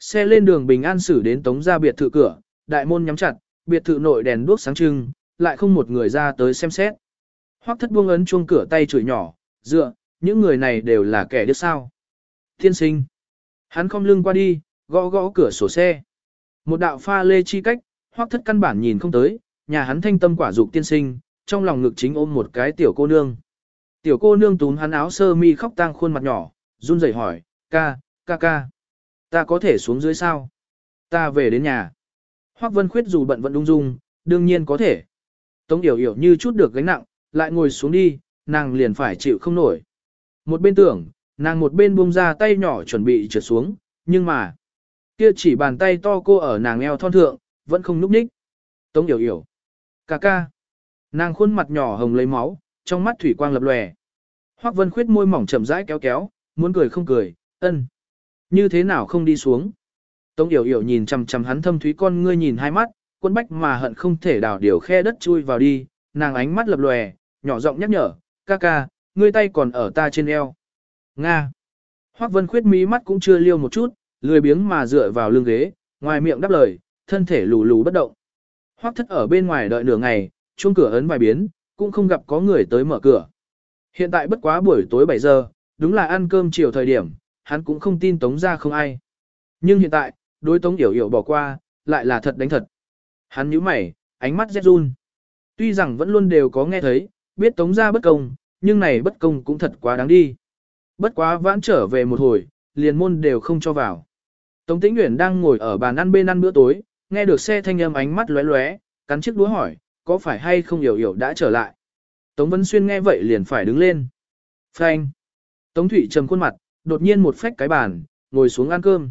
Xe lên đường bình an xử đến tống ra biệt thự cửa, đại môn nhắm chặt, biệt thự nội đèn đuốc sáng trưng, lại không một người ra tới xem xét. Hoắc thất buông ấn chuông cửa tay chửi nhỏ, dựa, những người này đều là kẻ đứa sao. Thiên sinh. Hắn không lưng qua đi, gõ gõ cửa sổ xe. Một đạo pha lê chi cách, hoắc thất căn bản nhìn không tới, nhà hắn thanh tâm quả dục tiên sinh, trong lòng ngực chính ôm một cái tiểu cô nương. Tiểu cô nương túm hắn áo sơ mi khóc tang khuôn mặt nhỏ, run rẩy hỏi, ca, ca ca, ta có thể xuống dưới sao? Ta về đến nhà. Hoắc Vân Khuyết dù bận vẫn đung dung, đương nhiên có thể. Tống Yểu Yểu như chút được gánh nặng, lại ngồi xuống đi, nàng liền phải chịu không nổi. Một bên tưởng, nàng một bên buông ra tay nhỏ chuẩn bị trượt xuống, nhưng mà, kia chỉ bàn tay to cô ở nàng eo thon thượng, vẫn không núp ních. Tống Yểu Yểu. Cà ca. Nàng khuôn mặt nhỏ hồng lấy máu, trong mắt thủy quang lập lòe. Hoắc Vân Khuyết môi mỏng chậm rãi kéo kéo, muốn cười không cười, ân. Như thế nào không đi xuống? Tống Yểu Yểu nhìn chằm chằm hắn thâm thúy con ngươi nhìn hai mắt, quân bách mà hận không thể đào điều khe đất chui vào đi, nàng ánh mắt lập lòe, nhỏ giọng nhắc nhở, ca ca, ngươi tay còn ở ta trên eo. Nga. Hoắc Vân Khuyết mí mắt cũng chưa liêu một chút, lười biếng mà dựa vào lưng ghế, ngoài miệng đáp lời, thân thể lù lù bất động. Hoắc thất ở bên ngoài đợi nửa ngày, chuông cửa ấn vài biến, cũng không gặp có người tới mở cửa. Hiện tại bất quá buổi tối 7 giờ, đúng là ăn cơm chiều thời điểm, hắn cũng không tin tống ra không ai. Nhưng hiện tại, đối tống yểu yểu bỏ qua, lại là thật đánh thật. Hắn nhíu mày, ánh mắt rét run. Tuy rằng vẫn luôn đều có nghe thấy, biết tống ra bất công, nhưng này bất công cũng thật quá đáng đi. Bất quá vãn trở về một hồi, liền môn đều không cho vào. Tống Tĩnh Uyển đang ngồi ở bàn ăn bên ăn bữa tối, nghe được xe thanh âm ánh mắt lóe lóe, cắn chiếc đũa hỏi, có phải hay không hiểu hiểu đã trở lại. Tống Vân Xuyên nghe vậy liền phải đứng lên. Phanh. Tống Thụy trầm khuôn mặt, đột nhiên một phách cái bàn, ngồi xuống ăn cơm.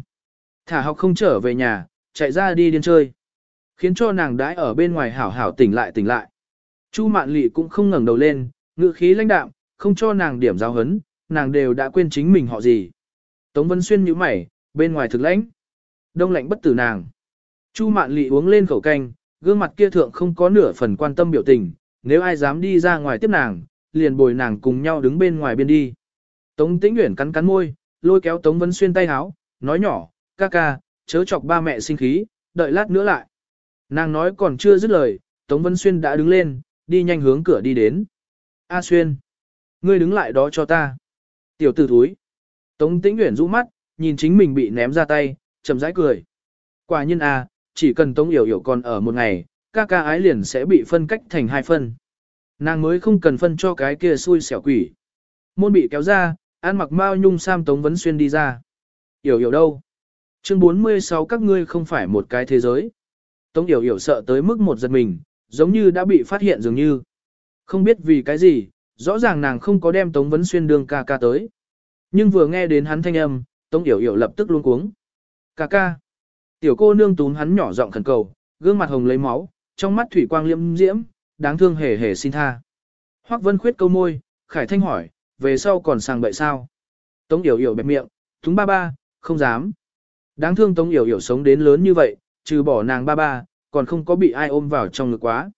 Thả học không trở về nhà, chạy ra đi điên chơi. Khiến cho nàng đãi ở bên ngoài hảo hảo tỉnh lại tỉnh lại. Chu Mạn Lệ cũng không ngẩng đầu lên, ngữ khí lãnh đạm, không cho nàng điểm giáo hấn, nàng đều đã quên chính mình họ gì. Tống Vân Xuyên nhíu mày, bên ngoài thực lãnh. Đông lạnh bất tử nàng. Chu Mạn Lị uống lên khẩu canh, gương mặt kia thượng không có nửa phần quan tâm biểu tình, nếu ai dám đi ra ngoài tiếp nàng, liền bồi nàng cùng nhau đứng bên ngoài biên đi. Tống Tĩnh Uyển cắn cắn môi, lôi kéo Tống Vân Xuyên tay háo, nói nhỏ, ca ca, chớ chọc ba mẹ sinh khí, đợi lát nữa lại. Nàng nói còn chưa dứt lời, Tống Vân Xuyên đã đứng lên, đi nhanh hướng cửa đi đến. A Xuyên, ngươi đứng lại đó cho ta. Tiểu tử thúi. Tống Tĩnh Uyển rũ mắt, nhìn chính mình bị ném ra tay, chậm rãi cười. Quả nhiên a, chỉ cần Tống Yểu Yểu còn ở một ngày, ca ca ái liền sẽ bị phân cách thành hai phân. Nàng mới không cần phân cho cái kia xui xẻo quỷ. Môn bị kéo ra, ăn mặc mao nhung sam Tống Vấn Xuyên đi ra. Yểu yểu đâu? Chương 46 các ngươi không phải một cái thế giới. Tống yểu yểu sợ tới mức một giật mình, giống như đã bị phát hiện dường như. Không biết vì cái gì, rõ ràng nàng không có đem Tống Vấn Xuyên đương ca ca tới. Nhưng vừa nghe đến hắn thanh âm, Tống yểu yểu lập tức luôn cuống. Ca ca. Tiểu cô nương túm hắn nhỏ giọng khẩn cầu, gương mặt hồng lấy máu, trong mắt thủy quang liễm diễm, đáng thương hề hề xin tha. Hoắc Vân khuyết câu môi, Khải Thanh hỏi, về sau còn sang bậy sao? Tống Yểu Yểu bẹp miệng, thúng ba ba, không dám. Đáng thương Tống Yểu Yểu sống đến lớn như vậy, trừ bỏ nàng ba ba, còn không có bị ai ôm vào trong ngực quá.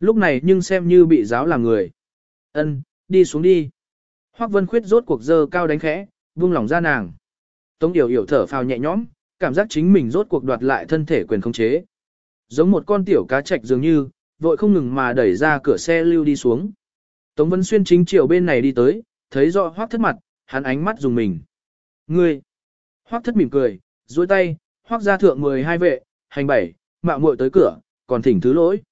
Lúc này nhưng xem như bị giáo làm người. Ân, đi xuống đi. Hoắc Vân khuyết rốt cuộc dơ cao đánh khẽ, buông lỏng ra nàng. Tống Yểu Yểu thở phào nhẹ nhõm, cảm giác chính mình rốt cuộc đoạt lại thân thể quyền khống chế. Giống một con tiểu cá trạch dường như, vội không ngừng mà đẩy ra cửa xe lưu đi xuống. Tống Vân Xuyên chính chiều bên này đi tới, thấy rõ hoác thất mặt, hắn ánh mắt dùng mình. Ngươi! Hoác thất mỉm cười, duỗi tay, hoác ra thượng 12 vệ, hành bảy, mạo muội tới cửa, còn thỉnh thứ lỗi.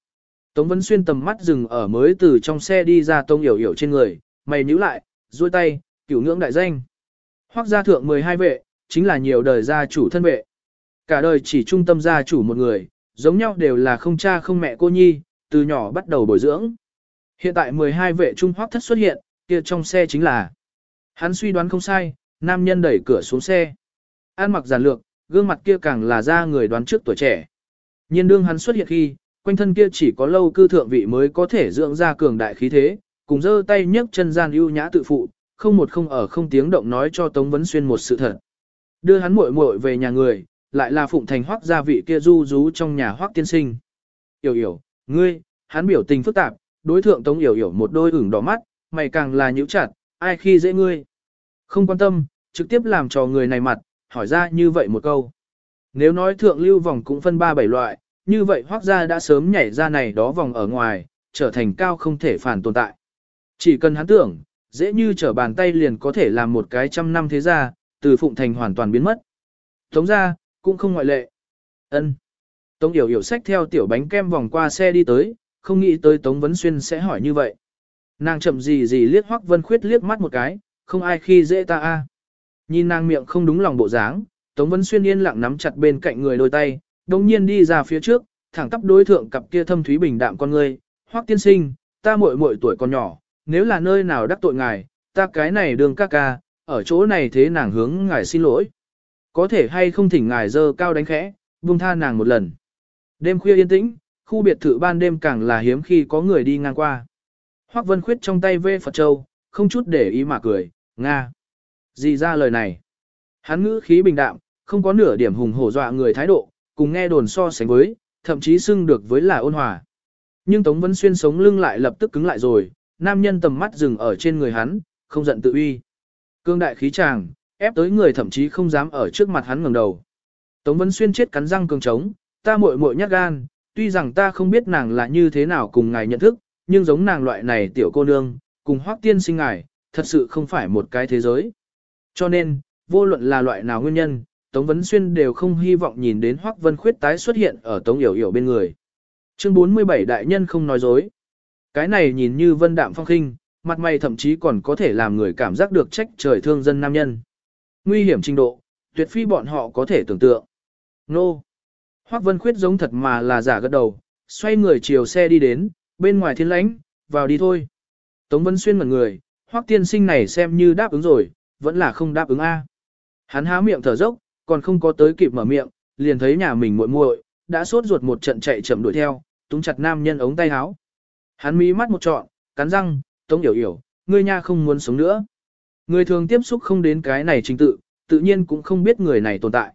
Tống Vân Xuyên tầm mắt dừng ở mới từ trong xe đi ra tông yểu yểu trên người, mày nhíu lại, duỗi tay, cửu ngưỡng đại danh. Hoác gia thượng 12 vệ, chính là nhiều đời gia chủ thân vệ. Cả đời chỉ trung tâm gia chủ một người, giống nhau đều là không cha không mẹ cô nhi, từ nhỏ bắt đầu bồi dưỡng. Hiện tại 12 vệ trung hoác thất xuất hiện, kia trong xe chính là. Hắn suy đoán không sai, nam nhân đẩy cửa xuống xe. An mặc giản lược, gương mặt kia càng là ra người đoán trước tuổi trẻ. Nhiên đương hắn xuất hiện khi, quanh thân kia chỉ có lâu cư thượng vị mới có thể dưỡng ra cường đại khí thế, cùng giơ tay nhấc chân gian ưu nhã tự phụ, không một không ở không tiếng động nói cho Tống Vấn Xuyên một sự thật. Đưa hắn muội muội về nhà người, lại là phụng thành hoác gia vị kia du rú trong nhà hoác tiên sinh. Yểu yểu, ngươi, hắn biểu tình phức tạp, đối thượng Tống Yểu Yểu một đôi ửng đỏ mắt, mày càng là nhíu chặt, ai khi dễ ngươi. Không quan tâm, trực tiếp làm cho người này mặt, hỏi ra như vậy một câu. Nếu nói thượng lưu vòng cũng phân ba bảy loại, như vậy hoác gia đã sớm nhảy ra này đó vòng ở ngoài, trở thành cao không thể phản tồn tại. Chỉ cần hắn tưởng, dễ như trở bàn tay liền có thể làm một cái trăm năm thế gia, từ phụng thành hoàn toàn biến mất. Tống ra, cũng không ngoại lệ. ân Tống Yểu Yểu sách theo tiểu bánh kem vòng qua xe đi tới, không nghĩ tới Tống Vấn Xuyên sẽ hỏi như vậy. Nàng chậm gì gì liếc Hoắc Vân Khuyết liếc mắt một cái, không ai khi dễ ta a. Nhìn nàng miệng không đúng lòng bộ dáng, Tống Vấn Xuyên yên lặng nắm chặt bên cạnh người đôi tay, đồng nhiên đi ra phía trước, thẳng tắp đối thượng cặp kia thâm thúy bình đạm con ngươi, Hoắc tiên sinh, ta muội muội tuổi còn nhỏ, nếu là nơi nào đắc tội ngài, ta cái này đường ca ca, ở chỗ này thế nàng hướng ngài xin lỗi. Có thể hay không thỉnh ngài dơ cao đánh khẽ, buông tha nàng một lần. Đêm khuya yên tĩnh, khu biệt thự ban đêm càng là hiếm khi có người đi ngang qua. Hoắc Vân Khuyết trong tay vê Phật Châu, không chút để ý mà cười, Nga. Gì ra lời này? Hắn ngữ khí bình đạm, không có nửa điểm hùng hổ dọa người thái độ, cùng nghe đồn so sánh với, thậm chí xưng được với là ôn hòa. Nhưng Tống Vân Xuyên sống lưng lại lập tức cứng lại rồi, nam nhân tầm mắt dừng ở trên người hắn, không giận tự uy. Cương đại khí chàng, ép tới người thậm chí không dám ở trước mặt hắn ngẩng đầu. Tống Vân Xuyên chết cắn răng cường trống, ta muội muội nhát gan, tuy rằng ta không biết nàng là như thế nào cùng ngài nhận thức, nhưng giống nàng loại này tiểu cô nương, cùng hoác tiên sinh ngài, thật sự không phải một cái thế giới. Cho nên, vô luận là loại nào nguyên nhân, Tống Vấn Xuyên đều không hy vọng nhìn đến Hoắc Vân Khuyết tái xuất hiện ở Tống Yểu Yểu bên người. Chương 47 Đại nhân không nói dối. Cái này nhìn như vân đạm phong khinh, mặt mày thậm chí còn có thể làm người cảm giác được trách trời thương dân nam nhân. Nguy hiểm trình độ, tuyệt phi bọn họ có thể tưởng tượng. Nô! Hoắc Vân Khuyết giống thật mà là giả gật đầu, xoay người chiều xe đi đến, bên ngoài thiên lãnh, vào đi thôi. Tống Vân Xuyên ngẩn người, Hoắc tiên sinh này xem như đáp ứng rồi, vẫn là không đáp ứng A. Hắn há miệng thở dốc, còn không có tới kịp mở miệng, liền thấy nhà mình muội muội đã sốt ruột một trận chạy chậm đuổi theo, túng chặt nam nhân ống tay áo. Hắn mí mắt một trọn, cắn răng, Tống hiểu hiểu, ngươi nha không muốn sống nữa. Người thường tiếp xúc không đến cái này trình tự, tự nhiên cũng không biết người này tồn tại.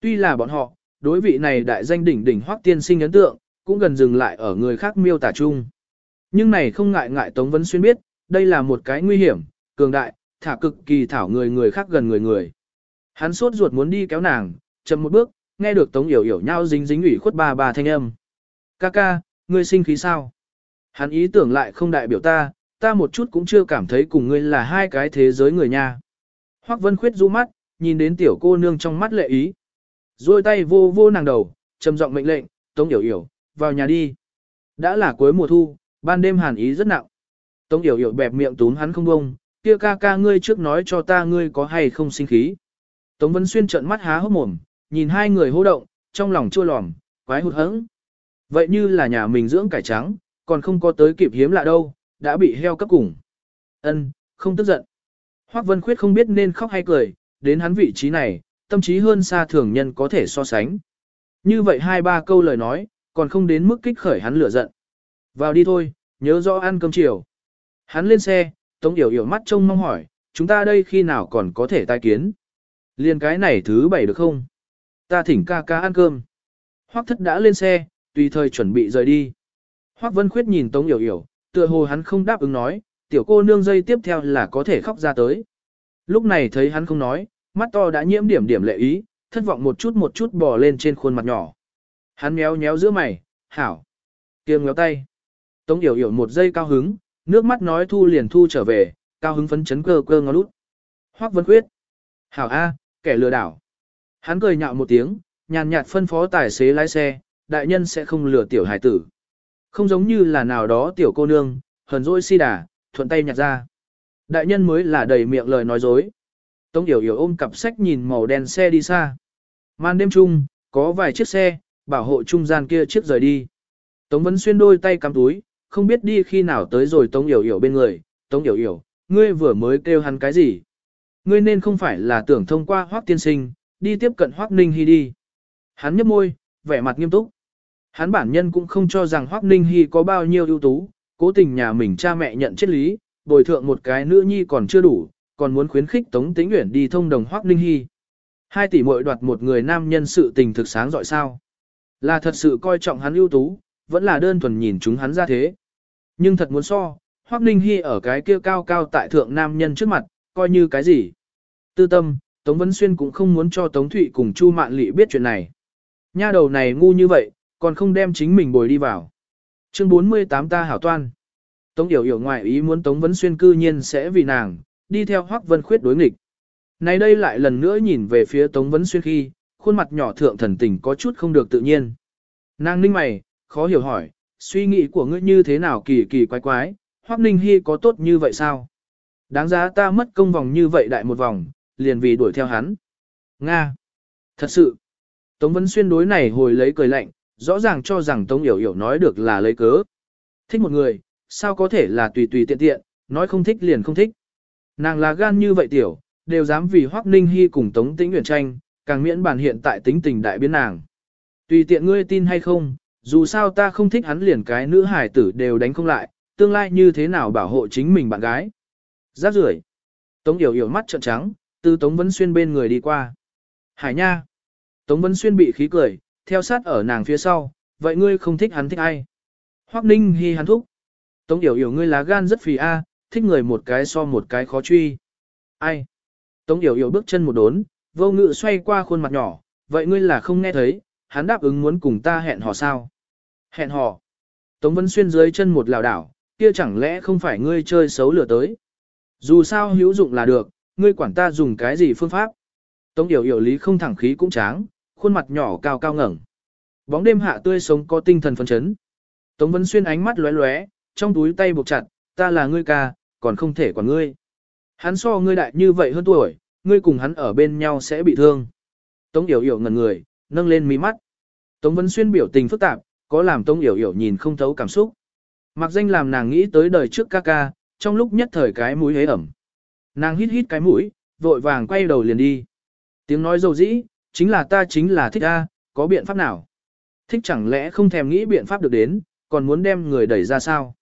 Tuy là bọn họ, đối vị này đại danh đỉnh đỉnh hoác tiên sinh ấn tượng, cũng gần dừng lại ở người khác miêu tả chung. Nhưng này không ngại ngại Tống Vấn Xuyên biết, đây là một cái nguy hiểm, cường đại, thả cực kỳ thảo người người khác gần người người. Hắn sốt ruột muốn đi kéo nàng, chậm một bước, nghe được Tống Yểu Yểu nhau dính dính ủy khuất ba bà thanh âm. Ca ca, ngươi sinh khí sao? Hắn ý tưởng lại không đại biểu ta, ta một chút cũng chưa cảm thấy cùng ngươi là hai cái thế giới người nha. Hoắc Vân Khuyết du mắt, nhìn đến tiểu cô nương trong mắt lệ ý. Rồi tay vô vô nàng đầu, trầm giọng mệnh lệnh, Tống Yểu Yểu, vào nhà đi. Đã là cuối mùa thu, ban đêm hàn ý rất nặng. Tống Yểu Yểu bẹp miệng túm hắn không bông, kia ca ca ngươi trước nói cho ta ngươi có hay không sinh khí. Tống Vân Xuyên trợn mắt há hốc mồm, nhìn hai người hô động, trong lòng chua lòm, quái hụt hẫng. Vậy như là nhà mình dưỡng cải trắng, còn không có tới kịp hiếm lạ đâu, đã bị heo cấp cùng. Ân, không tức giận. Hoắc Vân Khuyết không biết nên khóc hay cười, đến hắn vị trí này, tâm trí hơn xa thường nhân có thể so sánh. Như vậy hai ba câu lời nói, còn không đến mức kích khởi hắn lửa giận. Vào đi thôi, nhớ rõ ăn cơm chiều. Hắn lên xe, Tống Yểu Yểu mắt trông mong hỏi, chúng ta đây khi nào còn có thể tai kiến. Liên cái này thứ bảy được không? Ta thỉnh ca ca ăn cơm. Hoắc thất đã lên xe, tùy thời chuẩn bị rời đi. Hoắc Vân Khuyết nhìn Tống Yểu Yểu, tựa hồ hắn không đáp ứng nói, tiểu cô nương dây tiếp theo là có thể khóc ra tới. Lúc này thấy hắn không nói, mắt to đã nhiễm điểm điểm lệ ý, thất vọng một chút một chút bò lên trên khuôn mặt nhỏ. Hắn méo méo giữa mày, hảo. Kiêng méo tay. Tống Yểu Yểu một giây cao hứng, nước mắt nói thu liền thu trở về, cao hứng phấn chấn cơ cơ ngó lút. Hoắc Vân Khuyết. Hảo A, kẻ lừa đảo. Hắn cười nhạo một tiếng, nhàn nhạt phân phó tài xế lái xe, đại nhân sẽ không lừa tiểu hải tử. Không giống như là nào đó tiểu cô nương, hờn dỗi si đà, thuận tay nhặt ra. Đại nhân mới là đầy miệng lời nói dối. Tống Yểu Yểu ôm cặp sách nhìn màu đen xe đi xa. Màn đêm chung, có vài chiếc xe, bảo hộ trung gian kia chiếc rời đi. Tống Vân Xuyên đôi tay cắm túi, không biết đi khi nào tới rồi Tống Yểu Yểu bên người. Tống Yểu Yểu, ngươi vừa mới kêu hắn cái gì? Ngươi nên không phải là tưởng thông qua Hoác Tiên Sinh, đi tiếp cận Hoác Ninh Hy đi. Hắn nhấp môi, vẻ mặt nghiêm túc. Hắn bản nhân cũng không cho rằng Hoác Ninh Hy có bao nhiêu ưu tú, cố tình nhà mình cha mẹ nhận chết lý, bồi thượng một cái nữ nhi còn chưa đủ, còn muốn khuyến khích Tống Tĩnh Uyển đi thông đồng Hoắc Ninh Hy. Hai tỷ muội đoạt một người nam nhân sự tình thực sáng giỏi sao? Là thật sự coi trọng hắn ưu tú, vẫn là đơn thuần nhìn chúng hắn ra thế. Nhưng thật muốn so, Hoắc Ninh Hy ở cái kia cao cao tại thượng nam nhân trước mặt, coi như cái gì? Tư tâm, Tống Vân Xuyên cũng không muốn cho Tống Thụy cùng Chu Mạn Lị biết chuyện này. Nha đầu này ngu như vậy, còn không đem chính mình bồi đi vào. Chương 48 ta hảo toan. Tống Yểu Yểu ngoại ý muốn Tống Vân Xuyên cư nhiên sẽ vì nàng, đi theo Hoắc Vân Khuyết đối nghịch. Này đây lại lần nữa nhìn về phía Tống Vân Xuyên khi, khuôn mặt nhỏ thượng thần tình có chút không được tự nhiên. Nàng ninh mày, khó hiểu hỏi, suy nghĩ của ngươi như thế nào kỳ kỳ quái quái, Hoắc Ninh Hi có tốt như vậy sao? Đáng giá ta mất công vòng như vậy đại một vòng, liền vì đuổi theo hắn. Nga! Thật sự! Tống Vân Xuyên đối này hồi lấy cười lạnh, rõ ràng cho rằng Tống Yểu Yểu nói được là lấy cớ. Thích một người, sao có thể là tùy tùy tiện tiện, nói không thích liền không thích. Nàng là gan như vậy tiểu, đều dám vì Hoắc Ninh Hy cùng Tống Tĩnh Uyển tranh, càng miễn bàn hiện tại tính tình đại biến nàng. Tùy tiện ngươi tin hay không, dù sao ta không thích hắn liền cái nữ hải tử đều đánh không lại, tương lai như thế nào bảo hộ chính mình bạn gái. Giáp rưởi. Tống Yểu Yểu mắt trợn trắng, từ Tống Vân Xuyên bên người đi qua. Hải nha. Tống Vân Xuyên bị khí cười, theo sát ở nàng phía sau, vậy ngươi không thích hắn thích ai? Hoắc Ninh Hi hắn thúc. Tống Yểu Yểu ngươi lá gan rất phì a, thích người một cái so một cái khó truy. Ai? Tống Yểu Yểu bước chân một đốn, vô ngự xoay qua khuôn mặt nhỏ, vậy ngươi là không nghe thấy, hắn đáp ứng muốn cùng ta hẹn hò sao? Hẹn hò. Tống Vân Xuyên dưới chân một lảo đảo, kia chẳng lẽ không phải ngươi chơi xấu lửa tới? Dù sao hữu dụng là được, ngươi quản ta dùng cái gì phương pháp? Tống Yểu Yểu lý không thẳng khí cũng tráng, khuôn mặt nhỏ cao cao ngẩng. Bóng đêm hạ tươi sống có tinh thần phấn chấn. Tống Vân Xuyên ánh mắt lóe lóe, trong túi tay buộc chặt, ta là ngươi ca, còn không thể quản ngươi. Hắn so ngươi đại như vậy hơn tuổi, ngươi cùng hắn ở bên nhau sẽ bị thương. Tống Yểu Yểu ngẩn người, nâng lên mí mắt. Tống Vân Xuyên biểu tình phức tạp, có làm Tống Yểu Yểu nhìn không thấu cảm xúc. Mặc danh làm nàng nghĩ tới đời trước ca ca, trong lúc nhất thời cái mũi hế ẩm. Nàng hít hít cái mũi, vội vàng quay đầu liền đi. Tiếng nói dầu dĩ, chính là ta chính là thích a, có biện pháp nào? Thích chẳng lẽ không thèm nghĩ biện pháp được đến, còn muốn đem người đẩy ra sao?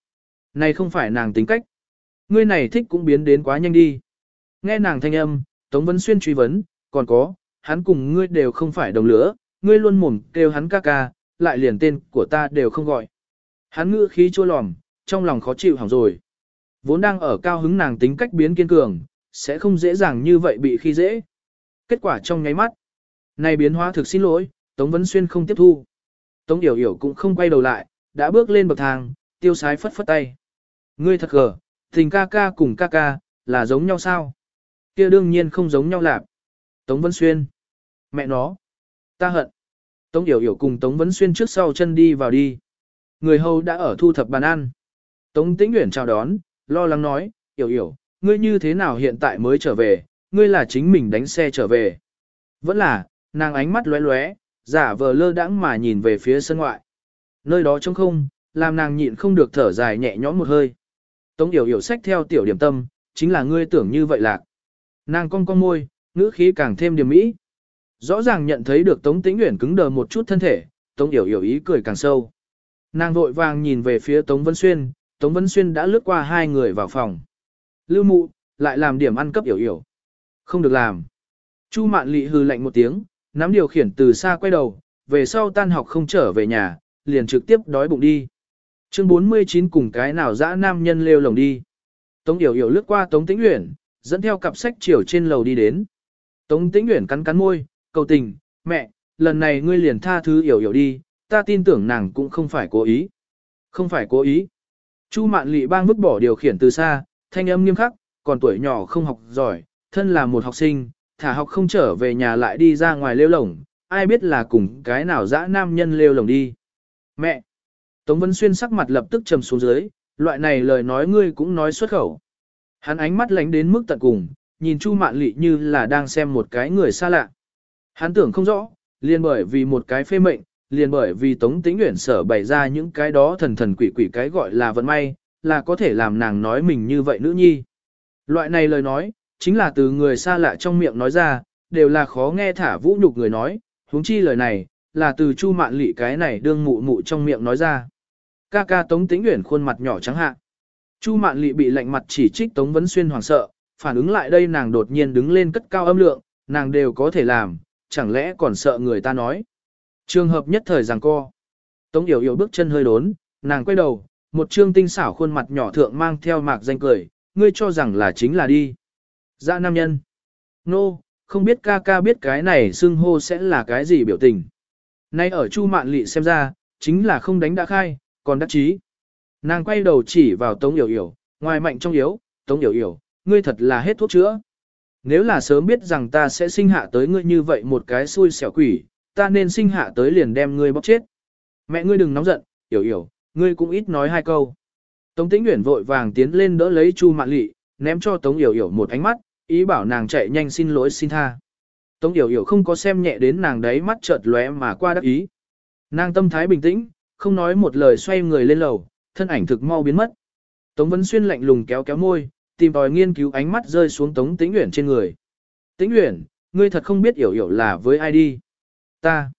Này không phải nàng tính cách. Ngươi này thích cũng biến đến quá nhanh đi. Nghe nàng thanh âm, Tống Vân Xuyên truy vấn, còn có, hắn cùng ngươi đều không phải đồng lửa, ngươi luôn mồm kêu hắn ca ca, lại liền tên của ta đều không gọi. Hắn ngữ khí chua lòm, trong lòng khó chịu hỏng rồi. Vốn đang ở cao hứng nàng tính cách biến kiên cường, sẽ không dễ dàng như vậy bị khi dễ. Kết quả trong nháy mắt. Này biến hóa thực xin lỗi, Tống Vân Xuyên không tiếp thu. Tống Yểu Yểu cũng không quay đầu lại, đã bước lên bậc thang, tiêu sái phất phất tay. Ngươi thật gở tình ca ca cùng ca ca, là giống nhau sao? kia đương nhiên không giống nhau lạc. Tống Vân Xuyên. Mẹ nó. Ta hận. Tống Yểu Yểu cùng Tống Vân Xuyên trước sau chân đi vào đi. Người hầu đã ở thu thập bàn ăn. Tống Tĩnh Uyển chào đón, lo lắng nói, Yểu Yểu, ngươi như thế nào hiện tại mới trở về, ngươi là chính mình đánh xe trở về. Vẫn là, nàng ánh mắt lóe lóe, giả vờ lơ đãng mà nhìn về phía sân ngoại. Nơi đó trống không, làm nàng nhịn không được thở dài nhẹ nhõm một hơi. Tống yểu yểu sách theo tiểu điểm tâm, chính là ngươi tưởng như vậy lạc. Nàng cong cong môi, ngữ khí càng thêm điểm mỹ. Rõ ràng nhận thấy được Tống Tĩnh Uyển cứng đờ một chút thân thể, Tống Yểu Yểu ý cười càng sâu. Nàng vội vàng nhìn về phía Tống Vân Xuyên, Tống Vân Xuyên đã lướt qua hai người vào phòng. Lưu mụ, lại làm điểm ăn cấp Yểu Yểu. Không được làm. Chu Mạn Lị hừ lạnh một tiếng, nắm điều khiển từ xa quay đầu, về sau tan học không trở về nhà, liền trực tiếp đói bụng đi. Chương 49 cùng cái nào dã nam nhân lêu lồng đi. Tống Yểu Yểu lướt qua Tống Tĩnh Uyển, dẫn theo cặp sách chiều trên lầu đi đến. Tống Tĩnh Uyển cắn cắn môi, cầu tình, mẹ, lần này ngươi liền tha thứ Yểu Yểu đi, ta tin tưởng nàng cũng không phải cố ý. Không phải cố ý. Chu Mạn Lệ bang vứt bỏ điều khiển từ xa, thanh âm nghiêm khắc, còn tuổi nhỏ không học giỏi, thân là một học sinh, thả học không trở về nhà lại đi ra ngoài lêu lổng, ai biết là cùng cái nào dã nam nhân lêu lổng đi. Mẹ! Tống Vân Xuyên sắc mặt lập tức trầm xuống dưới, loại này lời nói ngươi cũng nói xuất khẩu. Hắn ánh mắt lánh đến mức tận cùng, nhìn Chu Mạn Lệ như là đang xem một cái người xa lạ. Hắn tưởng không rõ, liền bởi vì một cái phê mệnh, liền bởi vì Tống Tĩnh Uyển sở bày ra những cái đó thần thần quỷ quỷ cái gọi là vận may, là có thể làm nàng nói mình như vậy nữ nhi. Loại này lời nói, chính là từ người xa lạ trong miệng nói ra, đều là khó nghe thả vũ nhục người nói, huống chi lời này, là từ Chu Mạn Lị cái này đương mụ mụ trong miệng nói ra. Ca ca Tống Tĩnh Uyển khuôn mặt nhỏ trắng hạ. Chu Mạn Lị bị lạnh mặt chỉ trích Tống Vấn Xuyên hoảng sợ, phản ứng lại đây nàng đột nhiên đứng lên cất cao âm lượng, nàng đều có thể làm, chẳng lẽ còn sợ người ta nói. Trường hợp nhất thời giằng co. Tống Yểu Yểu bước chân hơi đốn, nàng quay đầu, một trương tinh xảo khuôn mặt nhỏ thượng mang theo mạc danh cười, ngươi cho rằng là chính là đi. Dạ nam nhân. Nô, no, không biết ca ca biết cái này xưng hô sẽ là cái gì biểu tình. Nay ở Chu Mạn Lị xem ra, chính là không đánh đã khai, còn đắc chí. Nàng quay đầu chỉ vào Tống Yểu Yểu, ngoài mạnh trong yếu, Tống Yểu Yểu, ngươi thật là hết thuốc chữa. Nếu là sớm biết rằng ta sẽ sinh hạ tới ngươi như vậy một cái xui xẻo quỷ, ta nên sinh hạ tới liền đem ngươi bóc chết. Mẹ ngươi đừng nóng giận, hiểu hiểu, ngươi cũng ít nói hai câu. Tống Tĩnh Uyển vội vàng tiến lên đỡ lấy Chu Mạn Lệ, ném cho Tống Yểu Yểu một ánh mắt, ý bảo nàng chạy nhanh xin lỗi xin tha. Tống Yểu Yểu không có xem nhẹ đến nàng đấy mắt chợt lóe mà qua đắc ý. Nàng tâm thái bình tĩnh, không nói một lời xoay người lên lầu, thân ảnh thực mau biến mất. Tống Vân Xuyên lạnh lùng kéo kéo môi, tìm tòi nghiên cứu ánh mắt rơi xuống Tống Tĩnh Uyển trên người. Tĩnh Uyển, ngươi thật không biết Yểu Yểu là với ai đi. Ta.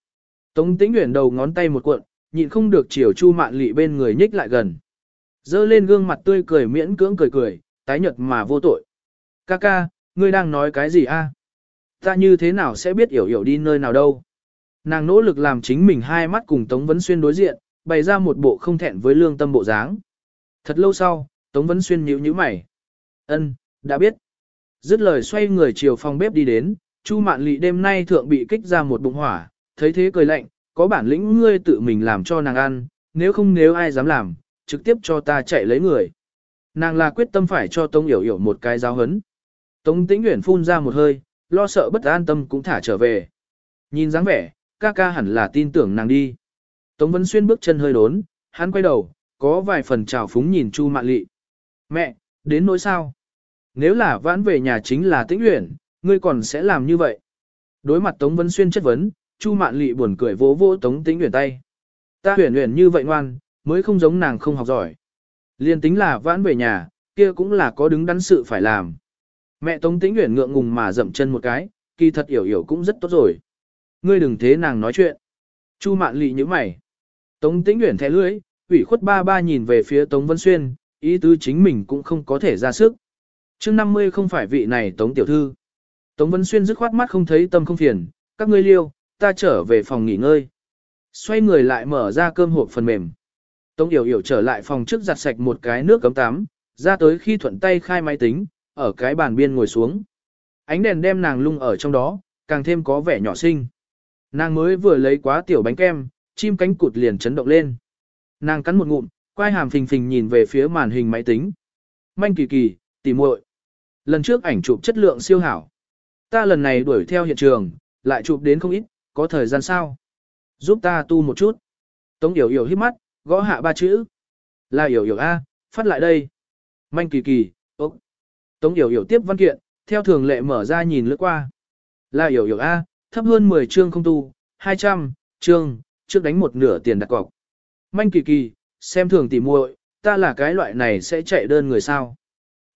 Tống Tĩnh nguyện đầu ngón tay một cuộn, nhịn không được chiều Chu Mạn Lị bên người nhích lại gần. Dơ lên gương mặt tươi cười miễn cưỡng cười cười, tái nhợt mà vô tội. Ca ca, ngươi đang nói cái gì a? Ta như thế nào sẽ biết hiểu hiểu đi nơi nào đâu? Nàng nỗ lực làm chính mình hai mắt cùng Tống Vấn Xuyên đối diện, bày ra một bộ không thẹn với lương tâm bộ dáng. Thật lâu sau, Tống Vấn Xuyên nhíu nhíu mày. Ân, đã biết. Dứt lời xoay người chiều phòng bếp đi đến, Chu Mạn Lị đêm nay thượng bị kích ra một bụng hỏa, thấy thế cười lạnh, có bản lĩnh ngươi tự mình làm cho nàng ăn, nếu không nếu ai dám làm, trực tiếp cho ta chạy lấy người. Nàng là quyết tâm phải cho Tống Yểu Yểu một cái giáo hấn. Tống Tĩnh Uyển phun ra một hơi, lo sợ bất an tâm cũng thả trở về. Nhìn dáng vẻ, ca ca hẳn là tin tưởng nàng đi. Tống Vân Xuyên bước chân hơi đốn, hắn quay đầu, có vài phần trào phúng nhìn Chu Mạn Lị. Mẹ, đến nỗi sao? Nếu là vãn về nhà chính là Tĩnh Uyển, ngươi còn sẽ làm như vậy. Đối mặt Tống Vân Xuyên chất vấn, Chu Mạn Lị buồn cười vỗ vỗ Tống Tĩnh Uyển tay. Ta Uyển Uyển như vậy ngoan, mới không giống nàng không học giỏi. Liên tính là vãn về nhà, kia cũng là có đứng đắn sự phải làm. Mẹ Tống Tĩnh Uyển ngượng ngùng mà dậm chân một cái, kỳ thật hiểu hiểu cũng rất tốt rồi. Ngươi đừng thế nàng nói chuyện. Chu Mạn Lị nhíu mày. Tống Tĩnh Uyển thẻ lưỡi, ủy khuất ba ba nhìn về phía Tống Vân Xuyên, ý tứ chính mình cũng không có thể ra sức. Chương 50 không phải vị này Tống tiểu thư. Tống Vân Xuyên dứt khoát mắt không thấy tâm không phiền, các ngươi liêu, ta trở về phòng nghỉ ngơi. Xoay người lại mở ra cơm hộp phần mềm. Tống Yểu Yểu trở lại phòng trước giặt sạch một cái nước cấm tắm, ra tới khi thuận tay khai máy tính, ở cái bàn biên ngồi xuống. Ánh đèn đem nàng lung ở trong đó, càng thêm có vẻ nhỏ xinh. Nàng mới vừa lấy quá tiểu bánh kem, chim cánh cụt liền chấn động lên. Nàng cắn một ngụm, quay hàm phình phình nhìn về phía màn hình máy tính. Manh kỳ kỳ, tỉ muội. Lần trước ảnh chụp chất lượng siêu hảo. Ta lần này đuổi theo hiện trường, lại chụp đến không ít, có thời gian sao? Giúp ta tu một chút. Tống Yểu Yểu hít mắt, gõ hạ ba chữ. Là Yểu Yểu A, phát lại đây. Manh kỳ kỳ, ốc. Tống Yểu Yểu tiếp văn kiện, theo thường lệ mở ra nhìn lướt qua. Là Yểu Yểu A, thấp hơn 10 chương không tu, 200, chương, trước đánh một nửa tiền đặt cọc. Manh kỳ kỳ, xem thường tỉ muội, ta là cái loại này sẽ chạy đơn người sao.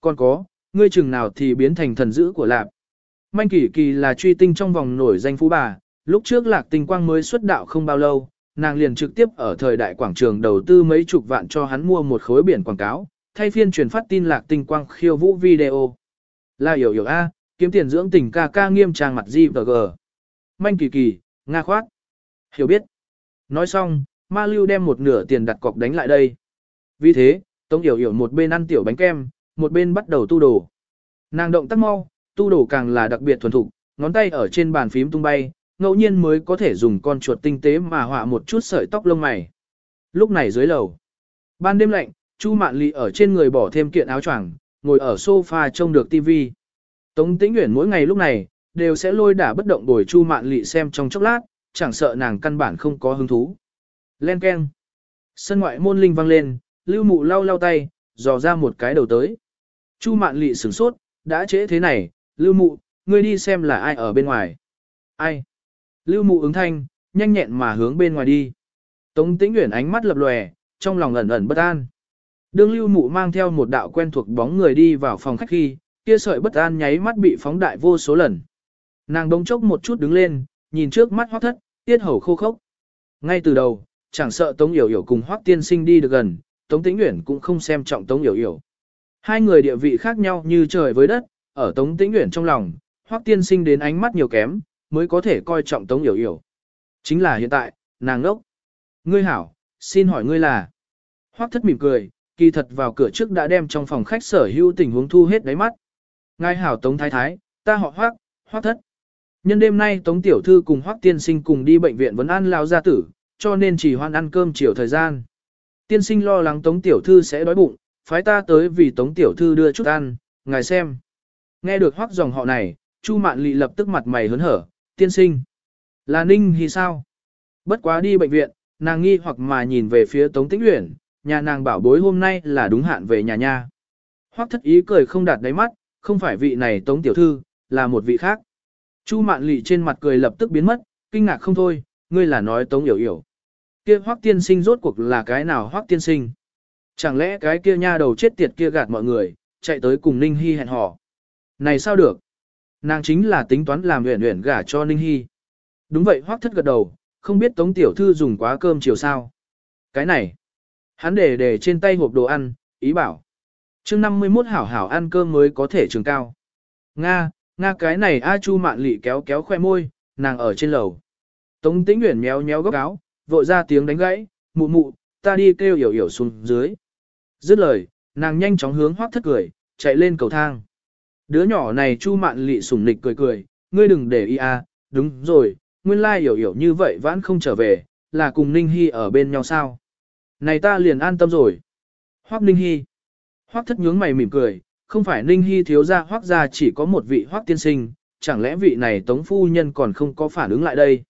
Còn có, ngươi chừng nào thì biến thành thần dữ của lạp. Manh kỳ kỳ là truy tinh trong vòng nổi danh phú bà, lúc trước lạc tinh quang mới xuất đạo không bao lâu, nàng liền trực tiếp ở thời đại quảng trường đầu tư mấy chục vạn cho hắn mua một khối biển quảng cáo, thay phiên truyền phát tin lạc tinh quang khiêu vũ video. Là hiểu hiểu A, kiếm tiền dưỡng tình ca ca nghiêm trang mặt GVG. Manh kỳ kỳ, nga khoát. Hiểu biết. Nói xong, ma lưu đem một nửa tiền đặt cọc đánh lại đây. Vì thế, Tống Yểu Yểu một bên ăn tiểu bánh kem, một bên bắt đầu tu đồ. Nàng động tác mau, tu đồ càng là đặc biệt thuần thục, ngón tay ở trên bàn phím tung bay, ngẫu nhiên mới có thể dùng con chuột tinh tế mà họa một chút sợi tóc lông mày. Lúc này dưới lầu, ban đêm lạnh, Chu Mạn Lị ở trên người bỏ thêm kiện áo choàng, ngồi ở sofa trông được tivi. Tống Tĩnh Uyển mỗi ngày lúc này đều sẽ lôi đả bất động bồi Chu Mạn Lị xem trong chốc lát, chẳng sợ nàng căn bản không có hứng thú. Len keng. Sân ngoại môn linh vang lên, Lưu Mụ lau lau tay, dò ra một cái đầu tới. Chu Mạn Lị sửng sốt, đã trễ thế này, Lưu Mụ, ngươi đi xem là ai ở bên ngoài. Ai? Lưu Mụ ứng thanh, nhanh nhẹn mà hướng bên ngoài đi. Tống Tĩnh Uyển ánh mắt lập lòe, trong lòng ẩn ẩn bất an. Đương Lưu Mụ mang theo một đạo quen thuộc bóng người đi vào phòng khách khi, kia sợi bất an nháy mắt bị phóng đại vô số lần. Nàng đống chốc một chút đứng lên, nhìn trước mắt hoác thất, tiết hầu khô khốc. Ngay từ đầu, chẳng sợ Tống Yểu Yểu cùng hoác tiên sinh đi được gần, Tống Tĩnh Uyển cũng không xem trọng Tống Yểu Yểu. Hai người địa vị khác nhau như trời với đất, ở Tống Tĩnh Uyển trong lòng, hoác tiên sinh đến ánh mắt nhiều kém, mới có thể coi trọng Tống Yểu Yểu. Chính là hiện tại, nàng ngốc. Ngươi hảo, xin hỏi ngươi là. Hoác thất mỉm cười, kỳ thật vào cửa trước đã đem trong phòng khách sở hữu tình huống thu hết đáy mắt. Ngài hảo Tống Thái Thái, ta họ hoác, hoác thất. Nhân đêm nay Tống Tiểu Thư cùng hoác tiên sinh cùng đi bệnh viện vấn an lao gia tử, cho nên chỉ hoan ăn cơm chiều thời gian. Tiên sinh lo lắng Tống Tiểu Thư sẽ đói bụng, phái ta tới vì Tống Tiểu Thư đưa chút ăn, ngài xem. Nghe được hoác dòng họ này, Chu Mạn Lị lập tức mặt mày hớn hở, tiên sinh. Là Ninh Hy sao? Bất quá đi bệnh viện, nàng nghi hoặc mà nhìn về phía Tống Tĩnh Uyển, nhà nàng bảo bối hôm nay là đúng hạn về nhà nha. Hoắc thất ý cười không đạt đáy mắt, không phải vị này Tống Tiểu Thư, là một vị khác. Chu Mạn Lị trên mặt cười lập tức biến mất, kinh ngạc không thôi, ngươi là nói Tống Yểu Yểu. Kia Hoắc tiên sinh rốt cuộc là cái nào Hoắc tiên sinh? Chẳng lẽ cái kia nha đầu chết tiệt kia gạt mọi người, chạy tới cùng Ninh Hy hẹn hò? Này sao được? Nàng chính là tính toán làm uyển uyển gả cho Ninh Hy. Đúng vậy Hoắc thất gật đầu, không biết Tống Tiểu Thư dùng quá cơm chiều sao. Cái này, hắn để để trên tay hộp đồ ăn, ý bảo. chương 51 hảo hảo ăn cơm mới có thể trường cao. Nga, Nga cái này A Chu mạn lị kéo kéo khoe môi, nàng ở trên lầu. Tống tĩnh nguyện méo méo góc áo, vội ra tiếng đánh gãy, mụ mụ, ta đi kêu hiểu hiểu xuống dưới. Dứt lời, nàng nhanh chóng hướng hoác thất cười, chạy lên cầu thang. Đứa nhỏ này Chu mạn lị sủng nịch cười cười, ngươi đừng để ý a, đúng rồi, nguyên lai hiểu hiểu như vậy vẫn không trở về, là cùng Ninh Hy ở bên nhau sao. Này ta liền an tâm rồi. Hoác Ninh Hy. Hoác thất nhướng mày mỉm cười, không phải Ninh Hy thiếu gia hoác gia chỉ có một vị hoác tiên sinh, chẳng lẽ vị này tống phu nhân còn không có phản ứng lại đây.